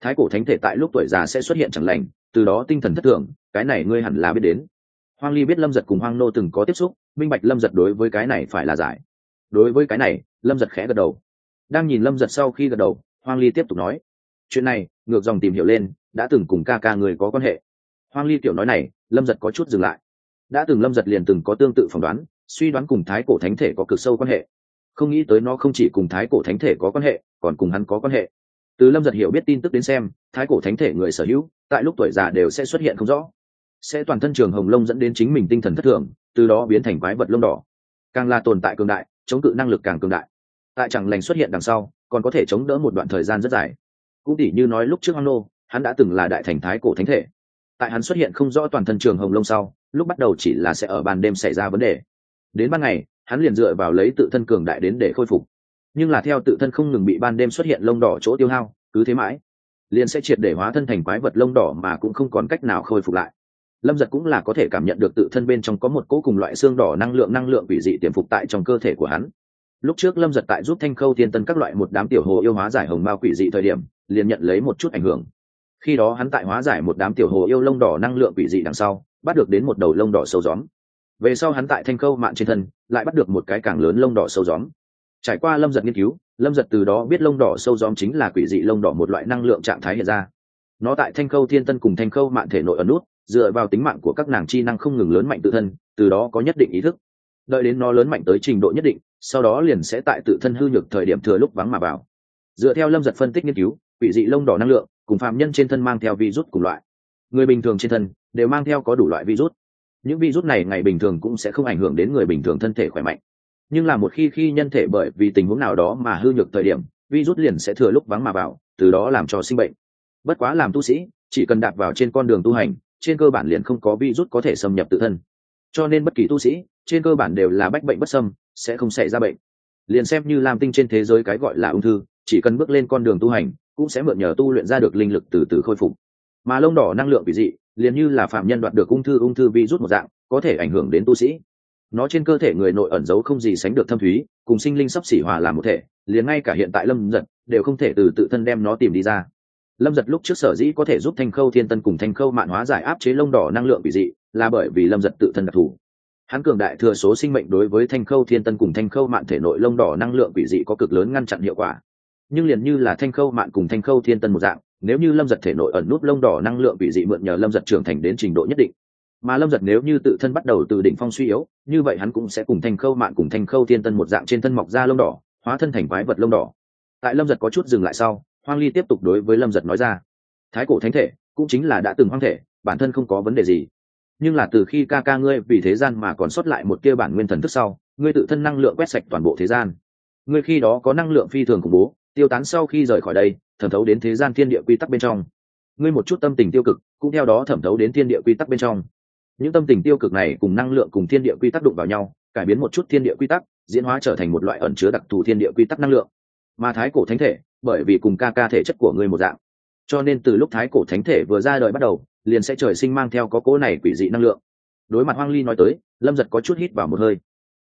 thái cổ thánh thể tại lúc tuổi già sẽ xuất hiện chẳng lành, từ đó tinh thần thất thường, cái này ngươi hẳn là biết đến. Hoang ly biết lâm giật cùng hoang nô từng có tiếp xúc, minh bạch lâm giật đối với cái này phải là giải. Đối với cái này, lâm giật khẽ gật đầu. Đang nhìn lâm giật sau khi gật đầu, hoang ly tiếp tục nói, chuyện này, ngược dòng tìm hiểu lên, đã từng cùng ca ca người có quan hệ. Hoang ly tiểu nói này, lâm giật có chút dừng lại. Đã từng lâm giật liền từng có tương tự phỏng đoán, suy đoán cùng thái cổ thánh thể có cực sâu quan hệ. Không nghĩ tới nó không chỉ cùng thái cổ thánh thể có quan hệ, còn cùng hắn có quan hệ từ lâm giật hiểu biết tin tức đến xem, thái cổ thánh thể người sở hữu, tại lúc tuổi già đều sẽ xuất hiện không rõ. Sẽ toàn thân trường hồng lông dẫn đến chính mình tinh thần thất thường, từ đó biến thành quái vật lông đỏ. Càng là tồn tại cường đại, chống cự năng lực càng cường đại. Tại chẳng lành xuất hiện đằng sau, còn có thể chống đỡ một đoạn thời gian rất dài. Cũng tỉ như nói lúc trước hoang nô, hắn đã từng là đại thành thái cổ thánh thể. Tại hắn xuất hiện không rõ toàn thân trường hồng lông sau, lúc bắt đầu chỉ là sẽ ở ban đêm xảy ra vấn đề. Đến ban ngày, hắn liền dựa vào lấy tự thân cường đại đến để khôi phục nhưng là theo tự thân không ngừng bị ban đêm xuất hiện lông đỏ chỗ tiêu hao, cứ thế mãi, liền sẽ triệt để hóa thân thành quái vật lông đỏ mà cũng không còn cách nào khôi phục lại. Lâm giật cũng là có thể cảm nhận được tự thân bên trong có một cỗ cùng loại xương đỏ năng lượng năng lượng quỷ dị tiềm phục tại trong cơ thể của hắn. Lúc trước lâm giật tại giúp thanh khâu thiên tân các loại một đám tiểu hồ yêu hóa giải hồng mao quỷ dị thời điểm, liền nhận lấy một chút ảnh hưởng. Khi đó hắn tại hóa giải một đám tiểu hồ yêu lông đỏ năng lượng quỷ dị đằng sau, bắt được đến một đầu lông đỏ sâu gióm. Về sau hắn tại thanh khâu mạng trên thân, lại bắt được một cái càng lớn lông đỏ sâu gióm trải qua lâm giật nghiên cứu, lâm giật từ đó biết lông đỏ sâu dóm chính là quỷ dị lông đỏ một loại năng lượng trạng thái hiện ra. Nó tại thanh khâu thiên tân cùng thanh khâu mạng thể nội ở nút, dựa vào tính mạng của các nàng chi năng không ngừng lớn mạnh tự thân, từ đó có nhất định ý thức. Đợi đến nó lớn mạnh tới trình độ nhất định, sau đó liền sẽ tại tự thân hư nhược thời điểm thừa lúc vắng mà vào. Dựa theo lâm giật phân tích nghiên cứu, quỷ dị lông đỏ năng lượng cùng phạm nhân trên thân mang theo virus cùng loại. Người bình thường trên thân đều mang theo có đủ loại virus. Những virus này ngày bình thường cũng sẽ không ảnh hưởng đến người bình thường thân thể khỏe mạnh nhưng là một khi khi nhân thể bởi vì tình huống nào đó mà hư nhược thời điểm, virus liền sẽ thừa lúc vắng mà vào, từ đó làm cho sinh bệnh. Bất quá làm tu sĩ, chỉ cần đạp vào trên con đường tu hành, trên cơ bản liền không có virus có thể xâm nhập tự thân. Cho nên bất kỳ tu sĩ, trên cơ bản đều là bách bệnh bất xâm, sẽ không xảy ra bệnh. Liền xem như làm tinh trên thế giới cái gọi là ung thư, chỉ cần bước lên con đường tu hành, cũng sẽ mượn nhờ tu luyện ra được linh lực từ từ khôi phục. Mà lông đỏ năng lượng bị dị, liền như là phạm nhân đoạt được ung thư ung thư virus một dạng, có thể ảnh hưởng đến tu sĩ nó trên cơ thể người nội ẩn giấu không gì sánh được thâm thúy, cùng sinh linh sắp xỉ hòa làm một thể, liền ngay cả hiện tại lâm giật đều không thể từ tự thân đem nó tìm đi ra. Lâm giật lúc trước sở dĩ có thể giúp thanh khâu thiên tân cùng thanh khâu mạn hóa giải áp chế lông đỏ năng lượng bị dị, là bởi vì lâm giật tự thân đặc thù. Hắn cường đại thừa số sinh mệnh đối với thanh khâu thiên tân cùng thanh khâu mạn thể nội lông đỏ năng lượng bị dị có cực lớn ngăn chặn hiệu quả. Nhưng liền như là thanh khâu mạn cùng thanh khâu thiên tân một dạng, nếu như lâm giật thể nội ẩn nút lông đỏ năng lượng bị dị mượn nhờ lâm giật trưởng thành đến trình độ nhất định mà lâm giật nếu như tự thân bắt đầu từ đỉnh phong suy yếu, như vậy hắn cũng sẽ cùng thanh khâu mạng cùng thanh khâu thiên tân một dạng trên thân mọc ra lông đỏ, hóa thân thành quái vật lông đỏ. Tại lâm giật có chút dừng lại sau, hoang ly tiếp tục đối với lâm giật nói ra. Thái cổ thánh thể cũng chính là đã từng hoang thể, bản thân không có vấn đề gì. Nhưng là từ khi ca ca ngươi vì thế gian mà còn sót lại một kia bản nguyên thần thức sau, ngươi tự thân năng lượng quét sạch toàn bộ thế gian. Ngươi khi đó có năng lượng phi thường khủng bố, tiêu tán sau khi rời khỏi đây, thẩm thấu đến thế gian thiên địa quy tắc bên trong. Ngươi một chút tâm tình tiêu cực, cũng theo đó thẩm thấu đến thiên địa quy tắc bên trong những tâm tình tiêu cực này cùng năng lượng cùng thiên địa quy tắc đụng vào nhau cải biến một chút thiên địa quy tắc diễn hóa trở thành một loại ẩn chứa đặc thù thiên địa quy tắc năng lượng. Mà thái cổ thánh thể bởi vì cùng ca ca thể chất của người một dạng. Cho nên từ lúc thái cổ thánh thể vừa ra đời bắt đầu liền sẽ trời sinh mang theo có cố này quỷ dị năng lượng. Đối mặt hoang ly nói tới lâm giật có chút hít vào một hơi.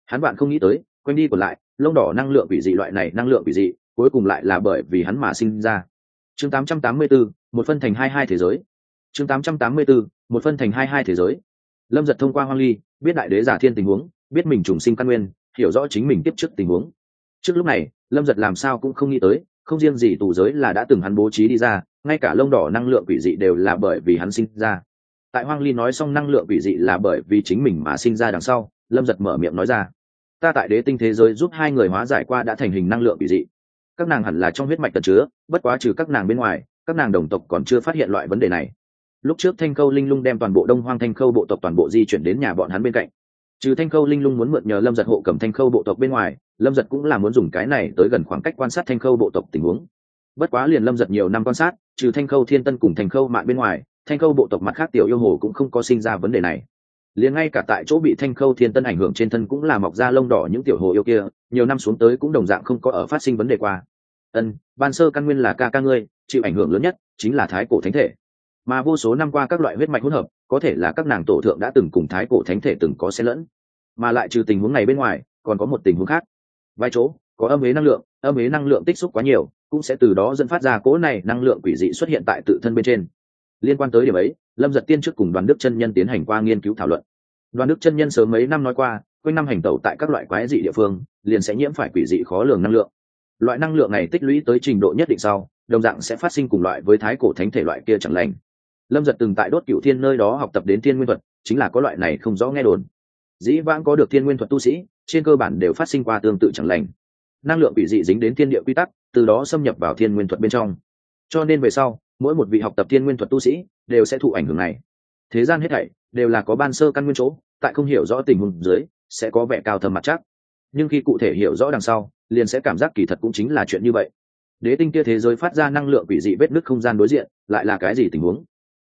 Hắn bạn không nghĩ tới quanh đi còn lại lông đỏ năng lượng quỷ dị loại này năng lượng quỷ dị cuối cùng lại là bởi vì hắn mà sinh ra. Chương 884, một phân thành hai hai thế giới. Chương 884, một phân thành hai hai thế giới lâm giật thông qua hoang ly, biết đại đế giả thiên tình huống, biết mình trùng sinh căn nguyên, hiểu rõ chính mình tiếp trước tình huống. Trước lúc này, lâm giật làm sao cũng không nghĩ tới, không riêng gì tù giới là đã từng hắn bố trí đi ra, ngay cả lông đỏ năng lượng quỷ dị đều là bởi vì hắn sinh ra. Tại hoang ly nói xong năng lượng quỷ dị là bởi vì chính mình mà sinh ra đằng sau, lâm giật mở miệng nói ra. Ta tại đế tinh thế giới giúp hai người hóa giải qua đã thành hình năng lượng quỷ dị. Các nàng hẳn là trong huyết mạch tật chứa, bất quá trừ các nàng bên ngoài, các nàng đồng tộc còn chưa phát hiện loại vấn đề này lúc trước thanh khâu linh lung đem toàn bộ đông hoang thanh khâu bộ tộc toàn bộ di chuyển đến nhà bọn hắn bên cạnh. Trừ thanh khâu linh lung muốn mượn nhờ lâm giật hộ cầm thanh khâu bộ tộc bên ngoài, lâm giật cũng là muốn dùng cái này tới gần khoảng cách quan sát thanh khâu bộ tộc tình huống. Bất quá liền lâm giật nhiều năm quan sát, trừ thanh khâu thiên tân cùng thanh khâu mạng bên ngoài, thanh khâu bộ tộc mặt khác tiểu yêu hồ cũng không có sinh ra vấn đề này. Liền ngay cả tại chỗ bị thanh khâu thiên tân ảnh hưởng trên thân cũng là mọc ra lông đỏ những tiểu hồ yêu kia, nhiều năm xuống tới cũng đồng dạng không có ở phát sinh vấn đề qua. Ân, ban sơ căn nguyên là ca ca ngươi, chịu ảnh hưởng lớn nhất chính là thái cổ thánh thể mà vô số năm qua các loại huyết mạch hỗn hợp, có thể là các nàng tổ thượng đã từng cùng thái cổ thánh thể từng có xen lẫn. Mà lại trừ tình huống này bên ngoài, còn có một tình huống khác. Vài chỗ, có âm ế năng lượng, âm ế năng lượng tích xúc quá nhiều, cũng sẽ từ đó dẫn phát ra cỗ này năng lượng quỷ dị xuất hiện tại tự thân bên trên. Liên quan tới điểm ấy, lâm giật tiên trước cùng đoàn đức chân nhân tiến hành qua nghiên cứu thảo luận. Đoàn đức chân nhân sớm mấy năm nói qua, quanh năm hành tẩu tại các loại quái dị địa phương, liền sẽ nhiễm phải quỷ dị khó lường năng lượng. Loại năng lượng này tích lũy tới trình độ nhất định sau, đồng dạng sẽ phát sinh cùng loại với thái cổ thánh thể loại kia chẳng lành lâm giật từng tại đốt cựu thiên nơi đó học tập đến thiên nguyên thuật, chính là có loại này không rõ nghe đồn. Dĩ vãng có được thiên nguyên thuật tu sĩ, trên cơ bản đều phát sinh qua tương tự chẳng lành. Năng lượng bị dị dính đến thiên địa quy tắc, từ đó xâm nhập vào thiên nguyên thuật bên trong. Cho nên về sau, mỗi một vị học tập thiên nguyên thuật tu sĩ đều sẽ thụ ảnh hưởng này. Thế gian hết thảy đều là có ban sơ căn nguyên chỗ, tại không hiểu rõ tình huống dưới, sẽ có vẻ cao thầm mặt chắc. Nhưng khi cụ thể hiểu rõ đằng sau, liền sẽ cảm giác kỳ thật cũng chính là chuyện như vậy. Đế tinh kia thế giới phát ra năng lượng quỷ dị vết nứt không gian đối diện, lại là cái gì tình huống?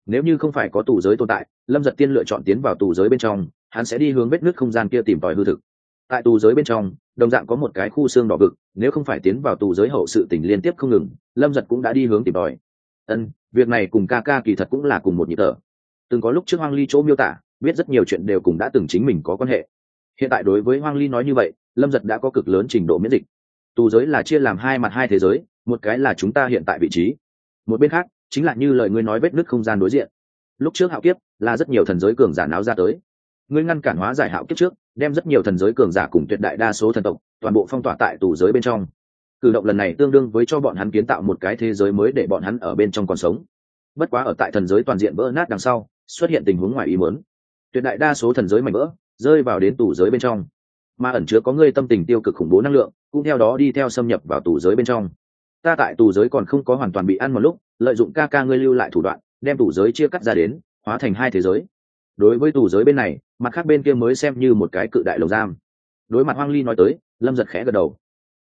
Nếu như không phải có tù giới tồn tại, lâm giật tiên lựa chọn tiến vào tù giới bên trong, hắn sẽ đi hướng vết nứt không gian kia tìm tòi hư thực. Tại tù giới bên trong, đồng dạng có một cái khu xương đỏ vực, nếu không phải tiến vào tù giới hậu sự tỉnh liên tiếp không ngừng, lâm giật cũng đã đi hướng tìm tòi. Ân, việc này cùng ca ca kỳ thật cũng là cùng một nhịp tở từng có lúc trước hoang ly chỗ miêu tả, biết rất nhiều chuyện đều cùng đã từng chính mình có quan hệ. Hiện tại đối với hoang ly nói như vậy, lâm giật đã có cực lớn trình độ miễn dịch. Tù giới là chia làm hai mặt hai thế giới, một cái là chúng ta hiện tại vị trí, một bên khác chính là như lời ngươi nói vết nứt không gian đối diện. Lúc trước hạo kiếp, là rất nhiều thần giới cường giả náo ra tới. Ngươi ngăn cản hóa giải hạo kiếp trước, đem rất nhiều thần giới cường giả cùng tuyệt đại đa số thần tộc, toàn bộ phong tỏa tại tù giới bên trong. Cử động lần này tương đương với cho bọn hắn kiến tạo một cái thế giới mới để bọn hắn ở bên trong còn sống. Bất quá ở tại thần giới toàn diện vỡ nát đằng sau, xuất hiện tình huống ngoài ý muốn. Tuyệt đại đa số thần giới mảnh vỡ, rơi vào đến tù giới bên trong. Mà ẩn chứa có ngươi tâm tình tiêu cực khủng bố năng lượng, cũng theo đó đi theo xâm nhập vào tù giới bên trong ta tại tù giới còn không có hoàn toàn bị ăn một lúc, lợi dụng ca ca ngươi lưu lại thủ đoạn, đem tù giới chia cắt ra đến, hóa thành hai thế giới. Đối với tù giới bên này, mặt khác bên kia mới xem như một cái cự đại lồng giam. Đối mặt hoang ly nói tới, lâm giật khẽ gật đầu.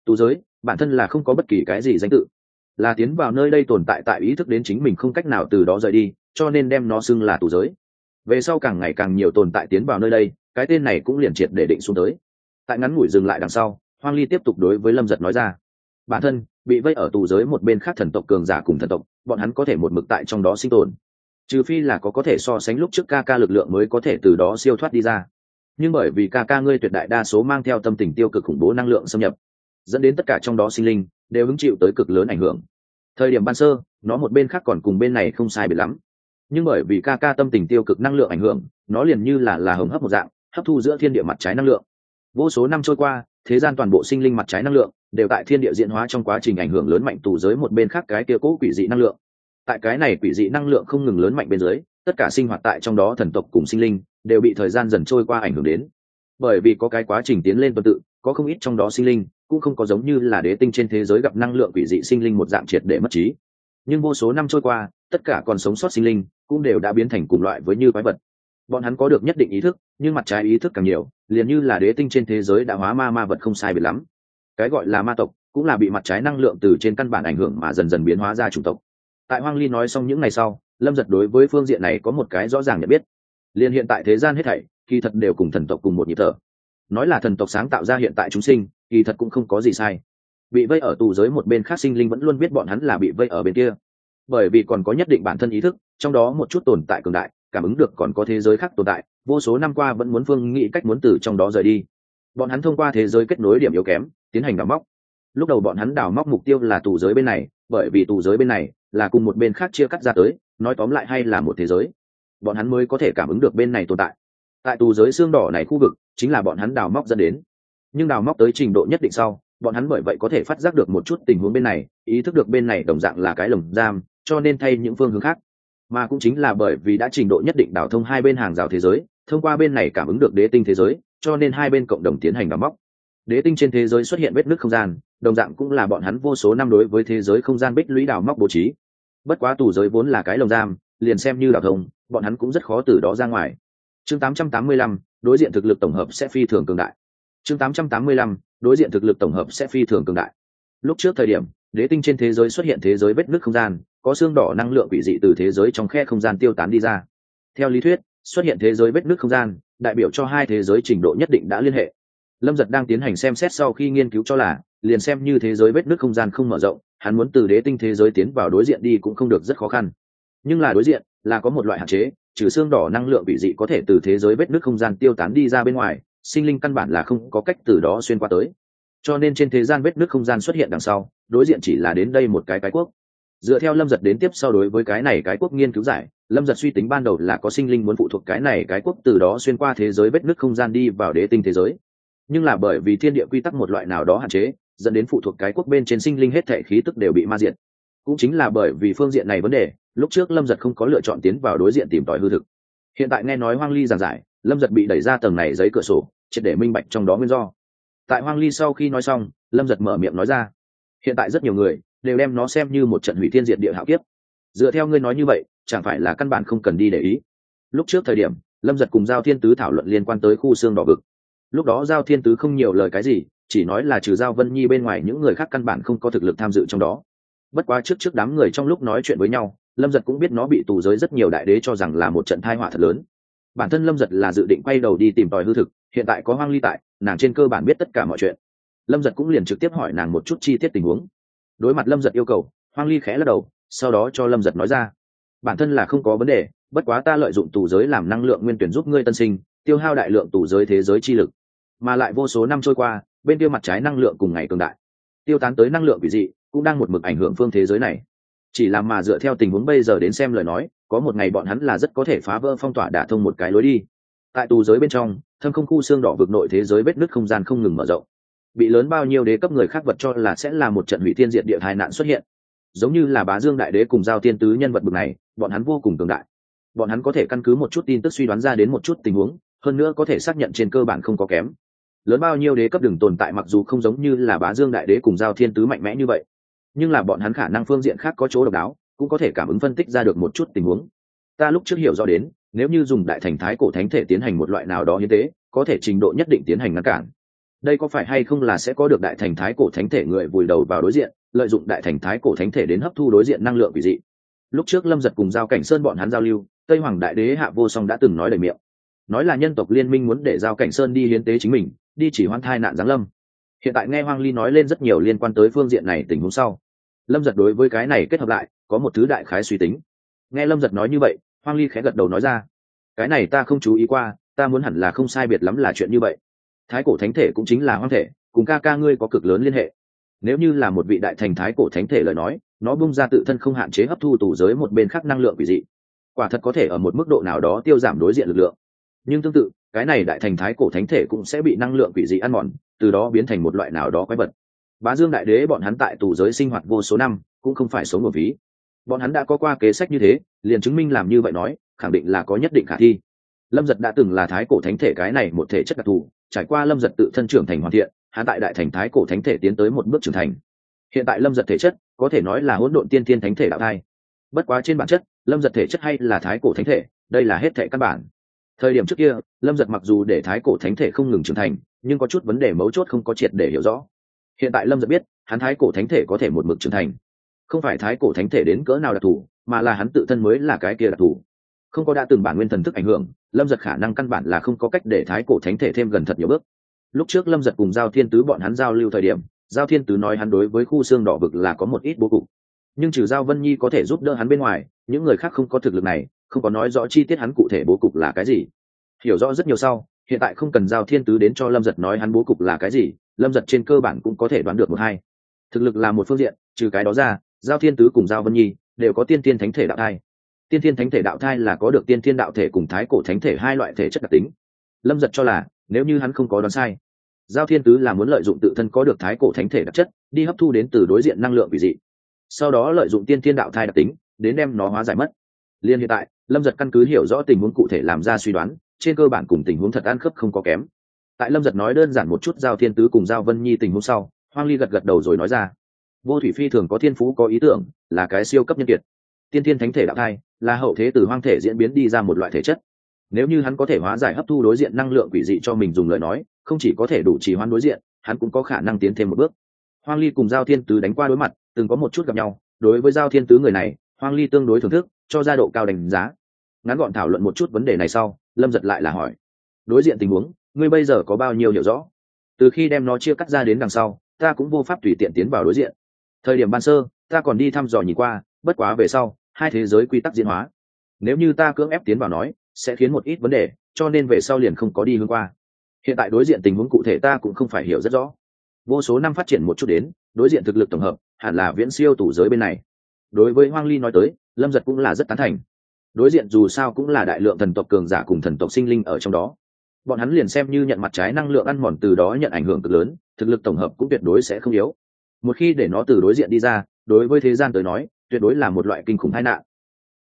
Tù giới, bản thân là không có bất kỳ cái gì danh tự. Là tiến vào nơi đây tồn tại tại ý thức đến chính mình không cách nào từ đó rời đi, cho nên đem nó xưng là tù giới. Về sau càng ngày càng nhiều tồn tại tiến vào nơi đây, cái tên này cũng liền triệt để định xuống tới. Tại ngắn ngủi dừng lại đằng sau, hoang ly tiếp tục đối với lâm giật nói ra. Bản thân bị vây ở tù giới một bên khác thần tộc cường giả cùng thần tộc, bọn hắn có thể một mực tại trong đó sinh tồn. Trừ phi là có có thể so sánh lúc trước ca ca lực lượng mới có thể từ đó siêu thoát đi ra. Nhưng bởi vì ca ca ngươi tuyệt đại đa số mang theo tâm tình tiêu cực khủng bố năng lượng xâm nhập, dẫn đến tất cả trong đó sinh linh đều hứng chịu tới cực lớn ảnh hưởng. Thời điểm ban sơ, nó một bên khác còn cùng bên này không sai biệt lắm. Nhưng bởi vì ca ca tâm tình tiêu cực năng lượng ảnh hưởng, nó liền như là là hồng hấp một dạng, hấp thu giữa thiên địa mặt trái năng lượng. Vô số năm trôi qua thế gian toàn bộ sinh linh mặt trái năng lượng đều tại thiên địa diễn hóa trong quá trình ảnh hưởng lớn mạnh tù giới một bên khác cái kia cố quỷ dị năng lượng. Tại cái này quỷ dị năng lượng không ngừng lớn mạnh bên dưới, tất cả sinh hoạt tại trong đó thần tộc cùng sinh linh đều bị thời gian dần trôi qua ảnh hưởng đến. Bởi vì có cái quá trình tiến lên tuần tự, có không ít trong đó sinh linh cũng không có giống như là đế tinh trên thế giới gặp năng lượng quỷ dị sinh linh một dạng triệt để mất trí. Nhưng vô số năm trôi qua, tất cả còn sống sót sinh linh cũng đều đã biến thành cùng loại với như quái vật bọn hắn có được nhất định ý thức, nhưng mặt trái ý thức càng nhiều, liền như là đế tinh trên thế giới đã hóa ma ma vật không sai biệt lắm. Cái gọi là ma tộc, cũng là bị mặt trái năng lượng từ trên căn bản ảnh hưởng mà dần dần biến hóa ra chủng tộc. Tại hoang ly nói xong những ngày sau, lâm giật đối với phương diện này có một cái rõ ràng nhận biết. Liền hiện tại thế gian hết thảy, kỳ thật đều cùng thần tộc cùng một nhịp thở. Nói là thần tộc sáng tạo ra hiện tại chúng sinh, kỳ thật cũng không có gì sai. Bị vây ở tù giới một bên khác sinh linh vẫn luôn biết bọn hắn là bị vây ở bên kia. Bởi vì còn có nhất định bản thân ý thức, trong đó một chút tồn tại cường đại cảm ứng được còn có thế giới khác tồn tại, vô số năm qua vẫn muốn phương nghĩ cách muốn từ trong đó rời đi. Bọn hắn thông qua thế giới kết nối điểm yếu kém, tiến hành đào móc. Lúc đầu bọn hắn đào móc mục tiêu là tù giới bên này, bởi vì tù giới bên này là cùng một bên khác chia cắt ra tới, nói tóm lại hay là một thế giới. Bọn hắn mới có thể cảm ứng được bên này tồn tại. Tại tù giới xương đỏ này khu vực, chính là bọn hắn đào móc dẫn đến. Nhưng đào móc tới trình độ nhất định sau, bọn hắn bởi vậy có thể phát giác được một chút tình huống bên này, ý thức được bên này đồng dạng là cái lồng giam, cho nên thay những phương hướng khác mà cũng chính là bởi vì đã trình độ nhất định đảo thông hai bên hàng rào thế giới thông qua bên này cảm ứng được đế tinh thế giới cho nên hai bên cộng đồng tiến hành đào móc. Đế tinh trên thế giới xuất hiện vết nước không gian đồng dạng cũng là bọn hắn vô số năm đối với thế giới không gian bích lũy đào móc bố trí. Bất quá tù giới vốn là cái lồng giam liền xem như đào thông bọn hắn cũng rất khó từ đó ra ngoài. Chương 885, đối diện thực lực tổng hợp sẽ phi thường cường đại. Chương 885, đối diện thực lực tổng hợp sẽ phi thường cường đại. Lúc trước thời điểm đế tinh trên thế giới xuất hiện thế giới vết nước không gian có xương đỏ năng lượng quỷ dị từ thế giới trong khe không gian tiêu tán đi ra. Theo lý thuyết, xuất hiện thế giới vết nước không gian, đại biểu cho hai thế giới trình độ nhất định đã liên hệ. Lâm giật đang tiến hành xem xét sau khi nghiên cứu cho là, liền xem như thế giới vết nước không gian không mở rộng, hắn muốn từ đế tinh thế giới tiến vào đối diện đi cũng không được rất khó khăn. Nhưng là đối diện, là có một loại hạn chế, trừ xương đỏ năng lượng bị dị có thể từ thế giới vết nước không gian tiêu tán đi ra bên ngoài, sinh linh căn bản là không có cách từ đó xuyên qua tới. Cho nên trên thế gian vết nước không gian xuất hiện đằng sau, đối diện chỉ là đến đây một cái cái quốc dựa theo lâm giật đến tiếp sau đối với cái này cái quốc nghiên cứu giải, lâm giật suy tính ban đầu là có sinh linh muốn phụ thuộc cái này cái quốc từ đó xuyên qua thế giới vết nước không gian đi vào đế tinh thế giới. Nhưng là bởi vì thiên địa quy tắc một loại nào đó hạn chế, dẫn đến phụ thuộc cái quốc bên trên sinh linh hết thể khí tức đều bị ma diệt. Cũng chính là bởi vì phương diện này vấn đề, lúc trước lâm giật không có lựa chọn tiến vào đối diện tìm tòi hư thực. Hiện tại nghe nói hoang ly giảng giải, lâm giật bị đẩy ra tầng này giấy cửa sổ, triệt để minh bạch trong đó nguyên do. Tại hoang ly sau khi nói xong, lâm giật mở miệng nói ra. Hiện tại rất nhiều người đều đem nó xem như một trận hủy thiên diệt địa hạo kiếp. Dựa theo ngươi nói như vậy, chẳng phải là căn bản không cần đi để ý. Lúc trước thời điểm, lâm giật cùng giao thiên tứ thảo luận liên quan tới khu xương đỏ vực. Lúc đó giao thiên tứ không nhiều lời cái gì, chỉ nói là trừ giao vân nhi bên ngoài những người khác căn bản không có thực lực tham dự trong đó. Bất quá trước trước đám người trong lúc nói chuyện với nhau, lâm giật cũng biết nó bị tù giới rất nhiều đại đế cho rằng là một trận thai họa thật lớn. Bản thân lâm giật là dự định quay đầu đi tìm tòi hư thực, hiện tại có hoang ly tại, nàng trên cơ bản biết tất cả mọi chuyện. Lâm giật cũng liền trực tiếp hỏi nàng một chút chi tiết tình huống đối mặt lâm giật yêu cầu, hoang ly khẽ lắc đầu, sau đó cho lâm giật nói ra. Bản thân là không có vấn đề, bất quá ta lợi dụng tù giới làm năng lượng nguyên tuyển giúp ngươi tân sinh, tiêu hao đại lượng tù giới thế giới chi lực. Mà lại vô số năm trôi qua, bên tiêu mặt trái năng lượng cùng ngày cường đại. Tiêu tán tới năng lượng quỷ dị, cũng đang một mực ảnh hưởng phương thế giới này. Chỉ làm mà dựa theo tình huống bây giờ đến xem lời nói, có một ngày bọn hắn là rất có thể phá vỡ phong tỏa đả thông một cái lối đi. Tại tù giới bên trong, thâm không khu xương đỏ vực nội thế giới vết nứt không gian không ngừng mở rộng bị lớn bao nhiêu đế cấp người khác vật cho là sẽ là một trận hủy thiên diệt địa tai nạn xuất hiện. Giống như là bá dương đại đế cùng giao tiên tứ nhân vật bực này, bọn hắn vô cùng cường đại. Bọn hắn có thể căn cứ một chút tin tức suy đoán ra đến một chút tình huống, hơn nữa có thể xác nhận trên cơ bản không có kém. Lớn bao nhiêu đế cấp đừng tồn tại mặc dù không giống như là bá dương đại đế cùng giao thiên tứ mạnh mẽ như vậy, nhưng là bọn hắn khả năng phương diện khác có chỗ độc đáo, cũng có thể cảm ứng phân tích ra được một chút tình huống. Ta lúc trước hiểu rõ đến, nếu như dùng đại thành thái cổ thánh thể tiến hành một loại nào đó như thế có thể trình độ nhất định tiến hành ngăn cản đây có phải hay không là sẽ có được đại thành thái cổ thánh thể người vùi đầu vào đối diện, lợi dụng đại thành thái cổ thánh thể đến hấp thu đối diện năng lượng quỷ dị. Lúc trước lâm giật cùng giao cảnh sơn bọn hắn giao lưu, tây hoàng đại đế hạ vô song đã từng nói lời miệng. Nói là nhân tộc liên minh muốn để giao cảnh sơn đi hiến tế chính mình, đi chỉ hoan thai nạn giáng lâm. Hiện tại nghe hoàng ly nói lên rất nhiều liên quan tới phương diện này tình huống sau. Lâm giật đối với cái này kết hợp lại, có một thứ đại khái suy tính. Nghe lâm giật nói như vậy hoàng ly khẽ gật đầu nói ra, cái này ta không chú ý qua, ta muốn hẳn là không sai biệt lắm là chuyện như vậy thái cổ thánh thể cũng chính là hoang thể, cùng ca ca ngươi có cực lớn liên hệ. Nếu như là một vị đại thành thái cổ thánh thể lời nói, nó bung ra tự thân không hạn chế hấp thu tù giới một bên khác năng lượng quỷ dị. Quả thật có thể ở một mức độ nào đó tiêu giảm đối diện lực lượng. Nhưng tương tự, cái này đại thành thái cổ thánh thể cũng sẽ bị năng lượng quỷ dị ăn mòn, từ đó biến thành một loại nào đó quái vật. Bá dương đại đế bọn hắn tại tù giới sinh hoạt vô số năm, cũng không phải sống một ví. Bọn hắn đã có qua kế sách như thế, liền chứng minh làm như vậy nói, khẳng định là có nhất định khả thi. Lâm giật đã từng là thái cổ thánh thể cái này một thể chất đặc thù trải qua lâm giật tự thân trưởng thành hoàn thiện hắn tại đại thành thái cổ thánh thể tiến tới một bước trưởng thành. Hiện tại lâm giật thể chất, có thể nói là hỗn độn tiên thiên thánh thể đạo thai. Bất quá trên bản chất, lâm giật thể chất hay là thái cổ thánh thể, đây là hết thể căn bản. Thời điểm trước kia, lâm giật mặc dù để thái cổ thánh thể không ngừng trưởng thành, nhưng có chút vấn đề mấu chốt không có triệt để hiểu rõ. Hiện tại lâm giật biết, hắn thái cổ thánh thể có thể một mực trưởng thành. Không phải thái cổ thánh thể đến cỡ nào đặc thù, mà là hắn tự thân mới là cái kia đặc thù không có đã từng bản nguyên thần thức ảnh hưởng, lâm giật khả năng căn bản là không có cách để thái cổ thánh thể thêm gần thật nhiều bước. Lúc trước lâm giật cùng giao thiên tứ bọn hắn giao lưu thời điểm, giao thiên tứ nói hắn đối với khu xương đỏ vực là có một ít bố cục. Nhưng trừ giao vân nhi có thể giúp đỡ hắn bên ngoài, những người khác không có thực lực này, không có nói rõ chi tiết hắn cụ thể bố cục là cái gì. Hiểu rõ rất nhiều sau, hiện tại không cần giao thiên tứ đến cho lâm giật nói hắn bố cục là cái gì, lâm giật trên cơ bản cũng có thể đoán được một hai. Thực lực là một phương diện, trừ cái đó ra, giao thiên tứ cùng giao vân nhi đều có tiên tiên thánh thể đạo thai tiên Thiên thánh thể đạo thai là có được tiên Thiên đạo thể cùng thái cổ thánh thể hai loại thể chất đặc tính. Lâm giật cho là, nếu như hắn không có đoán sai, giao thiên tứ là muốn lợi dụng tự thân có được thái cổ thánh thể đặc chất, đi hấp thu đến từ đối diện năng lượng vị dị. Sau đó lợi dụng tiên thiên đạo thai đặc tính, đến đem nó hóa giải mất. Liên hiện tại, lâm giật căn cứ hiểu rõ tình huống cụ thể làm ra suy đoán, trên cơ bản cùng tình huống thật ăn khớp không có kém. Tại lâm giật nói đơn giản một chút giao thiên tứ cùng giao vân nhi tình huống sau, hoang ly gật gật đầu rồi nói ra, vô thủy phi thường có thiên phú có ý tưởng, là cái siêu cấp nhân kiệt. Tiên thiên thánh thể đạo thai là hậu thế từ hoang thể diễn biến đi ra một loại thể chất. Nếu như hắn có thể hóa giải hấp thu đối diện năng lượng quỷ dị cho mình dùng lời nói, không chỉ có thể đủ trì hoãn đối diện, hắn cũng có khả năng tiến thêm một bước. Hoang ly cùng giao thiên tứ đánh qua đối mặt, từng có một chút gặp nhau. Đối với giao thiên tứ người này, hoang ly tương đối thưởng thức, cho ra độ cao đánh giá. Ngắn gọn thảo luận một chút vấn đề này sau, lâm giật lại là hỏi, đối diện tình huống, ngươi bây giờ có bao nhiêu hiểu rõ? Từ khi đem nó chia cắt ra đến đằng sau, ta cũng vô pháp tùy tiện tiến vào đối diện. Thời điểm ban sơ, ta còn đi thăm dò nhìn qua, bất quá về sau hai thế giới quy tắc diễn hóa. Nếu như ta cưỡng ép tiến vào nói, sẽ khiến một ít vấn đề, cho nên về sau liền không có đi hướng qua. Hiện tại đối diện tình huống cụ thể ta cũng không phải hiểu rất rõ. Vô số năm phát triển một chút đến, đối diện thực lực tổng hợp, hẳn là viễn siêu tủ giới bên này. Đối với hoang ly nói tới, lâm giật cũng là rất tán thành. Đối diện dù sao cũng là đại lượng thần tộc cường giả cùng thần tộc sinh linh ở trong đó. Bọn hắn liền xem như nhận mặt trái năng lượng ăn mòn từ đó nhận ảnh hưởng cực lớn, thực lực tổng hợp cũng tuyệt đối sẽ không yếu. Một khi để nó từ đối diện đi ra, đối với thế gian tới nói tuyệt đối là một loại kinh khủng tai nạn.